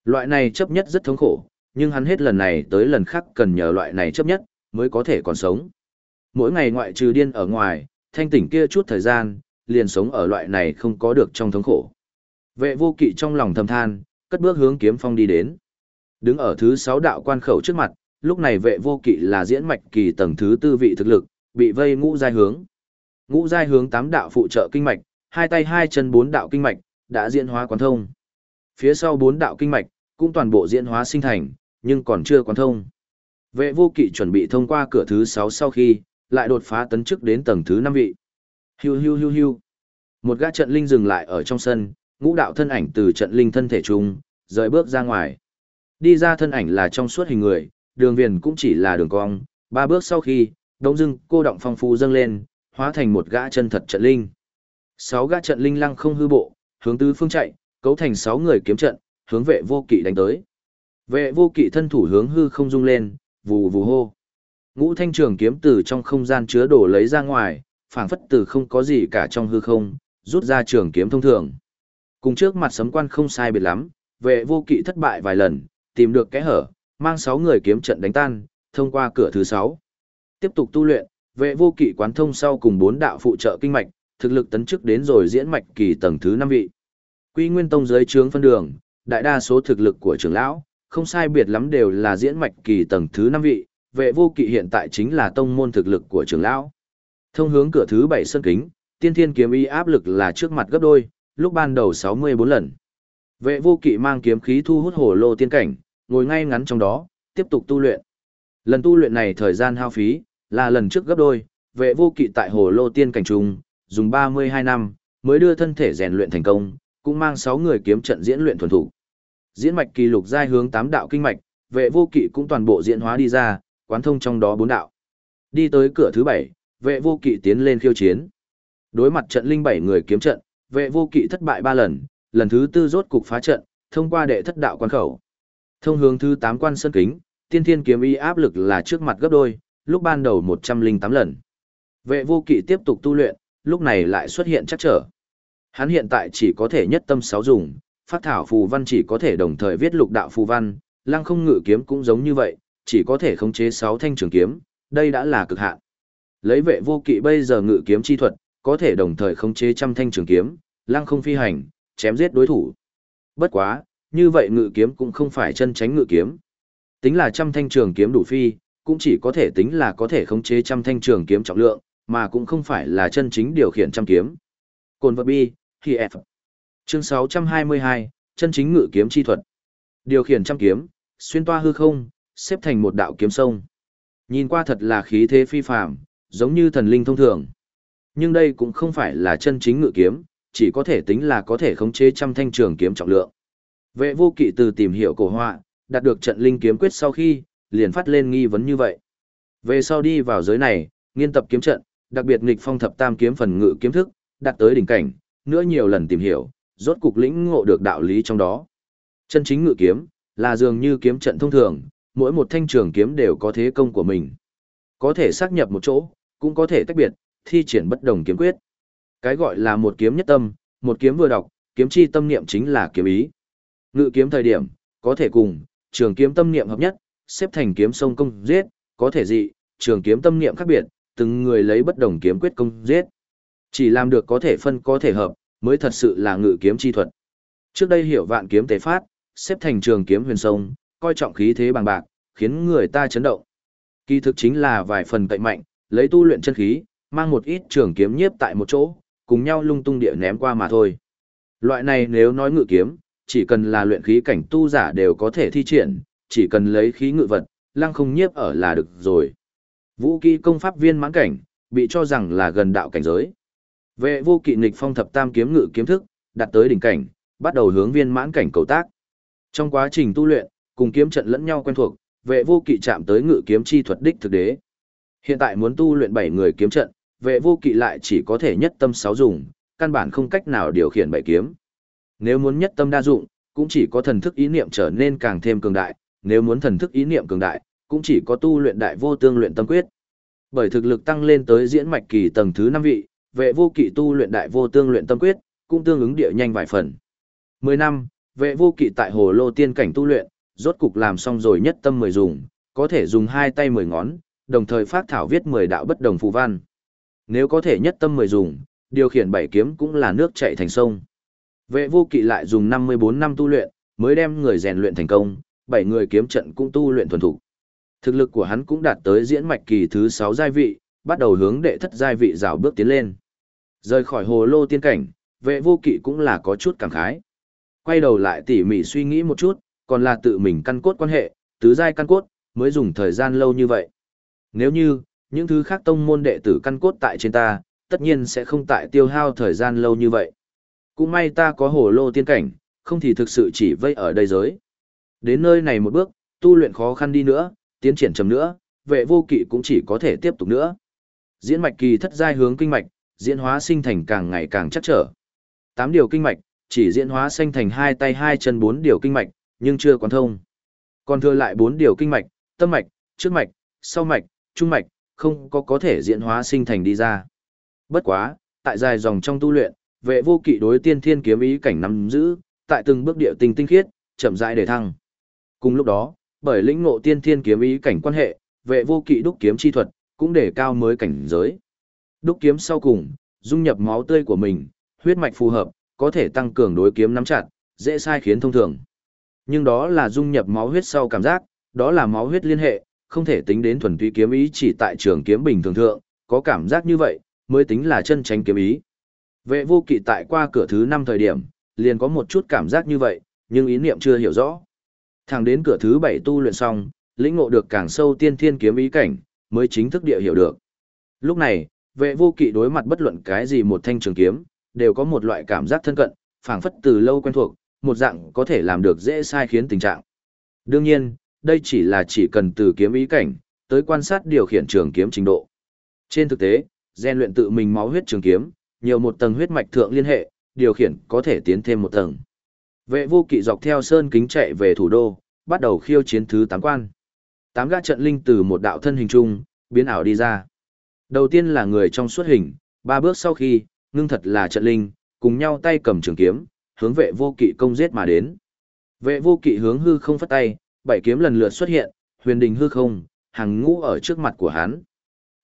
Loại này chấp nhất rất thống khổ, nhưng hắn hết lần này tới lần khác cần nhờ loại này chấp nhất, mới có thể còn sống. Mỗi ngày ngoại trừ điên ở ngoài, thanh tỉnh kia chút thời gian, liền sống ở loại này không có được trong thống khổ. Vệ vô kỵ trong lòng thầm than, cất bước hướng kiếm phong đi đến. Đứng ở thứ sáu đạo quan khẩu trước mặt, lúc này vệ vô kỵ là diễn mạch kỳ tầng thứ tư vị thực lực, bị vây ngũ giai hướng. Ngũ giai hướng tám đạo phụ trợ kinh mạch, hai tay hai chân bốn đạo kinh mạch, đã diễn hóa quán thông. Phía sau bốn đạo kinh mạch, cũng toàn bộ diễn hóa sinh thành, nhưng còn chưa quán thông. Vệ vô kỵ chuẩn bị thông qua cửa thứ 6 sau khi, lại đột phá tấn chức đến tầng thứ 5 vị. Hiu hiu hiu hiu. Một gã trận linh dừng lại ở trong sân, ngũ đạo thân ảnh từ trận linh thân thể trung, rời bước ra ngoài. Đi ra thân ảnh là trong suốt hình người, đường viền cũng chỉ là đường cong, ba bước sau khi, đống dưng cô động phong phú dâng lên, hóa thành một gã chân thật trận linh. Sáu gã trận linh lăng không hư bộ, hướng tứ phương chạy, cấu thành sáu người kiếm trận, hướng vệ vô kỵ đánh tới. Vệ vô kỵ thân thủ hướng hư không rung lên, vù vù hô. Ngũ thanh trường kiếm từ trong không gian chứa đổ lấy ra ngoài, phảng phất từ không có gì cả trong hư không, rút ra trường kiếm thông thường. Cùng trước mặt sấm quan không sai biệt lắm, vệ vô kỵ thất bại vài lần, tìm được kẽ hở, mang sáu người kiếm trận đánh tan, thông qua cửa thứ sáu. Tiếp tục tu luyện, vệ vô kỵ quán thông sau cùng bốn đạo phụ trợ kinh mạch, thực lực tấn chức đến rồi diễn mạch kỳ tầng thứ năm vị. Quy Nguyên Tông dưới trướng phân đường, đại đa số thực lực của trưởng lão, không sai biệt lắm đều là diễn mạch kỳ tầng thứ năm vị, vệ vô kỵ hiện tại chính là tông môn thực lực của trưởng lão. Thông hướng cửa thứ bảy sân kính, tiên thiên kiếm y áp lực là trước mặt gấp đôi, lúc ban đầu 64 lần. Vệ vô kỵ mang kiếm khí thu hút hồ lô tiên cảnh, ngồi ngay ngắn trong đó, tiếp tục tu luyện. Lần tu luyện này thời gian hao phí, là lần trước gấp đôi, vệ vô kỵ tại hồ lô tiên cảnh trùng, dùng 32 năm, mới đưa thân thể rèn luyện thành công, cũng mang 6 người kiếm trận diễn luyện thuần thủ. Diễn mạch kỳ lục giai hướng 8 đạo kinh mạch, vệ vô kỵ cũng toàn bộ diễn hóa đi ra, quán thông trong đó 4 đạo. Đi tới cửa thứ 7, vệ vô kỵ tiến lên khiêu chiến. Đối mặt trận linh 7 người kiếm trận, vệ vô kỵ thất bại 3 lần, lần thứ tư rốt cục phá trận, thông qua đệ thất đạo quan khẩu. Thông hướng thứ 8 quan sân kính, tiên thiên kiếm y áp lực là trước mặt gấp đôi, lúc ban đầu 108 lần. Vệ vô kỵ tiếp tục tu luyện, lúc này lại xuất hiện chắc trở. Hắn hiện tại chỉ có thể nhất tâm sáu dùng, phát thảo phù văn chỉ có thể đồng thời viết lục đạo phù văn, lăng không ngự kiếm cũng giống như vậy, chỉ có thể khống chế sáu thanh trường kiếm, đây đã là cực hạn. Lấy vệ vô kỵ bây giờ ngự kiếm chi thuật, có thể đồng thời khống chế trăm thanh trường kiếm, lăng không phi hành, chém giết đối thủ. Bất quá, như vậy ngự kiếm cũng không phải chân tránh ngự kiếm. Tính là trăm thanh trường kiếm đủ phi, cũng chỉ có thể tính là có thể khống chế trăm thanh trường kiếm trọng lượng, mà cũng không phải là chân chính điều khiển trăm kiếm. Cồn vật bi, khi F. Chương 622, chân chính ngự kiếm chi thuật. Điều khiển trăm kiếm, xuyên toa hư không, xếp thành một đạo kiếm sông. Nhìn qua thật là khí thế phi phàm, giống như thần linh thông thường. Nhưng đây cũng không phải là chân chính ngự kiếm, chỉ có thể tính là có thể khống chế trăm thanh trường kiếm trọng lượng. Vệ vô kỵ từ tìm hiểu cổ họa, đạt được trận linh kiếm quyết sau khi, liền phát lên nghi vấn như vậy. Về sau đi vào giới này, nghiên tập kiếm trận, đặc biệt nghịch phong thập tam kiếm phần ngự kiếm thức, đạt tới đỉnh cảnh, nữa nhiều lần tìm hiểu, rốt cục lĩnh ngộ được đạo lý trong đó. Chân chính ngự kiếm, là dường như kiếm trận thông thường, mỗi một thanh trường kiếm đều có thế công của mình. Có thể xác nhập một chỗ, cũng có thể tách biệt, thi triển bất đồng kiếm quyết. Cái gọi là một kiếm nhất tâm, một kiếm vừa đọc, kiếm chi tâm niệm chính là kiếm ý. Ngự kiếm thời điểm, có thể cùng, trường kiếm tâm niệm hợp nhất, xếp thành kiếm sông công giết, có thể dị, trường kiếm tâm niệm khác biệt, từng người lấy bất đồng kiếm quyết công giết. Chỉ làm được có thể phân có thể hợp, mới thật sự là ngự kiếm chi thuật. Trước đây hiểu vạn kiếm tế phát, xếp thành trường kiếm huyền sông, coi trọng khí thế bằng bạc, khiến người ta chấn động. Kỳ thực chính là vài phần cậy mạnh, lấy tu luyện chân khí, mang một ít trường kiếm nhiếp tại một chỗ, cùng nhau lung tung địa ném qua mà thôi. Loại này nếu nói ngự kiếm, chỉ cần là luyện khí cảnh tu giả đều có thể thi triển, chỉ cần lấy khí ngự vật, lăng không nhiếp ở là được rồi. Vũ kỹ công pháp viên mãn cảnh, bị cho rằng là gần đạo cảnh giới. Vệ vô kỵ nghịch phong thập tam kiếm ngự kiếm thức, đạt tới đỉnh cảnh, bắt đầu hướng viên mãn cảnh cầu tác. Trong quá trình tu luyện, cùng kiếm trận lẫn nhau quen thuộc, vệ vô kỵ chạm tới ngự kiếm chi thuật đích thực đế. Hiện tại muốn tu luyện 7 người kiếm trận, vệ vô kỵ lại chỉ có thể nhất tâm 6 dùng, căn bản không cách nào điều khiển bảy kiếm. Nếu muốn nhất tâm đa dụng, cũng chỉ có thần thức ý niệm trở nên càng thêm cường đại, nếu muốn thần thức ý niệm cường đại, cũng chỉ có tu luyện đại vô tương luyện tâm quyết. Bởi thực lực tăng lên tới diễn mạch kỳ tầng thứ 5 vị, vệ vô kỵ tu luyện đại vô tương luyện tâm quyết, cũng tương ứng địa nhanh vài phần. 10 năm, vệ vô kỵ tại hồ lô tiên cảnh tu luyện, rốt cục làm xong rồi nhất tâm 10 dùng, có thể dùng hai tay 10 ngón, đồng thời phát thảo viết 10 đạo bất đồng phù văn. Nếu có thể nhất tâm 10 dùng, điều khiển bảy kiếm cũng là nước chảy thành sông. Vệ vô kỵ lại dùng 54 năm tu luyện, mới đem người rèn luyện thành công, bảy người kiếm trận cũng tu luyện thuần thục. Thực lực của hắn cũng đạt tới diễn mạch kỳ thứ 6 giai vị, bắt đầu hướng đệ thất giai vị rào bước tiến lên. Rời khỏi hồ lô tiên cảnh, vệ vô kỵ cũng là có chút cảm khái. Quay đầu lại tỉ mỉ suy nghĩ một chút, còn là tự mình căn cốt quan hệ, tứ giai căn cốt, mới dùng thời gian lâu như vậy. Nếu như, những thứ khác tông môn đệ tử căn cốt tại trên ta, tất nhiên sẽ không tại tiêu hao thời gian lâu như vậy. Cũng may ta có hồ lô tiên cảnh, không thì thực sự chỉ vây ở đây giới. Đến nơi này một bước, tu luyện khó khăn đi nữa, tiến triển chậm nữa, vệ vô kỵ cũng chỉ có thể tiếp tục nữa. Diễn mạch kỳ thất giai hướng kinh mạch, diễn hóa sinh thành càng ngày càng chắc trở. Tám điều kinh mạch, chỉ diễn hóa sinh thành hai tay hai chân bốn điều kinh mạch, nhưng chưa quan thông. Còn thừa lại bốn điều kinh mạch, tâm mạch, trước mạch, sau mạch, trung mạch, không có có thể diễn hóa sinh thành đi ra. Bất quá, tại dài dòng trong tu luyện, vệ vô kỵ đối tiên thiên kiếm ý cảnh nắm giữ, tại từng bước địa tinh tinh khiết, chậm rãi để thăng. Cùng lúc đó, bởi lĩnh ngộ tiên thiên kiếm ý cảnh quan hệ, vệ vô kỵ đúc kiếm chi thuật, cũng để cao mới cảnh giới. Đúc kiếm sau cùng, dung nhập máu tươi của mình, huyết mạch phù hợp, có thể tăng cường đối kiếm nắm chặt, dễ sai khiến thông thường. Nhưng đó là dung nhập máu huyết sau cảm giác, đó là máu huyết liên hệ, không thể tính đến thuần túy kiếm ý chỉ tại trường kiếm bình thường thượng, có cảm giác như vậy, mới tính là chân tránh kiếm ý. Vệ vô kỵ tại qua cửa thứ 5 thời điểm, liền có một chút cảm giác như vậy, nhưng ý niệm chưa hiểu rõ. Thẳng đến cửa thứ 7 tu luyện xong, lĩnh ngộ được càng sâu tiên thiên kiếm ý cảnh, mới chính thức địa hiểu được. Lúc này, vệ vô kỵ đối mặt bất luận cái gì một thanh trường kiếm, đều có một loại cảm giác thân cận, phảng phất từ lâu quen thuộc, một dạng có thể làm được dễ sai khiến tình trạng. Đương nhiên, đây chỉ là chỉ cần từ kiếm ý cảnh, tới quan sát điều khiển trường kiếm trình độ. Trên thực tế, gen luyện tự mình máu huyết trường kiếm, nhiều một tầng huyết mạch thượng liên hệ, điều khiển có thể tiến thêm một tầng. Vệ vô kỵ dọc theo sơn kính chạy về thủ đô, bắt đầu khiêu chiến thứ tám quan. Tám gã trận linh từ một đạo thân hình trung, biến ảo đi ra. Đầu tiên là người trong suốt hình, ba bước sau khi, ngưng thật là trận linh, cùng nhau tay cầm trường kiếm, hướng vệ vô kỵ công giết mà đến. Vệ vô kỵ hướng hư không phát tay, bảy kiếm lần lượt xuất hiện, huyền đình hư không, hàng ngũ ở trước mặt của hắn.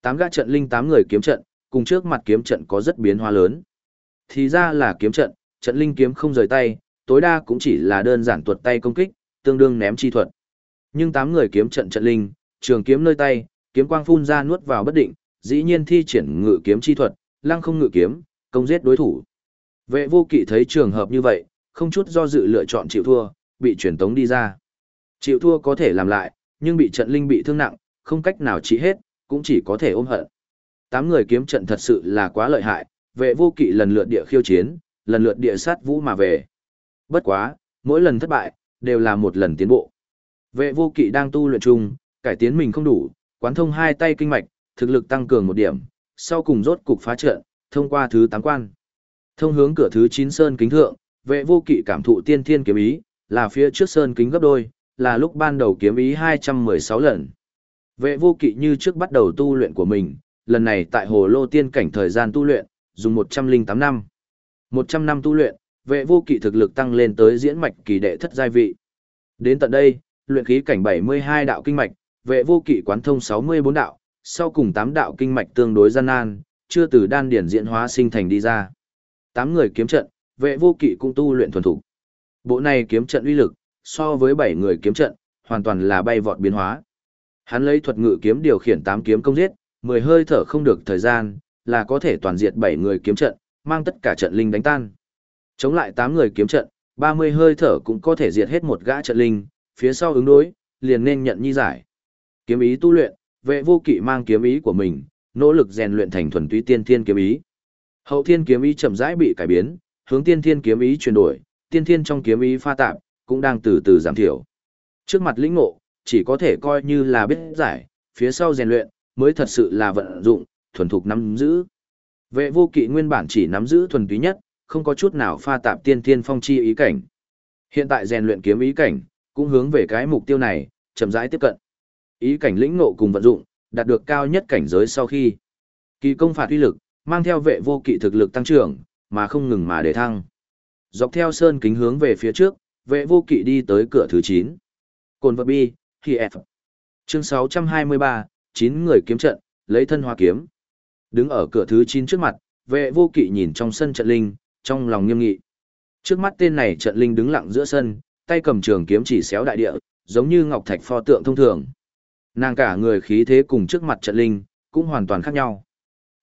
Tám gã trận linh tám người kiếm trận, cùng trước mặt kiếm trận có rất biến hóa lớn. Thì ra là kiếm trận, trận linh kiếm không rời tay, tối đa cũng chỉ là đơn giản tuột tay công kích, tương đương ném chi thuật. Nhưng tám người kiếm trận trận linh, trường kiếm nơi tay, kiếm quang phun ra nuốt vào bất định, dĩ nhiên thi triển ngự kiếm chi thuật, lăng không ngự kiếm, công giết đối thủ. Vệ vô kỵ thấy trường hợp như vậy, không chút do dự lựa chọn chịu thua, bị truyền tống đi ra. Chịu thua có thể làm lại, nhưng bị trận linh bị thương nặng, không cách nào trị hết, cũng chỉ có thể ôm hận. Tám người kiếm trận thật sự là quá lợi hại, vệ vô kỵ lần lượt địa khiêu chiến, lần lượt địa sát vũ mà về. Bất quá, mỗi lần thất bại, đều là một lần tiến bộ. Vệ vô kỵ đang tu luyện chung, cải tiến mình không đủ, quán thông hai tay kinh mạch, thực lực tăng cường một điểm, sau cùng rốt cục phá trận, thông qua thứ tám quan. Thông hướng cửa thứ 9 sơn kính thượng, vệ vô kỵ cảm thụ tiên thiên kiếm ý, là phía trước sơn kính gấp đôi, là lúc ban đầu kiếm ý 216 lần. Vệ vô kỵ như trước bắt đầu tu luyện của mình, lần này tại hồ lô tiên cảnh thời gian tu luyện, dùng 108 năm. 100 năm tu luyện, vệ vô kỵ thực lực tăng lên tới diễn mạch kỳ đệ thất giai vị. Đến tận đây, luyện khí cảnh 72 đạo kinh mạch, vệ vô kỵ quán thông 64 đạo, sau cùng tám đạo kinh mạch tương đối gian nan, chưa từ đan điển diễn hóa sinh thành đi ra. Tám người kiếm trận, vệ vô kỵ cũng tu luyện thuần thủ. Bộ này kiếm trận uy lực, so với bảy người kiếm trận, hoàn toàn là bay vọt biến hóa. Hắn lấy thuật ngự kiếm điều khiển tám kiếm công giết, mười hơi thở không được thời gian, là có thể toàn diệt bảy người kiếm trận, mang tất cả trận linh đánh tan. Chống lại tám người kiếm trận, ba mươi hơi thở cũng có thể diệt hết một gã trận linh, phía sau ứng đối, liền nên nhận nhi giải. Kiếm ý tu luyện, vệ vô kỵ mang kiếm ý của mình, nỗ lực rèn luyện thành thuần túy tiên thiên kiếm ý. Hậu thiên kiếm ý chậm rãi bị cải biến, hướng tiên thiên kiếm ý chuyển đổi, tiên thiên trong kiếm ý pha tạp, cũng đang từ từ giảm thiểu. Trước mặt lĩnh ngộ, chỉ có thể coi như là biết giải, phía sau rèn luyện, mới thật sự là vận dụng, thuần thục nắm giữ. Vệ vô kỵ nguyên bản chỉ nắm giữ thuần túy nhất, không có chút nào pha tạp tiên thiên phong chi ý cảnh. Hiện tại rèn luyện kiếm ý cảnh, cũng hướng về cái mục tiêu này, chậm rãi tiếp cận. Ý cảnh lĩnh ngộ cùng vận dụng, đạt được cao nhất cảnh giới sau khi. Kỳ công phạt uy lực, mang theo vệ vô kỵ thực lực tăng trưởng, mà không ngừng mà để thăng. Dọc theo sơn kính hướng về phía trước, vệ vô kỵ đi tới cửa thứ 9. Cồn vật bi, khi F. Chương 623, 9 người kiếm trận, lấy thân hoa kiếm. Đứng ở cửa thứ 9 trước mặt, vệ vô kỵ nhìn trong sân trận linh, trong lòng nghiêm nghị. Trước mắt tên này trận linh đứng lặng giữa sân, tay cầm trường kiếm chỉ xéo đại địa, giống như ngọc thạch pho tượng thông thường. Nàng cả người khí thế cùng trước mặt trận linh, cũng hoàn toàn khác nhau.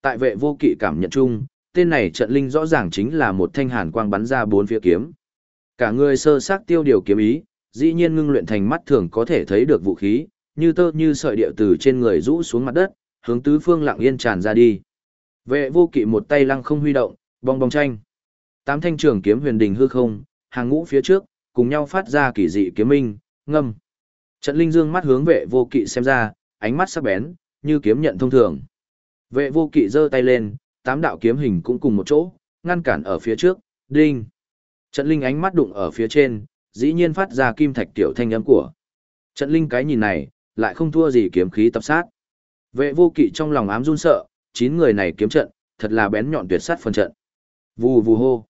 Tại vệ vô kỵ cảm nhận chung, tên này trận linh rõ ràng chính là một thanh hàn quang bắn ra bốn phía kiếm. Cả người sơ xác tiêu điều kiếm ý, dĩ nhiên ngưng luyện thành mắt thường có thể thấy được vũ khí, như tơ như sợi điệu từ trên người rũ xuống mặt đất, hướng tứ phương lặng yên tràn ra đi. Vệ vô kỵ một tay lăng không huy động, bong bong tranh. Tám thanh trường kiếm huyền đình hư không, hàng ngũ phía trước, cùng nhau phát ra kỳ dị kiếm minh, ngâm. Trận linh dương mắt hướng vệ vô kỵ xem ra, ánh mắt sắc bén, như kiếm nhận thông thường. Vệ vô kỵ giơ tay lên, tám đạo kiếm hình cũng cùng một chỗ, ngăn cản ở phía trước, đinh. Trận linh ánh mắt đụng ở phía trên, dĩ nhiên phát ra kim thạch tiểu thanh âm của. Trận linh cái nhìn này, lại không thua gì kiếm khí tập sát. Vệ vô kỵ trong lòng ám run sợ, chín người này kiếm trận, thật là bén nhọn tuyệt sát phần trận. Vù vù hô.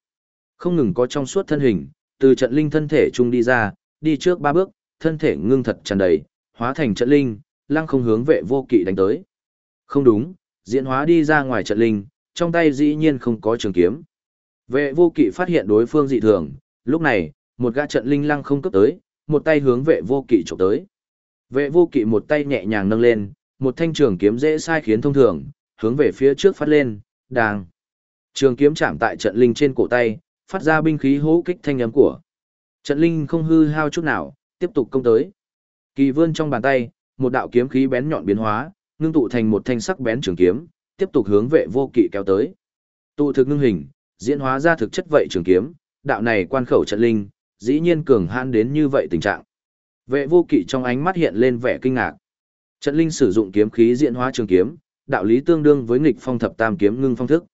Không ngừng có trong suốt thân hình, từ trận linh thân thể trung đi ra, đi trước ba bước, thân thể ngưng thật tràn đầy, hóa thành trận linh, lăng không hướng vệ vô kỵ đánh tới. Không đúng, diễn hóa đi ra ngoài trận linh, trong tay dĩ nhiên không có trường kiếm. Vệ vô kỵ phát hiện đối phương dị thường, lúc này, một gã trận linh lăng không cấp tới, một tay hướng vệ vô kỵ chụp tới. Vệ vô kỵ một tay nhẹ nhàng nâng lên, một thanh trường kiếm dễ sai khiến thông thường, hướng về phía trước phát lên, đàng. Trường kiếm chạm tại trận linh trên cổ tay, phát ra binh khí hố kích thanh âm của. Trận linh không hư hao chút nào, tiếp tục công tới. Kỳ vươn trong bàn tay, một đạo kiếm khí bén nhọn biến hóa, ngưng tụ thành một thanh sắc bén trường kiếm, tiếp tục hướng vệ vô kỵ kéo tới. Tụ thực ngưng hình, diễn hóa ra thực chất vậy trường kiếm, đạo này quan khẩu trận linh, dĩ nhiên cường hãn đến như vậy tình trạng. Vệ vô kỵ trong ánh mắt hiện lên vẻ kinh ngạc. Trận linh sử dụng kiếm khí diễn hóa trường kiếm, đạo lý tương đương với nghịch phong thập tam kiếm ngưng phong thức.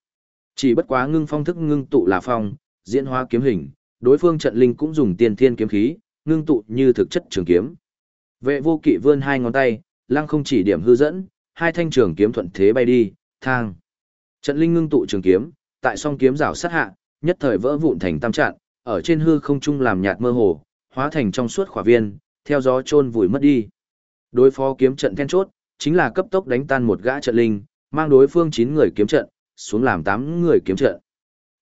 Chỉ bất quá ngưng phong thức ngưng tụ là phong, diễn hóa kiếm hình, đối phương trận linh cũng dùng tiên thiên kiếm khí, ngưng tụ như thực chất trường kiếm. Vệ vô kỵ vươn hai ngón tay, lăng không chỉ điểm hư dẫn, hai thanh trường kiếm thuận thế bay đi, thang. Trận linh ngưng tụ trường kiếm, tại song kiếm rào sát hạ, nhất thời vỡ vụn thành tam trạng, ở trên hư không trung làm nhạt mơ hồ, hóa thành trong suốt khỏa viên, theo gió trôn vùi mất đi. Đối phó kiếm trận then chốt, chính là cấp tốc đánh tan một gã trận linh, mang đối phương 9 người kiếm trận, xuống làm 8 người kiếm trận.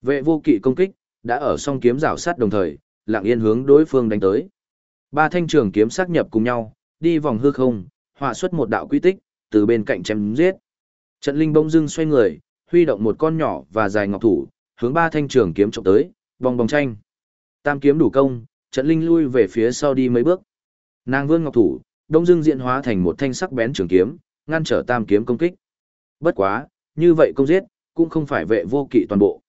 Vệ vô kỵ công kích, đã ở song kiếm rào sát đồng thời, lặng yên hướng đối phương đánh tới. Ba thanh trường kiếm sát nhập cùng nhau, đi vòng hư không, họa xuất một đạo quy tích, từ bên cạnh chém giết. Trận linh bỗng dưng xoay người, huy động một con nhỏ và dài ngọc thủ, hướng ba thanh trường kiếm chụp tới, vòng bong tranh. Tam kiếm đủ công, trận linh lui về phía sau đi mấy bước. Nàng vươn ngọc thủ, đông dưng diện hóa thành một thanh sắc bén trường kiếm, ngăn trở tam kiếm công kích. Bất quá, như vậy công giết, cũng không phải vệ vô kỵ toàn bộ.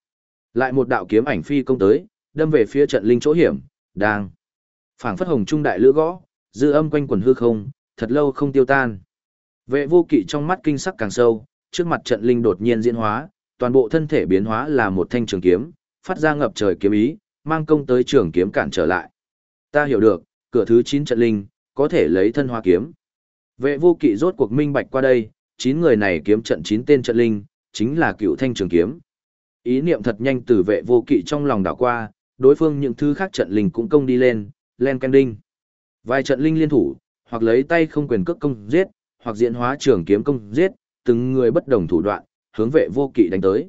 Lại một đạo kiếm ảnh phi công tới, đâm về phía trận linh chỗ hiểm, đang. Phảng phất hồng trung đại lửa gõ, dư âm quanh quần hư không, thật lâu không tiêu tan. Vệ vô kỵ trong mắt kinh sắc càng sâu, trước mặt trận linh đột nhiên diễn hóa, toàn bộ thân thể biến hóa là một thanh trường kiếm, phát ra ngập trời kiếm ý, mang công tới trường kiếm cản trở lại. Ta hiểu được, cửa thứ 9 trận linh, có thể lấy thân hoa kiếm. Vệ vô kỵ rốt cuộc minh bạch qua đây, chín người này kiếm trận chín tên trận linh, chính là cựu thanh trường kiếm. Ý niệm thật nhanh từ vệ vô kỵ trong lòng đảo qua, đối phương những thứ khác trận linh cũng công đi lên, len canh đinh. Vài trận linh liên thủ, hoặc lấy tay không quyền cước công giết, hoặc diễn hóa trường kiếm công giết, từng người bất đồng thủ đoạn, hướng vệ vô kỵ đánh tới.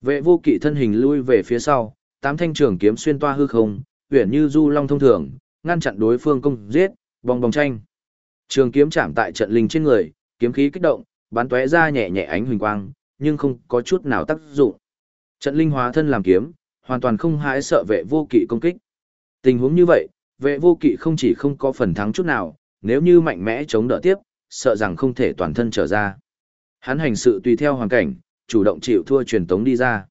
Vệ vô kỵ thân hình lui về phía sau, tám thanh trường kiếm xuyên toa hư không, uyển như du long thông thường, ngăn chặn đối phương công giết, bong bong tranh. Trường kiếm chạm tại trận linh trên người, kiếm khí kích động, bắn tóe ra nhẹ nhẹ ánh huỳnh quang, nhưng không có chút nào tác dụng. Trận linh hóa thân làm kiếm, hoàn toàn không hãi sợ vệ vô kỵ công kích. Tình huống như vậy, vệ vô kỵ không chỉ không có phần thắng chút nào, nếu như mạnh mẽ chống đỡ tiếp, sợ rằng không thể toàn thân trở ra. Hắn hành sự tùy theo hoàn cảnh, chủ động chịu thua truyền tống đi ra.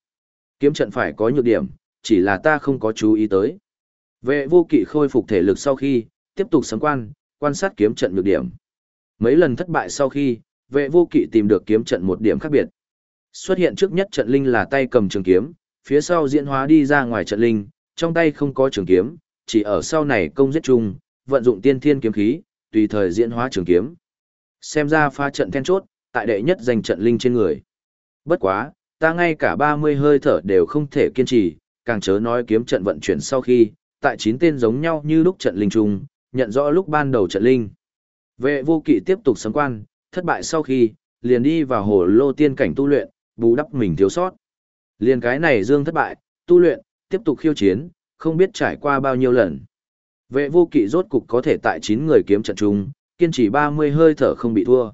Kiếm trận phải có nhược điểm, chỉ là ta không có chú ý tới. Vệ vô kỵ khôi phục thể lực sau khi, tiếp tục sấm quan, quan sát kiếm trận nhược điểm. Mấy lần thất bại sau khi, vệ vô kỵ tìm được kiếm trận một điểm khác biệt. Xuất hiện trước nhất trận linh là tay cầm trường kiếm, phía sau diễn hóa đi ra ngoài trận linh, trong tay không có trường kiếm, chỉ ở sau này công giết chung, vận dụng tiên thiên kiếm khí, tùy thời diễn hóa trường kiếm. Xem ra pha trận then chốt, tại đệ nhất giành trận linh trên người. Bất quá, ta ngay cả 30 hơi thở đều không thể kiên trì, càng chớ nói kiếm trận vận chuyển sau khi, tại chín tên giống nhau như lúc trận linh chung, nhận rõ lúc ban đầu trận linh. Vệ vô kỵ tiếp tục sấm quan, thất bại sau khi, liền đi vào hồ lô tiên cảnh tu luyện, bù đắp mình thiếu sót. Liền cái này dương thất bại, tu luyện, tiếp tục khiêu chiến, không biết trải qua bao nhiêu lần. Vệ vô kỵ rốt cục có thể tại 9 người kiếm trận chung, kiên trì 30 hơi thở không bị thua.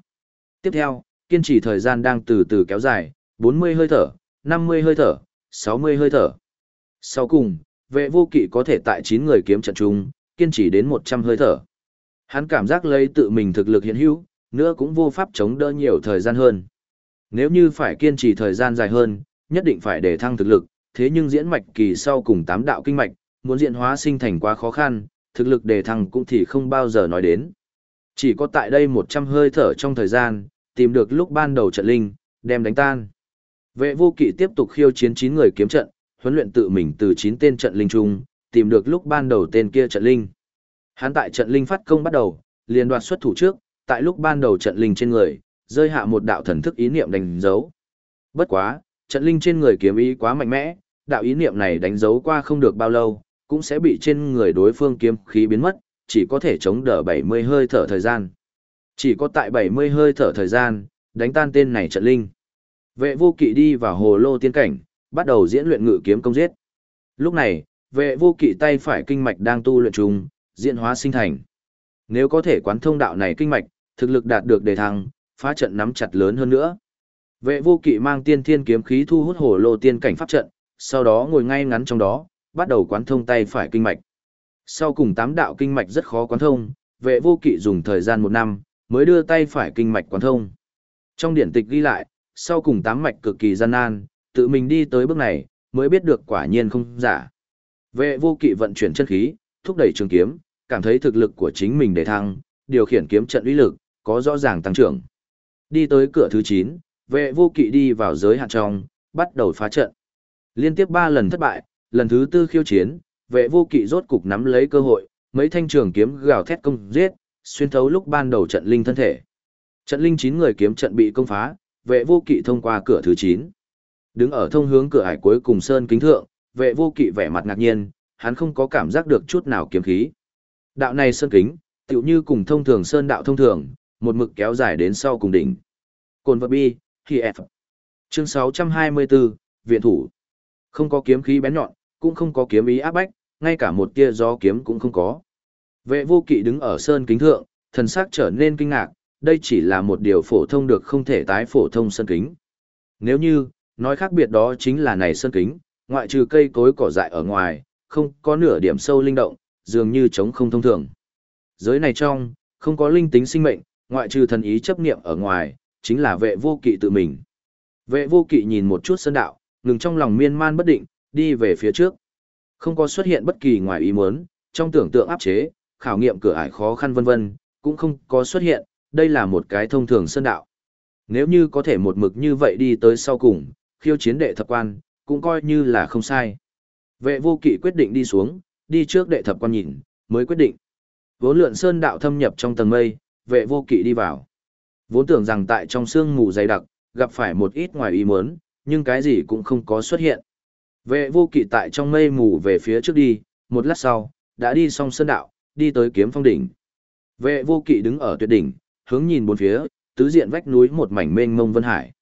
Tiếp theo, kiên trì thời gian đang từ từ kéo dài, 40 hơi thở, 50 hơi thở, 60 hơi thở. Sau cùng, vệ vô kỵ có thể tại 9 người kiếm trận chung, kiên trì đến 100 hơi thở. Hắn cảm giác lấy tự mình thực lực hiện hữu, nữa cũng vô pháp chống đỡ nhiều thời gian hơn. Nếu như phải kiên trì thời gian dài hơn, nhất định phải để thăng thực lực, thế nhưng diễn mạch kỳ sau cùng tám đạo kinh mạch, muốn diễn hóa sinh thành quá khó khăn, thực lực đề thăng cũng thì không bao giờ nói đến. Chỉ có tại đây 100 hơi thở trong thời gian, tìm được lúc ban đầu trận linh, đem đánh tan. Vệ vô kỵ tiếp tục khiêu chiến 9 người kiếm trận, huấn luyện tự mình từ 9 tên trận linh chung, tìm được lúc ban đầu tên kia trận linh. Hắn tại trận linh phát công bắt đầu, liền đoạt xuất thủ trước, tại lúc ban đầu trận linh trên người, rơi hạ một đạo thần thức ý niệm đánh dấu. Bất quá, trận linh trên người kiếm ý quá mạnh mẽ, đạo ý niệm này đánh dấu qua không được bao lâu, cũng sẽ bị trên người đối phương kiếm khí biến mất, chỉ có thể chống đỡ 70 hơi thở thời gian. Chỉ có tại 70 hơi thở thời gian, đánh tan tên này trận linh. Vệ vô kỵ đi vào hồ lô tiên cảnh, bắt đầu diễn luyện ngự kiếm công giết. Lúc này, vệ vô kỵ tay phải kinh mạch đang tu luyện trùng, diễn hóa sinh thành. Nếu có thể quán thông đạo này kinh mạch, thực lực đạt được đề thăng, phá trận nắm chặt lớn hơn nữa. Vệ vô kỵ mang tiên thiên kiếm khí thu hút hồ lô tiên cảnh pháp trận, sau đó ngồi ngay ngắn trong đó, bắt đầu quán thông tay phải kinh mạch. Sau cùng tám đạo kinh mạch rất khó quán thông, vệ vô kỵ dùng thời gian một năm, mới đưa tay phải kinh mạch quán thông. Trong điển tịch ghi lại, sau cùng tám mạch cực kỳ gian nan, tự mình đi tới bước này, mới biết được quả nhiên không giả. Vệ vô kỵ vận chuyển chân khí, thúc đẩy trường kiếm, cảm thấy thực lực của chính mình để thăng, điều khiển kiếm trận uy lực, có rõ ràng tăng trưởng. Đi tới cửa thứ 9, vệ vô kỵ đi vào giới hạn trong, bắt đầu phá trận. Liên tiếp 3 lần thất bại, lần thứ tư khiêu chiến, vệ vô kỵ rốt cục nắm lấy cơ hội, mấy thanh trường kiếm gào thét công giết, xuyên thấu lúc ban đầu trận linh thân thể. Trận linh 9 người kiếm trận bị công phá, vệ vô kỵ thông qua cửa thứ 9. Đứng ở thông hướng cửa hải cuối cùng sơn kính thượng, vệ vô kỵ vẻ mặt ngạc nhiên, hắn không có cảm giác được chút nào kiếm khí. Đạo này sơn kính, tựu như cùng thông thường sơn đạo thông thường, một mực kéo dài đến sau cùng đỉnh. Cồn vật bi, khi F. Chương 624, Viện thủ. Không có kiếm khí bén nhọn, cũng không có kiếm ý áp bách, ngay cả một tia gió kiếm cũng không có. Vệ vô kỵ đứng ở sơn kính thượng, thần sắc trở nên kinh ngạc, đây chỉ là một điều phổ thông được không thể tái phổ thông sơn kính. Nếu như, nói khác biệt đó chính là này sơn kính, ngoại trừ cây cối cỏ dại ở ngoài, không có nửa điểm sâu linh động, dường như trống không thông thường. Giới này trong, không có linh tính sinh mệnh, ngoại trừ thần ý chấp niệm ở ngoài, chính là vệ vô kỵ tự mình. Vệ vô kỵ nhìn một chút sơn đạo, ngừng trong lòng miên man bất định, đi về phía trước. Không có xuất hiện bất kỳ ngoài ý muốn, trong tưởng tượng áp chế, khảo nghiệm cửa ải khó khăn vân vân, cũng không có xuất hiện, đây là một cái thông thường sơn đạo. Nếu như có thể một mực như vậy đi tới sau cùng, khiêu chiến đệ thập quan, cũng coi như là không sai. Vệ vô kỵ quyết định đi xuống, đi trước đệ thập quan nhìn, mới quyết định. Vốn lượn sơn đạo thâm nhập trong tầng mây, vệ vô kỵ đi vào. Vốn tưởng rằng tại trong sương mù dày đặc, gặp phải một ít ngoài ý muốn, nhưng cái gì cũng không có xuất hiện. Vệ vô kỵ tại trong mây mù về phía trước đi, một lát sau, đã đi xong sơn đạo, đi tới kiếm phong đỉnh. Vệ vô kỵ đứng ở tuyệt đỉnh, hướng nhìn bốn phía, tứ diện vách núi một mảnh mênh mông vân hải.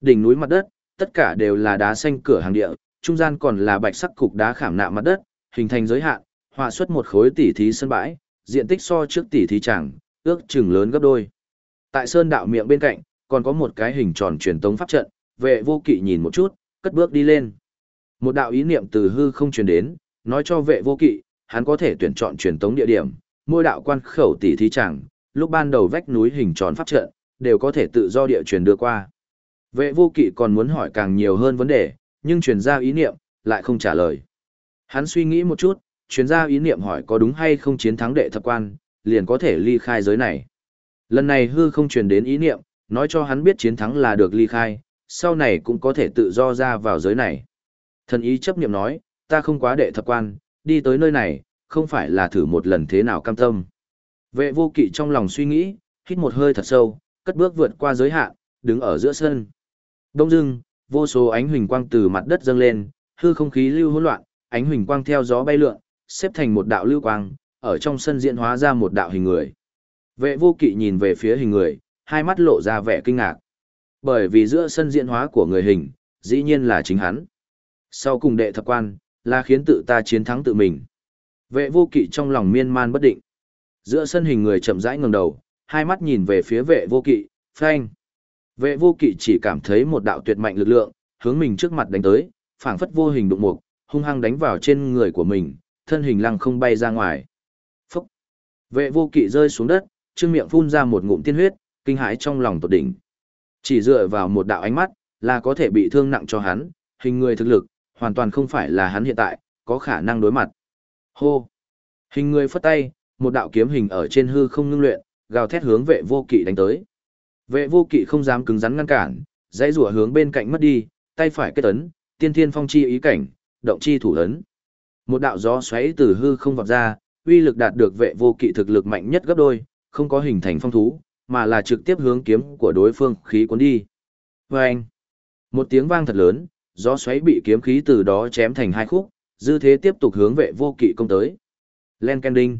Đỉnh núi mặt đất, tất cả đều là đá xanh cửa hàng địa, trung gian còn là bạch sắc cục đá khảm nạm mặt đất, hình thành giới hạn, họa xuất một khối tỉ thí sân bãi, diện tích so trước tỉ thí chẳng, ước chừng lớn gấp đôi. Tại sơn đạo miệng bên cạnh, còn có một cái hình tròn truyền tống pháp trận, vệ vô kỵ nhìn một chút, cất bước đi lên. Một đạo ý niệm từ hư không truyền đến, nói cho vệ vô kỵ, hắn có thể tuyển chọn truyền tống địa điểm, mỗi đạo quan khẩu tỷ thí chẳng, lúc ban đầu vách núi hình tròn pháp trận, đều có thể tự do địa truyền đưa qua. Vệ vô kỵ còn muốn hỏi càng nhiều hơn vấn đề, nhưng truyền ra ý niệm, lại không trả lời. Hắn suy nghĩ một chút, truyền ra ý niệm hỏi có đúng hay không chiến thắng đệ thập quan, liền có thể ly khai giới này. Lần này hư không truyền đến ý niệm, nói cho hắn biết chiến thắng là được ly khai, sau này cũng có thể tự do ra vào giới này. Thần ý chấp niệm nói, ta không quá đệ thập quan, đi tới nơi này, không phải là thử một lần thế nào cam tâm. Vệ vô kỵ trong lòng suy nghĩ, hít một hơi thật sâu, cất bước vượt qua giới hạn, đứng ở giữa sân. Đông dưng, vô số ánh huỳnh quang từ mặt đất dâng lên, hư không khí lưu hỗn loạn, ánh huỳnh quang theo gió bay lượn, xếp thành một đạo lưu quang, ở trong sân diễn hóa ra một đạo hình người. Vệ vô kỵ nhìn về phía hình người, hai mắt lộ ra vẻ kinh ngạc. Bởi vì giữa sân diễn hóa của người hình, dĩ nhiên là chính hắn. Sau cùng đệ thập quan, là khiến tự ta chiến thắng tự mình. Vệ vô kỵ trong lòng miên man bất định. Giữa sân hình người chậm rãi ngẩng đầu, hai mắt nhìn về phía vệ vô kỵ, phanh. Vệ vô kỵ chỉ cảm thấy một đạo tuyệt mạnh lực lượng, hướng mình trước mặt đánh tới, phảng phất vô hình đụng mục, hung hăng đánh vào trên người của mình, thân hình lăng không bay ra ngoài. Phúc! Vệ vô kỵ rơi xuống đất, trương miệng phun ra một ngụm tiên huyết, kinh hãi trong lòng tột đỉnh. Chỉ dựa vào một đạo ánh mắt, là có thể bị thương nặng cho hắn, hình người thực lực, hoàn toàn không phải là hắn hiện tại, có khả năng đối mặt. Hô! Hình người phất tay, một đạo kiếm hình ở trên hư không ngưng luyện, gào thét hướng vệ vô kỵ đánh tới. Vệ vô kỵ không dám cứng rắn ngăn cản, dãy rủa hướng bên cạnh mất đi, tay phải kết ấn, tiên thiên phong chi ý cảnh, động chi thủ ấn. Một đạo gió xoáy từ hư không vọt ra, uy lực đạt được vệ vô kỵ thực lực mạnh nhất gấp đôi, không có hình thành phong thú, mà là trực tiếp hướng kiếm của đối phương khí cuốn đi. Và anh, một tiếng vang thật lớn, gió xoáy bị kiếm khí từ đó chém thành hai khúc, dư thế tiếp tục hướng vệ vô kỵ công tới. Len Kending.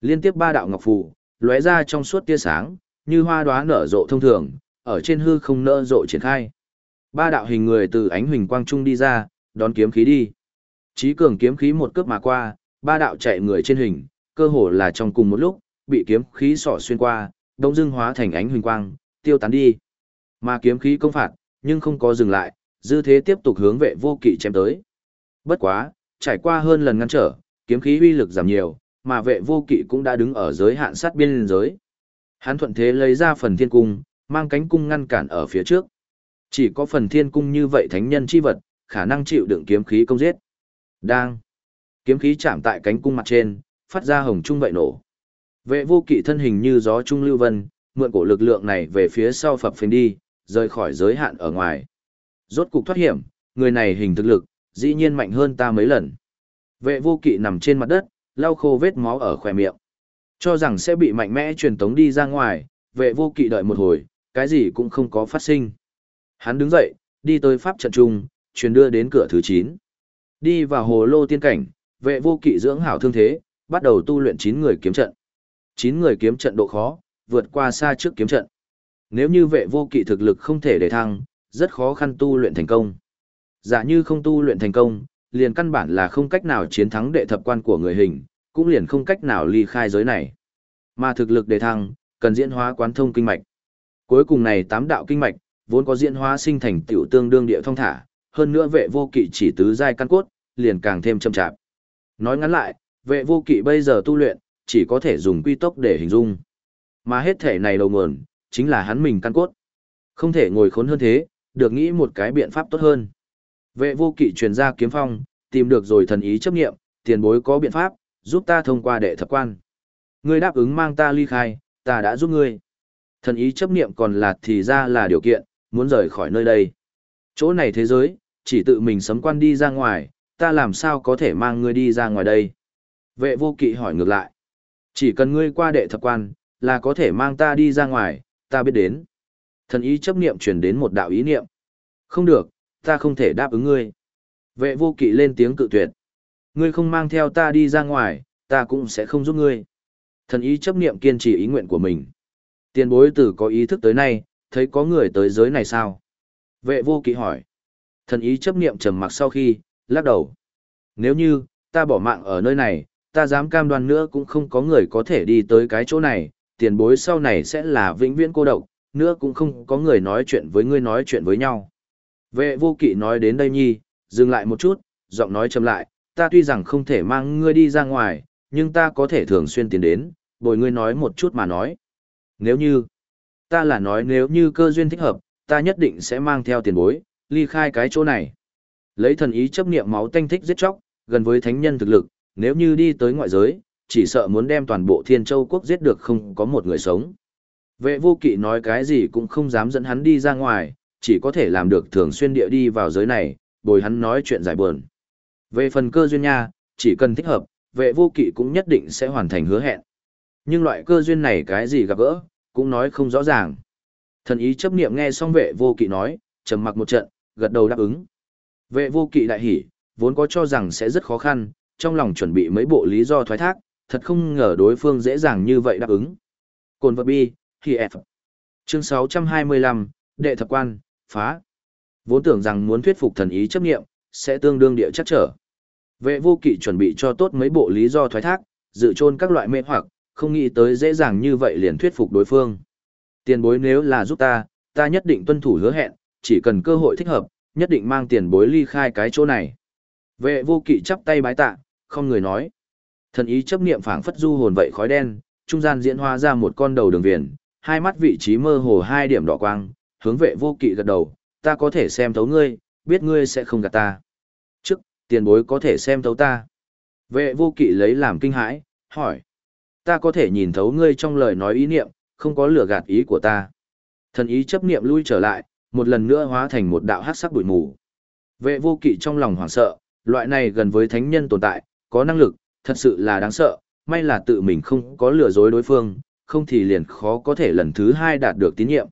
Liên tiếp ba đạo ngọc phù, lóe ra trong suốt tia sáng, như hoa đóa nở rộ thông thường, ở trên hư không nở rộ triển khai. Ba đạo hình người từ ánh huỳnh quang trung đi ra, đón kiếm khí đi. Chí cường kiếm khí một cướp mà qua, ba đạo chạy người trên hình, cơ hồ là trong cùng một lúc, bị kiếm khí sỏ xuyên qua, đông dưng hóa thành ánh huỳnh quang, tiêu tán đi. Mà kiếm khí công phạt, nhưng không có dừng lại, dư thế tiếp tục hướng vệ vô kỵ chém tới. Bất quá, trải qua hơn lần ngăn trở, kiếm khí uy lực giảm nhiều, mà vệ vô kỵ cũng đã đứng ở giới hạn sát biên giới. Hắn thuận thế lấy ra phần thiên cung, mang cánh cung ngăn cản ở phía trước. Chỉ có phần thiên cung như vậy thánh nhân chi vật, khả năng chịu đựng kiếm khí công giết. Đang. Kiếm khí chạm tại cánh cung mặt trên, phát ra hồng trung vậy nổ. Vệ vô kỵ thân hình như gió trung lưu vân, mượn cổ lực lượng này về phía sau phập phình đi, rời khỏi giới hạn ở ngoài. Rốt cục thoát hiểm, người này hình thực lực, dĩ nhiên mạnh hơn ta mấy lần. Vệ vô kỵ nằm trên mặt đất, lau khô vết máu ở khỏe miệng. Cho rằng sẽ bị mạnh mẽ truyền tống đi ra ngoài, vệ vô kỵ đợi một hồi, cái gì cũng không có phát sinh. Hắn đứng dậy, đi tới pháp trận trung, truyền đưa đến cửa thứ 9. Đi vào hồ lô tiên cảnh, vệ vô kỵ dưỡng hảo thương thế, bắt đầu tu luyện 9 người kiếm trận. 9 người kiếm trận độ khó, vượt qua xa trước kiếm trận. Nếu như vệ vô kỵ thực lực không thể để thăng, rất khó khăn tu luyện thành công. Giả như không tu luyện thành công, liền căn bản là không cách nào chiến thắng đệ thập quan của người hình, cũng liền không cách nào ly khai giới này. Mà thực lực đề thăng, cần diễn hóa quán thông kinh mạch. Cuối cùng này tám đạo kinh mạch, vốn có diễn hóa sinh thành tiểu tương đương địa thông thả, hơn nữa vệ vô kỵ chỉ tứ giai căn cốt, liền càng thêm chậm chạp. Nói ngắn lại, vệ vô kỵ bây giờ tu luyện, chỉ có thể dùng quy tốc để hình dung. Mà hết thể này đầu nguồn, chính là hắn mình căn cốt. Không thể ngồi khốn hơn thế, được nghĩ một cái biện pháp tốt hơn. Vệ vô kỵ truyền ra kiếm phong, tìm được rồi thần ý chấp nghiệm, tiền bối có biện pháp, giúp ta thông qua đệ thập quan. Ngươi đáp ứng mang ta ly khai, ta đã giúp ngươi. Thần ý chấp niệm còn là thì ra là điều kiện, muốn rời khỏi nơi đây. Chỗ này thế giới, chỉ tự mình sấm quan đi ra ngoài, ta làm sao có thể mang ngươi đi ra ngoài đây? Vệ vô kỵ hỏi ngược lại. Chỉ cần ngươi qua đệ thập quan, là có thể mang ta đi ra ngoài, ta biết đến. Thần ý chấp niệm truyền đến một đạo ý niệm. Không được, ta không thể đáp ứng ngươi. Vệ vô kỵ lên tiếng cự tuyệt. Ngươi không mang theo ta đi ra ngoài, ta cũng sẽ không giúp ngươi. Thần ý chấp niệm kiên trì ý nguyện của mình. Tiền bối tử có ý thức tới nay, thấy có người tới giới này sao? Vệ vô kỵ hỏi. Thần ý chấp niệm trầm mặc sau khi, lắc đầu. Nếu như, ta bỏ mạng ở nơi này, ta dám cam đoan nữa cũng không có người có thể đi tới cái chỗ này, tiền bối sau này sẽ là vĩnh viễn cô độc, nữa cũng không có người nói chuyện với ngươi nói chuyện với nhau. Vệ vô kỵ nói đến đây nhi, dừng lại một chút, giọng nói chậm lại, ta tuy rằng không thể mang ngươi đi ra ngoài, nhưng ta có thể thường xuyên tiến đến, bồi ngươi nói một chút mà nói. Nếu như, ta là nói nếu như cơ duyên thích hợp, ta nhất định sẽ mang theo tiền bối, ly khai cái chỗ này. Lấy thần ý chấp niệm máu tanh thích giết chóc, gần với thánh nhân thực lực, nếu như đi tới ngoại giới, chỉ sợ muốn đem toàn bộ thiên châu quốc giết được không có một người sống. Vệ vô kỵ nói cái gì cũng không dám dẫn hắn đi ra ngoài, chỉ có thể làm được thường xuyên địa đi vào giới này, bồi hắn nói chuyện giải buồn. Về phần cơ duyên nha, chỉ cần thích hợp, vệ vô kỵ cũng nhất định sẽ hoàn thành hứa hẹn. Nhưng loại cơ duyên này cái gì gặp gỡ, cũng nói không rõ ràng. Thần ý chấp niệm nghe xong vệ vô kỵ nói, trầm mặc một trận, gật đầu đáp ứng. Vệ vô kỵ đại hỉ, vốn có cho rằng sẽ rất khó khăn, trong lòng chuẩn bị mấy bộ lý do thoái thác, thật không ngờ đối phương dễ dàng như vậy đáp ứng. Cồn vật bi, thì F. Chương 625, đệ thập quan, phá. Vốn tưởng rằng muốn thuyết phục thần ý chấp nghiệm, sẽ tương đương địa chắc trở. Vệ vô kỵ chuẩn bị cho tốt mấy bộ lý do thoái thác, dự trôn các loại mê hoặc, không nghĩ tới dễ dàng như vậy liền thuyết phục đối phương. Tiền bối nếu là giúp ta, ta nhất định tuân thủ hứa hẹn, chỉ cần cơ hội thích hợp, nhất định mang tiền bối ly khai cái chỗ này. Vệ vô kỵ chắp tay bái tạ, không người nói. Thần ý chấp niệm phảng phất du hồn vậy khói đen, trung gian diễn hóa ra một con đầu đường viền, hai mắt vị trí mơ hồ hai điểm đỏ quang, hướng vệ vô kỵ gật đầu, ta có thể xem thấu ngươi, biết ngươi sẽ không gạt ta. Trước, tiền bối có thể xem thấu ta. Vệ vô kỵ lấy làm kinh hãi, hỏi. Ta có thể nhìn thấu ngươi trong lời nói ý niệm, không có lửa gạt ý của ta. Thần ý chấp niệm lui trở lại, một lần nữa hóa thành một đạo hắc sắc bụi mù. Vệ vô kỵ trong lòng hoảng sợ, loại này gần với thánh nhân tồn tại, có năng lực, thật sự là đáng sợ, may là tự mình không có lừa dối đối phương, không thì liền khó có thể lần thứ hai đạt được tín nhiệm.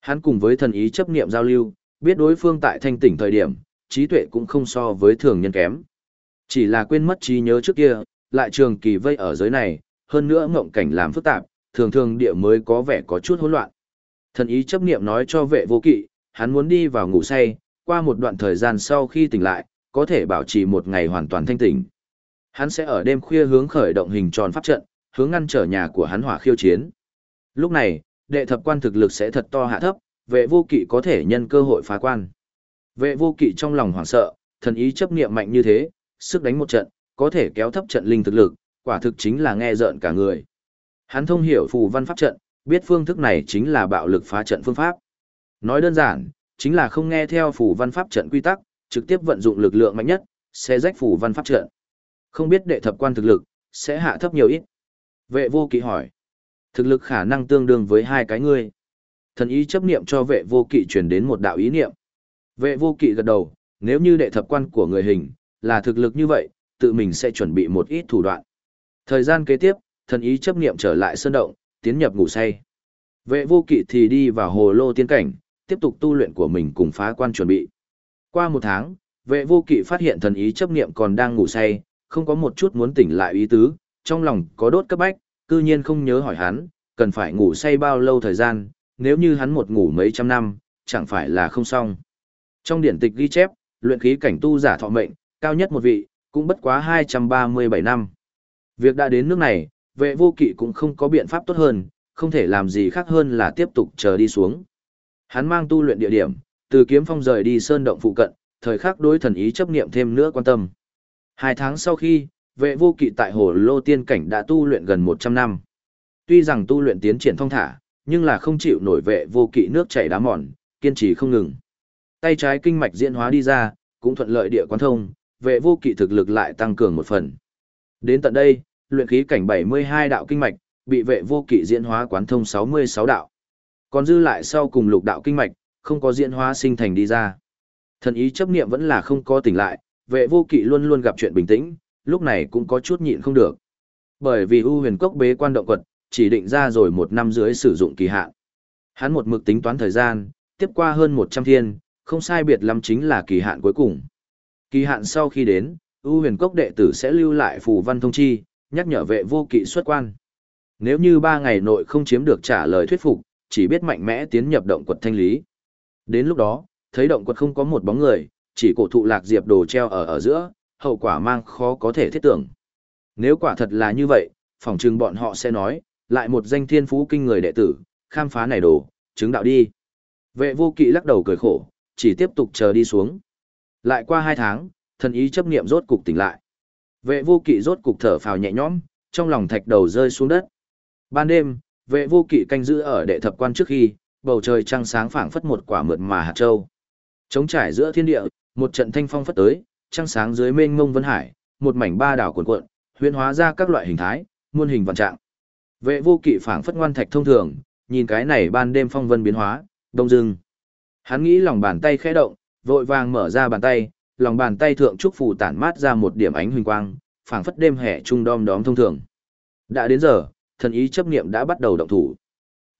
Hắn cùng với thần ý chấp niệm giao lưu, biết đối phương tại thanh tỉnh thời điểm, trí tuệ cũng không so với thường nhân kém. Chỉ là quên mất trí nhớ trước kia, lại trường kỳ vây ở giới này, hơn nữa mộng cảnh làm phức tạp, thường thường địa mới có vẻ có chút hỗn loạn. Thần ý chấp niệm nói cho vệ vô kỵ, hắn muốn đi vào ngủ say, qua một đoạn thời gian sau khi tỉnh lại, có thể bảo trì một ngày hoàn toàn thanh tỉnh. Hắn sẽ ở đêm khuya hướng khởi động hình tròn pháp trận, hướng ngăn trở nhà của hắn hỏa khiêu chiến. Lúc này, đệ thập quan thực lực sẽ thật to hạ thấp, vệ vô kỵ có thể nhân cơ hội phá quan. Vệ vô kỵ trong lòng hoảng sợ, thần ý chấp niệm mạnh như thế, sức đánh một trận, có thể kéo thấp trận linh thực lực, quả thực chính là nghe rợn cả người. Hắn thông hiểu phù văn pháp trận, biết phương thức này chính là bạo lực phá trận phương pháp. Nói đơn giản, chính là không nghe theo phù văn pháp trận quy tắc, trực tiếp vận dụng lực lượng mạnh nhất, sẽ rách phù văn pháp trận. Không biết đệ thập quan thực lực, sẽ hạ thấp nhiều ít. Vệ vô kỵ hỏi. Thực lực khả năng tương đương với hai cái ngươi. Thần ý chấp niệm cho vệ vô kỵ truyền đến một đạo ý niệm. Vệ vô kỵ gật đầu, nếu như đệ thập quan của người hình, là thực lực như vậy, tự mình sẽ chuẩn bị một ít thủ đoạn. Thời gian kế tiếp, thần ý chấp niệm trở lại sơn động, tiến nhập ngủ say. Vệ vô kỵ thì đi vào hồ lô tiên cảnh, tiếp tục tu luyện của mình cùng phá quan chuẩn bị. Qua một tháng, vệ vô kỵ phát hiện thần ý chấp niệm còn đang ngủ say, không có một chút muốn tỉnh lại ý tứ, trong lòng có đốt cấp bách, cư nhiên không nhớ hỏi hắn, cần phải ngủ say bao lâu thời gian, nếu như hắn một ngủ mấy trăm năm, chẳng phải là không xong. Trong điển tịch ghi chép, luyện khí cảnh tu giả thọ mệnh, cao nhất một vị, cũng bất quá 237 năm. Việc đã đến nước này, vệ vô kỵ cũng không có biện pháp tốt hơn, không thể làm gì khác hơn là tiếp tục chờ đi xuống. Hắn mang tu luyện địa điểm, từ kiếm phong rời đi sơn động phụ cận, thời khắc đối thần ý chấp niệm thêm nữa quan tâm. Hai tháng sau khi, vệ vô kỵ tại hồ lô tiên cảnh đã tu luyện gần 100 năm. Tuy rằng tu luyện tiến triển thông thả, nhưng là không chịu nổi vệ vô kỵ nước chảy đá mòn, kiên trì không ngừng. Tay trái kinh mạch diễn hóa đi ra, cũng thuận lợi địa quán thông, vệ vô kỵ thực lực lại tăng cường một phần. Đến tận đây, luyện khí cảnh 72 đạo kinh mạch, bị vệ vô kỵ diễn hóa quán thông 66 đạo. Còn dư lại sau cùng lục đạo kinh mạch, không có diễn hóa sinh thành đi ra. Thần ý chấp niệm vẫn là không có tỉnh lại, vệ vô kỵ luôn luôn gặp chuyện bình tĩnh, lúc này cũng có chút nhịn không được. Bởi vì U huyền cốc bế quan động quật, chỉ định ra rồi một năm dưới sử dụng kỳ hạn. Hắn một mực tính toán thời gian, tiếp qua hơn 100 thiên, không sai biệt lắm chính là kỳ hạn cuối cùng. Kỳ hạn sau khi đến, U huyền cốc đệ tử sẽ lưu lại phù văn thông chi, nhắc nhở vệ vô kỵ xuất quan. Nếu như ba ngày nội không chiếm được trả lời thuyết phục, chỉ biết mạnh mẽ tiến nhập động quật thanh lý. Đến lúc đó, thấy động quật không có một bóng người, chỉ cổ thụ lạc diệp đồ treo ở ở giữa, hậu quả mang khó có thể thiết tưởng. Nếu quả thật là như vậy, phỏng chừng bọn họ sẽ nói, lại một danh thiên phú kinh người đệ tử, khám phá này đồ, chứng đạo đi. Vệ vô kỵ lắc đầu cười khổ, chỉ tiếp tục chờ đi xuống. Lại qua hai tháng, thần ý chấp niệm rốt cục tỉnh lại. Vệ vô kỵ rốt cục thở phào nhẹ nhõm, trong lòng thạch đầu rơi xuống đất. Ban đêm, vệ vô kỵ canh giữ ở đệ thập quan trước khi, bầu trời trăng sáng phảng phất một quả mượt mà hạt châu. Trống trải giữa thiên địa, một trận thanh phong phất tới, trăng sáng dưới mênh mông vân hải, một mảnh ba đảo cuộn cuộn, huyễn hóa ra các loại hình thái, muôn hình vạn trạng. Vệ vô kỵ phảng phất ngoan thạch thông thường, nhìn cái này ban đêm phong vân biến hóa, đông dưng. Hắn nghĩ lòng bàn tay khẽ động, vội vàng mở ra bàn tay, lòng bàn tay thượng trúc phù tản mát ra một điểm ánh huỳnh quang, phảng phất đêm hè trung đom đóm thông thường. Đã đến giờ, thần ý chấp niệm đã bắt đầu động thủ.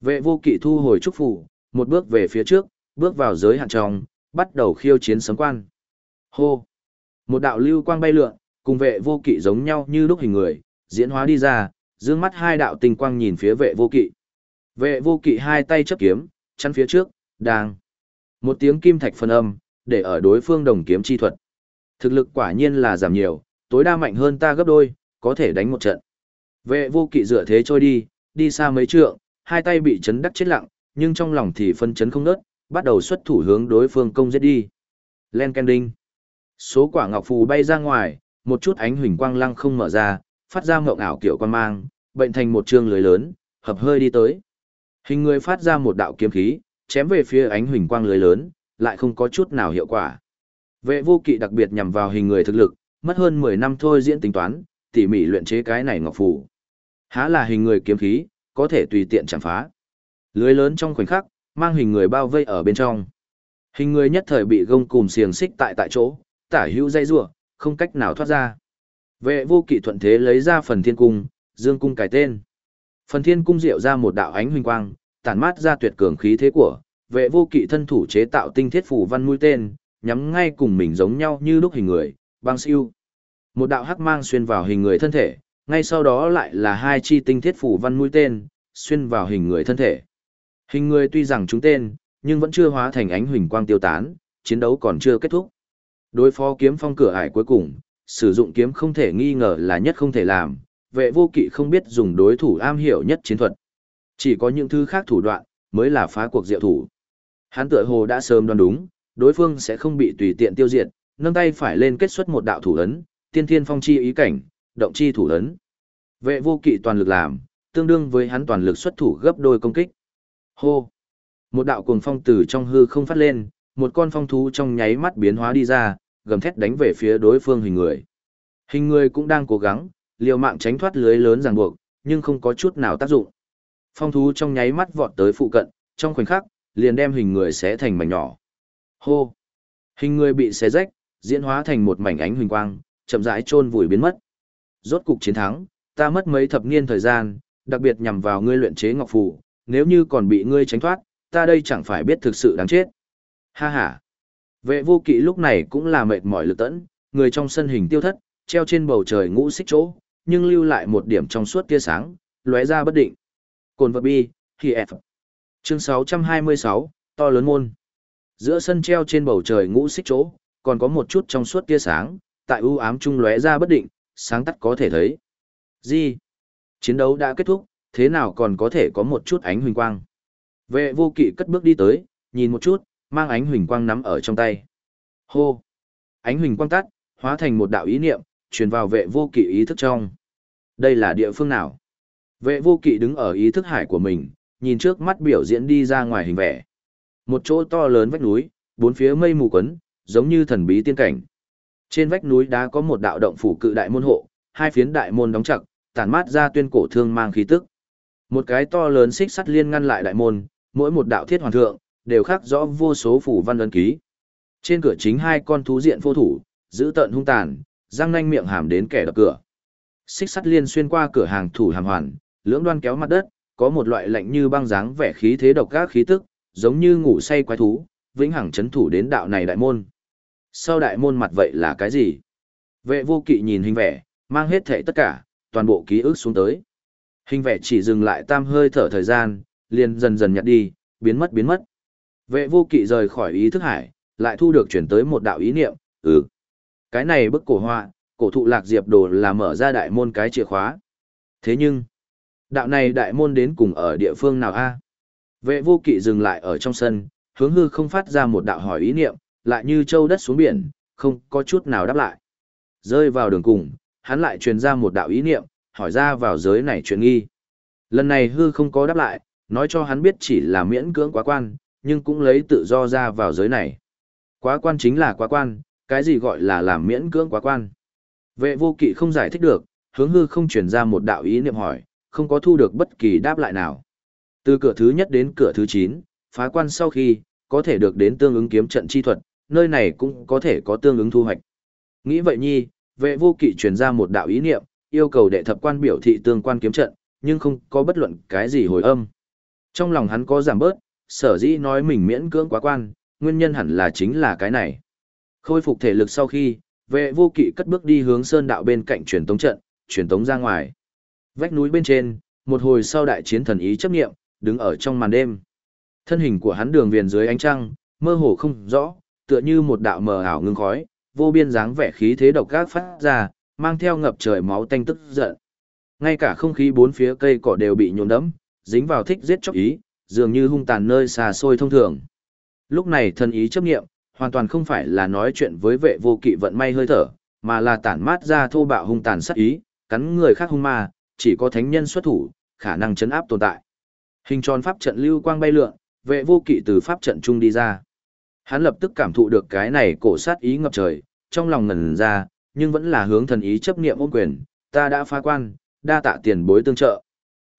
Vệ vô kỵ thu hồi trúc phù, một bước về phía trước, bước vào giới hạn trong, bắt đầu khiêu chiến sấm quan. Hô! Một đạo lưu quang bay lượn, cùng vệ vô kỵ giống nhau như lúc hình người, diễn hóa đi ra, dương mắt hai đạo tinh quang nhìn phía vệ vô kỵ. Vệ vô kỵ hai tay chấp kiếm, chắn phía trước, đang. Một tiếng kim thạch phân âm, để ở đối phương đồng kiếm chi thuật. Thực lực quả nhiên là giảm nhiều, tối đa mạnh hơn ta gấp đôi, có thể đánh một trận. Vệ vô kỵ dựa thế trôi đi, đi xa mấy trượng, hai tay bị chấn đắc chết lặng, nhưng trong lòng thì phân chấn không nớt, bắt đầu xuất thủ hướng đối phương công giết đi. Len Kending. Số quả ngọc phù bay ra ngoài, một chút ánh huỳnh quang lăng không mở ra, phát ra mộng ảo kiểu quan mang, bệnh thành một trương lưới lớn, hợp hơi đi tới. Hình người phát ra một đạo kiếm khí, chém về phía ánh huỳnh quang lưới lớn, lại không có chút nào hiệu quả. Vệ vô kỵ đặc biệt nhằm vào hình người thực lực, mất hơn 10 năm thôi diễn tính toán, tỉ mỉ luyện chế cái này ngọc phù. Há là hình người kiếm khí, có thể tùy tiện chẳng phá. Lưới lớn trong khoảnh khắc, mang hình người bao vây ở bên trong. Hình người nhất thời bị gông cùm xiềng xích tại tại chỗ, tả hữu dây rủa, không cách nào thoát ra. Vệ vô kỵ thuận thế lấy ra phần thiên cung, dương cung cải tên. Phần thiên cung diệu ra một đạo ánh huỳnh quang, tản mát ra tuyệt cường khí thế của, vệ vô kỵ thân thủ chế tạo tinh thiết phủ văn mũi tên, nhắm ngay cùng mình giống nhau như lúc hình người, băng siêu. Một đạo hắc mang xuyên vào hình người thân thể, ngay sau đó lại là hai chi tinh thiết phủ văn mũi tên, xuyên vào hình người thân thể. Hình người tuy rằng chúng tên, nhưng vẫn chưa hóa thành ánh huỳnh quang tiêu tán, chiến đấu còn chưa kết thúc. Đối phó kiếm phong cửa ải cuối cùng, sử dụng kiếm không thể nghi ngờ là nhất không thể làm, vệ vô kỵ không biết dùng đối thủ am hiểu nhất chiến thuật. Chỉ có những thứ khác thủ đoạn, mới là phá cuộc diệu thủ. Hắn tựa hồ đã sớm đoán đúng, đối phương sẽ không bị tùy tiện tiêu diệt, nâng tay phải lên kết xuất một đạo thủ ấn, tiên thiên phong chi ý cảnh, động chi thủ ấn. Vệ vô kỵ toàn lực làm, tương đương với hắn toàn lực xuất thủ gấp đôi công kích. Hô! Một đạo cuồng phong từ trong hư không phát lên, một con phong thú trong nháy mắt biến hóa đi ra, gầm thét đánh về phía đối phương hình người. Hình người cũng đang cố gắng, liều mạng tránh thoát lưới lớn ràng buộc, nhưng không có chút nào tác dụng. Phong thú trong nháy mắt vọt tới phụ cận, trong khoảnh khắc, liền đem hình người xé thành mảnh nhỏ. Hô! Hình người bị xé rách, diễn hóa thành một mảnh ánh huỳnh quang, chậm rãi chôn vùi biến mất. Rốt cục chiến thắng, ta mất mấy thập niên thời gian, đặc biệt nhằm vào ngươi luyện chế ngọc phù, nếu như còn bị ngươi tránh thoát, ta đây chẳng phải biết thực sự đáng chết. Ha ha! Vệ vô kỵ lúc này cũng là mệt mỏi lực tẫn, người trong sân hình tiêu thất, treo trên bầu trời ngũ xích chỗ, nhưng lưu lại một điểm trong suốt tia sáng, lóe ra bất định. Cồn vật bi, khi F. Chương 626, to lớn môn. Giữa sân treo trên bầu trời ngũ xích chỗ, còn có một chút trong suốt tia sáng, tại ưu ám trung lóe ra bất định, sáng tắt có thể thấy. Gì? Chiến đấu đã kết thúc, thế nào còn có thể có một chút ánh huỳnh quang? Vệ vô kỵ cất bước đi tới, nhìn một chút, mang ánh huỳnh quang nắm ở trong tay. Hô! Ánh huỳnh quang tắt, hóa thành một đạo ý niệm, truyền vào vệ vô kỵ ý thức trong. Đây là địa phương nào? Vệ vô kỵ đứng ở ý thức hải của mình, nhìn trước mắt biểu diễn đi ra ngoài hình vẽ. Một chỗ to lớn vách núi, bốn phía mây mù quấn, giống như thần bí tiên cảnh. Trên vách núi đá có một đạo động phủ cự đại môn hộ, hai phiến đại môn đóng chặt, tản mát ra tuyên cổ thương mang khí tức. Một cái to lớn xích sắt liên ngăn lại đại môn, mỗi một đạo thiết hoàn thượng, đều khắc rõ vô số phủ văn ấn ký. Trên cửa chính hai con thú diện vô thủ, giữ tận hung tàn, răng nanh miệng hàm đến kẻ đập cửa. Xích sắt liên xuyên qua cửa hàng thủ hàm hoàn, lưỡng đoan kéo mặt đất, có một loại lạnh như băng dáng vẻ khí thế độc ác khí tức, giống như ngủ say quái thú, vĩnh hằng chấn thủ đến đạo này đại môn. Sau đại môn mặt vậy là cái gì? Vệ vô kỵ nhìn hình vẽ, mang hết thể tất cả, toàn bộ ký ức xuống tới. Hình vẽ chỉ dừng lại tam hơi thở thời gian, liền dần dần nhạt đi, biến mất biến mất. Vệ vô kỵ rời khỏi ý thức hải, lại thu được chuyển tới một đạo ý niệm, ừ. Cái này bức cổ họa, cổ thụ lạc diệp đồ là mở ra đại môn cái chìa khóa. Thế nhưng, đạo này đại môn đến cùng ở địa phương nào a? Vệ vô kỵ dừng lại ở trong sân, hướng hư không phát ra một đạo hỏi ý niệm, lại như châu đất xuống biển, không có chút nào đáp lại. Rơi vào đường cùng, hắn lại truyền ra một đạo ý niệm, hỏi ra vào giới này chuyện nghi. Lần này hư không có đáp lại, nói cho hắn biết chỉ là miễn cưỡng quá quan, nhưng cũng lấy tự do ra vào giới này. Quá quan chính là quá quan, cái gì gọi là làm miễn cưỡng quá quan. Vệ vô kỵ không giải thích được, hướng hư không truyền ra một đạo ý niệm hỏi, không có thu được bất kỳ đáp lại nào. Từ cửa thứ nhất đến cửa thứ 9, phá quan sau khi, có thể được đến tương ứng kiếm trận chi thuật, nơi này cũng có thể có tương ứng thu hoạch. Nghĩ vậy nhi, vệ vô kỵ truyền ra một đạo ý niệm, yêu cầu đệ thập quan biểu thị tương quan kiếm trận, nhưng không có bất luận cái gì hồi âm. Trong lòng hắn có giảm bớt, sở dĩ nói mình miễn cưỡng quá quan, nguyên nhân hẳn là chính là cái này. Khôi phục thể lực sau khi, vệ vô kỵ cất bước đi hướng sơn đạo bên cạnh truyền tống trận, truyền tống ra ngoài. Vách núi bên trên, một hồi sau đại chiến thần ý chấp nghiệm, đứng ở trong màn đêm. Thân hình của hắn đường viền dưới ánh trăng, mơ hồ không rõ, tựa như một đạo mờ ảo ngưng khói, vô biên dáng vẻ khí thế độc gác phát ra, mang theo ngập trời máu tanh tức giận. Ngay cả không khí bốn phía cây cỏ đều bị nhuộm đẫm, dính vào thích giết chóc ý, dường như hung tàn nơi xa xôi thông thường. Lúc này thần ý chấp nghiệm, hoàn toàn không phải là nói chuyện với vệ vô kỵ vận may hơi thở, mà là tản mát ra thô bạo hung tàn sát ý, cắn người khác hung ma, chỉ có thánh nhân xuất thủ, khả năng chấn áp tồn tại. Hình tròn pháp trận lưu quang bay lượn, vệ vô kỵ từ pháp trận trung đi ra. Hắn lập tức cảm thụ được cái này cổ sát ý ngập trời, trong lòng ngần ra, nhưng vẫn là hướng thần ý chấp niệm ôn quyền, ta đã phá quan, đa tạ tiền bối tương trợ.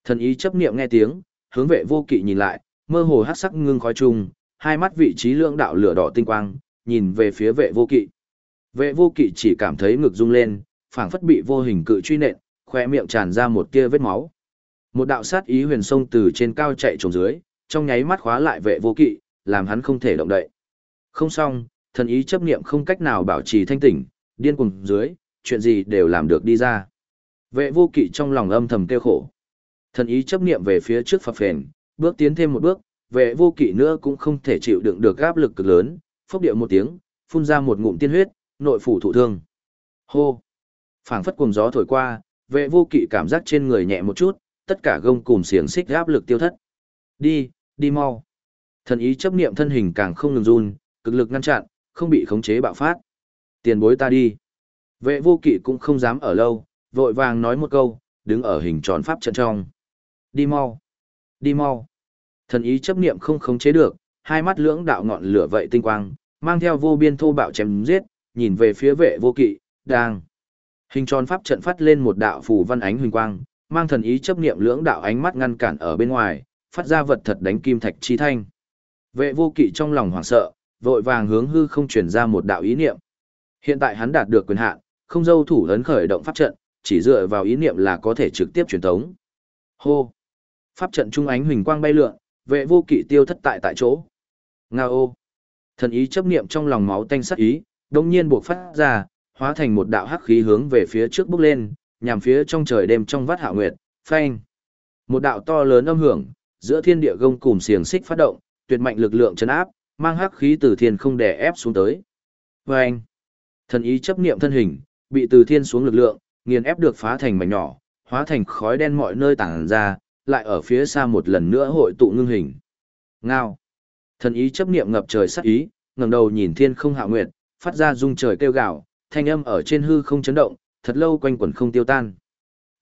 Thần ý chấp niệm nghe tiếng, hướng vệ vô kỵ nhìn lại, mơ hồ hắc sắc ngưng khói trung, hai mắt vị trí lượng đạo lửa đỏ tinh quang, nhìn về phía vệ vô kỵ. Vệ vô kỵ chỉ cảm thấy ngực rung lên, phảng phất bị vô hình cự truy nện, khoe miệng tràn ra một tia vết máu. Một đạo sát ý huyền sông từ trên cao chạy trồng dưới, trong nháy mắt khóa lại vệ vô kỵ, làm hắn không thể động đậy. Không xong, thần ý chấp niệm không cách nào bảo trì thanh tỉnh, điên cuồng dưới, chuyện gì đều làm được đi ra. Vệ vô kỵ trong lòng âm thầm kêu khổ. Thần ý chấp niệm về phía trước phập phền, bước tiến thêm một bước, vệ vô kỵ nữa cũng không thể chịu đựng được áp lực cực lớn, phốc điệu một tiếng, phun ra một ngụm tiên huyết, nội phủ thụ thương. Hô! phảng phất cuồng gió thổi qua, vệ vô kỵ cảm giác trên người nhẹ một chút, tất cả gông cùm xiềng xích áp lực tiêu thất. Đi, đi mau. Thần ý chấp niệm thân hình càng không ngừng run, cực lực ngăn chặn, không bị khống chế bạo phát. Tiền bối ta đi. Vệ vô kỵ cũng không dám ở lâu, vội vàng nói một câu, đứng ở hình tròn pháp trận trong. Đi mau. Đi mau. Thần ý chấp niệm không khống chế được, hai mắt lưỡng đạo ngọn lửa vậy tinh quang, mang theo vô biên thô bạo chém giết, nhìn về phía vệ vô kỵ, đang. Hình tròn pháp trận phát lên một đạo phù văn ánh huỳnh quang, mang thần ý chấp niệm lưỡng đạo ánh mắt ngăn cản ở bên ngoài, phát ra vật thật đánh kim thạch chi thanh. Vệ vô kỵ trong lòng hoảng sợ, vội vàng hướng hư không truyền ra một đạo ý niệm. Hiện tại hắn đạt được quyền hạn, không dâu thủ ấn khởi động pháp trận, chỉ dựa vào ý niệm là có thể trực tiếp truyền tống. Hô! Pháp trận trung ánh huỳnh quang bay lượn, vệ vô kỵ tiêu thất tại tại chỗ. Nga ô! Thần ý chấp niệm trong lòng máu tanh sắc ý, đồng nhiên buộc phát ra, hóa thành một đạo hắc khí hướng về phía trước bước lên, nhằm phía trong trời đêm trong vắt hạ nguyệt, phanh. Một đạo to lớn âm hưởng, giữa thiên địa gông cùng xiềng xích phát động, tuyệt mạnh lực lượng chấn áp, mang hắc khí từ thiên không đè ép xuống tới. Phanh. Thần ý chấp niệm thân hình, bị từ thiên xuống lực lượng, nghiền ép được phá thành mảnh nhỏ, hóa thành khói đen mọi nơi tản ra, lại ở phía xa một lần nữa hội tụ ngưng hình. Ngao. Thần ý chấp niệm ngập trời sắc ý, ngẩng đầu nhìn thiên không hạ nguyệt, phát ra rung trời kêu gào, thanh âm ở trên hư không chấn động, thật lâu quanh quẩn không tiêu tan.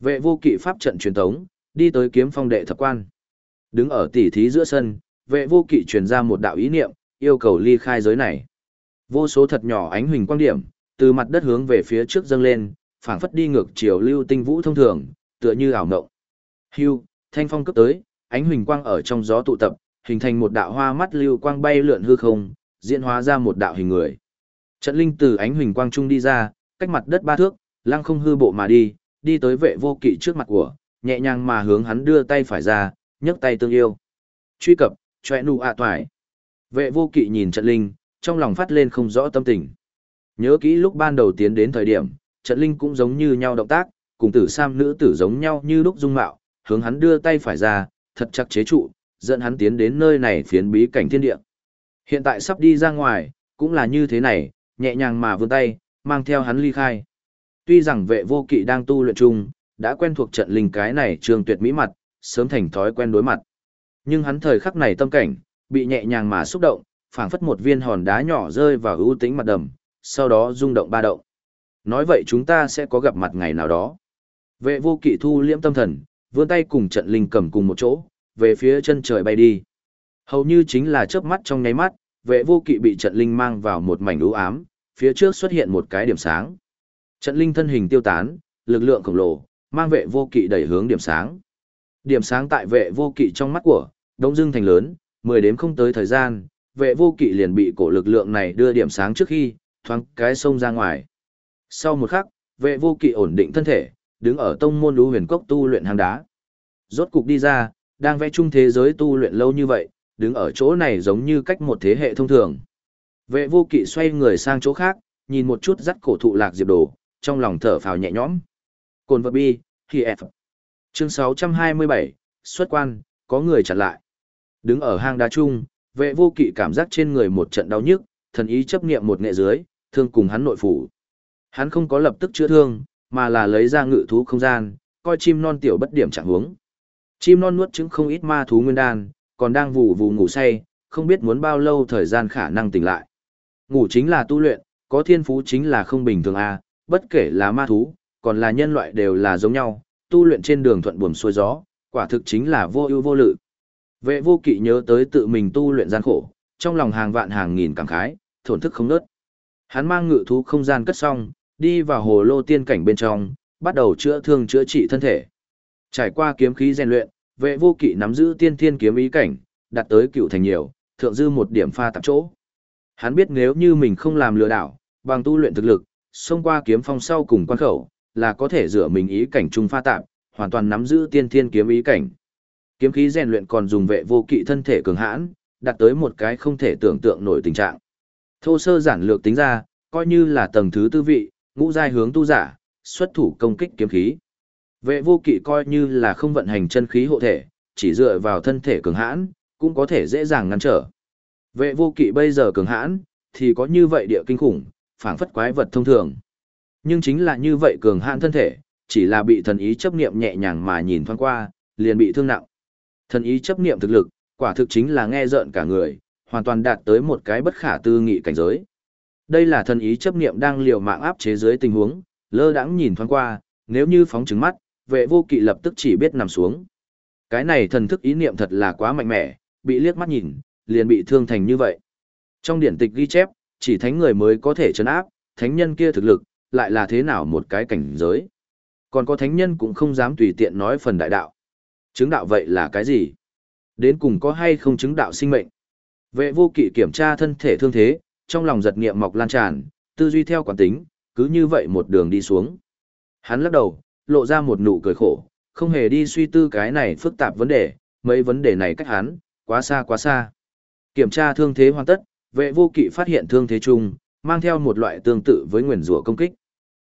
Vệ vô kỵ pháp trận truyền tống, đi tới kiếm phong đệ thập quan. Đứng ở tỉ thí giữa sân, vệ vô kỵ truyền ra một đạo ý niệm, yêu cầu ly khai giới này. Vô số thật nhỏ ánh huỳnh quang điểm, từ mặt đất hướng về phía trước dâng lên, phảng phất đi ngược chiều lưu tinh vũ thông thường, tựa như ảo ngộng. Hưu, thanh phong cấp tới, ánh huỳnh quang ở trong gió tụ tập, hình thành một đạo hoa mắt lưu quang bay lượn hư không, diễn hóa ra một đạo hình người. Trận linh từ ánh huỳnh quang trung đi ra, cách mặt đất ba thước, lăng không hư bộ mà đi, đi tới vệ vô kỵ trước mặt của, nhẹ nhàng mà hướng hắn đưa tay phải ra, nhấc tay tương yêu. Truy cập, choe nụ ạ toại. Vệ vô kỵ nhìn trận linh, trong lòng phát lên không rõ tâm tình. Nhớ kỹ lúc ban đầu tiến đến thời điểm, trận linh cũng giống như nhau động tác, cùng tử sam nữ tử giống nhau như lúc dung mạo, hướng hắn đưa tay phải ra, thật chắc chế trụ, dẫn hắn tiến đến nơi này phiến bí cảnh thiên địa. Hiện tại sắp đi ra ngoài, cũng là như thế này, nhẹ nhàng mà vươn tay, mang theo hắn ly khai. Tuy rằng vệ vô kỵ đang tu luyện chung, đã quen thuộc trận linh cái này trường tuyệt mỹ mặt, sớm thành thói quen đối mặt. Nhưng hắn thời khắc này tâm cảnh, bị nhẹ nhàng mà xúc động, phảng phất một viên hòn đá nhỏ rơi vào ưu tĩnh mặt đầm, sau đó rung động ba động. Nói vậy chúng ta sẽ có gặp mặt ngày nào đó. Vệ vô kỵ thu liễm tâm thần, vươn tay cùng trận linh cầm cùng một chỗ, về phía chân trời bay đi. Hầu như chính là chớp mắt trong nháy mắt, vệ vô kỵ bị trận linh mang vào một mảnh u ám, phía trước xuất hiện một cái điểm sáng. Trận linh thân hình tiêu tán, lực lượng khổng lồ, mang vệ vô kỵ đẩy hướng điểm sáng. Điểm sáng tại vệ vô kỵ trong mắt của, đông dưng thành lớn, mười đếm không tới thời gian, vệ vô kỵ liền bị cổ lực lượng này đưa điểm sáng trước khi, thoáng cái sông ra ngoài. Sau một khắc, vệ vô kỵ ổn định thân thể, đứng ở tông môn lũ huyền cốc tu luyện hang đá. Rốt cục đi ra, đang vẽ chung thế giới tu luyện lâu như vậy, đứng ở chỗ này giống như cách một thế hệ thông thường. Vệ vô kỵ xoay người sang chỗ khác, nhìn một chút dắt cổ thụ lạc diệp đồ, trong lòng thở phào nhẹ nhõm. Cồn vật bi, khi F. Chương 627, xuất quan, có người chặn lại. Đứng ở hang đá chung, vệ vô kỵ cảm giác trên người một trận đau nhức, thần ý chấp niệm một nghệ dưới, thương cùng hắn nội phủ. Hắn không có lập tức chữa thương, mà là lấy ra ngự thú không gian, coi chim non tiểu bất điểm chẳng hướng. Chim non nuốt trứng không ít ma thú nguyên đan, còn đang vù vù ngủ say, không biết muốn bao lâu thời gian khả năng tỉnh lại. Ngủ chính là tu luyện, có thiên phú chính là không bình thường a, à, bất kể là ma thú, còn là nhân loại đều là giống nhau, tu luyện trên đường thuận buồm xuôi gió, quả thực chính là vô ưu vô lự. Vệ vô kỵ nhớ tới tự mình tu luyện gian khổ, trong lòng hàng vạn hàng nghìn cảm khái, thổn thức không nớt. Hắn mang ngự thú không gian cất xong, đi vào hồ lô tiên cảnh bên trong, bắt đầu chữa thương chữa trị thân thể. Trải qua kiếm khí rèn luyện, vệ vô kỵ nắm giữ tiên thiên kiếm ý cảnh, đạt tới cựu thành nhiều, thượng dư một điểm pha tạp chỗ. Hắn biết nếu như mình không làm lừa đảo, bằng tu luyện thực lực, xông qua kiếm phong sau cùng quan khẩu, là có thể dựa mình ý cảnh trung pha tạp, hoàn toàn nắm giữ tiên thiên kiếm ý cảnh. Kiếm khí rèn luyện còn dùng vệ vô kỵ thân thể cường hãn, đạt tới một cái không thể tưởng tượng nổi tình trạng. Thô sơ giản lược tính ra, coi như là tầng thứ tư vị, ngũ giai hướng tu giả, xuất thủ công kích kiếm khí. Vệ vô kỵ coi như là không vận hành chân khí hộ thể, chỉ dựa vào thân thể cường hãn, cũng có thể dễ dàng ngăn trở. Vệ vô kỵ bây giờ cường hãn, thì có như vậy địa kinh khủng, phảng phất quái vật thông thường. Nhưng chính là như vậy cường hãn thân thể, chỉ là bị thần ý chấp niệm nhẹ nhàng mà nhìn thoáng qua, liền bị thương nặng. Thần ý chấp niệm thực lực, quả thực chính là nghe rợn cả người, hoàn toàn đạt tới một cái bất khả tư nghị cảnh giới. Đây là thần ý chấp niệm đang liều mạng áp chế dưới tình huống, lơ đãng nhìn thoáng qua, nếu như phóng trứng mắt, vệ vô kỵ lập tức chỉ biết nằm xuống. Cái này thần thức ý niệm thật là quá mạnh mẽ, bị liếc mắt nhìn, liền bị thương thành như vậy. Trong điển tịch ghi chép, chỉ thánh người mới có thể chấn áp, thánh nhân kia thực lực, lại là thế nào một cái cảnh giới. Còn có thánh nhân cũng không dám tùy tiện nói phần đại đạo. Chứng đạo vậy là cái gì? Đến cùng có hay không chứng đạo sinh mệnh? Vệ vô kỵ kiểm tra thân thể thương thế, trong lòng giật nghiệm mọc lan tràn, tư duy theo quán tính, cứ như vậy một đường đi xuống. Hắn lắc đầu, lộ ra một nụ cười khổ, không hề đi suy tư cái này phức tạp vấn đề, mấy vấn đề này cách hắn, quá xa quá xa. Kiểm tra thương thế hoàn tất, vệ vô kỵ phát hiện thương thế chung, mang theo một loại tương tự với nguyền rủa công kích.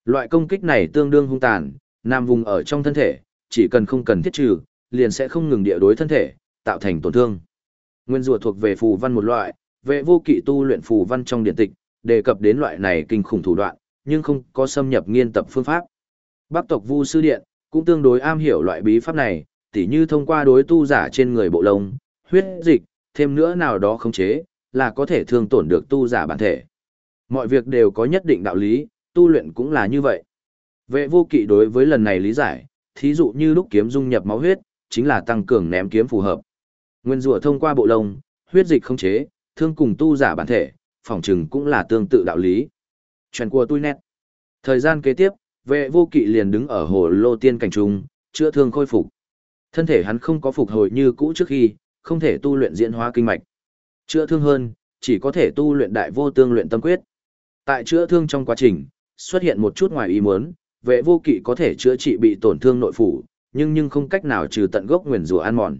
Loại công kích này tương đương hung tàn, nam vùng ở trong thân thể, chỉ cần không cần thiết trừ, liền sẽ không ngừng địa đối thân thể, tạo thành tổn thương. Nguyên rủa thuộc về phù văn một loại, vệ vô kỵ tu luyện phù văn trong điện tịch, đề cập đến loại này kinh khủng thủ đoạn, nhưng không có xâm nhập nghiên tập phương pháp. Bắc tộc Vu sư điện cũng tương đối am hiểu loại bí pháp này, tỉ như thông qua đối tu giả trên người bộ lông, huyết dịch, thêm nữa nào đó khống chế, là có thể thương tổn được tu giả bản thể. Mọi việc đều có nhất định đạo lý, tu luyện cũng là như vậy. Vệ vô kỵ đối với lần này lý giải, thí dụ như lúc kiếm dung nhập máu huyết, chính là tăng cường ném kiếm phù hợp. Nguyên rủa thông qua bộ lông, huyết dịch khống chế, thương cùng tu giả bản thể, phỏng chừng cũng là tương tự đạo lý. Chuyện của tôi nét. Thời gian kế tiếp, vệ vô kỵ liền đứng ở hồ lô tiên cảnh trung, chữa thương khôi phục. Thân thể hắn không có phục hồi như cũ trước khi, không thể tu luyện diễn hóa kinh mạch. Chữa thương hơn, chỉ có thể tu luyện đại vô tương luyện tâm quyết. Tại chữa thương trong quá trình, xuất hiện một chút ngoài ý muốn, vệ vô kỵ có thể chữa trị bị tổn thương nội phủ, nhưng nhưng không cách nào trừ tận gốc nguyền rủa ăn mòn.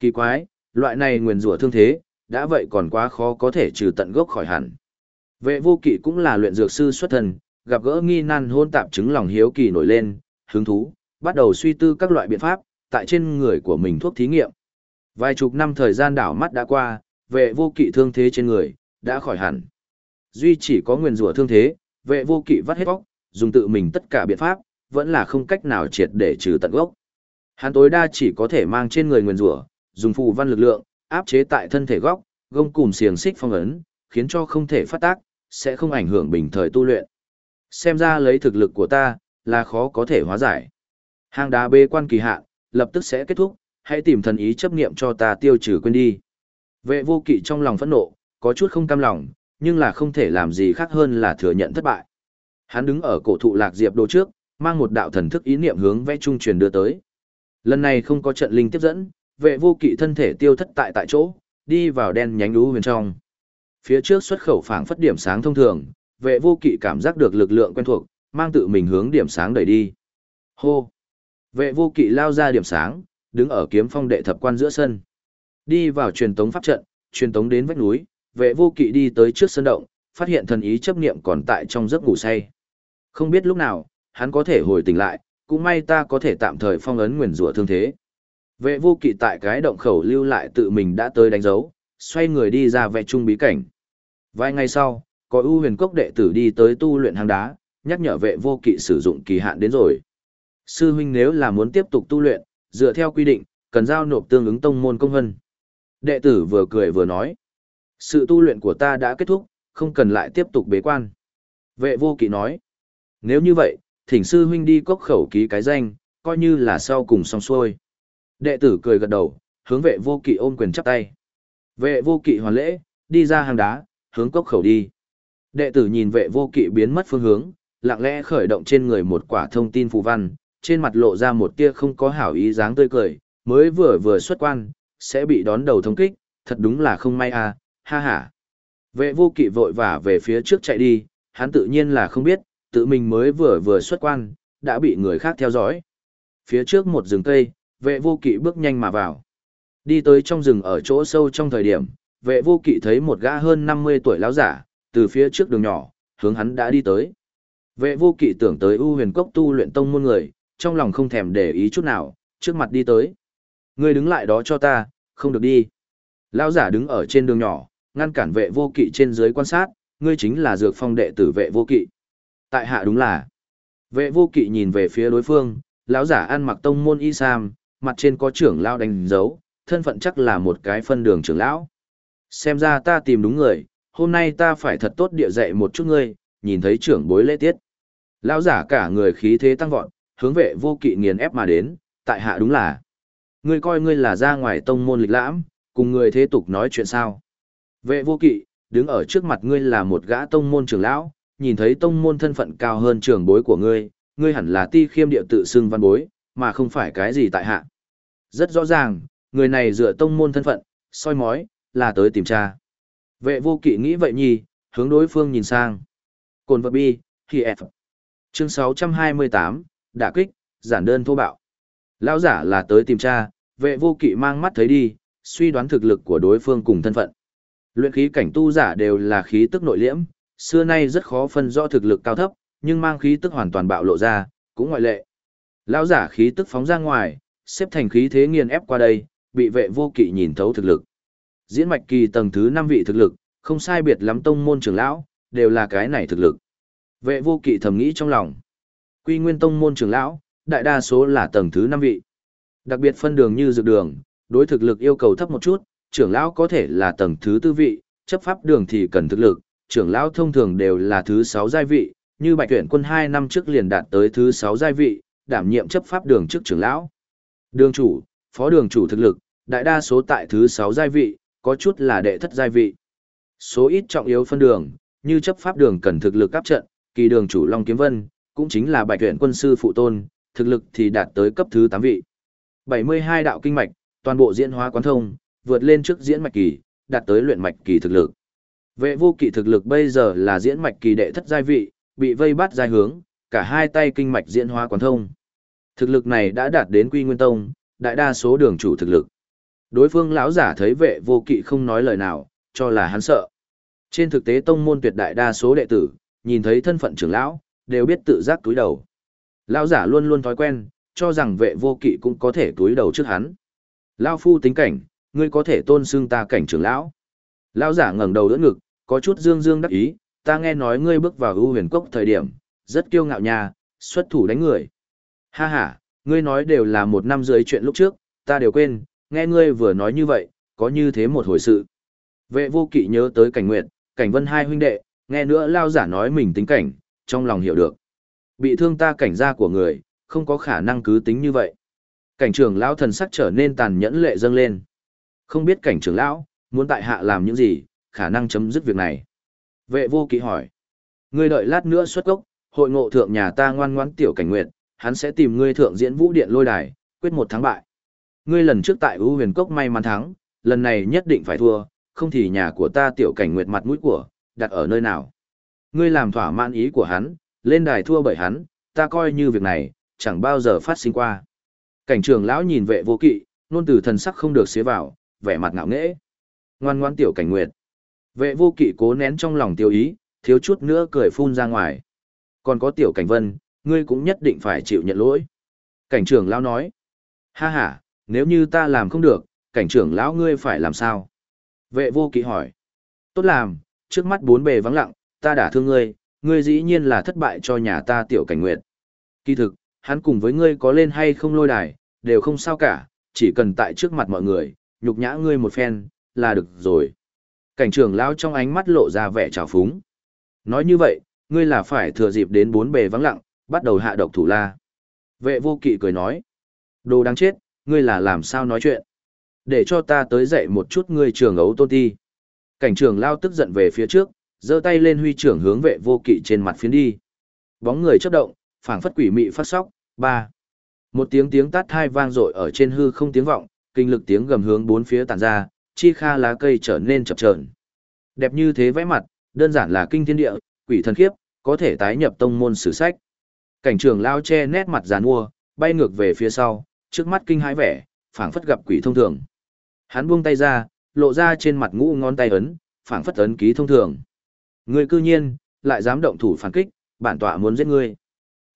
Kỳ quái, loại này nguyền rủa thương thế, đã vậy còn quá khó có thể trừ tận gốc khỏi hẳn. Vệ vô kỵ cũng là luyện dược sư xuất thần, gặp gỡ nghi nan hôn tạp chứng lòng hiếu kỳ nổi lên, hứng thú, bắt đầu suy tư các loại biện pháp, tại trên người của mình thuốc thí nghiệm. Vài chục năm thời gian đảo mắt đã qua, vệ vô kỵ thương thế trên người, đã khỏi hẳn. duy chỉ có nguyền rủa thương thế, vệ vô kỵ vắt hết bóc, dùng tự mình tất cả biện pháp, vẫn là không cách nào triệt để trừ tận gốc. Hắn tối đa chỉ có thể mang trên người nguyền rủa, dùng phù văn lực lượng, áp chế tại thân thể góc, gông cùm xiềng xích phong ấn, khiến cho không thể phát tác, sẽ không ảnh hưởng bình thời tu luyện. Xem ra lấy thực lực của ta, là khó có thể hóa giải. Hang đá bê quan kỳ hạn, lập tức sẽ kết thúc, hãy tìm thần ý chấp niệm cho ta tiêu trừ quên đi. Vệ vô kỵ trong lòng phẫn nộ, có chút không cam lòng, nhưng là không thể làm gì khác hơn là thừa nhận thất bại. Hắn đứng ở cổ thụ lạc diệp đồ trước, mang một đạo thần thức ý niệm hướng vẽ trung truyền đưa tới. Lần này không có trận linh tiếp dẫn, vệ vô kỵ thân thể tiêu thất tại tại chỗ, đi vào đen nhánh đú huyền trong. Phía trước xuất khẩu phảng phất điểm sáng thông thường, vệ vô kỵ cảm giác được lực lượng quen thuộc, mang tự mình hướng điểm sáng đẩy đi. Hô! Vệ vô kỵ lao ra điểm sáng, đứng ở kiếm phong đệ thập quan giữa sân. Đi vào truyền tống pháp trận, truyền tống đến vách núi, vệ vô kỵ đi tới trước sân động, phát hiện thần ý chấp niệm còn tại trong giấc ngủ say. Không biết lúc nào, hắn có thể hồi tỉnh lại, cũng may ta có thể tạm thời phong ấn nguyền rủa thương thế. Vệ vô kỵ tại cái động khẩu lưu lại tự mình đã tới đánh dấu, xoay người đi ra vẽ trung bí cảnh. Vài ngày sau, có ưu huyền cốc đệ tử đi tới tu luyện hang đá, nhắc nhở vệ vô kỵ sử dụng kỳ hạn đến rồi. Sư huynh nếu là muốn tiếp tục tu luyện, dựa theo quy định, cần giao nộp tương ứng tông môn công vân. Đệ tử vừa cười vừa nói. Sự tu luyện của ta đã kết thúc, không cần lại tiếp tục bế quan. Vệ vô kỵ nói. Nếu như vậy, thỉnh sư huynh đi cốc khẩu ký cái danh, coi như là sau cùng xong xuôi. Đệ tử cười gật đầu, hướng vệ vô kỵ ôm quyền chắp tay. Vệ vô kỵ hoàn lễ, đi ra hang đá, hướng cốc khẩu đi. Đệ tử nhìn vệ vô kỵ biến mất phương hướng, lặng lẽ khởi động trên người một quả thông tin phù văn, trên mặt lộ ra một tia không có hảo ý dáng tươi cười, mới vừa vừa xuất quan, sẽ bị đón đầu thống kích, thật đúng là không may à, ha ha. Vệ vô kỵ vội vã về phía trước chạy đi, hắn tự nhiên là không biết, tự mình mới vừa vừa xuất quan, đã bị người khác theo dõi. Phía trước một rừng cây, vệ vô kỵ bước nhanh mà vào. Đi tới trong rừng ở chỗ sâu trong thời điểm, vệ vô kỵ thấy một gã hơn 50 tuổi lão giả, từ phía trước đường nhỏ, hướng hắn đã đi tới. Vệ vô kỵ tưởng tới ưu huyền cốc tu luyện tông môn người, trong lòng không thèm để ý chút nào, trước mặt đi tới. Ngươi đứng lại đó cho ta, không được đi. Lão giả đứng ở trên đường nhỏ, ngăn cản vệ vô kỵ trên dưới quan sát, ngươi chính là dược phong đệ tử vệ vô kỵ. Tại hạ đúng là. Vệ vô kỵ nhìn về phía đối phương, lão giả ăn mặc tông môn y sam, mặt trên có trưởng lão đánh dấu, thân phận chắc là một cái phân đường trưởng lão. Xem ra ta tìm đúng người, hôm nay ta phải thật tốt địa dạy một chút ngươi, nhìn thấy trưởng bối lễ tiết. Lão giả cả người khí thế tăng vọt, hướng vệ vô kỵ nghiền ép mà đến, tại hạ đúng là. Ngươi coi ngươi là ra ngoài tông môn lịch lãm, cùng người thế tục nói chuyện sao. Vệ vô kỵ, đứng ở trước mặt ngươi là một gã tông môn trưởng lão, nhìn thấy tông môn thân phận cao hơn trưởng bối của ngươi, ngươi hẳn là ti khiêm địa tự xưng văn bối, mà không phải cái gì tại hạ. Rất rõ ràng, người này dựa tông môn thân phận, soi mói, là tới tìm tra. Vệ vô kỵ nghĩ vậy nhì, hướng đối phương nhìn sang. Cồn vật bi, thì F. Chương 628, đả kích, giản đơn thô bạo. Lão giả là tới tìm tra, vệ vô kỵ mang mắt thấy đi, suy đoán thực lực của đối phương cùng thân phận. Luyện khí cảnh tu giả đều là khí tức nội liễm, xưa nay rất khó phân rõ thực lực cao thấp, nhưng mang khí tức hoàn toàn bạo lộ ra, cũng ngoại lệ. Lão giả khí tức phóng ra ngoài, xếp thành khí thế nghiền ép qua đây, bị vệ vô kỵ nhìn thấu thực lực. Diễn mạch kỳ tầng thứ 5 vị thực lực, không sai biệt lắm tông môn trưởng lão, đều là cái này thực lực. Vệ vô kỵ thầm nghĩ trong lòng. Quy nguyên tông môn trưởng lão, đại đa số là tầng thứ 5 vị. Đặc biệt phân đường như dược đường, đối thực lực yêu cầu thấp một chút, trưởng lão có thể là tầng thứ tư vị, chấp pháp đường thì cần thực lực, trưởng lão thông thường đều là thứ 6 giai vị, như Bạch Tuyển quân 2 năm trước liền đạt tới thứ 6 giai vị, đảm nhiệm chấp pháp đường trước trưởng lão. Đường chủ, phó đường chủ thực lực, đại đa số tại thứ 6 giai vị, có chút là đệ thất giai vị. Số ít trọng yếu phân đường, như chấp pháp đường cần thực lực áp trận, kỳ đường chủ Long Kiếm Vân, cũng chính là Bạch Tuyển quân sư phụ tôn, thực lực thì đạt tới cấp thứ 8 vị. 72 đạo kinh mạch, toàn bộ diễn hóa quán thông, vượt lên trước diễn mạch kỳ, đạt tới luyện mạch kỳ thực lực. Vệ vô kỵ thực lực bây giờ là diễn mạch kỳ đệ thất giai vị, bị vây bắt giai hướng, cả hai tay kinh mạch diễn hóa quán thông. Thực lực này đã đạt đến quy nguyên tông, đại đa số đường chủ thực lực. Đối phương lão giả thấy vệ vô kỵ không nói lời nào, cho là hắn sợ. Trên thực tế tông môn tuyệt đại đa số đệ tử, nhìn thấy thân phận trưởng lão, đều biết tự giác túi đầu. Lão giả luôn luôn thói quen, cho rằng vệ vô kỵ cũng có thể túi đầu trước hắn. Lão phu tính cảnh, ngươi có thể tôn xưng ta cảnh trưởng lão. Lão giả ngẩng đầu đỡ ngực, có chút dương dương đắc ý, ta nghe nói ngươi bước vào ưu huyền cốc thời điểm, rất kiêu ngạo nhà, xuất thủ đánh người. Ha ha, ngươi nói đều là một năm dưới chuyện lúc trước, ta đều quên, nghe ngươi vừa nói như vậy, có như thế một hồi sự. Vệ vô kỵ nhớ tới cảnh nguyện, cảnh vân hai huynh đệ, nghe nữa lao giả nói mình tính cảnh, trong lòng hiểu được. Bị thương ta cảnh gia của người, không có khả năng cứ tính như vậy. Cảnh trưởng lão thần sắc trở nên tàn nhẫn lệ dâng lên. Không biết cảnh trưởng lão, muốn tại hạ làm những gì, khả năng chấm dứt việc này. Vệ vô kỵ hỏi. Ngươi đợi lát nữa xuất gốc, hội ngộ thượng nhà ta ngoan ngoãn tiểu cảnh nguyện, hắn sẽ tìm ngươi thượng diễn vũ điện lôi đài, quyết một thắng bại. Ngươi lần trước tại U huyền cốc may mắn thắng, lần này nhất định phải thua, không thì nhà của ta tiểu cảnh nguyệt mặt mũi của, đặt ở nơi nào. Ngươi làm thỏa mãn ý của hắn, lên đài thua bởi hắn, ta coi như việc này, chẳng bao giờ phát sinh qua. Cảnh trường lão nhìn vệ vô kỵ, nôn từ thần sắc không được xế vào, vẻ mặt ngạo nghễ. Ngoan ngoan tiểu cảnh nguyệt. Vệ vô kỵ cố nén trong lòng tiêu ý, thiếu chút nữa cười phun ra ngoài. Còn có tiểu cảnh vân, ngươi cũng nhất định phải chịu nhận lỗi. Cảnh trưởng lão nói. Ha ha, nếu như ta làm không được, cảnh trưởng lão ngươi phải làm sao? Vệ vô kỵ hỏi. Tốt làm, trước mắt bốn bề vắng lặng, ta đã thương ngươi, ngươi dĩ nhiên là thất bại cho nhà ta tiểu cảnh nguyệt. Kỳ thực, hắn cùng với ngươi có lên hay không lôi đài, đều không sao cả, chỉ cần tại trước mặt mọi người, nhục nhã ngươi một phen, là được rồi. Cảnh trưởng lão trong ánh mắt lộ ra vẻ trào phúng. Nói như vậy, ngươi là phải thừa dịp đến bốn bề vắng lặng, bắt đầu hạ độc thủ la. Vệ vô kỵ cười nói. Đồ đáng chết, ngươi là làm sao nói chuyện. Để cho ta tới dạy một chút ngươi trường ấu tôn ti. Cảnh trưởng lao tức giận về phía trước, giơ tay lên huy trưởng hướng vệ vô kỵ trên mặt phiến đi. Bóng người chấp động, phảng phất quỷ mị phát sóc, ba. Một tiếng tiếng tát thai vang dội ở trên hư không tiếng vọng, kinh lực tiếng gầm hướng bốn phía tản ra, chi kha lá cây trở nên chập chờn. Đẹp như thế vẽ mặt, đơn giản là kinh thiên địa, quỷ thần khiếp, có thể tái nhập tông môn sử sách. Cảnh trưởng lao che nét mặt giàn mua, bay ngược về phía sau, trước mắt kinh hãi vẻ, phảng phất gặp quỷ thông thường. Hắn buông tay ra, lộ ra trên mặt ngũ ngón tay ấn, phảng phất ấn ký thông thường. Ngươi cư nhiên, lại dám động thủ phản kích, bản tọa muốn giết ngươi.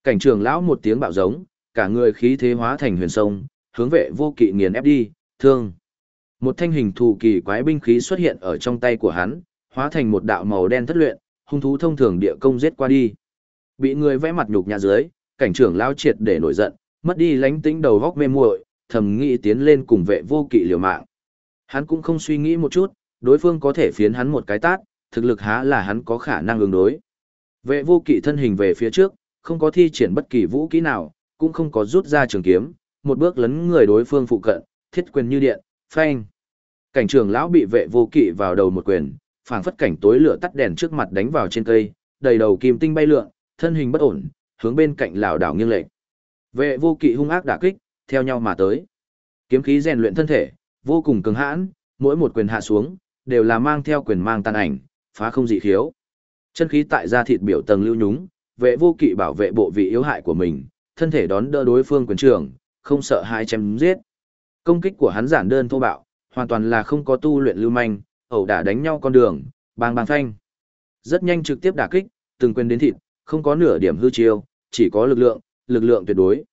Cảnh trưởng lão một tiếng bạo giống, cả người khí thế hóa thành huyền sông, hướng vệ vô kỵ nghiền ép đi, thương. Một thanh hình thù kỳ quái binh khí xuất hiện ở trong tay của hắn, hóa thành một đạo màu đen thất luyện, hung thú thông thường địa công giết qua đi. Bị người vẽ mặt nhục nhà dưới, cảnh trưởng lao triệt để nổi giận, mất đi lánh tĩnh đầu góc mê muội, thầm nghĩ tiến lên cùng vệ vô kỵ liều mạng. Hắn cũng không suy nghĩ một chút, đối phương có thể phiến hắn một cái tát, thực lực há là hắn có khả năng ứng đối. Vệ vô kỵ thân hình về phía trước, không có thi triển bất kỳ vũ kỹ nào, cũng không có rút ra trường kiếm, một bước lấn người đối phương phụ cận, thiết quyền như điện, phanh. Cảnh trưởng lão bị vệ vô kỵ vào đầu một quyền, phảng phất cảnh tối lửa tắt đèn trước mặt đánh vào trên cây, đầy đầu kim tinh bay lượn, thân hình bất ổn, hướng bên cạnh lảo đảo nghiêng lệch. Vệ vô kỵ hung ác đả kích, theo nhau mà tới. Kiếm khí rèn luyện thân thể, vô cùng cứng hãn, mỗi một quyền hạ xuống, đều là mang theo quyền mang tàn ảnh, phá không dị khiếu. Chân khí tại da thịt biểu tầng lưu nhúng, vệ vô kỵ bảo vệ bộ vị yếu hại của mình, thân thể đón đỡ đối phương quyền trường, không sợ hai chém giết. Công kích của hắn giản đơn thô bạo, hoàn toàn là không có tu luyện lưu manh, ẩu đả đánh nhau con đường, bang bang phanh. Rất nhanh trực tiếp đả kích, từng quyền đến thịt, không có nửa điểm hư chiêu, chỉ có lực lượng, lực lượng tuyệt đối.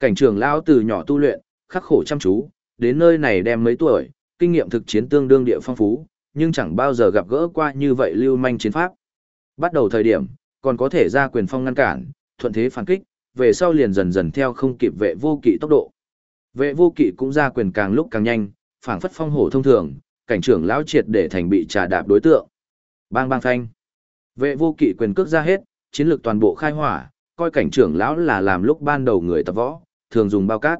Cảnh trưởng lão từ nhỏ tu luyện, khắc khổ chăm chú, đến nơi này đem mấy tuổi, kinh nghiệm thực chiến tương đương địa phong phú, nhưng chẳng bao giờ gặp gỡ qua như vậy lưu manh chiến pháp. Bắt đầu thời điểm, còn có thể ra quyền phong ngăn cản, thuận thế phản kích, về sau liền dần dần theo không kịp vệ vô kỵ tốc độ. Vệ vô kỵ cũng ra quyền càng lúc càng nhanh, phảng phất phong hổ thông thường, cảnh trưởng lão triệt để thành bị trà đạp đối tượng. Bang bang phanh. Vệ vô kỵ quyền cước ra hết, chiến lược toàn bộ khai hỏa, coi cảnh trưởng lão là làm lúc ban đầu người tập võ, thường dùng bao cát.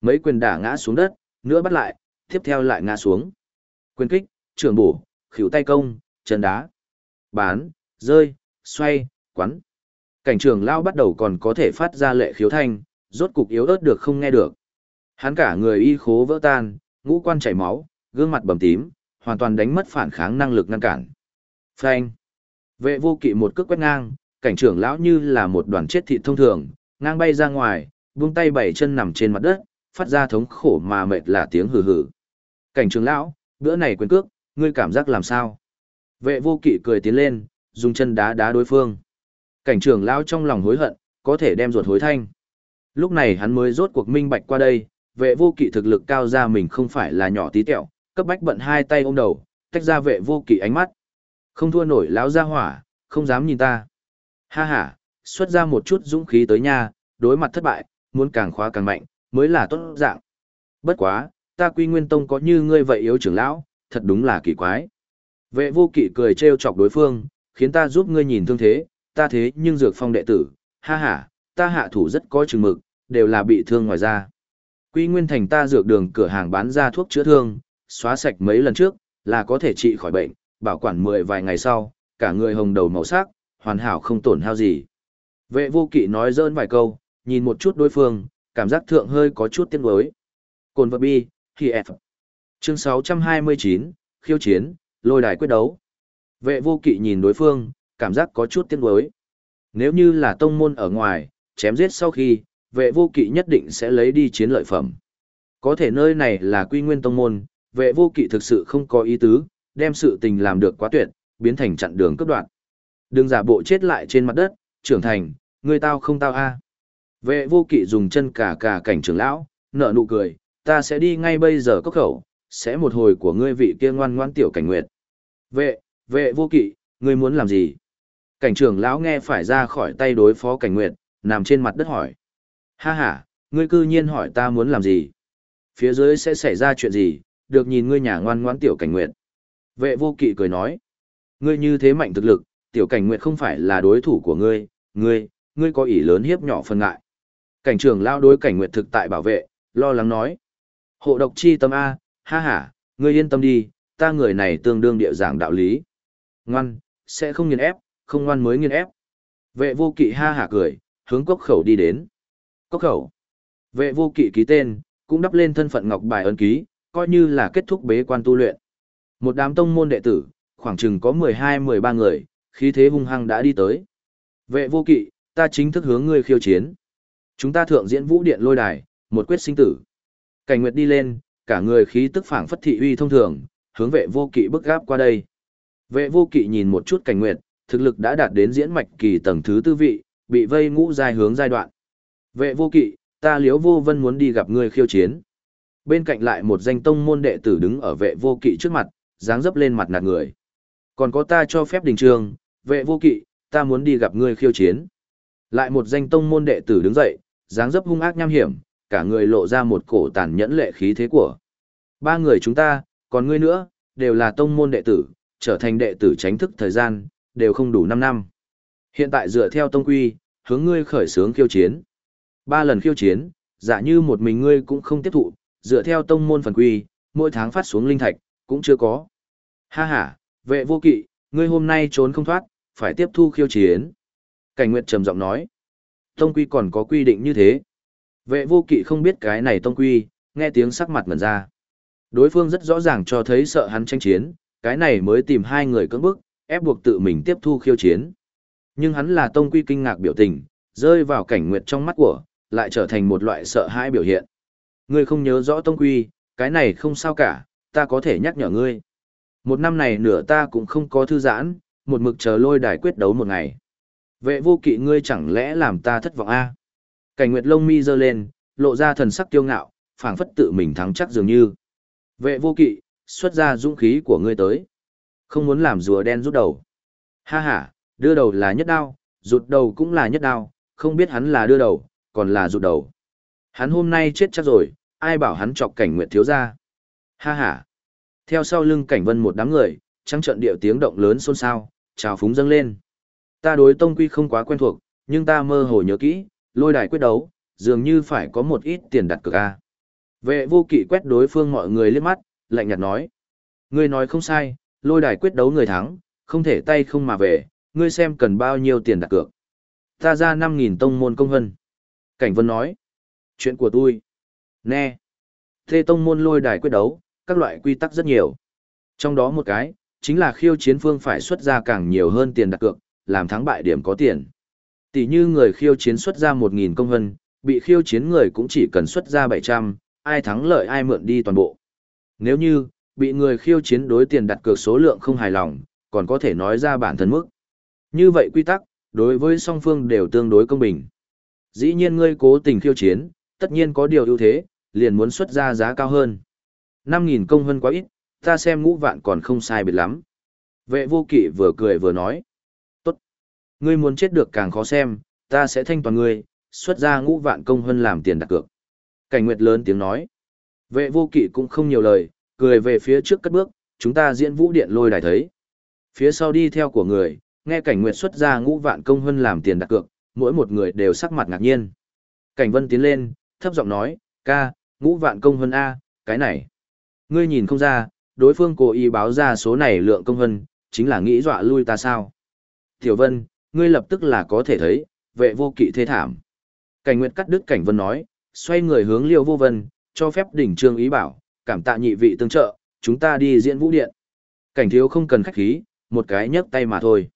Mấy quyền đả ngã xuống đất, nữa bắt lại, tiếp theo lại ngã xuống. Quyền kích, trưởng bổ, khỉu tay công, chân đá, bán, rơi, xoay, quắn. Cảnh trưởng lão bắt đầu còn có thể phát ra lệ khiếu thanh, rốt cục yếu ớt được không nghe được. Hắn cả người y khố vỡ tan, ngũ quan chảy máu, gương mặt bầm tím, hoàn toàn đánh mất phản kháng năng lực ngăn cản. Phanh. Vệ vô kỵ một cước quét ngang, cảnh trưởng lão như là một đoàn chết thịt thông thường, ngang bay ra ngoài, buông tay bảy chân nằm trên mặt đất, phát ra thống khổ mà mệt là tiếng hừ hừ. Cảnh trưởng lão, bữa này quyền cước, ngươi cảm giác làm sao? Vệ vô kỵ cười tiến lên, dùng chân đá đá đối phương. Cảnh trưởng lão trong lòng hối hận, có thể đem ruột hối thanh. Lúc này hắn mới rốt cuộc minh bạch qua đây, vệ vô kỵ thực lực cao ra mình không phải là nhỏ tí tẹo, cấp bách bận hai tay ôm đầu, tách ra vệ vô kỵ ánh mắt. Không thua nổi lão gia hỏa, không dám nhìn ta. Ha ha, xuất ra một chút dũng khí tới nha, đối mặt thất bại, muốn càng khóa càng mạnh, mới là tốt dạng. Bất quá, ta quy nguyên tông có như ngươi vậy yếu trưởng lão, thật đúng là kỳ quái. Vệ vô kỵ cười trêu chọc đối phương, khiến ta giúp ngươi nhìn thương thế, ta thế nhưng dược phong đệ tử, ha ha, ta hạ thủ rất có chừng mực, đều là bị thương ngoài ra. Quy nguyên thành ta dược đường cửa hàng bán ra thuốc chữa thương, xóa sạch mấy lần trước, là có thể trị khỏi bệnh, bảo quản mười vài ngày sau, cả người hồng đầu màu sắc, hoàn hảo không tổn hao gì. Vệ vô kỵ nói dơn vài câu, nhìn một chút đối phương, cảm giác thượng hơi có chút tiếc nuối. Cồn vật bi, khi F. Chương 629, khiêu chiến, lôi đài quyết đấu. Vệ vô kỵ nhìn đối phương, cảm giác có chút tiếc nuối. Nếu như là tông môn ở ngoài, chém giết sau khi, vệ vô kỵ nhất định sẽ lấy đi chiến lợi phẩm. Có thể nơi này là quy nguyên tông môn, vệ vô kỵ thực sự không có ý tứ, đem sự tình làm được quá tuyệt, biến thành chặn đường cấp đoạn. Đừng giả bộ chết lại trên mặt đất, trưởng thành, người tao không tao a. Vệ vô kỵ dùng chân cả cả cảnh trưởng lão, nở nụ cười, ta sẽ đi ngay bây giờ cốc khẩu, sẽ một hồi của ngươi vị kia ngoan ngoan tiểu cảnh nguyệt. Vệ, vệ vô kỵ, ngươi muốn làm gì? Cảnh trưởng lão nghe phải ra khỏi tay đối phó cảnh nguyệt, nằm trên mặt đất hỏi. Ha ha, ngươi cư nhiên hỏi ta muốn làm gì? Phía dưới sẽ xảy ra chuyện gì, được nhìn ngươi nhà ngoan ngoãn tiểu cảnh nguyệt. Vệ vô kỵ cười nói. Ngươi như thế mạnh thực lực, tiểu cảnh nguyệt không phải là đối thủ của ngươi, ngươi, ngươi có ỷ lớn hiếp nhỏ phân ngại. Cảnh trưởng lao đối cảnh nguyệt thực tại bảo vệ, lo lắng nói. Hộ độc chi tâm A, ha ha, ngươi yên tâm đi, ta người này tương đương địa giảng đạo lý. Ngoan, sẽ không nghiền ép, không ngoan mới nghiền ép. Vệ vô kỵ ha hả cười, hướng cốc khẩu đi đến. Cốc khẩu. Vệ vô kỵ ký tên, cũng đắp lên thân phận ngọc bài ấn ký, coi như là kết thúc bế quan tu luyện. Một đám tông môn đệ tử, khoảng chừng có 12-13 người, khí thế hung hăng đã đi tới. Vệ vô kỵ, ta chính thức hướng ngươi khiêu chiến. Chúng ta thượng diễn vũ điện lôi đài, một quyết sinh tử. Cảnh Nguyệt đi lên, cả người khí tức phảng phất thị uy thông thường, hướng vệ vô kỵ bức gáp qua đây. Vệ vô kỵ nhìn một chút Cảnh Nguyệt, thực lực đã đạt đến diễn mạch kỳ tầng thứ tư vị, bị vây ngũ giai hướng giai đoạn. Vệ vô kỵ, ta liếu vô vân muốn đi gặp ngươi khiêu chiến. Bên cạnh lại một danh tông môn đệ tử đứng ở vệ vô kỵ trước mặt, dáng dấp lên mặt nạt người. Còn có ta cho phép đình trường, vệ vô kỵ, ta muốn đi gặp ngươi khiêu chiến. Lại một danh tông môn đệ tử đứng dậy, dáng dấp hung ác nham hiểm, cả người lộ ra một cổ tàn nhẫn lệ khí thế của. Ba người chúng ta, còn ngươi nữa, đều là tông môn đệ tử, trở thành đệ tử tránh thức thời gian, đều không đủ 5 năm. Hiện tại dựa theo tông quy, hướng ngươi khởi sướng khiêu chiến. Ba lần khiêu chiến, giả như một mình ngươi cũng không tiếp thụ, dựa theo tông môn phần quy, mỗi tháng phát xuống linh thạch, cũng chưa có. Ha ha, vệ vô kỵ, ngươi hôm nay trốn không thoát, phải tiếp thu khiêu chiến. Cảnh Nguyệt trầm giọng nói. Tông quy còn có quy định như thế. Vệ vô kỵ không biết cái này tông quy, nghe tiếng sắc mặt ngẩn ra. Đối phương rất rõ ràng cho thấy sợ hắn tranh chiến, cái này mới tìm hai người cưỡng bức, ép buộc tự mình tiếp thu khiêu chiến. Nhưng hắn là tông quy kinh ngạc biểu tình, rơi vào cảnh nguyệt trong mắt của, lại trở thành một loại sợ hãi biểu hiện. Ngươi không nhớ rõ tông quy, cái này không sao cả, ta có thể nhắc nhở ngươi. Một năm này nửa ta cũng không có thư giãn, một mực chờ lôi đài quyết đấu một ngày. Vệ vô kỵ ngươi chẳng lẽ làm ta thất vọng a? Cảnh Nguyệt lông mi giơ lên, lộ ra thần sắc kiêu ngạo, phảng phất tự mình thắng chắc dường như. Vệ vô kỵ, xuất ra dũng khí của ngươi tới. Không muốn làm rùa đen rút đầu. Ha ha, đưa đầu là nhất đao, rụt đầu cũng là nhất đao, không biết hắn là đưa đầu, còn là rụt đầu. Hắn hôm nay chết chắc rồi, ai bảo hắn chọc cảnh nguyệt thiếu ra. Ha ha. Theo sau lưng cảnh vân một đám người, trắng trận điệu tiếng động lớn xôn xao, trào phúng dâng lên. Ta đối tông quy không quá quen thuộc, nhưng ta mơ hồ nhớ kỹ, lôi đài quyết đấu, dường như phải có một ít tiền đặt cược a. Vệ vô kỵ quét đối phương mọi người liếc mắt, lạnh nhạt nói. Ngươi nói không sai, lôi đài quyết đấu người thắng, không thể tay không mà về, ngươi xem cần bao nhiêu tiền đặt cược. Ta ra 5.000 tông môn công hân. Cảnh Vân nói. Chuyện của tôi. Nè. Thê tông môn lôi đài quyết đấu, các loại quy tắc rất nhiều. Trong đó một cái, chính là khiêu chiến phương phải xuất ra càng nhiều hơn tiền đặt cược, làm thắng bại điểm có tiền. Tỷ như người khiêu chiến xuất ra 1.000 công hân, bị khiêu chiến người cũng chỉ cần xuất ra 700, ai thắng lợi ai mượn đi toàn bộ. Nếu như, bị người khiêu chiến đối tiền đặt cược số lượng không hài lòng, còn có thể nói ra bản thân mức. Như vậy quy tắc, đối với song phương đều tương đối công bình. Dĩ nhiên ngươi cố tình khiêu chiến, tất nhiên có điều ưu thế, liền muốn xuất ra giá cao hơn. 5.000 công hơn quá ít, ta xem ngũ vạn còn không sai biệt lắm. Vệ vô kỵ vừa cười vừa nói. Tốt. Ngươi muốn chết được càng khó xem, ta sẽ thanh toàn ngươi, xuất ra ngũ vạn công hơn làm tiền đặt cược. Cảnh Nguyệt lớn tiếng nói. Vệ vô kỵ cũng không nhiều lời, cười về phía trước cất bước, chúng ta diễn vũ điện lôi đài thấy. Phía sau đi theo của người, nghe cảnh Nguyệt xuất ra ngũ vạn công hơn làm tiền đặt cược, mỗi một người đều sắc mặt ngạc nhiên. Cảnh Vân tiến lên, thấp giọng nói, ca, ngũ vạn công hơn A, cái này. Ngươi nhìn không ra, đối phương cố ý báo ra số này lượng công hân, chính là nghĩ dọa lui ta sao. Tiểu Vân, ngươi lập tức là có thể thấy, vệ vô kỵ thế thảm. Cảnh Nguyệt cắt đứt Cảnh Vân nói, xoay người hướng Liêu Vô Vân, cho phép đỉnh trương ý bảo, cảm tạ nhị vị tương trợ, chúng ta đi diễn vũ điện. Cảnh thiếu không cần khách khí, một cái nhấc tay mà thôi.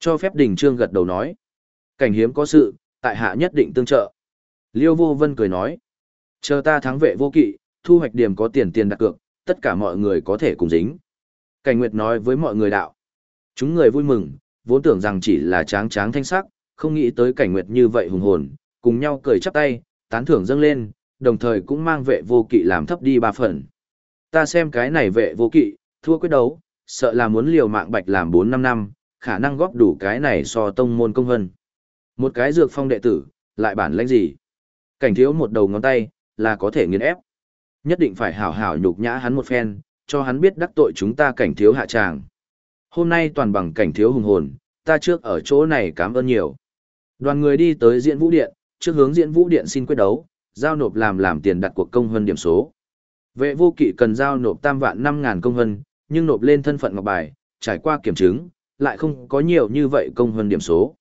Cho phép đỉnh trương gật đầu nói. Cảnh hiếm có sự, tại hạ nhất định tương trợ. Liêu Vô Vân cười nói. Chờ ta thắng vệ vô kỵ, thu hoạch điểm có tiền tiền đặt cược, tất cả mọi người có thể cùng dính. Cảnh Nguyệt nói với mọi người đạo. Chúng người vui mừng, vốn tưởng rằng chỉ là tráng tráng thanh sắc, không nghĩ tới Cảnh Nguyệt như vậy hùng hồn, cùng nhau cười chắp tay, tán thưởng dâng lên, đồng thời cũng mang vệ vô kỵ làm thấp đi ba phần. Ta xem cái này vệ vô kỵ, thua quyết đấu, sợ là muốn liều mạng bạch làm 4-5 năm, khả năng góp đủ cái này so tông môn công hân. Một cái dược phong đệ tử, lại bản lãnh gì? Cảnh thiếu một đầu ngón tay, là có thể nghiền ép. Nhất định phải hảo hảo nhục nhã hắn một phen, cho hắn biết đắc tội chúng ta cảnh thiếu hạ tràng. Hôm nay toàn bằng cảnh thiếu hùng hồn, ta trước ở chỗ này cảm ơn nhiều. Đoàn người đi tới diễn vũ điện, trước hướng diễn vũ điện xin quyết đấu, giao nộp làm làm tiền đặt cuộc công hơn điểm số. Vệ vô kỵ cần giao nộp tam vạn năm ngàn công hơn, nhưng nộp lên thân phận ngọc bài, trải qua kiểm chứng, lại không có nhiều như vậy công hơn điểm số.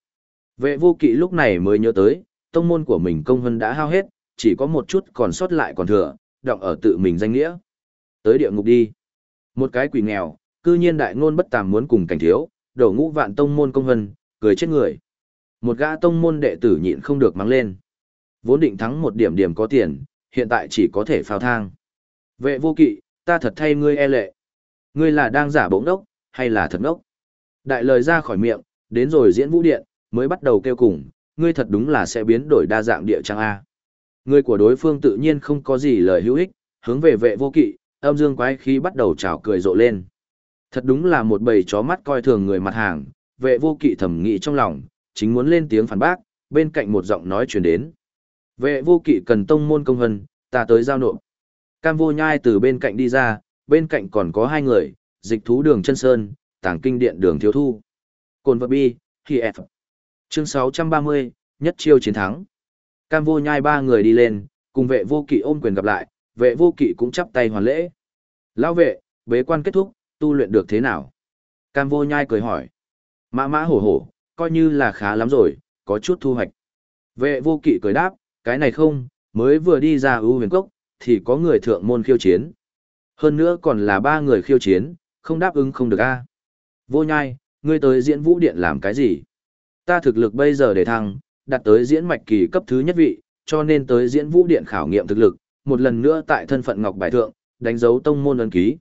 Vệ vô kỵ lúc này mới nhớ tới, tông môn của mình công hơn đã hao hết, chỉ có một chút còn sót lại còn thừa, đọng ở tự mình danh nghĩa. Tới địa ngục đi. Một cái quỷ nghèo, cư nhiên đại ngôn bất tàm muốn cùng cảnh thiếu, đổ ngũ vạn tông môn công hân, cười chết người. Một gã tông môn đệ tử nhịn không được mắng lên. Vốn định thắng một điểm điểm có tiền, hiện tại chỉ có thể phao thang. Vệ vô kỵ, ta thật thay ngươi e lệ. Ngươi là đang giả bỗng đốc, hay là thật đốc? Đại lời ra khỏi miệng, đến rồi diễn vũ điện, mới bắt đầu kêu cùng, ngươi thật đúng là sẽ biến đổi đa dạng địa trang A. Người của đối phương tự nhiên không có gì lời hữu ích, hướng về vệ vô kỵ, âm dương quái khí bắt đầu trào cười rộ lên. Thật đúng là một bầy chó mắt coi thường người mặt hàng, vệ vô kỵ thẩm nghĩ trong lòng, chính muốn lên tiếng phản bác, bên cạnh một giọng nói truyền đến. Vệ vô kỵ cần tông môn công hân, ta tới giao nộp. Cam vô nhai từ bên cạnh đi ra, bên cạnh còn có hai người, dịch thú đường chân sơn, tàng kinh điện đường thiếu thu. Cồn vật bi, khi F. Chương 630, nhất chiêu chiến thắng. Cam vô nhai ba người đi lên, cùng vệ vô kỵ ôm quyền gặp lại, vệ vô kỵ cũng chắp tay hoàn lễ. Lão vệ, bế quan kết thúc, tu luyện được thế nào? Cam vô nhai cười hỏi. Mã mã hổ hổ, coi như là khá lắm rồi, có chút thu hoạch. Vệ vô kỵ cười đáp, cái này không, mới vừa đi ra ưu huyền cốc, thì có người thượng môn khiêu chiến. Hơn nữa còn là ba người khiêu chiến, không đáp ứng không được a. Vô nhai, ngươi tới diễn vũ điện làm cái gì? Ta thực lực bây giờ để thăng, đạt tới diễn mạch kỳ cấp thứ nhất vị, cho nên tới diễn vũ điện khảo nghiệm thực lực, một lần nữa tại thân phận ngọc bài thượng, đánh dấu tông môn ấn ký.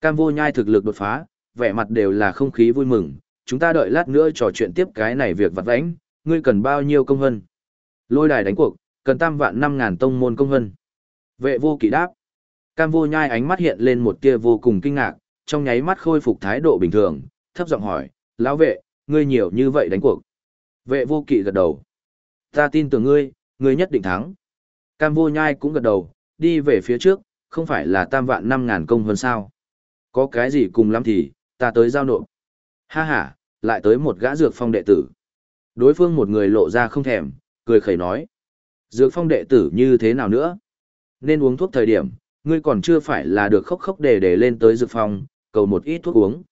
Cam vô nhai thực lực đột phá, vẻ mặt đều là không khí vui mừng, chúng ta đợi lát nữa trò chuyện tiếp cái này việc vặt vãnh, ngươi cần bao nhiêu công hân? Lôi đài đánh cuộc, cần tam vạn năm ngàn tông môn công hân. Vệ vô kỵ đáp. Cam vô nhai ánh mắt hiện lên một tia vô cùng kinh ngạc, trong nháy mắt khôi phục thái độ bình thường, thấp giọng hỏi, lão vệ, ngươi nhiều như vậy đánh cuộc. Vệ vô kỵ gật đầu. Ta tin tưởng ngươi, ngươi nhất định thắng. Cam vô nhai cũng gật đầu, đi về phía trước, không phải là tam vạn năm ngàn công hơn sao. Có cái gì cùng lắm thì, ta tới giao nộp. Ha ha, lại tới một gã dược phong đệ tử. Đối phương một người lộ ra không thèm, cười khẩy nói. Dược phong đệ tử như thế nào nữa? Nên uống thuốc thời điểm, ngươi còn chưa phải là được khóc khóc để để lên tới dược phong, cầu một ít thuốc uống.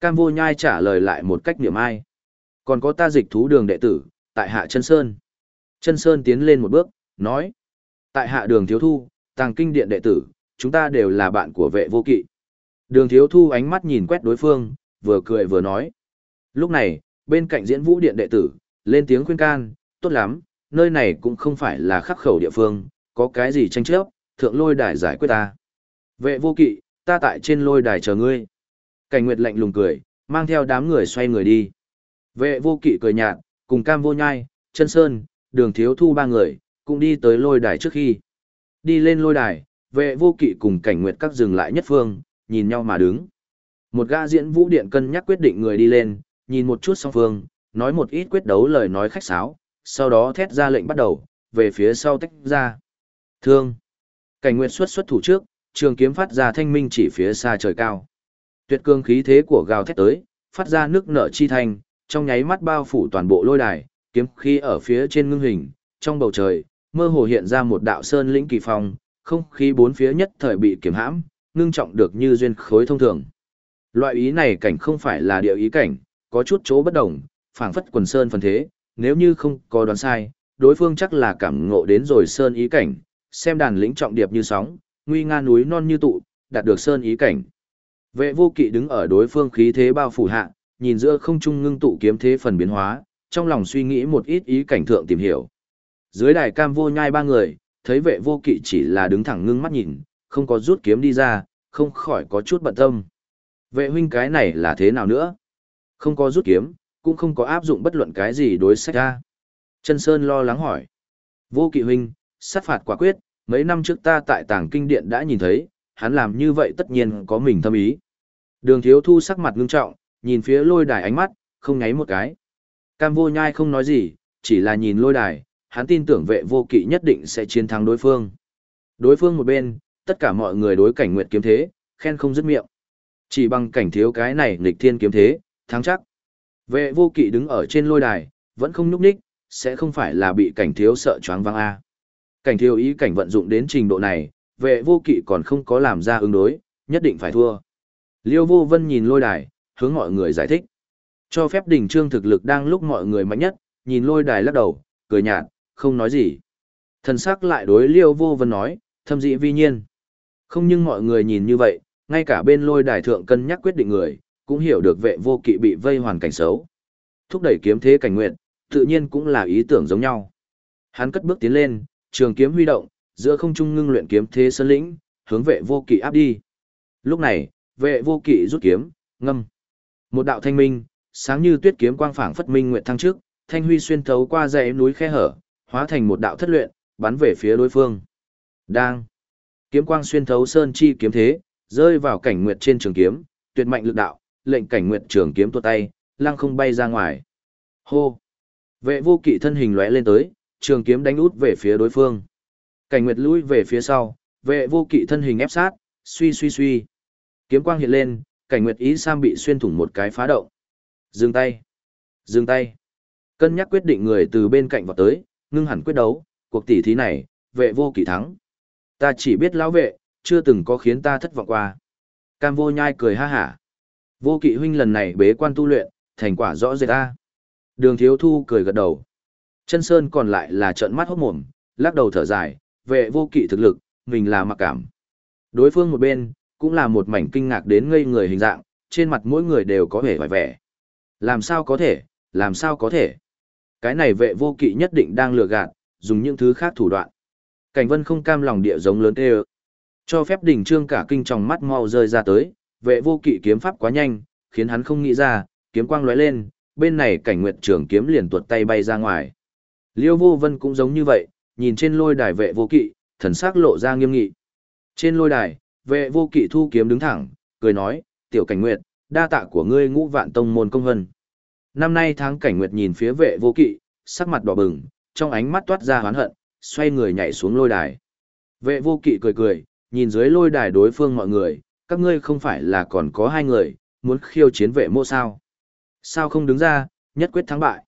Cam vô nhai trả lời lại một cách niệm ai. Còn có ta dịch thú đường đệ tử, tại hạ chân sơn. Chân sơn tiến lên một bước, nói. Tại hạ đường thiếu thu, tàng kinh điện đệ tử, chúng ta đều là bạn của vệ vô kỵ. Đường thiếu thu ánh mắt nhìn quét đối phương, vừa cười vừa nói. Lúc này, bên cạnh diễn vũ điện đệ tử, lên tiếng khuyên can, tốt lắm, nơi này cũng không phải là khắc khẩu địa phương, có cái gì tranh chấp, thượng lôi đài giải quyết ta. Vệ vô kỵ, ta tại trên lôi đài chờ ngươi. Cảnh Nguyệt lạnh lùng cười, mang theo đám người xoay người đi. Vệ vô kỵ cười nhạt, cùng cam vô nhai, chân sơn, đường thiếu thu ba người, cũng đi tới lôi đài trước khi. Đi lên lôi đài, vệ vô kỵ cùng cảnh nguyệt các dừng lại nhất phương, nhìn nhau mà đứng. Một gã diễn vũ điện cân nhắc quyết định người đi lên, nhìn một chút song phương, nói một ít quyết đấu lời nói khách sáo, sau đó thét ra lệnh bắt đầu, về phía sau tách ra. Thương. Cảnh Nguyệt xuất xuất thủ trước, trường kiếm phát ra thanh minh chỉ phía xa trời cao. Tuyệt cương khí thế của gào thét tới, phát ra nước nở chi thành, trong nháy mắt bao phủ toàn bộ lôi đài, kiếm khí ở phía trên ngưng hình, trong bầu trời, mơ hồ hiện ra một đạo sơn lĩnh kỳ phong, không khí bốn phía nhất thời bị kiểm hãm, ngưng trọng được như duyên khối thông thường. Loại ý này cảnh không phải là địa ý cảnh, có chút chỗ bất đồng, phảng phất quần sơn phần thế, nếu như không có đoán sai, đối phương chắc là cảm ngộ đến rồi sơn ý cảnh, xem đàn lĩnh trọng điệp như sóng, nguy nga núi non như tụ, đạt được sơn ý cảnh. Vệ vô kỵ đứng ở đối phương khí thế bao phủ hạ, nhìn giữa không trung ngưng tụ kiếm thế phần biến hóa, trong lòng suy nghĩ một ít ý cảnh thượng tìm hiểu. Dưới đài cam vô nhai ba người, thấy vệ vô kỵ chỉ là đứng thẳng ngưng mắt nhìn, không có rút kiếm đi ra, không khỏi có chút bận tâm. Vệ huynh cái này là thế nào nữa? Không có rút kiếm, cũng không có áp dụng bất luận cái gì đối sách ra. Chân Sơn lo lắng hỏi. Vô kỵ huynh, sát phạt quả quyết, mấy năm trước ta tại tàng kinh điện đã nhìn thấy, hắn làm như vậy tất nhiên có mình thâm ý. Đường thiếu thu sắc mặt ngưng trọng, nhìn phía lôi đài ánh mắt, không nháy một cái. Cam vô nhai không nói gì, chỉ là nhìn lôi đài, hắn tin tưởng vệ vô kỵ nhất định sẽ chiến thắng đối phương. Đối phương một bên, tất cả mọi người đối cảnh nguyệt kiếm thế, khen không dứt miệng. Chỉ bằng cảnh thiếu cái này nghịch thiên kiếm thế, thắng chắc. Vệ vô kỵ đứng ở trên lôi đài, vẫn không nhúc nhích, sẽ không phải là bị cảnh thiếu sợ choáng văng a. Cảnh thiếu ý cảnh vận dụng đến trình độ này, vệ vô kỵ còn không có làm ra ứng đối, nhất định phải thua. Liêu vô vân nhìn lôi đài, hướng mọi người giải thích. Cho phép đỉnh trương thực lực đang lúc mọi người mạnh nhất, nhìn lôi đài lắc đầu, cười nhạt, không nói gì. Thần sắc lại đối liêu vô vân nói, thâm dị vi nhiên. Không nhưng mọi người nhìn như vậy, ngay cả bên lôi đài thượng cân nhắc quyết định người, cũng hiểu được vệ vô kỵ bị vây hoàn cảnh xấu. Thúc đẩy kiếm thế cảnh nguyện, tự nhiên cũng là ý tưởng giống nhau. Hắn cất bước tiến lên, trường kiếm huy động, giữa không trung ngưng luyện kiếm thế sơn lĩnh, hướng vệ vô kỵ áp đi. Lúc này, vệ vô kỵ rút kiếm, ngâm. Một đạo thanh minh, sáng như tuyết kiếm quang phảng phất minh nguyện thăng trước, thanh huy xuyên thấu qua dãy núi khe hở, hóa thành một đạo thất luyện, bắn về phía đối phương. Đang. Kiếm quang xuyên thấu sơn chi kiếm thế, rơi vào cảnh nguyệt trên trường kiếm, tuyệt mạnh lực đạo, lệnh cảnh nguyệt trường kiếm tu tay, lăng không bay ra ngoài. Hô. Vệ vô kỵ thân hình lóe lên tới, trường kiếm đánh út về phía đối phương. Cảnh nguyệt lui về phía sau, vệ vô kỵ thân hình ép sát, suy suy suy. Kiếm quang hiện lên, cảnh nguyệt ý sam bị xuyên thủng một cái phá động. Dừng tay. Dừng tay. Cân nhắc quyết định người từ bên cạnh vào tới, ngưng hẳn quyết đấu, cuộc tỷ thí này, vệ vô kỵ thắng. Ta chỉ biết lão vệ, chưa từng có khiến ta thất vọng qua. Cam vô nhai cười ha hả. Vô kỵ huynh lần này bế quan tu luyện, thành quả rõ rệt ta. Đường thiếu thu cười gật đầu. Chân sơn còn lại là trợn mắt hốt mồm, lắc đầu thở dài, vệ vô kỵ thực lực, mình là mặc cảm. Đối phương một bên, cũng là một mảnh kinh ngạc đến ngây người hình dạng, trên mặt mỗi người đều có vẻ vài vẻ. Làm sao có thể, làm sao có thể. Cái này vệ vô kỵ nhất định đang lừa gạt, dùng những thứ khác thủ đoạn. Cảnh vân không cam lòng địa giống lớn tê Cho phép đỉnh trương cả kinh tròng mắt mau rơi ra tới, vệ vô kỵ kiếm pháp quá nhanh, khiến hắn không nghĩ ra, kiếm quang lóe lên, bên này cảnh nguyệt trưởng kiếm liền tuột tay bay ra ngoài. Liêu vô vân cũng giống như vậy, nhìn trên lôi đài vệ vô kỵ, thần sắc lộ ra nghiêm nghị. Trên lôi đài, vệ vô kỵ thu kiếm đứng thẳng, cười nói, tiểu cảnh nguyệt, đa tạ của ngươi ngũ vạn tông môn công hân. Năm nay tháng cảnh nguyệt nhìn phía vệ vô kỵ, sắc mặt đỏ bừng, trong ánh mắt toát ra hoán hận, xoay người nhảy xuống lôi đài. Vệ vô kỵ cười cười, nhìn dưới lôi đài đối phương mọi người, các ngươi không phải là còn có hai người, muốn khiêu chiến vệ mô sao. Sao không đứng ra, nhất quyết thắng bại.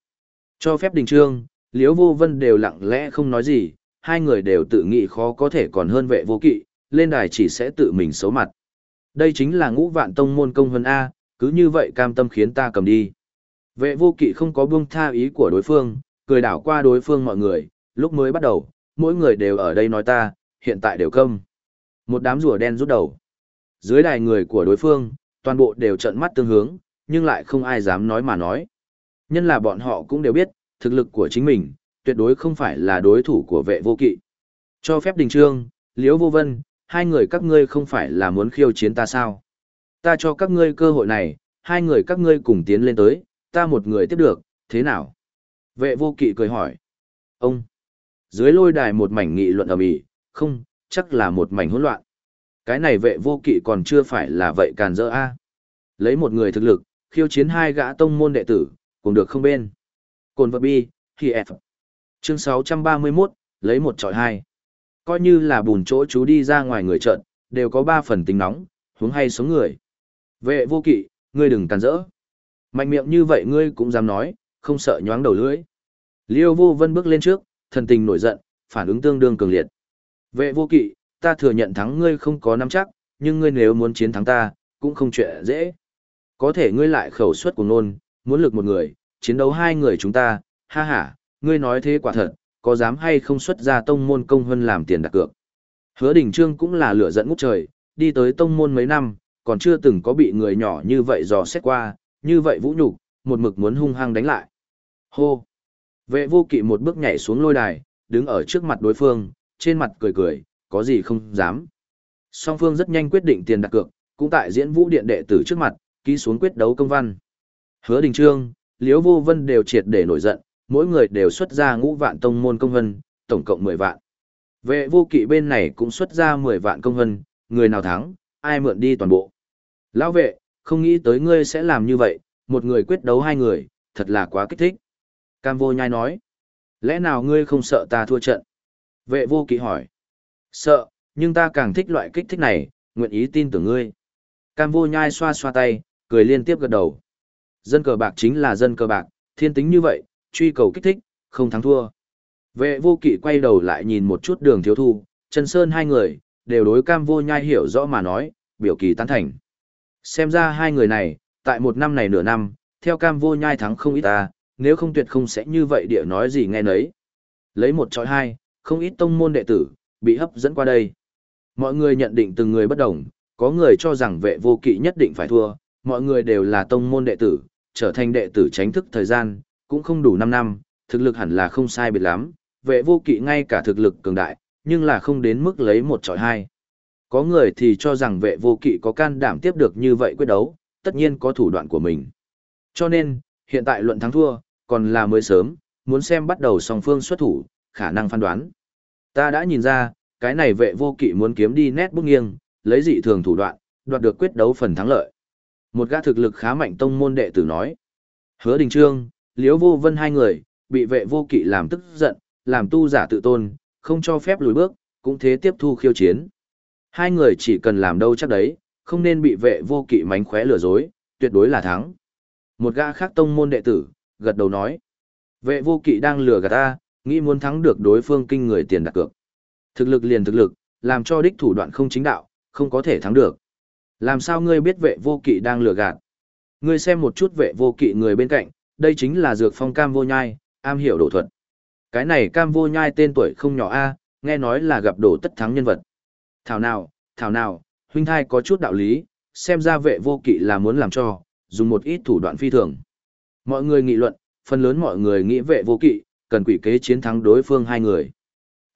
Cho phép đình trương, liễu vô vân đều lặng lẽ không nói gì, hai người đều tự nghĩ khó có thể còn hơn vệ vô kỵ, lên đài chỉ sẽ tự mình xấu mặt. Đây chính là ngũ vạn tông môn công hơn A, cứ như vậy cam tâm khiến ta cầm đi. Vệ vô kỵ không có buông tha ý của đối phương, cười đảo qua đối phương mọi người, lúc mới bắt đầu, mỗi người đều ở đây nói ta, hiện tại đều câm. Một đám rùa đen rút đầu. Dưới đài người của đối phương, toàn bộ đều trợn mắt tương hướng, nhưng lại không ai dám nói mà nói. Nhân là bọn họ cũng đều biết, thực lực của chính mình, tuyệt đối không phải là đối thủ của vệ vô kỵ. Cho phép đình trương, liễu vô vân, hai người các ngươi không phải là muốn khiêu chiến ta sao? Ta cho các ngươi cơ hội này, hai người các ngươi cùng tiến lên tới, ta một người tiếp được, thế nào? Vệ vô kỵ cười hỏi. Ông! Dưới lôi đài một mảnh nghị luận ầm ĩ, không, chắc là một mảnh hỗn loạn. Cái này vệ vô kỵ còn chưa phải là vậy càn dỡ a. Lấy một người thực lực, khiêu chiến hai gã tông môn đệ tử, cùng được không bên. Cồn vật bi, khi F. Chương 631, lấy một trọi hai. Coi như là bùn chỗ chú đi ra ngoài người trận, đều có ba phần tính nóng, huống hay sống người. Vệ vô kỵ, ngươi đừng càn rỡ. Mạnh miệng như vậy ngươi cũng dám nói, không sợ nhoáng đầu lưỡi. Liêu vô vân bước lên trước, thần tình nổi giận, phản ứng tương đương cường liệt. Vệ vô kỵ, ta thừa nhận thắng ngươi không có nắm chắc, nhưng ngươi nếu muốn chiến thắng ta, cũng không chuyện dễ. Có thể ngươi lại khẩu suất của nôn, muốn lực một người, chiến đấu hai người chúng ta, ha ha, ngươi nói thế quả thật, có dám hay không xuất ra tông môn công hơn làm tiền đặt cược. Hứa Đình Trương cũng là lửa giận ngút trời, đi tới tông môn mấy năm, còn chưa từng có bị người nhỏ như vậy dò xét qua, như vậy vũ nhục, một mực muốn hung hăng đánh lại. Hô! Vệ vô kỵ một bước nhảy xuống lôi đài, đứng ở trước mặt đối phương, trên mặt cười cười, có gì không dám. Song phương rất nhanh quyết định tiền đặt cược, cũng tại diễn vũ điện đệ tử trước mặt, ký xuống quyết đấu công văn. Hứa Đình Trương, Liễu Vô Vân đều triệt để nổi giận, mỗi người đều xuất ra ngũ vạn tông môn công vân, tổng cộng 10 vạn. Vệ vô kỵ bên này cũng xuất ra 10 vạn công vân, người nào thắng, ai mượn đi toàn bộ. Lão vệ, không nghĩ tới ngươi sẽ làm như vậy, một người quyết đấu hai người, thật là quá kích thích. Cam vô nhai nói, lẽ nào ngươi không sợ ta thua trận? Vệ vô kỵ hỏi, sợ, nhưng ta càng thích loại kích thích này, nguyện ý tin tưởng ngươi. Cam vô nhai xoa xoa tay, cười liên tiếp gật đầu. Dân cờ bạc chính là dân cờ bạc, thiên tính như vậy, truy cầu kích thích, không thắng thua. Vệ vô kỵ quay đầu lại nhìn một chút đường thiếu thu, Trần Sơn hai người, đều đối cam vô nhai hiểu rõ mà nói, biểu kỳ tán thành. Xem ra hai người này, tại một năm này nửa năm, theo cam vô nhai thắng không ít ta, nếu không tuyệt không sẽ như vậy địa nói gì nghe nấy. Lấy một trọi hai, không ít tông môn đệ tử, bị hấp dẫn qua đây. Mọi người nhận định từng người bất đồng, có người cho rằng vệ vô kỵ nhất định phải thua, mọi người đều là tông môn đệ tử, trở thành đệ tử tránh thức thời gian, cũng không đủ 5 năm, thực lực hẳn là không sai biệt lắm, vệ vô kỵ ngay cả thực lực cường đại, nhưng là không đến mức lấy một trọi hai. Có người thì cho rằng vệ vô kỵ có can đảm tiếp được như vậy quyết đấu, tất nhiên có thủ đoạn của mình. Cho nên, hiện tại luận thắng thua, còn là mới sớm, muốn xem bắt đầu song phương xuất thủ, khả năng phán đoán. Ta đã nhìn ra, cái này vệ vô kỵ muốn kiếm đi nét bút nghiêng, lấy dị thường thủ đoạn, đoạt được quyết đấu phần thắng lợi. Một gã thực lực khá mạnh tông môn đệ tử nói. Hứa Đình Trương, liếu Vô Vân hai người, bị vệ vô kỵ làm tức giận, làm tu giả tự tôn, không cho phép lùi bước, cũng thế tiếp thu khiêu chiến. Hai người chỉ cần làm đâu chắc đấy, không nên bị vệ vô kỵ mánh khóe lừa dối, tuyệt đối là thắng. Một gã khác tông môn đệ tử, gật đầu nói. Vệ vô kỵ đang lừa gạt ta, nghĩ muốn thắng được đối phương kinh người tiền đặt cược. Thực lực liền thực lực, làm cho đích thủ đoạn không chính đạo, không có thể thắng được. Làm sao ngươi biết vệ vô kỵ đang lừa gạt? Ngươi xem một chút vệ vô kỵ người bên cạnh, đây chính là dược phong cam vô nhai, am hiểu đổ thuật. Cái này cam vô nhai tên tuổi không nhỏ a, à, nghe nói là gặp đổ tất thắng nhân vật. Thảo nào, thảo nào, huynh thai có chút đạo lý, xem ra vệ vô kỵ là muốn làm cho, dùng một ít thủ đoạn phi thường. Mọi người nghị luận, phần lớn mọi người nghĩ vệ vô kỵ, cần quỷ kế chiến thắng đối phương hai người.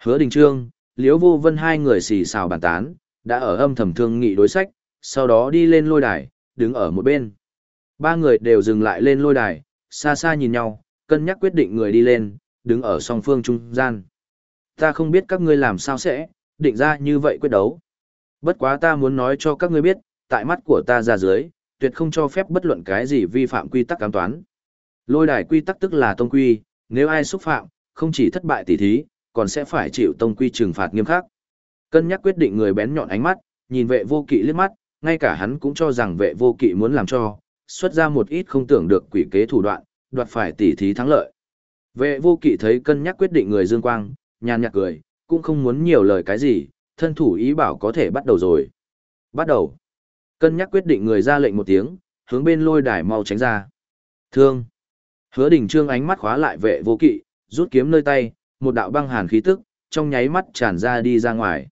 Hứa Đình Trương, Liễu Vô Vân hai người xì xào bàn tán, đã ở âm thầm thương nghị đối sách, sau đó đi lên lôi đài, đứng ở một bên. Ba người đều dừng lại lên lôi đài, xa xa nhìn nhau, cân nhắc quyết định người đi lên, đứng ở song phương trung gian. Ta không biết các ngươi làm sao sẽ, định ra như vậy quyết đấu. Bất quá ta muốn nói cho các ngươi biết, tại mắt của ta ra dưới, tuyệt không cho phép bất luận cái gì vi phạm quy tắc cám toán. Lôi đài quy tắc tức là tông quy, nếu ai xúc phạm, không chỉ thất bại tỷ thí, còn sẽ phải chịu tông quy trừng phạt nghiêm khắc. Cân nhắc quyết định người bén nhọn ánh mắt, nhìn vệ vô kỵ liếc mắt, ngay cả hắn cũng cho rằng vệ vô kỵ muốn làm cho, xuất ra một ít không tưởng được quỷ kế thủ đoạn, đoạt phải tỷ thí thắng lợi. Vệ vô kỵ thấy cân nhắc quyết định người dương quang, nhàn nhạt cười, cũng không muốn nhiều lời cái gì, thân thủ ý bảo có thể bắt đầu rồi. Bắt đầu. Cân nhắc quyết định người ra lệnh một tiếng, hướng bên lôi đài mau tránh ra. Thương. Hứa đình trương ánh mắt khóa lại vệ vô kỵ, rút kiếm nơi tay, một đạo băng hàn khí tức, trong nháy mắt tràn ra đi ra ngoài.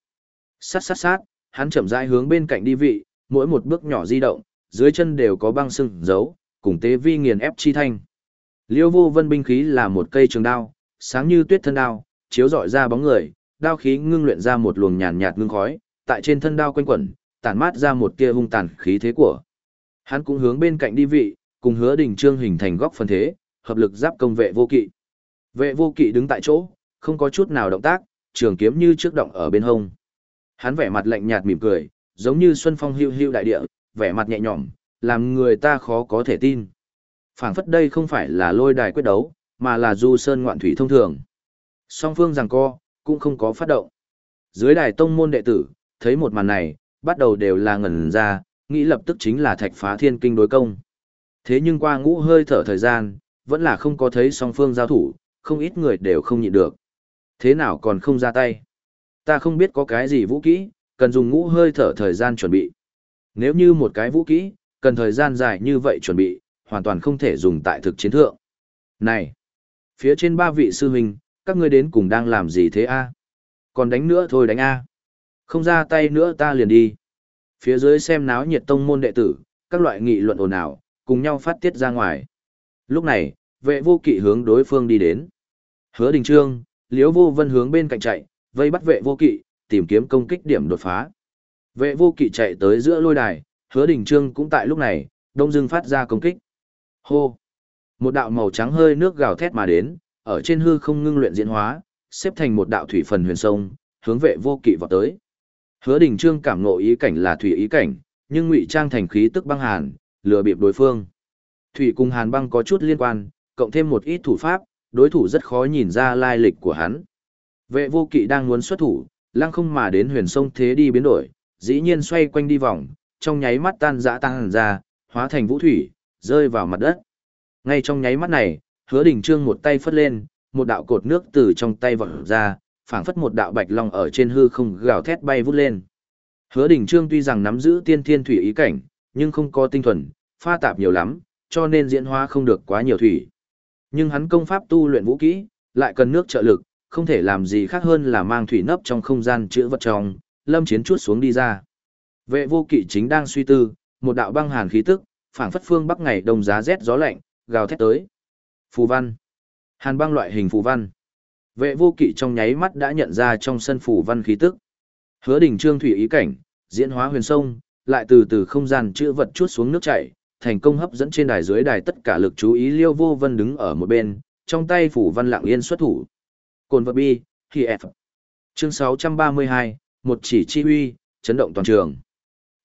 Sát sát sát, hắn chậm rãi hướng bên cạnh đi vị, mỗi một bước nhỏ di động, dưới chân đều có băng sưng dấu, cùng tế vi nghiền ép chi thanh. Liêu vô vân binh khí là một cây trường đao, sáng như tuyết thân đao, chiếu rọi ra bóng người, đao khí ngưng luyện ra một luồng nhàn nhạt ngưng khói, tại trên thân đao quanh quẩn, tản mát ra một tia hung tàn khí thế của. Hắn cũng hướng bên cạnh đi vị, cùng hứa đình trương hình thành góc phân thế, hợp lực giáp công vệ vô kỵ. Vệ vô kỵ đứng tại chỗ, không có chút nào động tác, trường kiếm như trước động ở bên hông. Hắn vẻ mặt lạnh nhạt mỉm cười, giống như xuân phong hưu hưu đại địa, vẻ mặt nhẹ nhõm, làm người ta khó có thể tin. phảng phất đây không phải là lôi đài quyết đấu, mà là du sơn ngoạn thủy thông thường. Song phương rằng co, cũng không có phát động. Dưới đài tông môn đệ tử, thấy một màn này, bắt đầu đều là ngẩn ra, nghĩ lập tức chính là thạch phá thiên kinh đối công. Thế nhưng qua ngũ hơi thở thời gian, vẫn là không có thấy song phương giao thủ, không ít người đều không nhịn được. Thế nào còn không ra tay? Ta không biết có cái gì vũ kỹ, cần dùng ngũ hơi thở thời gian chuẩn bị. Nếu như một cái vũ kỹ, cần thời gian dài như vậy chuẩn bị, hoàn toàn không thể dùng tại thực chiến thượng. Này! Phía trên ba vị sư huynh, các ngươi đến cùng đang làm gì thế a? Còn đánh nữa thôi đánh a. Không ra tay nữa ta liền đi. Phía dưới xem náo nhiệt tông môn đệ tử, các loại nghị luận ồn ào, cùng nhau phát tiết ra ngoài. Lúc này, vệ vô kỵ hướng đối phương đi đến. Hứa đình trương, liễu vô vân hướng bên cạnh chạy, vây bắt vệ vô kỵ, tìm kiếm công kích điểm đột phá. Vệ vô kỵ chạy tới giữa lôi đài, hứa đình trương cũng tại lúc này, đông dưng phát ra công kích. Hô! Một đạo màu trắng hơi nước gào thét mà đến, ở trên hư không ngưng luyện diễn hóa, xếp thành một đạo thủy phần huyền sông, hướng vệ vô kỵ vào tới. Hứa Đình Trương cảm ngộ ý cảnh là thủy ý cảnh, nhưng ngụy trang thành khí tức băng hàn, lừa bịp đối phương. Thủy cùng hàn băng có chút liên quan, cộng thêm một ít thủ pháp, đối thủ rất khó nhìn ra lai lịch của hắn. Vệ vô kỵ đang muốn xuất thủ, lăng không mà đến huyền sông thế đi biến đổi, dĩ nhiên xoay quanh đi vòng, trong nháy mắt tan dã tăng ra, hóa thành vũ thủy, rơi vào mặt đất. Ngay trong nháy mắt này, hứa đình trương một tay phất lên, một đạo cột nước từ trong tay vọt ra, phảng phất một đạo bạch long ở trên hư không gào thét bay vút lên. Hứa đình trương tuy rằng nắm giữ tiên thiên thủy ý cảnh, nhưng không có tinh thuần, pha tạp nhiều lắm, cho nên diễn hóa không được quá nhiều thủy. Nhưng hắn công pháp tu luyện vũ kỹ, lại cần nước trợ lực, không thể làm gì khác hơn là mang thủy nấp trong không gian chữa vật trong, lâm chiến chuốt xuống đi ra. Vệ vô kỵ chính đang suy tư, một đạo băng hàn khí tức, phảng phất phương bắc ngày đông giá rét gió lạnh, gào thét tới. Phù văn. Hàn băng loại hình phù văn. Vệ vô kỵ trong nháy mắt đã nhận ra trong sân phù văn khí tức. Hứa đỉnh trương thủy ý cảnh, diễn hóa huyền sông, lại từ từ không gian chữ vật chuốt xuống nước chảy, thành công hấp dẫn trên đài dưới đài tất cả lực chú ý Liêu Vô Vân đứng ở một bên, trong tay phủ văn lặng yên xuất thủ. Cồn vật bi, khi F. Chương 632, một chỉ chi huy, chấn động toàn trường.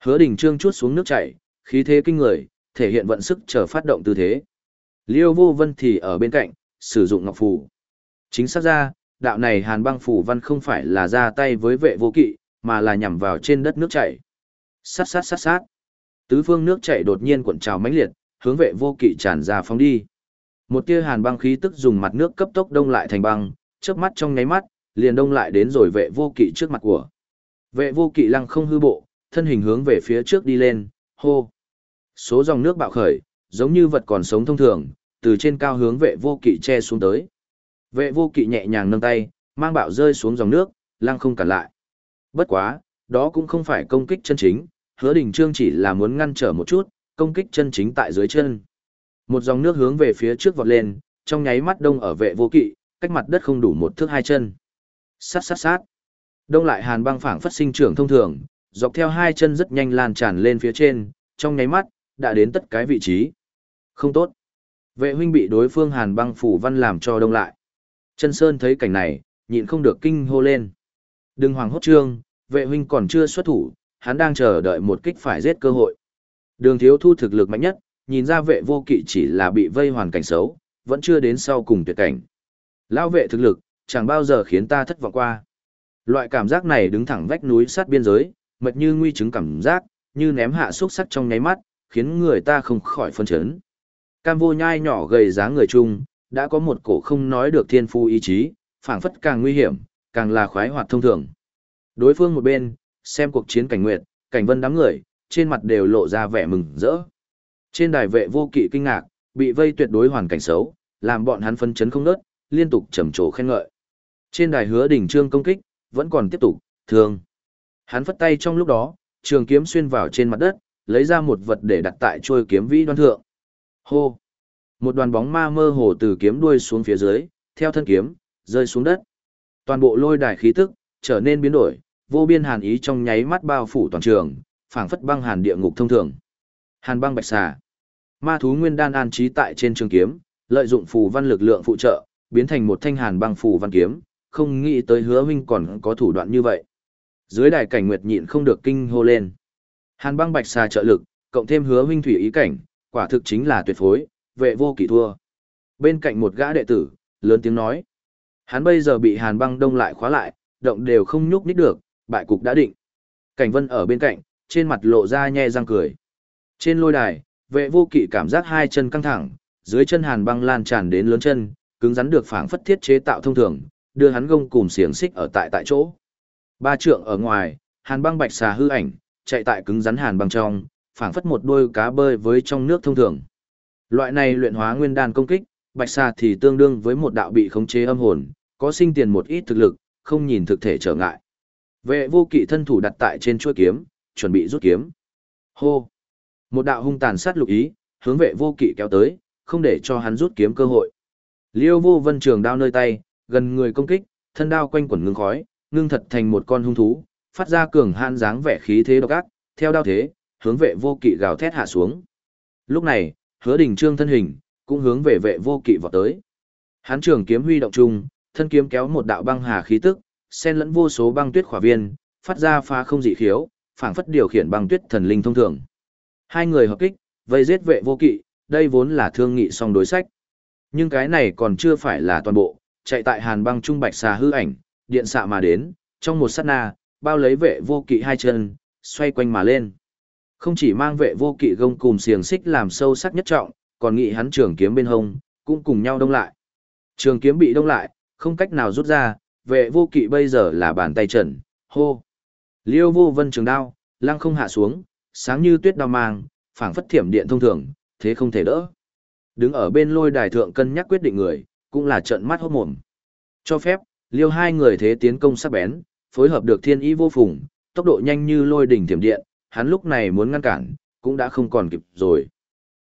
Hứa đỉnh trương chuốt xuống nước chảy, khí thế kinh người, thể hiện vận sức chờ phát động tư thế. Liêu Vô Vân thì ở bên cạnh, sử dụng ngọc phù. Chính xác ra, đạo này hàn băng phủ văn không phải là ra tay với vệ vô kỵ, mà là nhằm vào trên đất nước chảy. Sát sát sát sát. Tứ phương nước chảy đột nhiên cuộn trào mãnh liệt, hướng vệ vô kỵ tràn ra phóng đi. Một tia hàn băng khí tức dùng mặt nước cấp tốc đông lại thành băng, chớp mắt trong nháy mắt, liền đông lại đến rồi vệ vô kỵ trước mặt của. Vệ vô kỵ lăng không hư bộ, thân hình hướng về phía trước đi lên, hô. Số dòng nước bạo khởi, giống như vật còn sống thông thường, từ trên cao hướng vệ vô kỵ che xuống tới. Vệ vô kỵ nhẹ nhàng nâng tay, mang bạo rơi xuống dòng nước, lăng không cản lại. Bất quá, đó cũng không phải công kích chân chính, hứa đình trương chỉ là muốn ngăn trở một chút, công kích chân chính tại dưới chân. Một dòng nước hướng về phía trước vọt lên, trong nháy mắt đông ở vệ vô kỵ, cách mặt đất không đủ một thước hai chân. Sát sát sát. Đông lại hàn băng phảng phất sinh trưởng thông thường, dọc theo hai chân rất nhanh lan tràn lên phía trên, trong nháy mắt, đã đến tất cái vị trí. Không tốt. Vệ huynh bị đối phương hàn băng phủ văn làm cho đông lại. Chân Sơn thấy cảnh này, nhịn không được kinh hô lên. Đừng hoàng hốt trương, vệ huynh còn chưa xuất thủ, hắn đang chờ đợi một kích phải giết cơ hội. Đường thiếu thu thực lực mạnh nhất, nhìn ra vệ vô kỵ chỉ là bị vây hoàn cảnh xấu, vẫn chưa đến sau cùng tuyệt cảnh. Lão vệ thực lực, chẳng bao giờ khiến ta thất vọng qua. Loại cảm giác này đứng thẳng vách núi sát biên giới, mật như nguy chứng cảm giác, như ném hạ xúc sắc trong nháy mắt, khiến người ta không khỏi phân chấn. Cam vô nhai nhỏ gầy dáng người chung, đã có một cổ không nói được thiên phu ý chí, phảng phất càng nguy hiểm, càng là khoái hoạt thông thường. Đối phương một bên, xem cuộc chiến cảnh nguyệt, cảnh vân đám người, trên mặt đều lộ ra vẻ mừng rỡ. Trên đài vệ vô kỵ kinh ngạc, bị vây tuyệt đối hoàn cảnh xấu, làm bọn hắn phân chấn không nớt, liên tục trầm trồ khen ngợi. Trên đài hứa đỉnh trương công kích, vẫn còn tiếp tục, thường. Hắn phất tay trong lúc đó, trường kiếm xuyên vào trên mặt đất, lấy ra một vật để đặt tại trôi kiếm vĩ đoan thượng. Hô! Một đoàn bóng ma mơ hồ từ kiếm đuôi xuống phía dưới, theo thân kiếm, rơi xuống đất. Toàn bộ lôi đài khí tức, trở nên biến đổi, vô biên hàn ý trong nháy mắt bao phủ toàn trường, phảng phất băng hàn địa ngục thông thường. Hàn băng bạch xà. Ma thú nguyên đan an trí tại trên trường kiếm, lợi dụng phù văn lực lượng phụ trợ, biến thành một thanh hàn băng phù văn kiếm, không nghĩ tới hứa huynh còn có thủ đoạn như vậy. Dưới đài cảnh nguyệt nhịn không được kinh hô lên. Hàn băng bạch xà trợ lực, cộng thêm hứa huynh thủy ý cảnh, quả thực chính là tuyệt phối, vệ vô kỳ thua. Bên cạnh một gã đệ tử, lớn tiếng nói. Hắn bây giờ bị hàn băng đông lại khóa lại, động đều không nhúc nít được, bại cục đã định. Cảnh vân ở bên cạnh, trên mặt lộ ra nhe răng cười. Trên lôi đài, vệ vô kỵ cảm giác hai chân căng thẳng, dưới chân hàn băng lan tràn đến lớn chân, cứng rắn được phảng phất thiết chế tạo thông thường, đưa hắn gông cùm xiềng xích ở tại tại chỗ. Ba trượng ở ngoài, hàn băng bạch xà hư ảnh, chạy tại cứng rắn hàn băng trong, phảng phất một đôi cá bơi với trong nước thông thường. Loại này luyện hóa nguyên đan công kích, bạch xà thì tương đương với một đạo bị khống chế âm hồn, có sinh tiền một ít thực lực, không nhìn thực thể trở ngại. Vệ vô kỵ thân thủ đặt tại trên chuôi kiếm, chuẩn bị rút kiếm. Hô! Một đạo hung tàn sát lục ý, hướng vệ vô kỵ kéo tới, không để cho hắn rút kiếm cơ hội. Liêu vô vân trường đao nơi tay, gần người công kích, thân đao quanh quẩn ngưng khói, ngưng thật thành một con hung thú, phát ra cường hàn dáng vẻ khí thế độc ác, theo đao thế, hướng vệ vô kỵ gào thét hạ xuống. Lúc này, hứa đình trương thân hình, cũng hướng về vệ vô kỵ vọt tới. Hắn trường kiếm huy động trung, thân kiếm kéo một đạo băng hà khí tức, xen lẫn vô số băng tuyết khỏa viên, phát ra phá không dị khiếu, phảng phất điều khiển băng tuyết thần linh thông thường. Hai người hợp kích, vây giết vệ vô kỵ, đây vốn là thương nghị song đối sách. Nhưng cái này còn chưa phải là toàn bộ, chạy tại hàn băng trung bạch xà hư ảnh, điện xạ mà đến, trong một sát na, bao lấy vệ vô kỵ hai chân, xoay quanh mà lên. Không chỉ mang vệ vô kỵ gông cùng xiềng xích làm sâu sắc nhất trọng, còn nghị hắn trường kiếm bên hông, cũng cùng nhau đông lại. Trường kiếm bị đông lại, không cách nào rút ra, vệ vô kỵ bây giờ là bàn tay trần, hô. Liêu vô vân trường đao, lăng không hạ xuống, sáng như tuyết đao mang, phảng phất thiểm điện thông thường, thế không thể đỡ. Đứng ở bên lôi đài thượng cân nhắc quyết định người, cũng là trận mắt hốt mồm. Cho phép, liêu hai người thế tiến công sắc bén, phối hợp được thiên ý vô phùng, tốc độ nhanh như lôi đỉnh thiểm điện, hắn lúc này muốn ngăn cản, cũng đã không còn kịp rồi.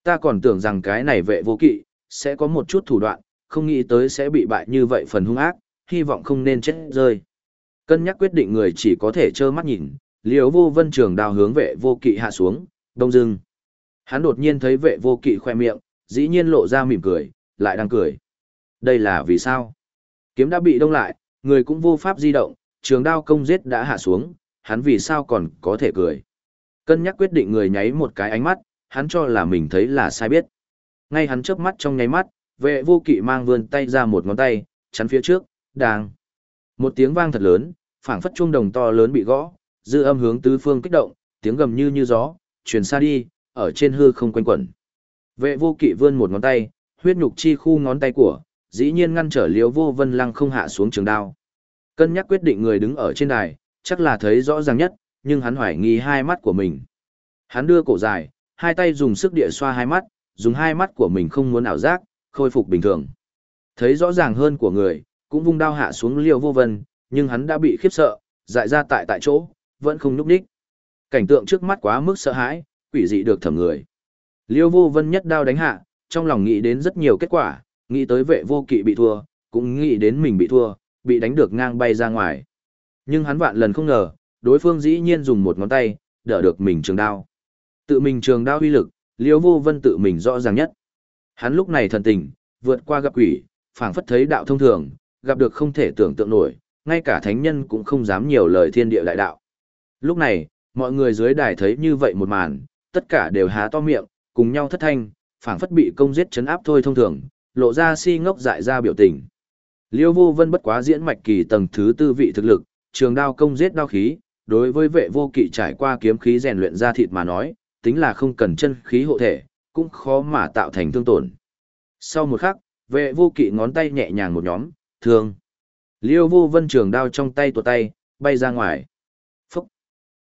Ta còn tưởng rằng cái này vệ vô kỵ, sẽ có một chút thủ đoạn, không nghĩ tới sẽ bị bại như vậy phần hung ác, hy vọng không nên chết rơi. Cân nhắc quyết định người chỉ có thể trơ mắt nhìn, liều vô vân trường đào hướng vệ vô kỵ hạ xuống, đông dưng. Hắn đột nhiên thấy vệ vô kỵ khoe miệng, dĩ nhiên lộ ra mỉm cười, lại đang cười. Đây là vì sao? Kiếm đã bị đông lại, người cũng vô pháp di động, trường đao công giết đã hạ xuống, hắn vì sao còn có thể cười. Cân nhắc quyết định người nháy một cái ánh mắt, hắn cho là mình thấy là sai biết. Ngay hắn chớp mắt trong nháy mắt, vệ vô kỵ mang vươn tay ra một ngón tay, chắn phía trước, đang. Một tiếng vang thật lớn, phảng phất chuông đồng to lớn bị gõ, dư âm hướng tứ phương kích động, tiếng gầm như như gió, truyền xa đi, ở trên hư không quanh quẩn. Vệ vô kỵ vươn một ngón tay, huyết nhục chi khu ngón tay của, dĩ nhiên ngăn trở liếu vô vân lăng không hạ xuống trường đao. Cân nhắc quyết định người đứng ở trên đài, chắc là thấy rõ ràng nhất, nhưng hắn hoài nghi hai mắt của mình. Hắn đưa cổ dài, hai tay dùng sức địa xoa hai mắt, dùng hai mắt của mình không muốn ảo giác, khôi phục bình thường. Thấy rõ ràng hơn của người, cũng vung đao hạ xuống liêu vô vân, nhưng hắn đã bị khiếp sợ, dại ra tại tại chỗ, vẫn không núp đích. Cảnh tượng trước mắt quá mức sợ hãi, quỷ dị được thẩm người. Liêu vô vân nhất đao đánh hạ, trong lòng nghĩ đến rất nhiều kết quả, nghĩ tới vệ vô kỵ bị thua, cũng nghĩ đến mình bị thua, bị đánh được ngang bay ra ngoài. Nhưng hắn vạn lần không ngờ, đối phương dĩ nhiên dùng một ngón tay, đỡ được mình trường đao. Tự mình trường đao uy lực, liêu vô vân tự mình rõ ràng nhất. Hắn lúc này thần tình, vượt qua gặp quỷ, phảng phất thấy đạo thông thường, gặp được không thể tưởng tượng nổi, ngay cả thánh nhân cũng không dám nhiều lời thiên địa đại đạo. Lúc này, mọi người dưới đài thấy như vậy một màn, tất cả đều há to miệng, cùng nhau thất thanh, phảng phất bị công giết chấn áp thôi thông thường, lộ ra si ngốc dại ra biểu tình. Liêu vô vân bất quá diễn mạch kỳ tầng thứ tư vị thực lực, trường đao công giết đao khí, đối với vệ vô kỵ trải qua kiếm khí rèn luyện ra thịt mà nói, tính là không cần chân khí hộ thể, cũng khó mà tạo thành thương tổn. Sau một khắc, vệ vô kỵ ngón tay nhẹ nhàng một nhóm, thương. Liêu vô vân trường đao trong tay tuột tay, bay ra ngoài. Phúc.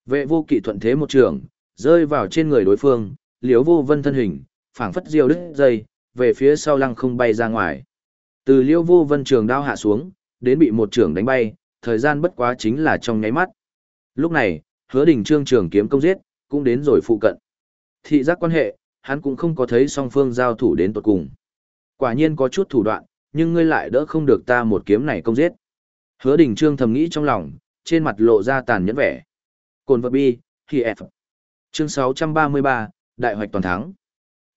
Vệ vô kỵ thuận thế một trường, rơi vào trên người đối phương, liêu vô vân thân hình, phảng phất diêu đứt dây, về phía sau lăng không bay ra ngoài. Từ liêu vô vân trường đao hạ xuống, đến bị một trường đánh bay, thời gian bất quá chính là trong nháy mắt. Lúc này, hứa đình trương trường kiếm công giết, cũng đến rồi phụ cận. Thị giác quan hệ, hắn cũng không có thấy song phương giao thủ đến tuột cùng. Quả nhiên có chút thủ đoạn, nhưng ngươi lại đỡ không được ta một kiếm này công giết. Hứa đình trương thầm nghĩ trong lòng, trên mặt lộ ra tàn nhẫn vẻ. Cồn vật bi, khi F. Chương 633, Đại hoạch toàn thắng.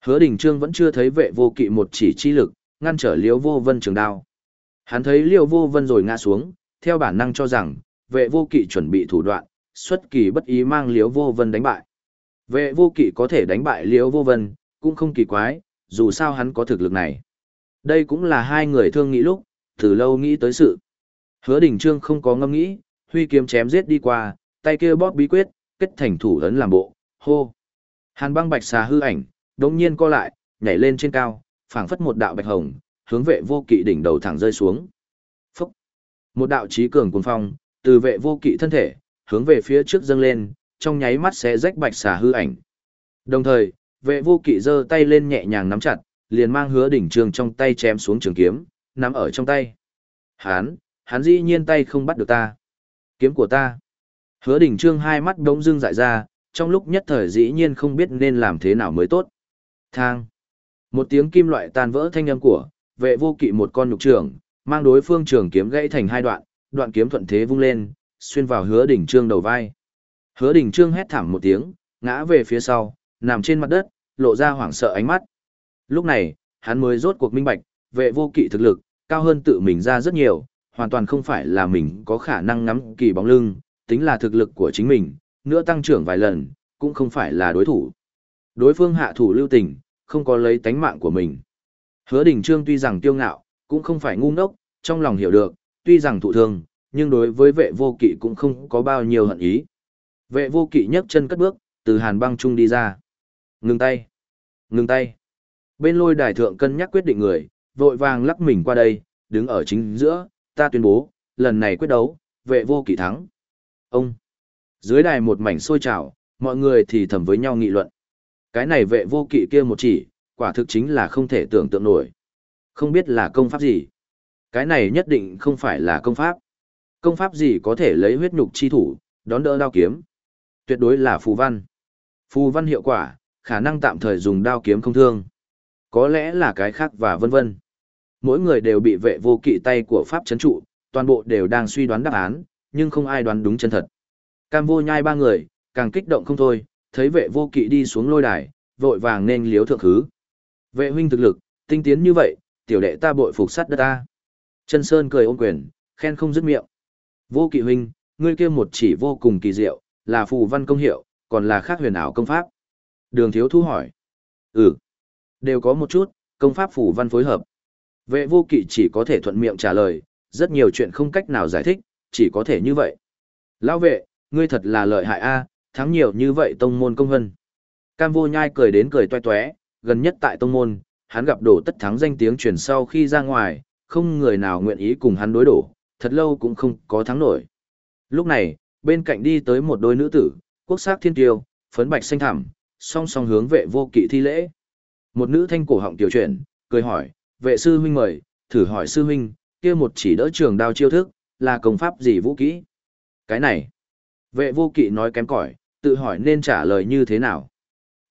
Hứa đình trương vẫn chưa thấy vệ vô kỵ một chỉ chi lực, ngăn trở liêu vô vân trường đao. Hắn thấy liêu vô vân rồi ngã xuống, theo bản năng cho rằng, vệ vô kỵ chuẩn bị thủ đoạn, xuất kỳ bất ý mang liêu vô vân đánh bại. Vệ vô kỵ có thể đánh bại liêu vô vân, cũng không kỳ quái, dù sao hắn có thực lực này. Đây cũng là hai người thương nghĩ lúc, từ lâu nghĩ tới sự. Hứa Đình Trương không có ngâm nghĩ, huy kiếm chém giết đi qua, tay kia bóp bí quyết, kết thành thủ ấn làm bộ, hô. Hàn băng bạch xà hư ảnh, đột nhiên co lại, nhảy lên trên cao, phảng phất một đạo bạch hồng, hướng vệ vô kỵ đỉnh đầu thẳng rơi xuống. Phúc! Một đạo trí cường cuồng phong, từ vệ vô kỵ thân thể, hướng về phía trước dâng lên, trong nháy mắt sẽ rách bạch xà hư ảnh. Đồng thời, vệ vô kỵ giơ tay lên nhẹ nhàng nắm chặt, liền mang hứa đỉnh trường trong tay chém xuống trường kiếm, nắm ở trong tay. Hán, hắn dĩ nhiên tay không bắt được ta. Kiếm của ta. Hứa đỉnh trương hai mắt đống dưng dại ra, trong lúc nhất thời dĩ nhiên không biết nên làm thế nào mới tốt. Thang. Một tiếng kim loại tan vỡ thanh âm của, vệ vô kỵ một con nhục trường, mang đối phương trường kiếm gãy thành hai đoạn, đoạn kiếm thuận thế vung lên, xuyên vào hứa đỉnh trương đầu vai. Hứa đỉnh trương hét thảm một tiếng, ngã về phía sau, nằm trên mặt đất, lộ ra hoảng sợ ánh mắt. Lúc này, hắn mới rốt cuộc minh bạch, vệ vô kỵ thực lực, cao hơn tự mình ra rất nhiều, hoàn toàn không phải là mình có khả năng ngắm kỳ bóng lưng, tính là thực lực của chính mình, nữa tăng trưởng vài lần, cũng không phải là đối thủ. Đối phương hạ thủ lưu tình, không có lấy tánh mạng của mình. Hứa Đình Trương tuy rằng tiêu ngạo, cũng không phải ngu ngốc, trong lòng hiểu được, tuy rằng thụ thương, nhưng đối với vệ vô kỵ cũng không có bao nhiêu hận ý. Vệ vô kỵ nhấc chân cất bước, từ hàn băng trung đi ra. Ngừng tay. Ngừng tay. Bên lôi đài thượng cân nhắc quyết định người, vội vàng lắc mình qua đây, đứng ở chính giữa, ta tuyên bố, lần này quyết đấu, vệ vô kỵ thắng. Ông. Dưới đài một mảnh sôi trào, mọi người thì thầm với nhau nghị luận. Cái này vệ vô kỵ kia một chỉ, quả thực chính là không thể tưởng tượng nổi. Không biết là công pháp gì. Cái này nhất định không phải là công pháp. Công pháp gì có thể lấy huyết nhục chi thủ, đón đỡ đao kiếm. Tuyệt đối là phù văn. Phù văn hiệu quả, khả năng tạm thời dùng đao kiếm không thương. Có lẽ là cái khác và vân vân. Mỗi người đều bị vệ vô kỵ tay của Pháp chấn trụ, toàn bộ đều đang suy đoán đáp án, nhưng không ai đoán đúng chân thật. Cam vô nhai ba người, càng kích động không thôi, thấy vệ vô kỵ đi xuống lôi đài, vội vàng nên liếu thượng khứ. Vệ huynh thực lực, tinh tiến như vậy, tiểu đệ ta bội phục sắt đất ta. Chân Sơn cười ôm quyền, khen không dứt miệng. Vô kỵ huynh, ngươi kia một chỉ vô cùng kỳ diệu, là phù văn công hiệu, còn là khác huyền ảo công pháp. Đường thiếu thu hỏi. Ừ, đều có một chút, công pháp phù văn phối hợp. Vệ vô kỵ chỉ có thể thuận miệng trả lời, rất nhiều chuyện không cách nào giải thích, chỉ có thể như vậy. Lão vệ, ngươi thật là lợi hại a, thắng nhiều như vậy tông môn công hân. Cam vô nhai cười đến cười toe toé, gần nhất tại tông môn, hắn gặp đổ tất thắng danh tiếng truyền sau khi ra ngoài, không người nào nguyện ý cùng hắn đối đổ, thật lâu cũng không có thắng nổi. Lúc này, bên cạnh đi tới một đôi nữ tử, quốc sắc thiên tiêu, phấn bạch xanh thẳm, song song hướng vệ vô kỵ thi lễ. Một nữ thanh cổ họng tiểu chuyển, cười hỏi, vệ sư huynh mời, thử hỏi sư huynh, kia một chỉ đỡ trường đao chiêu thức, là công pháp gì vũ kỹ? Cái này, vệ vô kỵ nói kém cỏi, tự hỏi nên trả lời như thế nào?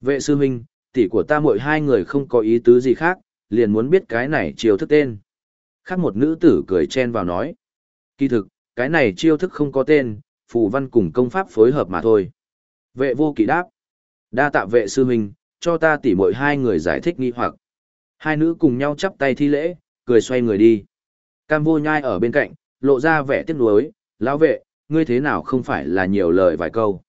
Vệ sư huynh, tỷ của ta mỗi hai người không có ý tứ gì khác, liền muốn biết cái này chiêu thức tên. Khác một nữ tử cười chen vào nói. Kỳ thực, cái này chiêu thức không có tên, phù văn cùng công pháp phối hợp mà thôi. Vệ vô kỵ đáp. Đa tạ vệ sư huynh, cho ta tỉ mỗi hai người giải thích nghi hoặc. Hai nữ cùng nhau chắp tay thi lễ, cười xoay người đi. Cam vô nhai ở bên cạnh, lộ ra vẻ tiếc nuối, lão vệ, ngươi thế nào không phải là nhiều lời vài câu.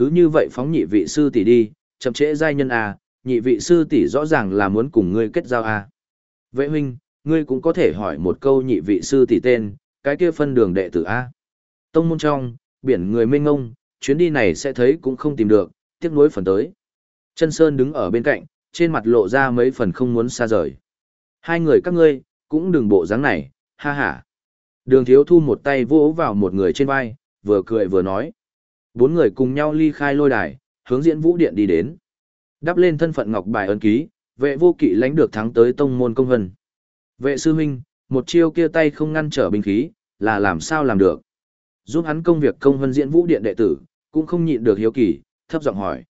Cứ như vậy phóng nhị vị sư tỷ đi, chậm trễ giai nhân à, nhị vị sư tỷ rõ ràng là muốn cùng ngươi kết giao à. Vệ huynh, ngươi cũng có thể hỏi một câu nhị vị sư tỷ tên, cái kia phân đường đệ tử A. Tông môn trong, biển người mênh ngông, chuyến đi này sẽ thấy cũng không tìm được, tiếc nuối phần tới. Chân Sơn đứng ở bên cạnh, trên mặt lộ ra mấy phần không muốn xa rời. Hai người các ngươi, cũng đừng bộ dáng này, ha ha. Đường thiếu thu một tay vỗ vào một người trên vai, vừa cười vừa nói. Bốn người cùng nhau ly khai lôi đài, hướng diễn vũ điện đi đến. Đắp lên thân phận ngọc bài ấn ký, vệ vô kỵ lãnh được thắng tới tông môn công hân. Vệ sư huynh, một chiêu kia tay không ngăn trở binh khí, là làm sao làm được. Giúp hắn công việc công hân diễn vũ điện đệ tử, cũng không nhịn được hiếu kỳ, thấp giọng hỏi.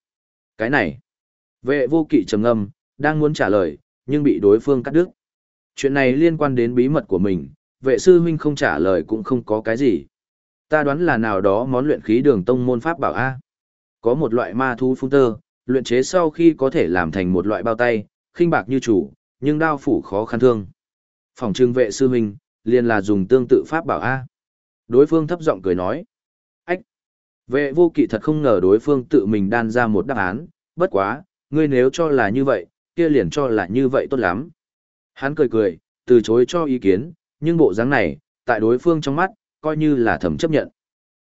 Cái này, vệ vô kỵ trầm ngâm, đang muốn trả lời, nhưng bị đối phương cắt đứt. Chuyện này liên quan đến bí mật của mình, vệ sư huynh không trả lời cũng không có cái gì. Ta đoán là nào đó món luyện khí đường tông môn pháp bảo A. Có một loại ma thú phun tơ, luyện chế sau khi có thể làm thành một loại bao tay, khinh bạc như chủ, nhưng đao phủ khó khăn thương. Phòng trưng vệ sư huynh, liền là dùng tương tự pháp bảo A. Đối phương thấp giọng cười nói. Ách! Vệ vô kỵ thật không ngờ đối phương tự mình đan ra một đáp án, bất quá, ngươi nếu cho là như vậy, kia liền cho là như vậy tốt lắm. Hắn cười cười, từ chối cho ý kiến, nhưng bộ dáng này, tại đối phương trong mắt, coi như là thẩm chấp nhận.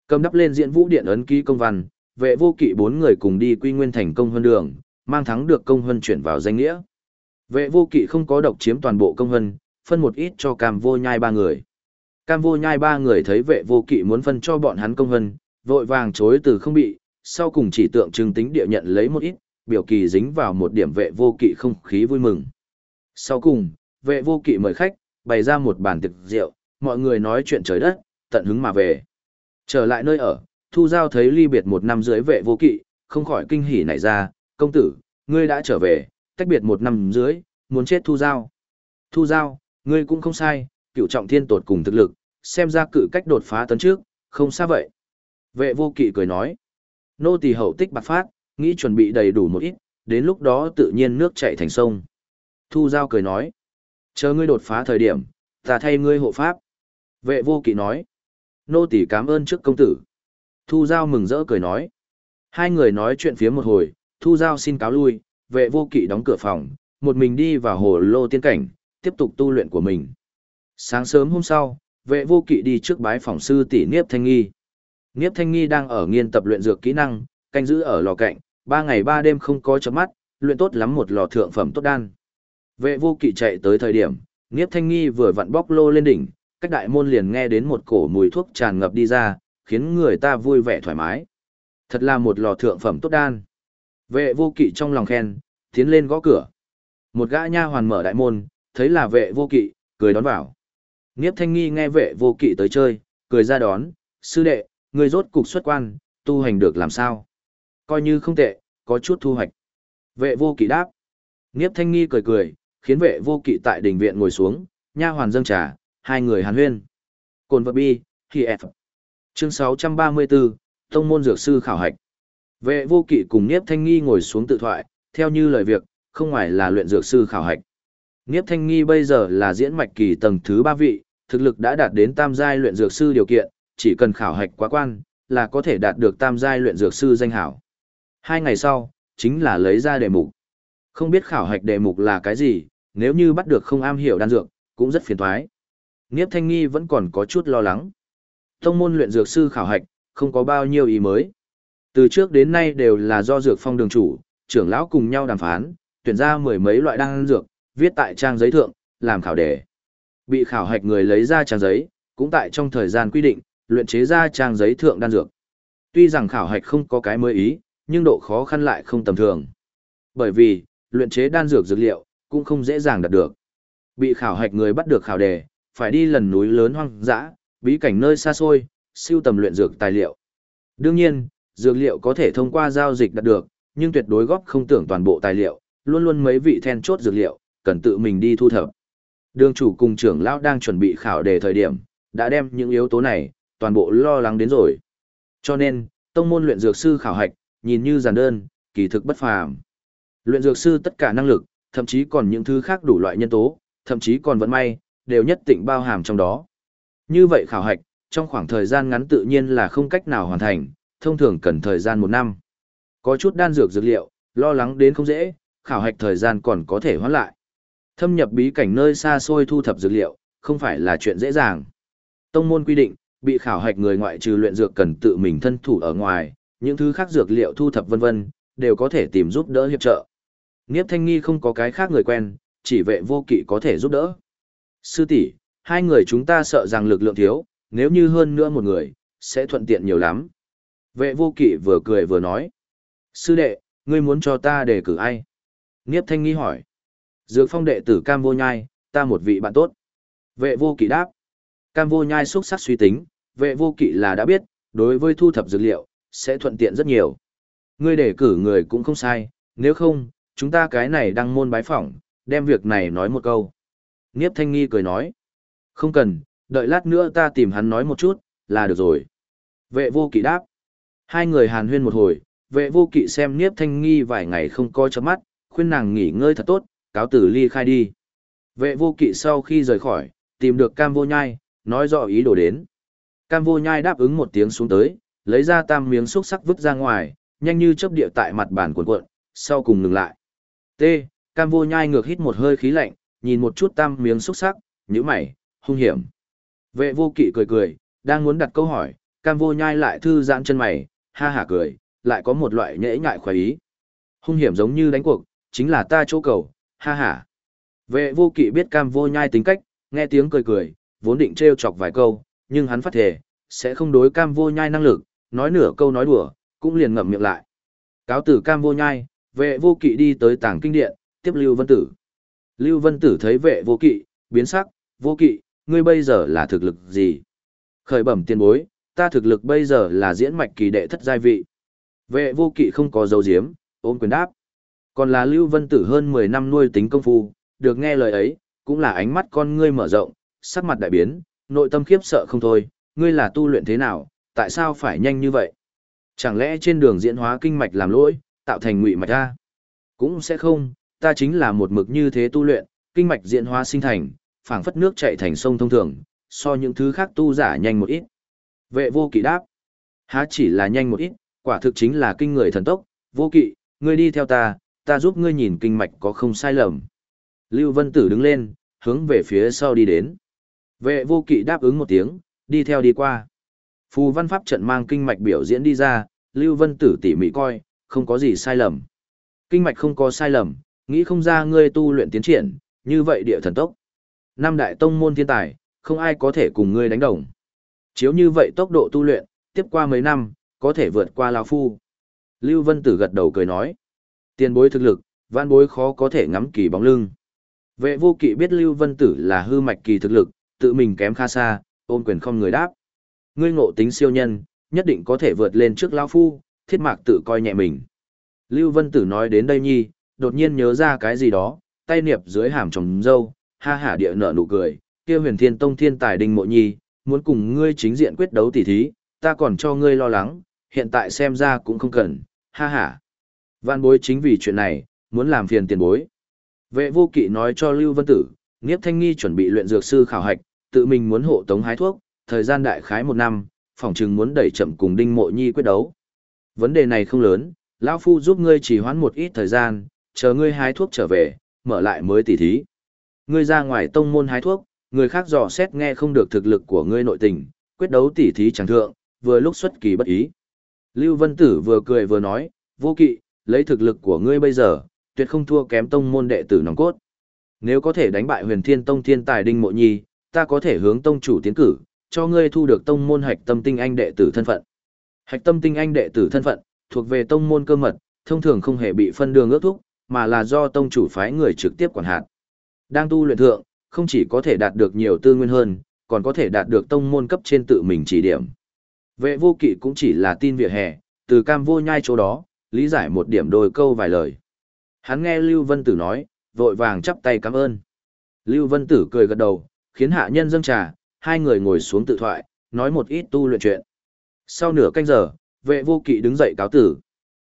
Cầm đắp lên diễn vũ điện ấn ký công văn, vệ vô kỵ bốn người cùng đi quy nguyên thành công hơn đường, mang thắng được công hân chuyển vào danh nghĩa. Vệ vô kỵ không có độc chiếm toàn bộ công hân, phân một ít cho cam vô nhai ba người. Cam vô nhai ba người thấy vệ vô kỵ muốn phân cho bọn hắn công hân, vội vàng chối từ không bị, sau cùng chỉ tượng trưng tính địa nhận lấy một ít, biểu kỳ dính vào một điểm vệ vô kỵ không khí vui mừng. Sau cùng, vệ vô kỵ mời khách, bày ra một bàn tiệc rượu, mọi người nói chuyện trời đất, tận hứng mà về. Trở lại nơi ở, Thu Giao thấy ly biệt một năm dưới vệ vô kỵ, không khỏi kinh hỉ nảy ra, công tử, ngươi đã trở về, tách biệt một năm dưới, muốn chết Thu Giao. Thu Giao, ngươi cũng không sai, cựu trọng thiên tột cùng thực lực, xem ra cự cách đột phá tấn trước, không xa vậy. Vệ vô kỵ cười nói, nô tỳ hậu tích bạc phát, nghĩ chuẩn bị đầy đủ một ít, đến lúc đó tự nhiên nước chảy thành sông. Thu Giao cười nói, chờ ngươi đột phá thời điểm, ta thay ngươi hộ pháp. Vệ vô kỵ nói, nô tỳ cảm ơn trước công tử. Thu Giao mừng rỡ cười nói. Hai người nói chuyện phía một hồi, Thu Giao xin cáo lui, vệ vô kỵ đóng cửa phòng, một mình đi vào hồ lô tiên cảnh, tiếp tục tu luyện của mình. Sáng sớm hôm sau, vệ vô kỵ đi trước bái phòng sư tỷ Niếp Thanh Nghi. Niếp Thanh Nghi đang ở nghiên tập luyện dược kỹ năng, canh giữ ở lò cạnh, ba ngày ba đêm không có chấm mắt, luyện tốt lắm một lò thượng phẩm tốt đan. Vệ vô kỵ chạy tới thời điểm, Niếp Thanh Nghi vừa vặn bóc lô lên đỉnh, cách đại môn liền nghe đến một cổ mùi thuốc tràn ngập đi ra, khiến người ta vui vẻ thoải mái. Thật là một lò thượng phẩm tốt đan. Vệ vô kỵ trong lòng khen, tiến lên gõ cửa. Một gã nha hoàn mở đại môn, thấy là vệ vô kỵ, cười đón vào. Niếp thanh nghi nghe vệ vô kỵ tới chơi, cười ra đón, sư đệ, người rốt cục xuất quan, tu hành được làm sao? Coi như không tệ, có chút thu hoạch. Vệ vô kỵ đáp. Niếp thanh nghi cười cười, khiến vệ vô kỵ tại đình viện ngồi xuống, nha hoàn dâng trà, hai người hàn huyên. Cồn vật bi, khi F. Chương 634, Tông môn dược sư khảo hạch. Vệ vô kỵ cùng Niếp Thanh Nghi ngồi xuống tự thoại, theo như lời việc, không ngoài là luyện dược sư khảo hạch. Niếp Thanh Nghi bây giờ là diễn mạch kỳ tầng thứ ba vị, thực lực đã đạt đến tam giai luyện dược sư điều kiện, chỉ cần khảo hạch quá quan, là có thể đạt được tam giai luyện dược sư danh hảo. Hai ngày sau, chính là lấy ra đề mục. Không biết khảo hạch đề mục là cái gì, nếu như bắt được không am hiểu đan dược, cũng rất phiền toái. Niếp Thanh Nghi vẫn còn có chút lo lắng. Tông môn luyện dược sư khảo hạch, không có bao nhiêu ý mới. Từ trước đến nay đều là do dược phong đường chủ, trưởng lão cùng nhau đàm phán, tuyển ra mười mấy loại đan dược, viết tại trang giấy thượng, làm khảo đề. Bị khảo hạch người lấy ra trang giấy, cũng tại trong thời gian quy định, luyện chế ra trang giấy thượng đan dược. Tuy rằng khảo hạch không có cái mới ý, nhưng độ khó khăn lại không tầm thường. Bởi vì, luyện chế đan dược dược liệu, cũng không dễ dàng đạt được. Bị khảo hạch người bắt được khảo đề, phải đi lần núi lớn hoang dã, bí cảnh nơi xa xôi, siêu tầm luyện dược tài liệu. Đương nhiên, dược liệu có thể thông qua giao dịch đạt được, nhưng tuyệt đối góp không tưởng toàn bộ tài liệu, luôn luôn mấy vị then chốt dược liệu, cần tự mình đi thu thập. Đường chủ cùng trưởng lão đang chuẩn bị khảo đề thời điểm, đã đem những yếu tố này, toàn bộ lo lắng đến rồi. Cho nên, tông môn luyện dược sư khảo hạch, nhìn như giản đơn, kỳ thực bất phàm. Luyện dược sư tất cả năng lực, thậm chí còn những thứ khác đủ loại nhân tố, thậm chí còn vận may, đều nhất tịnh bao hàm trong đó. Như vậy khảo hạch, trong khoảng thời gian ngắn tự nhiên là không cách nào hoàn thành, thông thường cần thời gian một năm. Có chút đan dược dược liệu, lo lắng đến không dễ, khảo hạch thời gian còn có thể hoãn lại. Thâm nhập bí cảnh nơi xa xôi thu thập dược liệu, không phải là chuyện dễ dàng. Tông môn quy định, bị khảo hạch người ngoại trừ luyện dược cần tự mình thân thủ ở ngoài, những thứ khác dược liệu thu thập vân vân, đều có thể tìm giúp đỡ hiệp trợ. Niếp Thanh Nghi không có cái khác người quen, chỉ vệ vô kỵ có thể giúp đỡ. Sư tỷ, hai người chúng ta sợ rằng lực lượng thiếu, nếu như hơn nữa một người, sẽ thuận tiện nhiều lắm. Vệ vô kỵ vừa cười vừa nói. Sư đệ, ngươi muốn cho ta đề cử ai? Niếp thanh nghi hỏi. Dược phong đệ tử Cam vô nhai, ta một vị bạn tốt. Vệ vô kỵ đáp. Cam vô nhai xúc sắc suy tính, vệ vô kỵ là đã biết, đối với thu thập dược liệu, sẽ thuận tiện rất nhiều. Ngươi đề cử người cũng không sai, nếu không, chúng ta cái này đang môn bái phỏng, đem việc này nói một câu. Niếp thanh nghi cười nói. Không cần, đợi lát nữa ta tìm hắn nói một chút, là được rồi. Vệ vô kỵ đáp. Hai người hàn huyên một hồi, vệ vô kỵ xem Niếp Thanh Nghi vài ngày không coi chấm mắt, khuyên nàng nghỉ ngơi thật tốt, cáo tử ly khai đi. Vệ vô kỵ sau khi rời khỏi, tìm được cam vô nhai, nói rõ ý đồ đến. Cam vô nhai đáp ứng một tiếng xuống tới, lấy ra tam miếng xúc sắc vứt ra ngoài, nhanh như chớp địa tại mặt bàn cuộn cuộn, sau cùng ngừng lại. T, cam vô nhai ngược hít một hơi khí lạnh, nhìn một chút tam miếng xúc sắc, nhíu mày, hung hiểm. Vệ vô kỵ cười cười, đang muốn đặt câu hỏi, cam vô nhai lại thư giãn chân mày, ha hả cười, lại có một loại nhễ ngại khoái ý. Hung hiểm giống như đánh cuộc, chính là ta chỗ cầu, ha hả. Vệ vô kỵ biết cam vô nhai tính cách, nghe tiếng cười cười, vốn định trêu chọc vài câu, nhưng hắn phát thể, sẽ không đối cam vô nhai năng lực, nói nửa câu nói đùa, cũng liền ngậm miệng lại. Cáo tử cam vô nhai, vệ vô kỵ đi tới tảng kinh điện, tiếp Lưu Vân Tử. Lưu Vân Tử thấy vệ vô kỵ, biến sắc, vô kỵ, ngươi bây giờ là thực lực gì? Khởi bẩm tiền bối, ta thực lực bây giờ là diễn mạch kỳ đệ thất giai vị. Vệ vô kỵ không có dấu diếm, ôm quyền đáp. Còn là Lưu Vân Tử hơn 10 năm nuôi tính công phu, được nghe lời ấy, cũng là ánh mắt con ngươi mở rộng, sắc mặt đại biến, nội tâm khiếp sợ không thôi, ngươi là tu luyện thế nào, tại sao phải nhanh như vậy? Chẳng lẽ trên đường diễn hóa kinh mạch làm lỗi, tạo thành ngụy mạch ra? Cũng sẽ không, ta chính là một mực như thế tu luyện, kinh mạch diễn hóa sinh thành, phảng phất nước chảy thành sông thông thường, so những thứ khác tu giả nhanh một ít. Vệ vô kỵ đáp, há chỉ là nhanh một ít, quả thực chính là kinh người thần tốc, vô kỵ, ngươi đi theo ta, ta giúp ngươi nhìn kinh mạch có không sai lầm. Lưu Vân Tử đứng lên, hướng về phía sau đi đến. Vệ vô kỵ đáp ứng một tiếng, đi theo đi qua. Phù văn pháp trận mang kinh mạch biểu diễn đi ra, Lưu Vân Tử tỉ mỉ coi, không có gì sai lầm. Kinh mạch không có sai lầm, nghĩ không ra ngươi tu luyện tiến triển, như vậy địa thần tốc. Năm đại tông môn thiên tài, không ai có thể cùng ngươi đánh đồng. Chiếu như vậy tốc độ tu luyện, tiếp qua mấy năm, có thể vượt qua lão phu. Lưu Vân Tử gật đầu cười nói. Tiền bối thực lực, văn bối khó có thể ngắm kỳ bóng lưng. Vệ vô kỵ biết Lưu Vân Tử là hư mạch kỳ thực lực, tự mình kém kha xa, ôn quyền không người đáp. Ngươi ngộ tính siêu nhân, nhất định có thể vượt lên trước lão phu, thiết mạc tự coi nhẹ mình. Lưu Vân Tử nói đến đây nhi, đột nhiên nhớ ra cái gì đó, tay niệp dưới hàm trồng dâu, ha hả địa nở nụ cười, kia huyền thiên tông thiên tài đình mộ nhi, muốn cùng ngươi chính diện quyết đấu tỉ thí, ta còn cho ngươi lo lắng, hiện tại xem ra cũng không cần, ha hả. Văn bối chính vì chuyện này, muốn làm phiền tiền bối. Vệ vô kỵ nói cho Lưu Vân Tử, Niếp Thanh Nghi chuẩn bị luyện dược sư khảo hạch, tự mình muốn hộ tống hái thuốc, thời gian đại khái một năm, phỏng chừng muốn đẩy chậm cùng Đinh Mộ Nhi quyết đấu. Vấn đề này không lớn, lão phu giúp ngươi chỉ hoãn một ít thời gian, chờ ngươi hái thuốc trở về, mở lại mới tỉ thí. Ngươi ra ngoài tông môn hái thuốc, người khác dò xét nghe không được thực lực của ngươi nội tình, quyết đấu tỉ thí chẳng thượng, vừa lúc xuất kỳ bất ý. Lưu Vân Tử vừa cười vừa nói, vô kỵ, lấy thực lực của ngươi bây giờ, tuyệt không thua kém tông môn đệ tử nòng cốt. Nếu có thể đánh bại huyền thiên tông thiên tài đinh mộ nhi, ta có thể hướng tông chủ tiến cử, cho ngươi thu được tông môn hạch tâm tinh anh đệ tử thân phận. Hạch tâm tinh anh đệ tử thân phận, thuộc về tông môn cơ mật, thông thường không hề bị phân đường ước thúc, mà là do tông chủ phái người trực tiếp quản hạt. Đang tu luyện thượng, không chỉ có thể đạt được nhiều tư nguyên hơn, còn có thể đạt được tông môn cấp trên tự mình chỉ điểm. Vệ vô kỵ cũng chỉ là tin vỉa hè, từ cam vô nhai chỗ đó, lý giải một điểm đôi câu vài lời. Hắn nghe Lưu Vân Tử nói, vội vàng chắp tay cảm ơn. Lưu Vân Tử cười gật đầu, khiến hạ nhân dâng trà, hai người ngồi xuống tự thoại, nói một ít tu luyện chuyện. Sau nửa canh giờ, vệ vô kỵ đứng dậy cáo tử.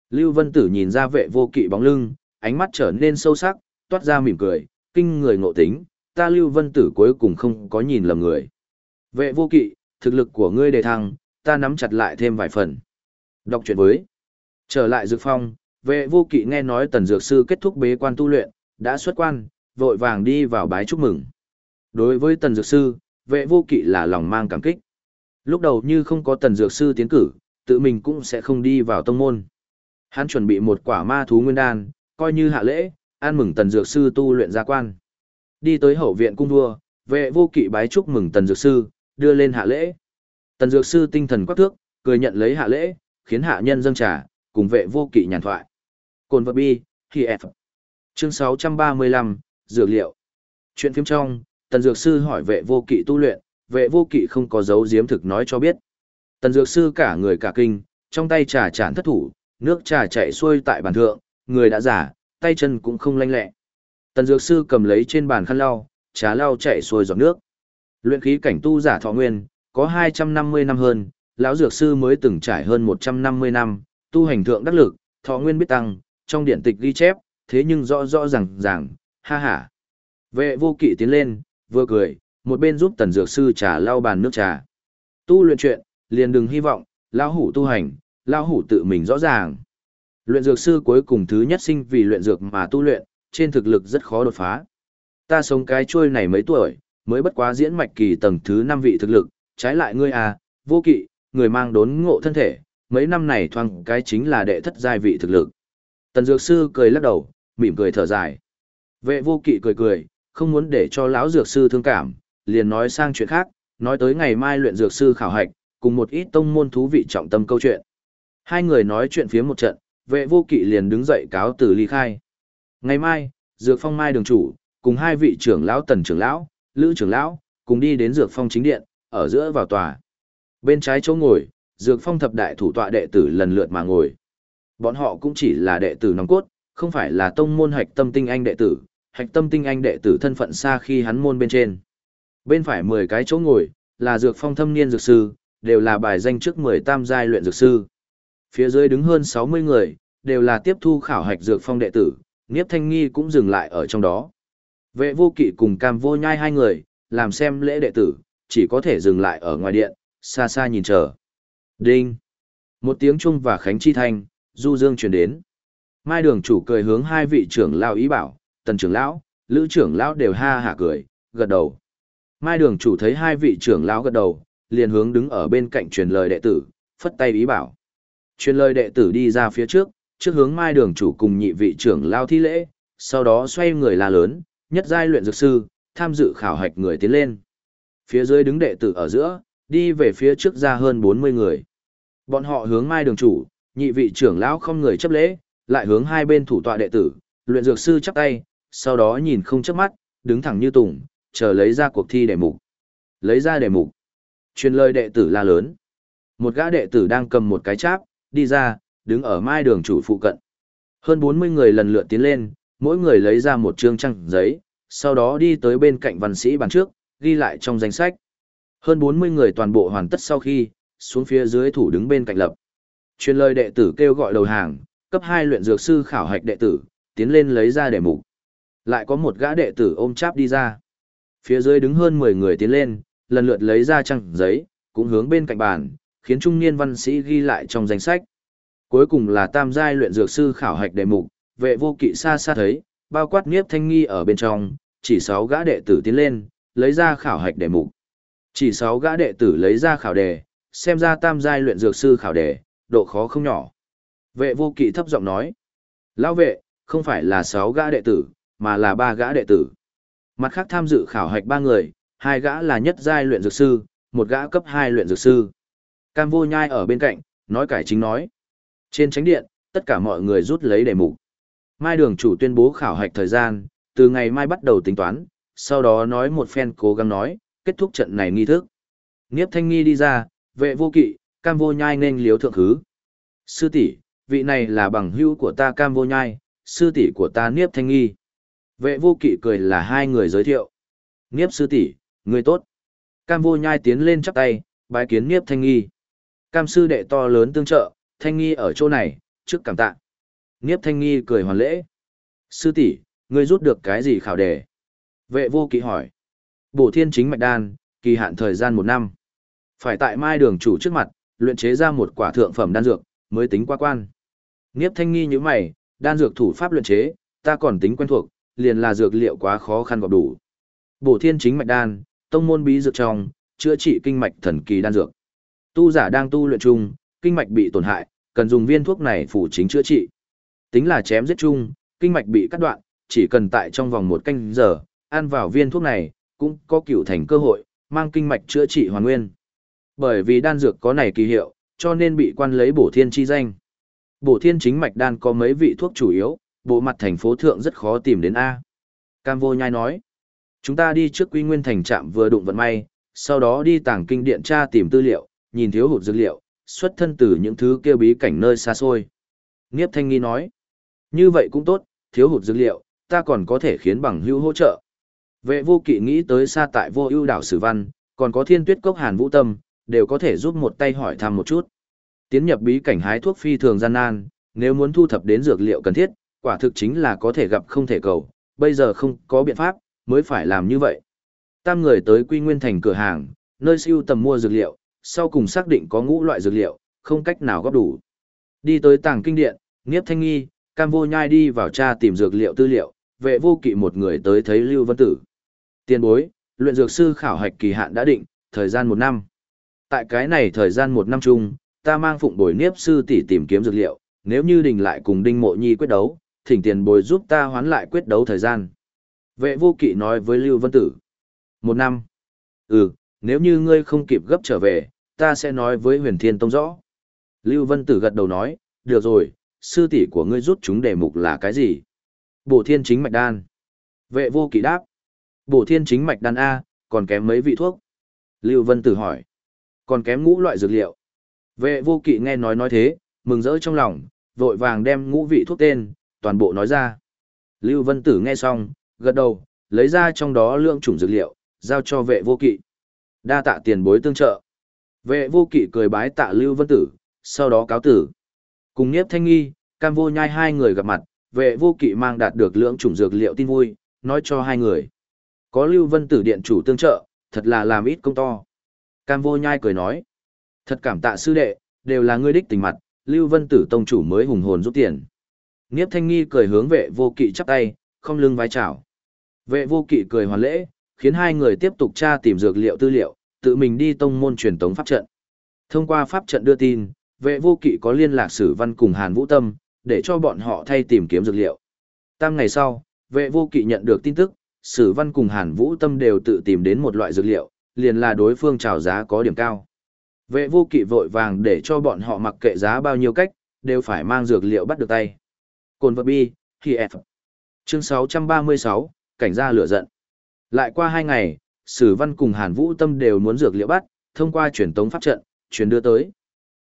Lưu Vân Tử nhìn ra vệ vô kỵ bóng lưng, ánh mắt trở nên sâu sắc, toát ra mỉm cười, kinh người ngộ tính, ta Lưu Vân Tử cuối cùng không có nhìn lầm người. Vệ vô kỵ, thực lực của ngươi đề thăng, ta nắm chặt lại thêm vài phần. Đọc chuyện với. Trở lại dược phong, vệ vô kỵ nghe nói tần dược sư kết thúc bế quan tu luyện, đã xuất quan, vội vàng đi vào bái chúc mừng. Đối với tần dược sư, vệ vô kỵ là lòng mang cảm kích. Lúc đầu như không có tần dược sư tiến cử, tự mình cũng sẽ không đi vào tông môn. Hắn chuẩn bị một quả ma thú nguyên đan, coi như hạ lễ, an mừng tần dược sư tu luyện gia quan. Đi tới hậu viện cung vua, vệ vô kỵ bái chúc mừng tần dược sư, đưa lên hạ lễ. Tần dược sư tinh thần quắc thước, cười nhận lấy hạ lễ, khiến hạ nhân dâng trà, cùng vệ vô kỵ nhàn thoại. Cồn vật bi, khi F. Chương 635, Dược liệu. Chuyện phim trong, tần dược sư hỏi vệ vô kỵ tu luyện, vệ vô kỵ không có dấu diếm thực nói cho biết. Tần dược sư cả người cả kinh, trong tay trà chản thất thủ, nước trà chảy xuôi tại bàn thượng, người đã giả, tay chân cũng không lanh lẹ. Tần dược sư cầm lấy trên bàn khăn lau, trà lau chảy xuôi giọt nước. Luyện khí cảnh tu giả thọ nguyên, có 250 năm hơn, lão dược sư mới từng trải hơn 150 năm, tu hành thượng đắc lực, thọ nguyên biết tăng, trong điện tịch ghi chép, thế nhưng rõ rõ ràng ràng, ha ha. Vệ vô kỵ tiến lên, vừa cười, một bên giúp tần dược sư trà lau bàn nước trà. Tu luyện chuyện, liền đừng hy vọng, lão hủ tu hành, lão hủ tự mình rõ ràng. Luyện dược sư cuối cùng thứ nhất sinh vì luyện dược mà tu luyện, trên thực lực rất khó đột phá. Ta sống cái chuôi này mấy tuổi, mới bất quá diễn mạch kỳ tầng thứ 5 vị thực lực, trái lại ngươi à, vô kỵ, người mang đốn ngộ thân thể, mấy năm này thoang cái chính là đệ thất giai vị thực lực. Tần Dược Sư cười lắc đầu, mỉm cười thở dài. Vệ vô kỵ cười cười, không muốn để cho lão Dược Sư thương cảm, liền nói sang chuyện khác, nói tới ngày mai luyện Dược Sư khảo hạch, cùng một ít tông môn thú vị trọng tâm câu chuyện. Hai người nói chuyện phía một trận, vệ vô kỵ liền đứng dậy cáo từ ly khai. Ngày mai, Dược Phong Mai đường chủ, cùng hai vị trưởng lão tần trưởng lão, lữ trưởng lão, cùng đi đến Dược Phong chính điện, ở giữa vào tòa. Bên trái chỗ ngồi, Dược Phong thập đại thủ tọa đệ tử lần lượt mà ngồi. Bọn họ cũng chỉ là đệ tử nòng cốt, không phải là tông môn hạch tâm tinh anh đệ tử, hạch tâm tinh anh đệ tử thân phận xa khi hắn môn bên trên. Bên phải 10 cái chỗ ngồi, là Dược Phong thâm niên dược sư, đều là bài danh trước 10 tam giai luyện dược sư. Phía dưới đứng hơn 60 người, đều là tiếp thu khảo hạch Dược Phong đệ tử, Niếp Thanh Nghi cũng dừng lại ở trong đó. Vệ vô kỵ cùng cam vô nhai hai người, làm xem lễ đệ tử, chỉ có thể dừng lại ở ngoài điện, xa xa nhìn chờ. Đinh! Một tiếng trung và khánh chi thanh, du dương truyền đến. Mai đường chủ cười hướng hai vị trưởng lao ý bảo, tần trưởng lão, lữ trưởng lão đều ha hả cười, gật đầu. Mai đường chủ thấy hai vị trưởng lão gật đầu, liền hướng đứng ở bên cạnh truyền lời đệ tử, phất tay ý bảo. Truyền lời đệ tử đi ra phía trước, trước hướng mai đường chủ cùng nhị vị trưởng lão thi lễ, sau đó xoay người la lớn, nhất giai luyện dược sư, tham dự khảo hạch người tiến lên. Phía dưới đứng đệ tử ở giữa, đi về phía trước ra hơn 40 người. Bọn họ hướng mai đường chủ, nhị vị trưởng lão không người chấp lễ, lại hướng hai bên thủ tọa đệ tử, luyện dược sư chắp tay, sau đó nhìn không chớp mắt, đứng thẳng như tùng, chờ lấy ra cuộc thi đề mục. Lấy ra đề mục. Truyền lời đệ tử la lớn. Một gã đệ tử đang cầm một cái cháp, đi ra, đứng ở mai đường chủ phụ cận. Hơn 40 người lần lượt tiến lên, mỗi người lấy ra một trương trăng giấy, sau đó đi tới bên cạnh văn sĩ bàn trước, ghi lại trong danh sách. Hơn 40 người toàn bộ hoàn tất sau khi, xuống phía dưới thủ đứng bên cạnh lập. Truyền lời đệ tử kêu gọi đầu hàng, cấp 2 luyện dược sư khảo hạch đệ tử, tiến lên lấy ra đề mục. Lại có một gã đệ tử ôm cháp đi ra. Phía dưới đứng hơn 10 người tiến lên, lần lượt lấy ra trang giấy, cũng hướng bên cạnh bàn, khiến trung niên văn sĩ ghi lại trong danh sách. Cuối cùng là tam giai luyện dược sư khảo hạch đề mục, vệ vô kỵ xa xa thấy, bao quát nghiếp thanh nghi ở bên trong, chỉ sáu gã đệ tử tiến lên, lấy ra khảo hạch đề mục. Chỉ sáu gã đệ tử lấy ra khảo đề, xem ra tam giai luyện dược sư khảo đề, độ khó không nhỏ. Vệ vô kỵ thấp giọng nói. Lão vệ, không phải là sáu gã đệ tử, mà là ba gã đệ tử. Mặt khác tham dự khảo hạch ba người, hai gã là nhất giai luyện dược sư, một gã cấp hai luyện dược sư. Cam vô nhai ở bên cạnh, nói cải chính nói. Trên tránh điện, tất cả mọi người rút lấy đề mục. Mai đường chủ tuyên bố khảo hạch thời gian, từ ngày mai bắt đầu tính toán, sau đó nói một phen cố gắng nói, kết thúc trận này nghi thức. Niếp thanh nghi đi ra, vệ vô kỵ, cam vô nhai nên liếu thượng khứ. Sư tỷ, vị này là bằng hữu của ta cam vô nhai, sư tỷ của ta Niếp thanh nghi. Vệ vô kỵ cười là hai người giới thiệu. Niếp sư tỷ, người tốt. Cam vô nhai tiến lên chắp tay, bái kiến Niếp thanh nghi. Cam sư đệ to lớn tương trợ, thanh nghi ở chỗ này, trước cảm tạ. Niếp thanh nghi cười hoàn lễ. Sư tỷ, ngươi rút được cái gì khảo đề? Vệ vô kỵ hỏi. Bổ thiên chính mạch đan, kỳ hạn thời gian một năm. Phải tại mai đường chủ trước mặt, luyện chế ra một quả thượng phẩm đan dược, mới tính qua quan. Niếp thanh nghi như mày, đan dược thủ pháp luyện chế, ta còn tính quen thuộc, liền là dược liệu quá khó khăn gọp đủ. Bổ thiên chính mạch đan, tông môn bí dược trong, chữa trị kinh mạch thần kỳ đan dược. Tu giả đang tu luyện chung, kinh mạch bị tổn hại, cần dùng viên thuốc này phủ chính chữa trị. Tính là chém giết chung, kinh mạch bị cắt đoạn, chỉ cần tại trong vòng một canh giờ, ăn vào viên thuốc này, cũng có cựu thành cơ hội, mang kinh mạch chữa trị hoàn nguyên. Bởi vì đan dược có này kỳ hiệu, cho nên bị quan lấy bổ thiên chi danh. Bổ thiên chính mạch đan có mấy vị thuốc chủ yếu, bộ mặt thành phố thượng rất khó tìm đến A. Cam vô nhai nói, chúng ta đi trước quy nguyên thành trạm vừa đụng vận may, sau đó đi tàng kinh điện tra tìm tư liệu, nhìn thiếu hụt dược liệu, xuất thân từ những thứ kia bí cảnh nơi xa xôi. Niếp thanh nghi nói, như vậy cũng tốt, thiếu hụt dược liệu, ta còn có thể khiến bằng hữu hỗ trợ. Vệ vô kỵ nghĩ tới xa tại vô ưu đảo Sử Văn, còn có thiên tuyết cốc hàn vũ tâm, đều có thể giúp một tay hỏi thăm một chút. Tiến nhập bí cảnh hái thuốc phi thường gian nan, nếu muốn thu thập đến dược liệu cần thiết, quả thực chính là có thể gặp không thể cầu, bây giờ không có biện pháp, mới phải làm như vậy. Tam người tới Quy Nguyên Thành cửa hàng, nơi siêu tầm mua dược liệu, sau cùng xác định có ngũ loại dược liệu, không cách nào góp đủ. Đi tới tàng kinh điện, Niếp Thanh Nghi, Cam Vô Nhai đi vào tra tìm dược liệu tư liệu, vệ vô kỵ một người tới thấy Lưu Vân Tử. Tiên bối, luyện dược sư khảo hạch kỳ hạn đã định, thời gian một năm. Tại cái này thời gian một năm chung, ta mang phụng bồi niếp sư tỷ tìm kiếm dược liệu, nếu như đình lại cùng đinh mộ nhi quyết đấu, thỉnh tiền bồi giúp ta hoán lại quyết đấu thời gian. Vệ vô kỵ nói với Lưu Vân Tử. Một năm. Ừ, nếu như ngươi không kịp gấp trở về, ta sẽ nói với huyền thiên tông rõ. Lưu Vân Tử gật đầu nói, được rồi, sư tỷ của ngươi rút chúng đề mục là cái gì? Bổ thiên chính mạch đan. Vệ vô kỵ đáp. Bổ thiên chính mạch đan A, còn kém mấy vị thuốc? Lưu Vân Tử hỏi. Còn kém ngũ loại dược liệu. Vệ vô kỵ nghe nói nói thế, mừng rỡ trong lòng, vội vàng đem ngũ vị thuốc tên, toàn bộ nói ra. Lưu Vân Tử nghe xong, gật đầu, lấy ra trong đó lượng chủng dược liệu, giao cho vệ vô kỵ. Đa tạ tiền bối tương trợ. Vệ vô kỵ cười bái tạ Lưu Vân Tử, sau đó cáo tử. Cùng Niếp Thanh Nghi, Cam Vô Nhai hai người gặp mặt, vệ vô kỵ mang đạt được lượng chủng dược liệu tin vui, nói cho hai người. Có Lưu Vân Tử điện chủ tương trợ, thật là làm ít công to. Cam Vô Nhai cười nói. Thật cảm tạ sư đệ, đều là ngươi đích tình mặt, Lưu Vân Tử tông chủ mới hùng hồn giúp tiền. Niếp Thanh Nghi cười hướng vệ vô kỵ chắp tay, không lưng vái chào. Vệ vô kỵ cười hoàn lễ, khiến hai người tiếp tục tra tìm dược liệu tư liệu, tự mình đi tông môn truyền tống pháp trận. Thông qua pháp trận đưa tin, vệ vô kỵ có liên lạc sử văn cùng Hàn Vũ Tâm, để cho bọn họ thay tìm kiếm dược liệu. Tam ngày sau, vệ vô kỵ nhận được tin tức, sử văn cùng Hàn Vũ Tâm đều tự tìm đến một loại dược liệu, liền là đối phương chào giá có điểm cao. Vệ vô kỵ vội vàng để cho bọn họ mặc kệ giá bao nhiêu cách, đều phải mang dược liệu bắt được tay. Cồn vật bi, khi F. Chương 636, cảnh gia lửa giận. Lại qua hai ngày, Sử Văn cùng Hàn Vũ Tâm đều muốn dược liệu bắt, thông qua truyền tống pháp trận, truyền đưa tới.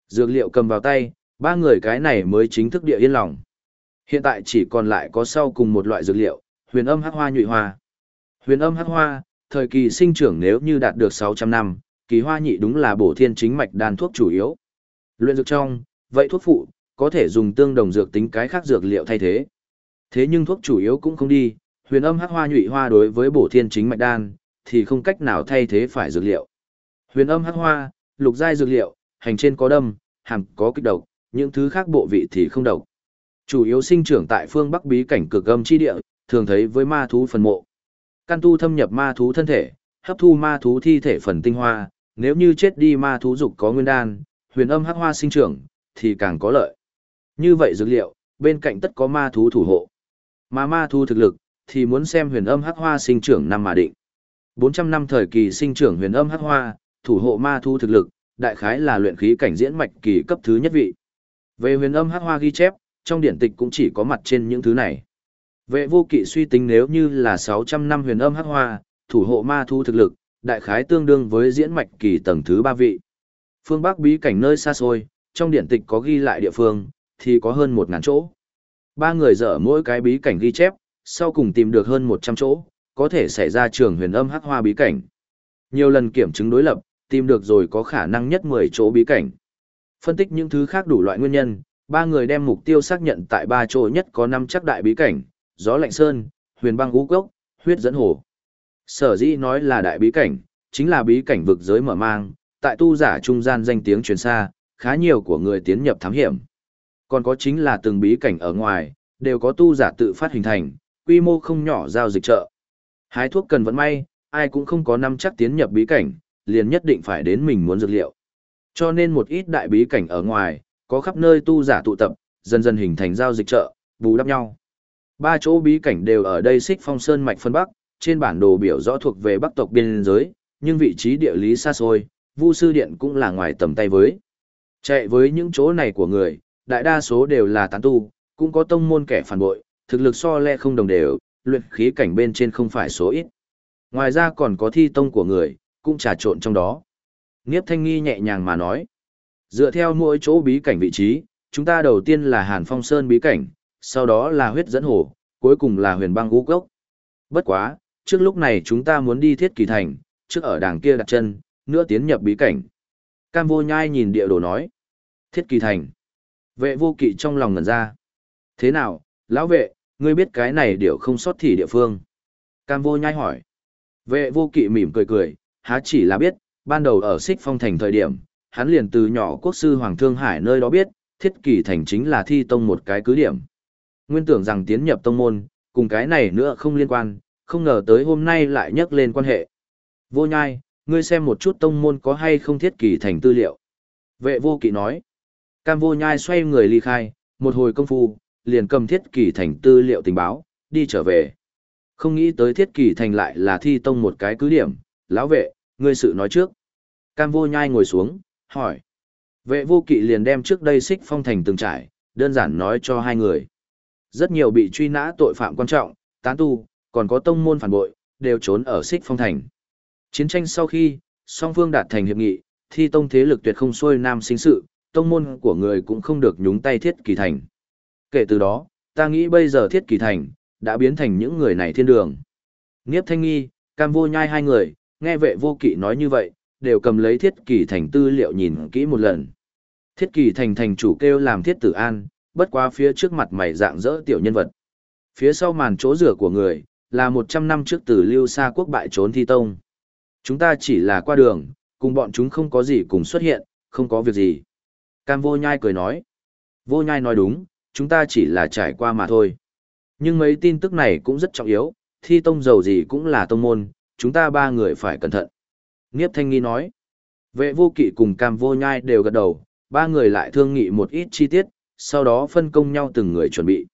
Dược liệu cầm vào tay, ba người cái này mới chính thức địa yên lòng. Hiện tại chỉ còn lại có sau cùng một loại dược liệu, huyền âm hắc hoa nhụy hoa. Huyền âm hắc hoa, thời kỳ sinh trưởng nếu như đạt được 600 năm, kỳ hoa nhị đúng là bổ thiên chính mạch đan thuốc chủ yếu. Luyện dược trong, vậy thuốc phụ, có thể dùng tương đồng dược tính cái khác dược liệu thay thế. Thế nhưng thuốc chủ yếu cũng không đi, huyền âm hắc hoa nhụy hoa đối với bổ thiên chính mạch đan, thì không cách nào thay thế phải dược liệu. Huyền âm hắc hoa, lục giai dược liệu, hành trên có đâm, hàm có kích độc, những thứ khác bộ vị thì không độc. Chủ yếu sinh trưởng tại phương Bắc bí cảnh cực âm chi địa, thường thấy với ma thú phần mộ. Căn tu thâm nhập ma thú thân thể, hấp thu ma thú thi thể phần tinh hoa, nếu như chết đi ma thú dục có nguyên đan, huyền âm hắc hoa sinh trưởng, thì càng có lợi. Như vậy dược liệu, bên cạnh tất có ma thú thủ hộ. Mà ma thú thực lực, thì muốn xem huyền âm hắc hoa sinh trưởng năm mà định. 400 năm thời kỳ sinh trưởng huyền âm hắc hoa, thủ hộ ma thu thực lực, đại khái là luyện khí cảnh diễn mạch kỳ cấp thứ nhất vị. Về huyền âm hắc hoa ghi chép, trong điển tịch cũng chỉ có mặt trên những thứ này. Vệ vô kỵ suy tính nếu như là 600 năm huyền âm hắc hoa, thủ hộ ma thu thực lực, đại khái tương đương với diễn mạch kỳ tầng thứ ba vị. Phương Bắc bí cảnh nơi xa xôi, trong điển tịch có ghi lại địa phương, thì có hơn 1.000 chỗ. Ba người dở mỗi cái bí cảnh ghi chép, sau cùng tìm được hơn 100 chỗ, có thể xảy ra trường huyền âm hắc hoa bí cảnh. Nhiều lần kiểm chứng đối lập, tìm được rồi có khả năng nhất 10 chỗ bí cảnh. Phân tích những thứ khác đủ loại nguyên nhân, ba người đem mục tiêu xác nhận tại ba chỗ nhất có năm chắc đại bí cảnh, gió lạnh sơn, huyền băng ngũ cốc, huyết dẫn hồ. Sở dĩ nói là đại bí cảnh, chính là bí cảnh vực giới mở mang, tại tu giả trung gian danh tiếng truyền xa, khá nhiều của người tiến nhập thám hiểm. Còn có chính là từng bí cảnh ở ngoài, đều có tu giả tự phát hình thành, quy mô không nhỏ giao dịch chợ. Hái thuốc cần vẫn may, ai cũng không có năm chắc tiến nhập bí cảnh, liền nhất định phải đến mình muốn dược liệu. Cho nên một ít đại bí cảnh ở ngoài, có khắp nơi tu giả tụ tập, dần dần hình thành giao dịch chợ, bù đắp nhau. Ba chỗ bí cảnh đều ở đây xích phong sơn mạch phân bắc, trên bản đồ biểu rõ thuộc về bắc tộc biên giới, nhưng vị trí địa lý xa xôi, Vu sư điện cũng là ngoài tầm tay với. Chạy với những chỗ này của người, đại đa số đều là tán tu, cũng có tông môn kẻ phản bội, thực lực so le không đồng đều, luyện khí cảnh bên trên không phải số ít. Ngoài ra còn có thi tông của người, cũng trà trộn trong đó. Niếp Thanh Nghi nhẹ nhàng mà nói. Dựa theo mỗi chỗ bí cảnh vị trí, chúng ta đầu tiên là Hàn Phong Sơn bí cảnh, sau đó là huyết dẫn hồ, cuối cùng là huyền băng gũ gốc. Bất quá, trước lúc này chúng ta muốn đi thiết kỳ thành, trước ở đàng kia đặt chân, nữa tiến nhập bí cảnh. Cam vô nhai nhìn địa đồ nói. Thiết kỳ thành. Vệ vô kỵ trong lòng ngẩn ra. Thế nào, lão vệ, ngươi biết cái này điều không sót thì địa phương. Cam vô nhai hỏi. Vệ vô kỵ mỉm cười cười, há chỉ là biết, ban đầu ở xích phong thành thời điểm, hắn liền từ nhỏ quốc sư Hoàng Thương Hải nơi đó biết, thiết kỳ thành chính là thi tông một cái cứ điểm. Nguyên tưởng rằng tiến nhập tông môn, cùng cái này nữa không liên quan, không ngờ tới hôm nay lại nhắc lên quan hệ. Vô nhai, ngươi xem một chút tông môn có hay không thiết kỳ thành tư liệu. Vệ vô kỵ nói. Cam vô nhai xoay người ly khai, một hồi công phu, liền cầm thiết kỳ thành tư liệu tình báo, đi trở về. Không nghĩ tới thiết kỳ thành lại là thi tông một cái cứ điểm, lão vệ, ngươi sự nói trước. Cam vô nhai ngồi xuống, hỏi. Vệ vô kỵ liền đem trước đây xích phong thành từng trải, đơn giản nói cho hai người. Rất nhiều bị truy nã tội phạm quan trọng, tán tu, còn có tông môn phản bội, đều trốn ở xích phong thành. Chiến tranh sau khi, song phương đạt thành hiệp nghị, thi tông thế lực tuyệt không xuôi nam sinh sự, tông môn của người cũng không được nhúng tay thiết kỳ thành. Kể từ đó, ta nghĩ bây giờ thiết kỳ thành, đã biến thành những người này thiên đường. Nghiếp thanh nghi, cam vô nhai hai người, nghe vệ vô kỵ nói như vậy, đều cầm lấy thiết kỳ thành tư liệu nhìn kỹ một lần. Thiết kỳ thành thành chủ kêu làm thiết tử an, bất quá phía trước mặt mày dạng dỡ tiểu nhân vật. Phía sau màn chỗ rửa của người, là 100 năm trước từ lưu xa quốc bại trốn thi tông. Chúng ta chỉ là qua đường, cùng bọn chúng không có gì cùng xuất hiện, không có việc gì. Cam vô nhai cười nói. Vô nhai nói đúng, chúng ta chỉ là trải qua mà thôi. Nhưng mấy tin tức này cũng rất trọng yếu, thi tông giàu gì cũng là tông môn, chúng ta ba người phải cẩn thận. Niếp Thanh Nghi nói. Vệ vô kỵ cùng cam vô nhai đều gật đầu, ba người lại thương nghị một ít chi tiết, sau đó phân công nhau từng người chuẩn bị.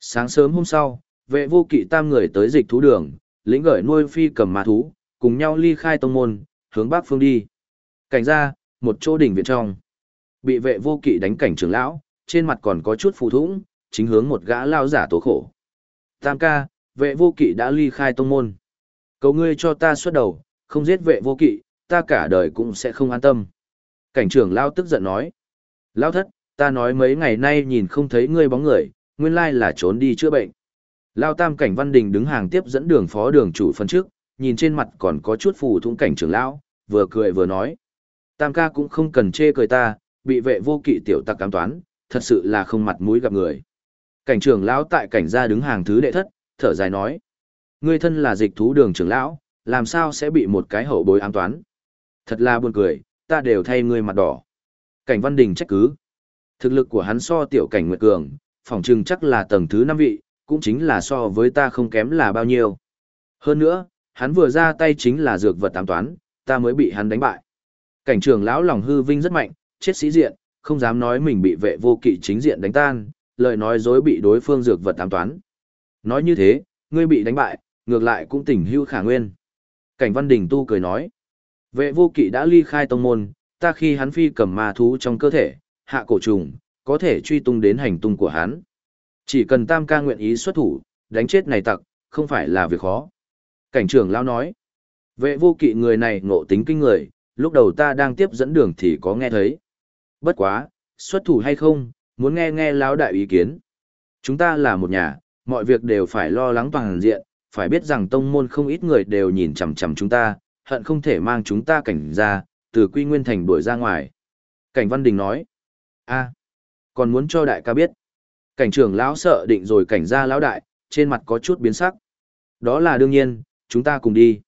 Sáng sớm hôm sau, vệ vô kỵ tam người tới dịch thú đường, lĩnh gởi nuôi phi cầm ma thú, cùng nhau ly khai tông môn, hướng bắc phương đi. Cảnh ra, một chỗ đỉnh viện trong. Bị vệ vô kỵ đánh cảnh trưởng lão, trên mặt còn có chút phù thũng, chính hướng một gã lao giả tố khổ. Tam ca, vệ vô kỵ đã ly khai tông môn. Cầu ngươi cho ta xuất đầu, không giết vệ vô kỵ, ta cả đời cũng sẽ không an tâm. Cảnh trưởng lao tức giận nói. Lao thất, ta nói mấy ngày nay nhìn không thấy ngươi bóng người, nguyên lai là trốn đi chữa bệnh. Lao tam cảnh văn đình đứng hàng tiếp dẫn đường phó đường chủ phân trước, nhìn trên mặt còn có chút phù thủng cảnh trưởng lão, vừa cười vừa nói. Tam ca cũng không cần chê cười ta, bị vệ vô kỵ tiểu tặc cám toán, thật sự là không mặt mũi gặp người. Cảnh trưởng lão tại cảnh gia đứng hàng thứ đệ thất, thở dài nói. Ngươi thân là dịch thú đường trưởng lão, làm sao sẽ bị một cái hậu bối ám toán. Thật là buồn cười, ta đều thay ngươi mặt đỏ. Cảnh Văn Đình trách cứ. Thực lực của hắn so tiểu cảnh Nguyệt Cường, phòng trừng chắc là tầng thứ năm vị, cũng chính là so với ta không kém là bao nhiêu. Hơn nữa, hắn vừa ra tay chính là dược vật ám toán, ta mới bị hắn đánh bại. Cảnh trưởng lão lòng hư vinh rất mạnh, chết sĩ diện, không dám nói mình bị vệ vô kỵ chính diện đánh tan, lời nói dối bị đối phương dược vật ám toán. Nói như thế, ngươi bị đánh bại, ngược lại cũng tỉnh hưu khả nguyên. Cảnh Văn Đình tu cười nói, vệ vô kỵ đã ly khai tông môn, ta khi hắn phi cầm ma thú trong cơ thể, hạ cổ trùng, có thể truy tung đến hành tung của hắn. Chỉ cần tam ca nguyện ý xuất thủ, đánh chết này tặc, không phải là việc khó. Cảnh trưởng lao nói, vệ vô kỵ người này ngộ tính kinh người, lúc đầu ta đang tiếp dẫn đường thì có nghe thấy. Bất quá, xuất thủ hay không, muốn nghe nghe lão đại ý kiến. Chúng ta là một nhà, mọi việc đều phải lo lắng toàn diện, phải biết rằng tông môn không ít người đều nhìn chằm chằm chúng ta, hận không thể mang chúng ta cảnh ra, từ quy nguyên thành đuổi ra ngoài. Cảnh Văn Đình nói, a còn muốn cho đại ca biết. Cảnh trưởng lão sợ định rồi cảnh ra lão đại, trên mặt có chút biến sắc. Đó là đương nhiên, chúng ta cùng đi.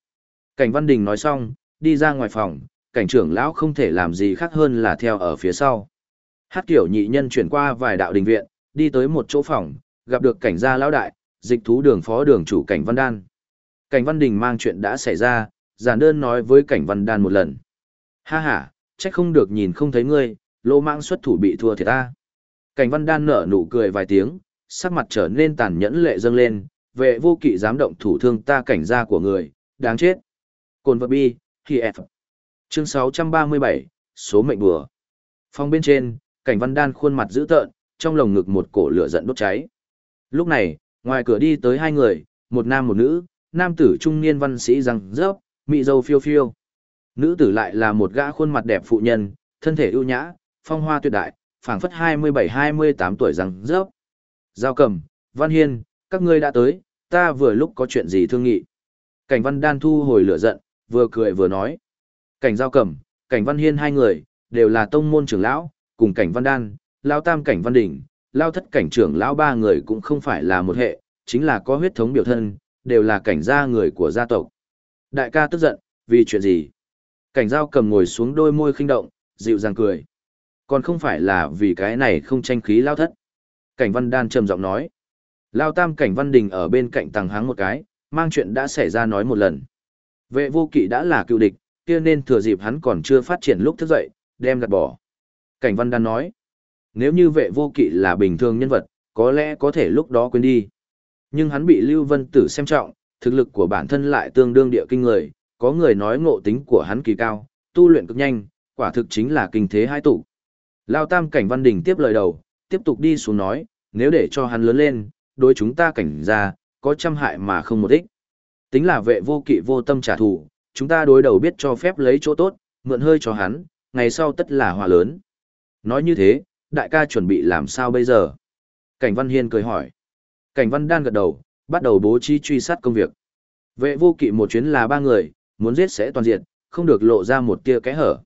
Cảnh Văn Đình nói xong, đi ra ngoài phòng, cảnh trưởng lão không thể làm gì khác hơn là theo ở phía sau. Hát kiểu nhị nhân chuyển qua vài đạo đình viện, đi tới một chỗ phòng, gặp được cảnh gia lão đại, dịch thú đường phó đường chủ cảnh Văn Đan. Cảnh Văn Đình mang chuyện đã xảy ra, giản đơn nói với cảnh Văn Đan một lần. Ha ha, trách không được nhìn không thấy ngươi, lô mạng xuất thủ bị thua thiệt ta. Cảnh Văn Đan nở nụ cười vài tiếng, sắc mặt trở nên tàn nhẫn lệ dâng lên, vệ vô kỵ dám động thủ thương ta cảnh gia của người, đáng chết. Cồn vật bi, khi F. Chương 637, số mệnh bùa. Phòng bên trên, cảnh văn đan khuôn mặt dữ tợn, trong lồng ngực một cổ lửa giận đốt cháy. Lúc này, ngoài cửa đi tới hai người, một nam một nữ, nam tử trung niên văn sĩ răng rớp, mị dâu phiêu phiêu. Nữ tử lại là một gã khuôn mặt đẹp phụ nhân, thân thể ưu nhã, phong hoa tuyệt đại, phảng phất 27-28 tuổi răng rớp. Giao cầm, văn hiên, các ngươi đã tới, ta vừa lúc có chuyện gì thương nghị. Cảnh văn đan thu hồi lửa giận, vừa cười vừa nói. Cảnh giao Cẩm, cảnh văn hiên hai người, đều là tông môn trưởng lão, cùng cảnh văn đan, lao tam cảnh văn đỉnh, lao thất cảnh trưởng lão ba người cũng không phải là một hệ, chính là có huyết thống biểu thân, đều là cảnh gia người của gia tộc. Đại ca tức giận, vì chuyện gì? Cảnh giao cầm ngồi xuống đôi môi khinh động, dịu dàng cười. Còn không phải là vì cái này không tranh khí lao thất. Cảnh văn đan trầm giọng nói. Lao tam cảnh văn đình ở bên cạnh tàng háng một cái, mang chuyện đã xảy ra nói một lần. Vệ vô kỵ đã là cựu địch, kia nên thừa dịp hắn còn chưa phát triển lúc thức dậy, đem gạt bỏ. Cảnh văn đan nói, nếu như vệ vô kỵ là bình thường nhân vật, có lẽ có thể lúc đó quên đi. Nhưng hắn bị Lưu Vân Tử xem trọng, thực lực của bản thân lại tương đương địa kinh người, có người nói ngộ tính của hắn kỳ cao, tu luyện cực nhanh, quả thực chính là kinh thế hai tụ. Lao tam cảnh văn đình tiếp lời đầu, tiếp tục đi xuống nói, nếu để cho hắn lớn lên, đối chúng ta cảnh ra, có trăm hại mà không một ích. Tính là vệ vô kỵ vô tâm trả thù, chúng ta đối đầu biết cho phép lấy chỗ tốt, mượn hơi cho hắn, ngày sau tất là hòa lớn. Nói như thế, đại ca chuẩn bị làm sao bây giờ? Cảnh Văn Hiên cười hỏi. Cảnh Văn Đan gật đầu, bắt đầu bố trí truy sát công việc. Vệ vô kỵ một chuyến là ba người, muốn giết sẽ toàn diện, không được lộ ra một tia kẽ hở.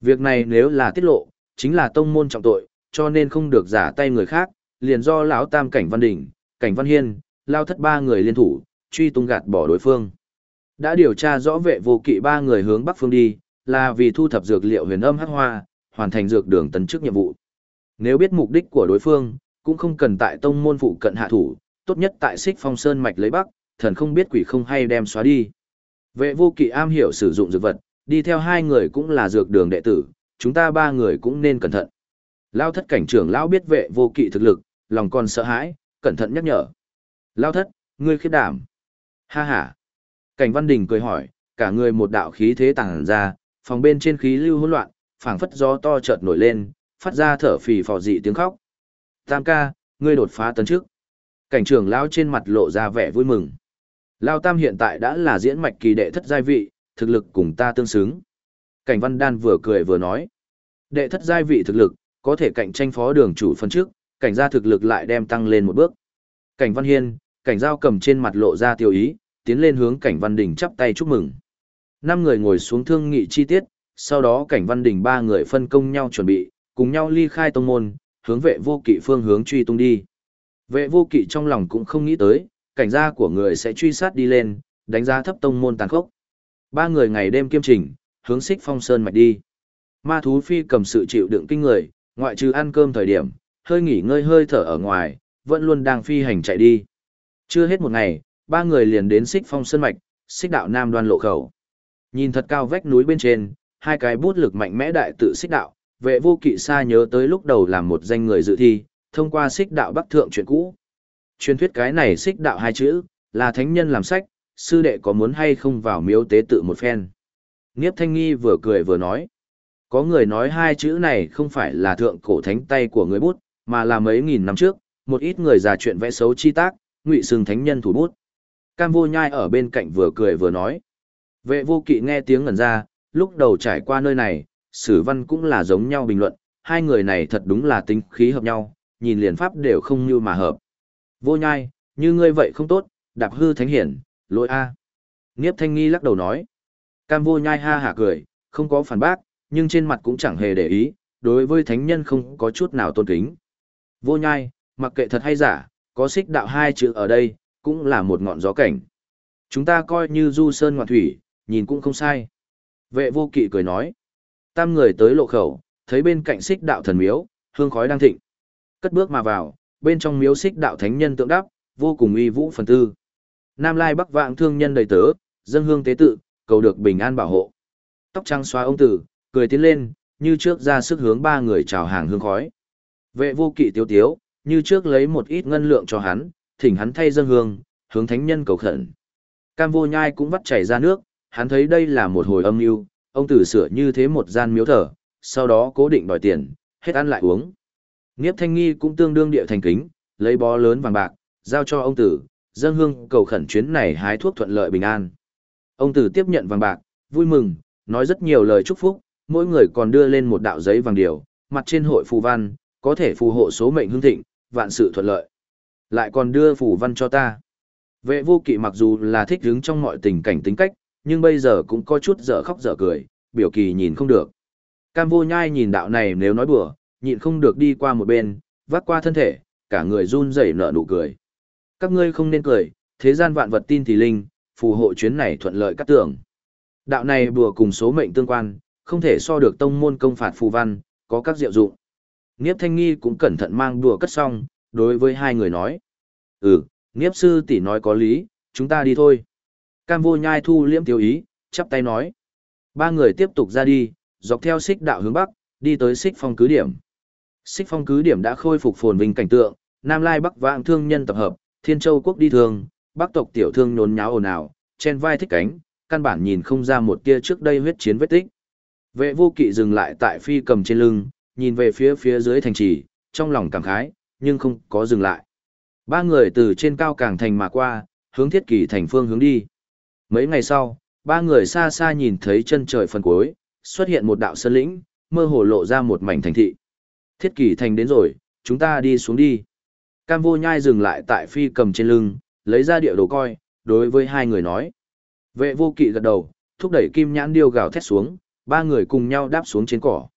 Việc này nếu là tiết lộ, chính là tông môn trọng tội, cho nên không được giả tay người khác, liền do lão tam cảnh Văn Đình, cảnh Văn Hiên, lao thất ba người liên thủ, truy tung gạt bỏ đối phương. Đã điều tra rõ vệ vô kỵ ba người hướng bắc phương đi, là vì thu thập dược liệu huyền âm hắc hoa, hoàn thành dược đường tấn chức nhiệm vụ. Nếu biết mục đích của đối phương, cũng không cần tại tông môn phụ cận hạ thủ, tốt nhất tại xích phong sơn mạch lấy bắc, thần không biết quỷ không hay đem xóa đi. Vệ vô kỵ am hiểu sử dụng dược vật, đi theo hai người cũng là dược đường đệ tử, chúng ta ba người cũng nên cẩn thận. Lao thất cảnh trưởng lão biết vệ vô kỵ thực lực, lòng còn sợ hãi, cẩn thận nhắc nhở. Lao thất, ngươi khiết đảm. Ha ha. Cảnh Văn Đình cười hỏi, cả người một đạo khí thế tàng ra, phòng bên trên khí lưu hỗn loạn, phảng phất gió to chợt nổi lên, phát ra thở phì phò dị tiếng khóc. Tam ca, ngươi đột phá tấn trước. Cảnh trưởng lão trên mặt lộ ra vẻ vui mừng. Lao Tam hiện tại đã là diễn mạch kỳ đệ thất giai vị, thực lực cùng ta tương xứng. Cảnh Văn Đan vừa cười vừa nói. Đệ thất giai vị thực lực, có thể cạnh tranh phó đường chủ phân trước, cảnh gia thực lực lại đem tăng lên một bước. Cảnh Văn Hiên, cảnh giao cầm trên mặt lộ ra tiêu ý, tiến lên hướng cảnh Văn Đình chắp tay chúc mừng. Năm người ngồi xuống thương nghị chi tiết, sau đó cảnh Văn Đình ba người phân công nhau chuẩn bị, cùng nhau ly khai tông môn, hướng vệ vô kỵ phương hướng truy tung đi. Vệ vô kỵ trong lòng cũng không nghĩ tới, cảnh gia của người sẽ truy sát đi lên, đánh giá thấp tông môn tàn khốc. Ba người ngày đêm kiêm trình, hướng xích phong sơn mạch đi. Ma thú phi cầm sự chịu đựng kinh người, ngoại trừ ăn cơm thời điểm, hơi nghỉ ngơi hơi thở ở ngoài, vẫn luôn đang phi hành chạy đi. Chưa hết một ngày, ba người liền đến xích phong sơn mạch, xích đạo nam đoan lộ khẩu. Nhìn thật cao vách núi bên trên, hai cái bút lực mạnh mẽ đại tự xích đạo, vệ vô kỵ xa nhớ tới lúc đầu làm một danh người dự thi, thông qua xích đạo bắc thượng chuyện cũ. Truyền thuyết cái này xích đạo hai chữ, là thánh nhân làm sách, sư đệ có muốn hay không vào miếu tế tự một phen. Niếp thanh nghi vừa cười vừa nói. Có người nói hai chữ này không phải là thượng cổ thánh tay của người bút, mà là mấy nghìn năm trước, một ít người già chuyện vẽ xấu chi tác, ngụy xưng thánh nhân thủ bút. Cam vô nhai ở bên cạnh vừa cười vừa nói. Vệ vô kỵ nghe tiếng ngẩn ra, lúc đầu trải qua nơi này, sử văn cũng là giống nhau bình luận, hai người này thật đúng là tính khí hợp nhau, nhìn liền pháp đều không như mà hợp. Vô nhai, như ngươi vậy không tốt, đạp hư thánh hiển, lỗi A. Niếp thanh nghi lắc đầu nói. Cam vô nhai ha hả cười, không có phản bác, nhưng trên mặt cũng chẳng hề để ý, đối với thánh nhân không có chút nào tôn kính. Vô nhai, mặc kệ thật hay giả, có xích đạo hai chữ ở đây, cũng là một ngọn gió cảnh. Chúng ta coi như du sơn ngoạn thủy, nhìn cũng không sai. Vệ vô kỵ cười nói. Tam người tới lộ khẩu, thấy bên cạnh xích đạo thần miếu, hương khói đang thịnh. Cất bước mà vào, bên trong miếu xích đạo thánh nhân tượng đắp, vô cùng uy vũ phần tư. Nam Lai Bắc vạng thương nhân đầy tớ, dân hương tế tự, cầu được bình an bảo hộ. Tóc trắng xóa ông tử, cười tiến lên, như trước ra sức hướng ba người chào hàng hương khói. Vệ vô kỵ tiếu tiếu, như trước lấy một ít ngân lượng cho hắn, thỉnh hắn thay dân hương, hướng thánh nhân cầu khẩn. Cam vô nhai cũng vắt chảy ra nước, hắn thấy đây là một hồi âm mưu, ông tử sửa như thế một gian miếu thờ, sau đó cố định đòi tiền, hết ăn lại uống. Niếp thanh nghi cũng tương đương địa thành kính, lấy bó lớn vàng bạc, giao cho ông tử, dân hương cầu khẩn chuyến này hái thuốc thuận lợi bình an. Ông tử tiếp nhận vàng bạc, vui mừng, nói rất nhiều lời chúc phúc, mỗi người còn đưa lên một đạo giấy vàng điều, mặt trên hội phù văn, có thể phù hộ số mệnh hương thịnh, vạn sự thuận lợi. Lại còn đưa phù văn cho ta. Vệ vô kỵ mặc dù là thích hứng trong mọi tình cảnh tính cách, nhưng bây giờ cũng có chút dở khóc dở cười, biểu kỳ nhìn không được. Cam vô nhai nhìn đạo này nếu nói bừa, nhịn không được đi qua một bên, vắt qua thân thể, cả người run rẩy nở nụ cười. Các ngươi không nên cười, thế gian vạn vật tin thì linh, phù hộ chuyến này thuận lợi cắt tưởng. Đạo này bùa cùng số mệnh tương quan, không thể so được tông môn công phạt phù văn, có các diệu dụng. Niếp Thanh Nghi cũng cẩn thận mang đùa cất xong, đối với hai người nói. Ừ, Niếp sư tỷ nói có lý, chúng ta đi thôi. Cam vô nhai thu liễm tiêu ý, chắp tay nói. Ba người tiếp tục ra đi, dọc theo xích đạo hướng bắc, đi tới xích phong cứ điểm. Xích phong cứ điểm đã khôi phục phồn vinh cảnh tượng, Nam Lai Bắc vãng thương nhân tập hợp, Thiên Châu quốc đi thường, Bắc tộc tiểu thương nhốn nháo ồn ào, trên vai thích cánh, căn bản nhìn không ra một tia trước đây huyết chiến vết tích. Vệ vô kỵ dừng lại tại phi cầm trên lưng, nhìn về phía phía dưới thành trì, trong lòng cảm khái, nhưng không có dừng lại. Ba người từ trên cao càng thành mà qua, hướng thiết kỳ thành phương hướng đi. Mấy ngày sau, ba người xa xa nhìn thấy chân trời phần cuối, xuất hiện một đạo sơn lĩnh, mơ hồ lộ ra một mảnh thành thị. Thiết kỳ thành đến rồi, chúng ta đi xuống đi. Cam vô nhai dừng lại tại phi cầm trên lưng, lấy ra địa đồ coi, đối với hai người nói. Vệ vô kỵ gật đầu, thúc đẩy kim nhãn điêu gào thét xuống, ba người cùng nhau đáp xuống trên cỏ.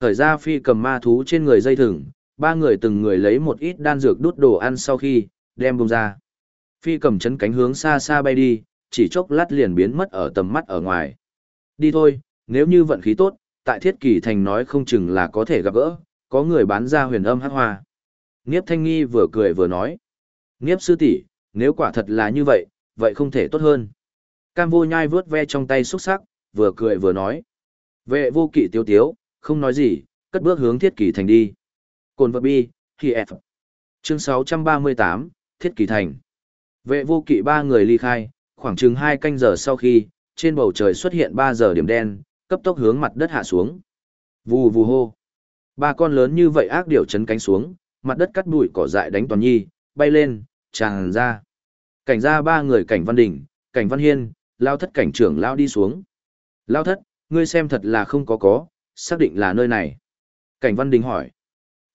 Thời ra phi cầm ma thú trên người dây thừng, ba người từng người lấy một ít đan dược đút đồ ăn sau khi, đem bông ra. Phi cầm chấn cánh hướng xa xa bay đi, chỉ chốc lát liền biến mất ở tầm mắt ở ngoài. Đi thôi, nếu như vận khí tốt, tại thiết kỳ thành nói không chừng là có thể gặp gỡ, có người bán ra huyền âm hát hoa. Niếp thanh nghi vừa cười vừa nói. Niếp sư tỷ, nếu quả thật là như vậy, vậy không thể tốt hơn. Cam vô nhai vướt ve trong tay xúc sắc, vừa cười vừa nói. Vệ vô kỵ tiêu tiếu, không nói gì, cất bước hướng thiết kỳ thành đi. Cồn vật bi, khi F. Chương 638, Thiết kỳ thành. Vệ vô kỵ ba người ly khai, khoảng chừng hai canh giờ sau khi, trên bầu trời xuất hiện ba giờ điểm đen, cấp tốc hướng mặt đất hạ xuống. Vù vù hô. Ba con lớn như vậy ác điểu chấn cánh xuống, mặt đất cắt bụi cỏ dại đánh toàn nhi, bay lên, tràn ra. Cảnh ra ba người cảnh văn đỉnh, cảnh văn hiên, lao thất cảnh trưởng lao đi xuống. Lao thất, ngươi xem thật là không có có, xác định là nơi này. Cảnh văn đình hỏi.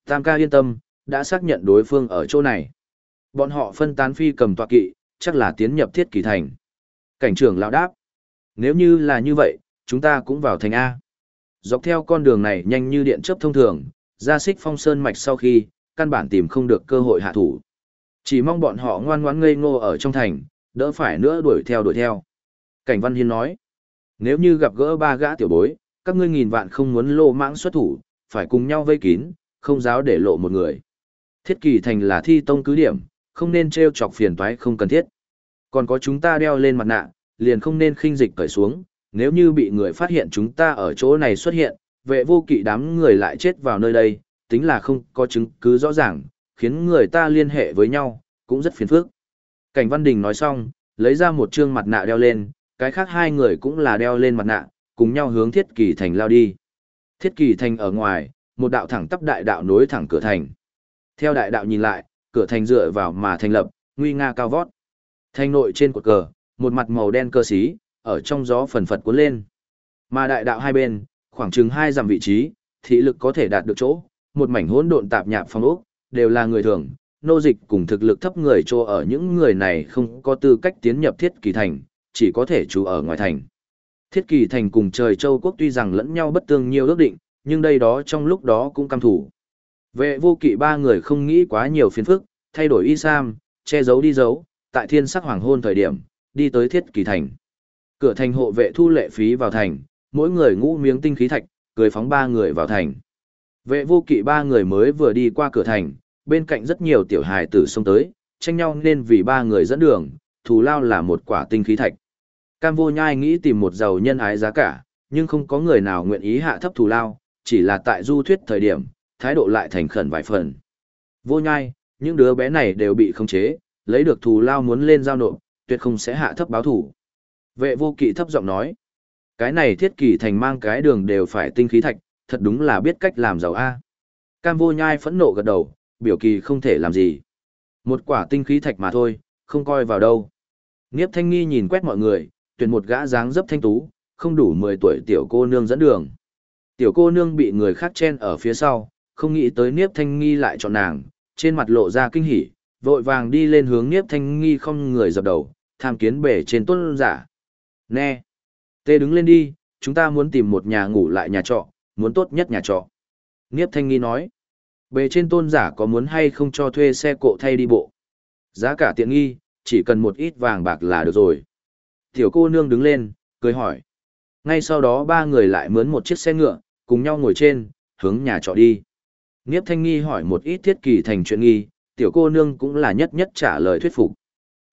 Tam ca yên tâm, đã xác nhận đối phương ở chỗ này. Bọn họ phân tán phi cầm tọa kỵ, chắc là tiến nhập thiết kỳ thành. Cảnh trưởng lão đáp. Nếu như là như vậy, chúng ta cũng vào thành A. Dọc theo con đường này nhanh như điện chớp thông thường, ra xích phong sơn mạch sau khi, căn bản tìm không được cơ hội hạ thủ. Chỉ mong bọn họ ngoan ngoãn ngây ngô ở trong thành, đỡ phải nữa đuổi theo đuổi theo. Cảnh Văn Hiên nói, nếu như gặp gỡ ba gã tiểu bối, các ngươi nghìn vạn không muốn lô mãng xuất thủ, phải cùng nhau vây kín, không giáo để lộ một người. Thiết kỳ thành là thi tông cứ điểm, không nên treo chọc phiền toái không cần thiết. Còn có chúng ta đeo lên mặt nạ, liền không nên khinh dịch cởi xuống, nếu như bị người phát hiện chúng ta ở chỗ này xuất hiện, vệ vô kỵ đám người lại chết vào nơi đây, tính là không có chứng cứ rõ ràng, khiến người ta liên hệ với nhau, cũng rất phiền phức. Cảnh Văn Đình nói xong, lấy ra một trương mặt nạ đeo lên, cái khác hai người cũng là đeo lên mặt nạ, cùng nhau hướng Thiết Kỳ Thành lao đi. Thiết Kỳ Thành ở ngoài, một đạo thẳng tắp đại đạo nối thẳng cửa thành. Theo đại đạo nhìn lại, cửa thành dựa vào mà thành lập, nguy nga cao vót. Thành nội trên cột cờ, một mặt màu đen cơ xí, ở trong gió phần phật cuốn lên. Mà đại đạo hai bên, khoảng chừng hai dặm vị trí, thị lực có thể đạt được chỗ, một mảnh hỗn độn tạp nhạp phong ốc, đều là người thường, nô dịch cùng thực lực thấp người cho ở những người này không có tư cách tiến nhập thiết kỳ thành, chỉ có thể trú ở ngoài thành. Thiết kỳ thành cùng trời châu quốc tuy rằng lẫn nhau bất tương nhiều ước định, nhưng đây đó trong lúc đó cũng cam thủ. Vệ vô kỵ ba người không nghĩ quá nhiều phiền phức, thay đổi y sam, che giấu đi giấu, tại thiên sắc hoàng hôn thời điểm, đi tới thiết kỳ thành. Cửa thành hộ vệ thu lệ phí vào thành, mỗi người ngũ miếng tinh khí thạch, cười phóng ba người vào thành. Vệ vô kỵ ba người mới vừa đi qua cửa thành, bên cạnh rất nhiều tiểu hài tử xông tới, tranh nhau nên vì ba người dẫn đường, thù lao là một quả tinh khí thạch. Cam vô nhai nghĩ tìm một giàu nhân ái giá cả, nhưng không có người nào nguyện ý hạ thấp thù lao, chỉ là tại du thuyết thời điểm, thái độ lại thành khẩn vài phần. Vô nhai, những đứa bé này đều bị khống chế, lấy được thù lao muốn lên giao nộp, tuyệt không sẽ hạ thấp báo thủ. Vệ vô kỵ thấp giọng nói, cái này thiết kỳ thành mang cái đường đều phải tinh khí thạch, thật đúng là biết cách làm giàu A. Cam vô nhai phẫn nộ gật đầu, biểu kỳ không thể làm gì. Một quả tinh khí thạch mà thôi, không coi vào đâu. Niếp thanh nghi nhìn quét mọi người, tuyển một gã dáng dấp thanh tú, không đủ 10 tuổi tiểu cô nương dẫn đường. Tiểu cô nương bị người khác chen ở phía sau, không nghĩ tới Niếp Thanh Nghi lại chọn nàng, trên mặt lộ ra kinh hỉ, vội vàng đi lên hướng Niếp Thanh Nghi không người dập đầu, tham kiến bể trên tôn giả. Nè! Tê đứng lên đi, chúng ta muốn tìm một nhà ngủ lại nhà trọ, muốn tốt nhất nhà trọ. Niếp Thanh Nghi nói. Bề trên tôn giả có muốn hay không cho thuê xe cộ thay đi bộ. Giá cả tiện nghi, chỉ cần một ít vàng bạc là được rồi. Tiểu cô nương đứng lên, cười hỏi. Ngay sau đó ba người lại mướn một chiếc xe ngựa, cùng nhau ngồi trên, hướng nhà trọ đi. Niếp Thanh Nghi hỏi một ít thiết kỳ thành chuyện nghi, tiểu cô nương cũng là nhất nhất trả lời thuyết phục.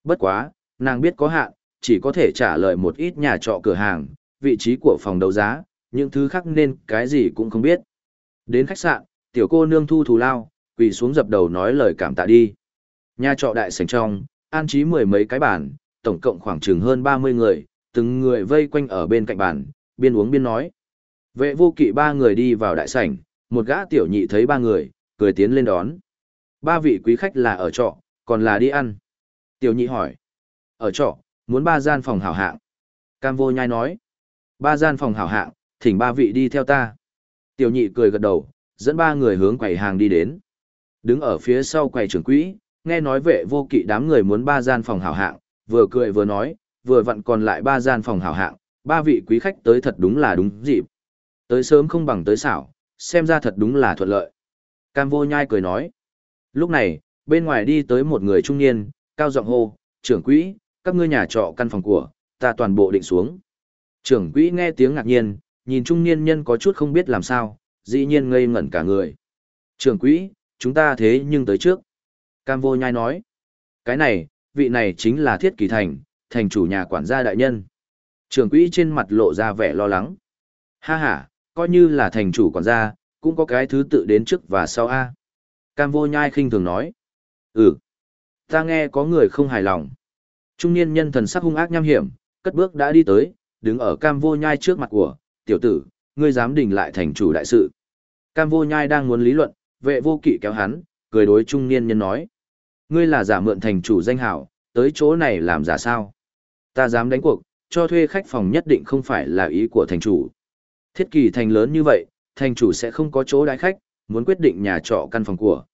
Bất quá, nàng biết có hạn, chỉ có thể trả lời một ít nhà trọ cửa hàng, vị trí của phòng đấu giá, những thứ khác nên cái gì cũng không biết. Đến khách sạn, tiểu cô nương thu thù lao, quỳ xuống dập đầu nói lời cảm tạ đi. Nhà trọ đại sảnh trong, an trí mười mấy cái bàn, tổng cộng khoảng chừng hơn 30 người, từng người vây quanh ở bên cạnh bàn, biên uống biên nói. Vệ vô kỵ ba người đi vào đại sảnh, một gã tiểu nhị thấy ba người, cười tiến lên đón. Ba vị quý khách là ở trọ, còn là đi ăn. Tiểu nhị hỏi. Ở trọ, muốn ba gian phòng hảo hạng. Cam vô nhai nói. Ba gian phòng hảo hạng, thỉnh ba vị đi theo ta. Tiểu nhị cười gật đầu, dẫn ba người hướng quầy hàng đi đến. Đứng ở phía sau quầy trưởng quỹ, nghe nói vệ vô kỵ đám người muốn ba gian phòng hảo hạng, vừa cười vừa nói, vừa vặn còn lại ba gian phòng hảo hạng, ba vị quý khách tới thật đúng là đúng dịp. Tới sớm không bằng tới xảo, xem ra thật đúng là thuận lợi. Cam vô nhai cười nói. Lúc này, bên ngoài đi tới một người trung niên, cao giọng hô, trưởng quỹ, các ngươi nhà trọ căn phòng của, ta toàn bộ định xuống. Trưởng quỹ nghe tiếng ngạc nhiên, nhìn trung niên nhân có chút không biết làm sao, dĩ nhiên ngây ngẩn cả người. Trưởng quỹ, chúng ta thế nhưng tới trước. Cam vô nhai nói. Cái này, vị này chính là Thiết Kỳ Thành, thành chủ nhà quản gia đại nhân. Trưởng quỹ trên mặt lộ ra vẻ lo lắng. Ha ha, coi như là thành chủ quản gia, cũng có cái thứ tự đến trước và sau A. Cam vô nhai khinh thường nói. Ừ, ta nghe có người không hài lòng. Trung niên nhân thần sắc hung ác nham hiểm, cất bước đã đi tới, đứng ở cam vô nhai trước mặt của, tiểu tử, ngươi dám đình lại thành chủ đại sự. Cam vô nhai đang muốn lý luận, vệ vô kỵ kéo hắn, cười đối trung niên nhân nói. Ngươi là giả mượn thành chủ danh hảo, tới chỗ này làm giả sao? Ta dám đánh cuộc, cho thuê khách phòng nhất định không phải là ý của thành chủ. Thiết kỳ thành lớn như vậy, thành chủ sẽ không có chỗ đái khách, muốn quyết định nhà trọ căn phòng của.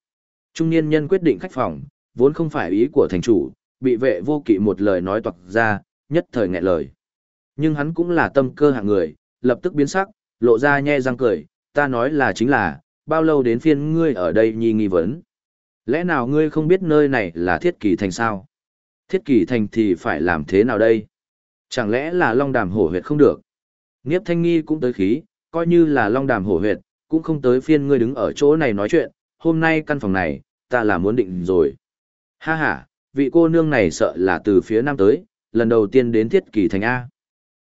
Trung niên nhân quyết định khách phòng, vốn không phải ý của thành chủ, bị vệ vô kỵ một lời nói toạc ra, nhất thời nghẹn lời. Nhưng hắn cũng là tâm cơ hạng người, lập tức biến sắc, lộ ra nhe răng cười, ta nói là chính là, bao lâu đến phiên ngươi ở đây nhi nghi vấn. Lẽ nào ngươi không biết nơi này là thiết kỳ thành sao? Thiết kỳ thành thì phải làm thế nào đây? Chẳng lẽ là long đàm hổ huyệt không được? Niếp thanh nghi cũng tới khí, coi như là long đàm hổ huyệt, cũng không tới phiên ngươi đứng ở chỗ này nói chuyện, hôm nay căn phòng này, ta là muốn định rồi. Ha ha, vị cô nương này sợ là từ phía nam tới, lần đầu tiên đến thiết kỳ thành A.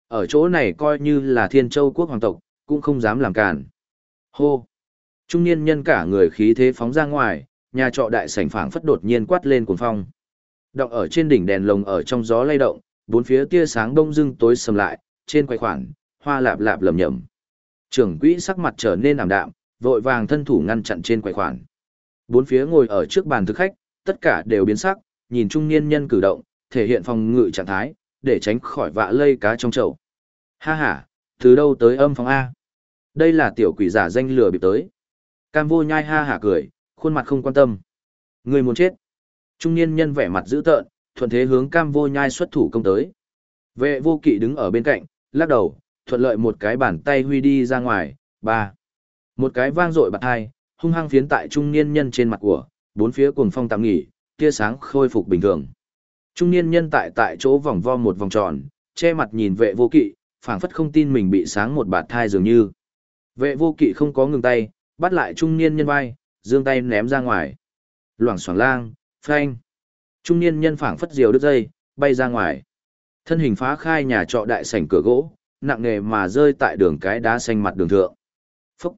Ở chỗ này coi như là thiên châu quốc hoàng tộc, cũng không dám làm cản. Hô! Trung niên nhân cả người khí thế phóng ra ngoài, nhà trọ đại sảnh phảng phất đột nhiên quát lên cuồng phong. Động ở trên đỉnh đèn lồng ở trong gió lay động, bốn phía tia sáng đông dưng tối sầm lại, trên quầy khoản, hoa lạp lạp lầm nhầm. Trưởng quỹ sắc mặt trở nên ảm đạm, vội vàng thân thủ ngăn chặn trên quầy khoản. Bốn phía ngồi ở trước bàn thực khách, tất cả đều biến sắc, nhìn trung niên nhân cử động, thể hiện phòng ngự trạng thái, để tránh khỏi vạ lây cá trong chậu. Ha ha, từ đâu tới âm phòng A? Đây là tiểu quỷ giả danh lừa bị tới. Cam vô nhai ha hả cười, khuôn mặt không quan tâm. Người muốn chết. Trung niên nhân vẻ mặt dữ tợn, thuận thế hướng cam vô nhai xuất thủ công tới. Vệ vô kỵ đứng ở bên cạnh, lắc đầu, thuận lợi một cái bàn tay huy đi ra ngoài, ba. Một cái vang dội bạc hai, hung hăng phiến tại trung niên nhân trên mặt của, bốn phía cuồng phong tạm nghỉ, tia sáng khôi phục bình thường. Trung niên nhân tại tại chỗ vòng vo một vòng tròn, che mặt nhìn vệ vô kỵ, phảng phất không tin mình bị sáng một bạt thai dường như. Vệ vô kỵ không có ngừng tay, bắt lại trung niên nhân vai, giương tay ném ra ngoài. Loảng xoảng lang, phanh. Trung niên nhân phảng phất diều đứt dây, bay ra ngoài. Thân hình phá khai nhà trọ đại sảnh cửa gỗ, nặng nề mà rơi tại đường cái đá xanh mặt đường thượng. Phúc!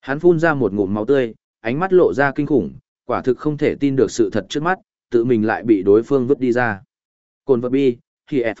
Hắn phun ra một ngụm máu tươi, ánh mắt lộ ra kinh khủng, quả thực không thể tin được sự thật trước mắt, tự mình lại bị đối phương vứt đi ra. Cồn vật bi, khi F.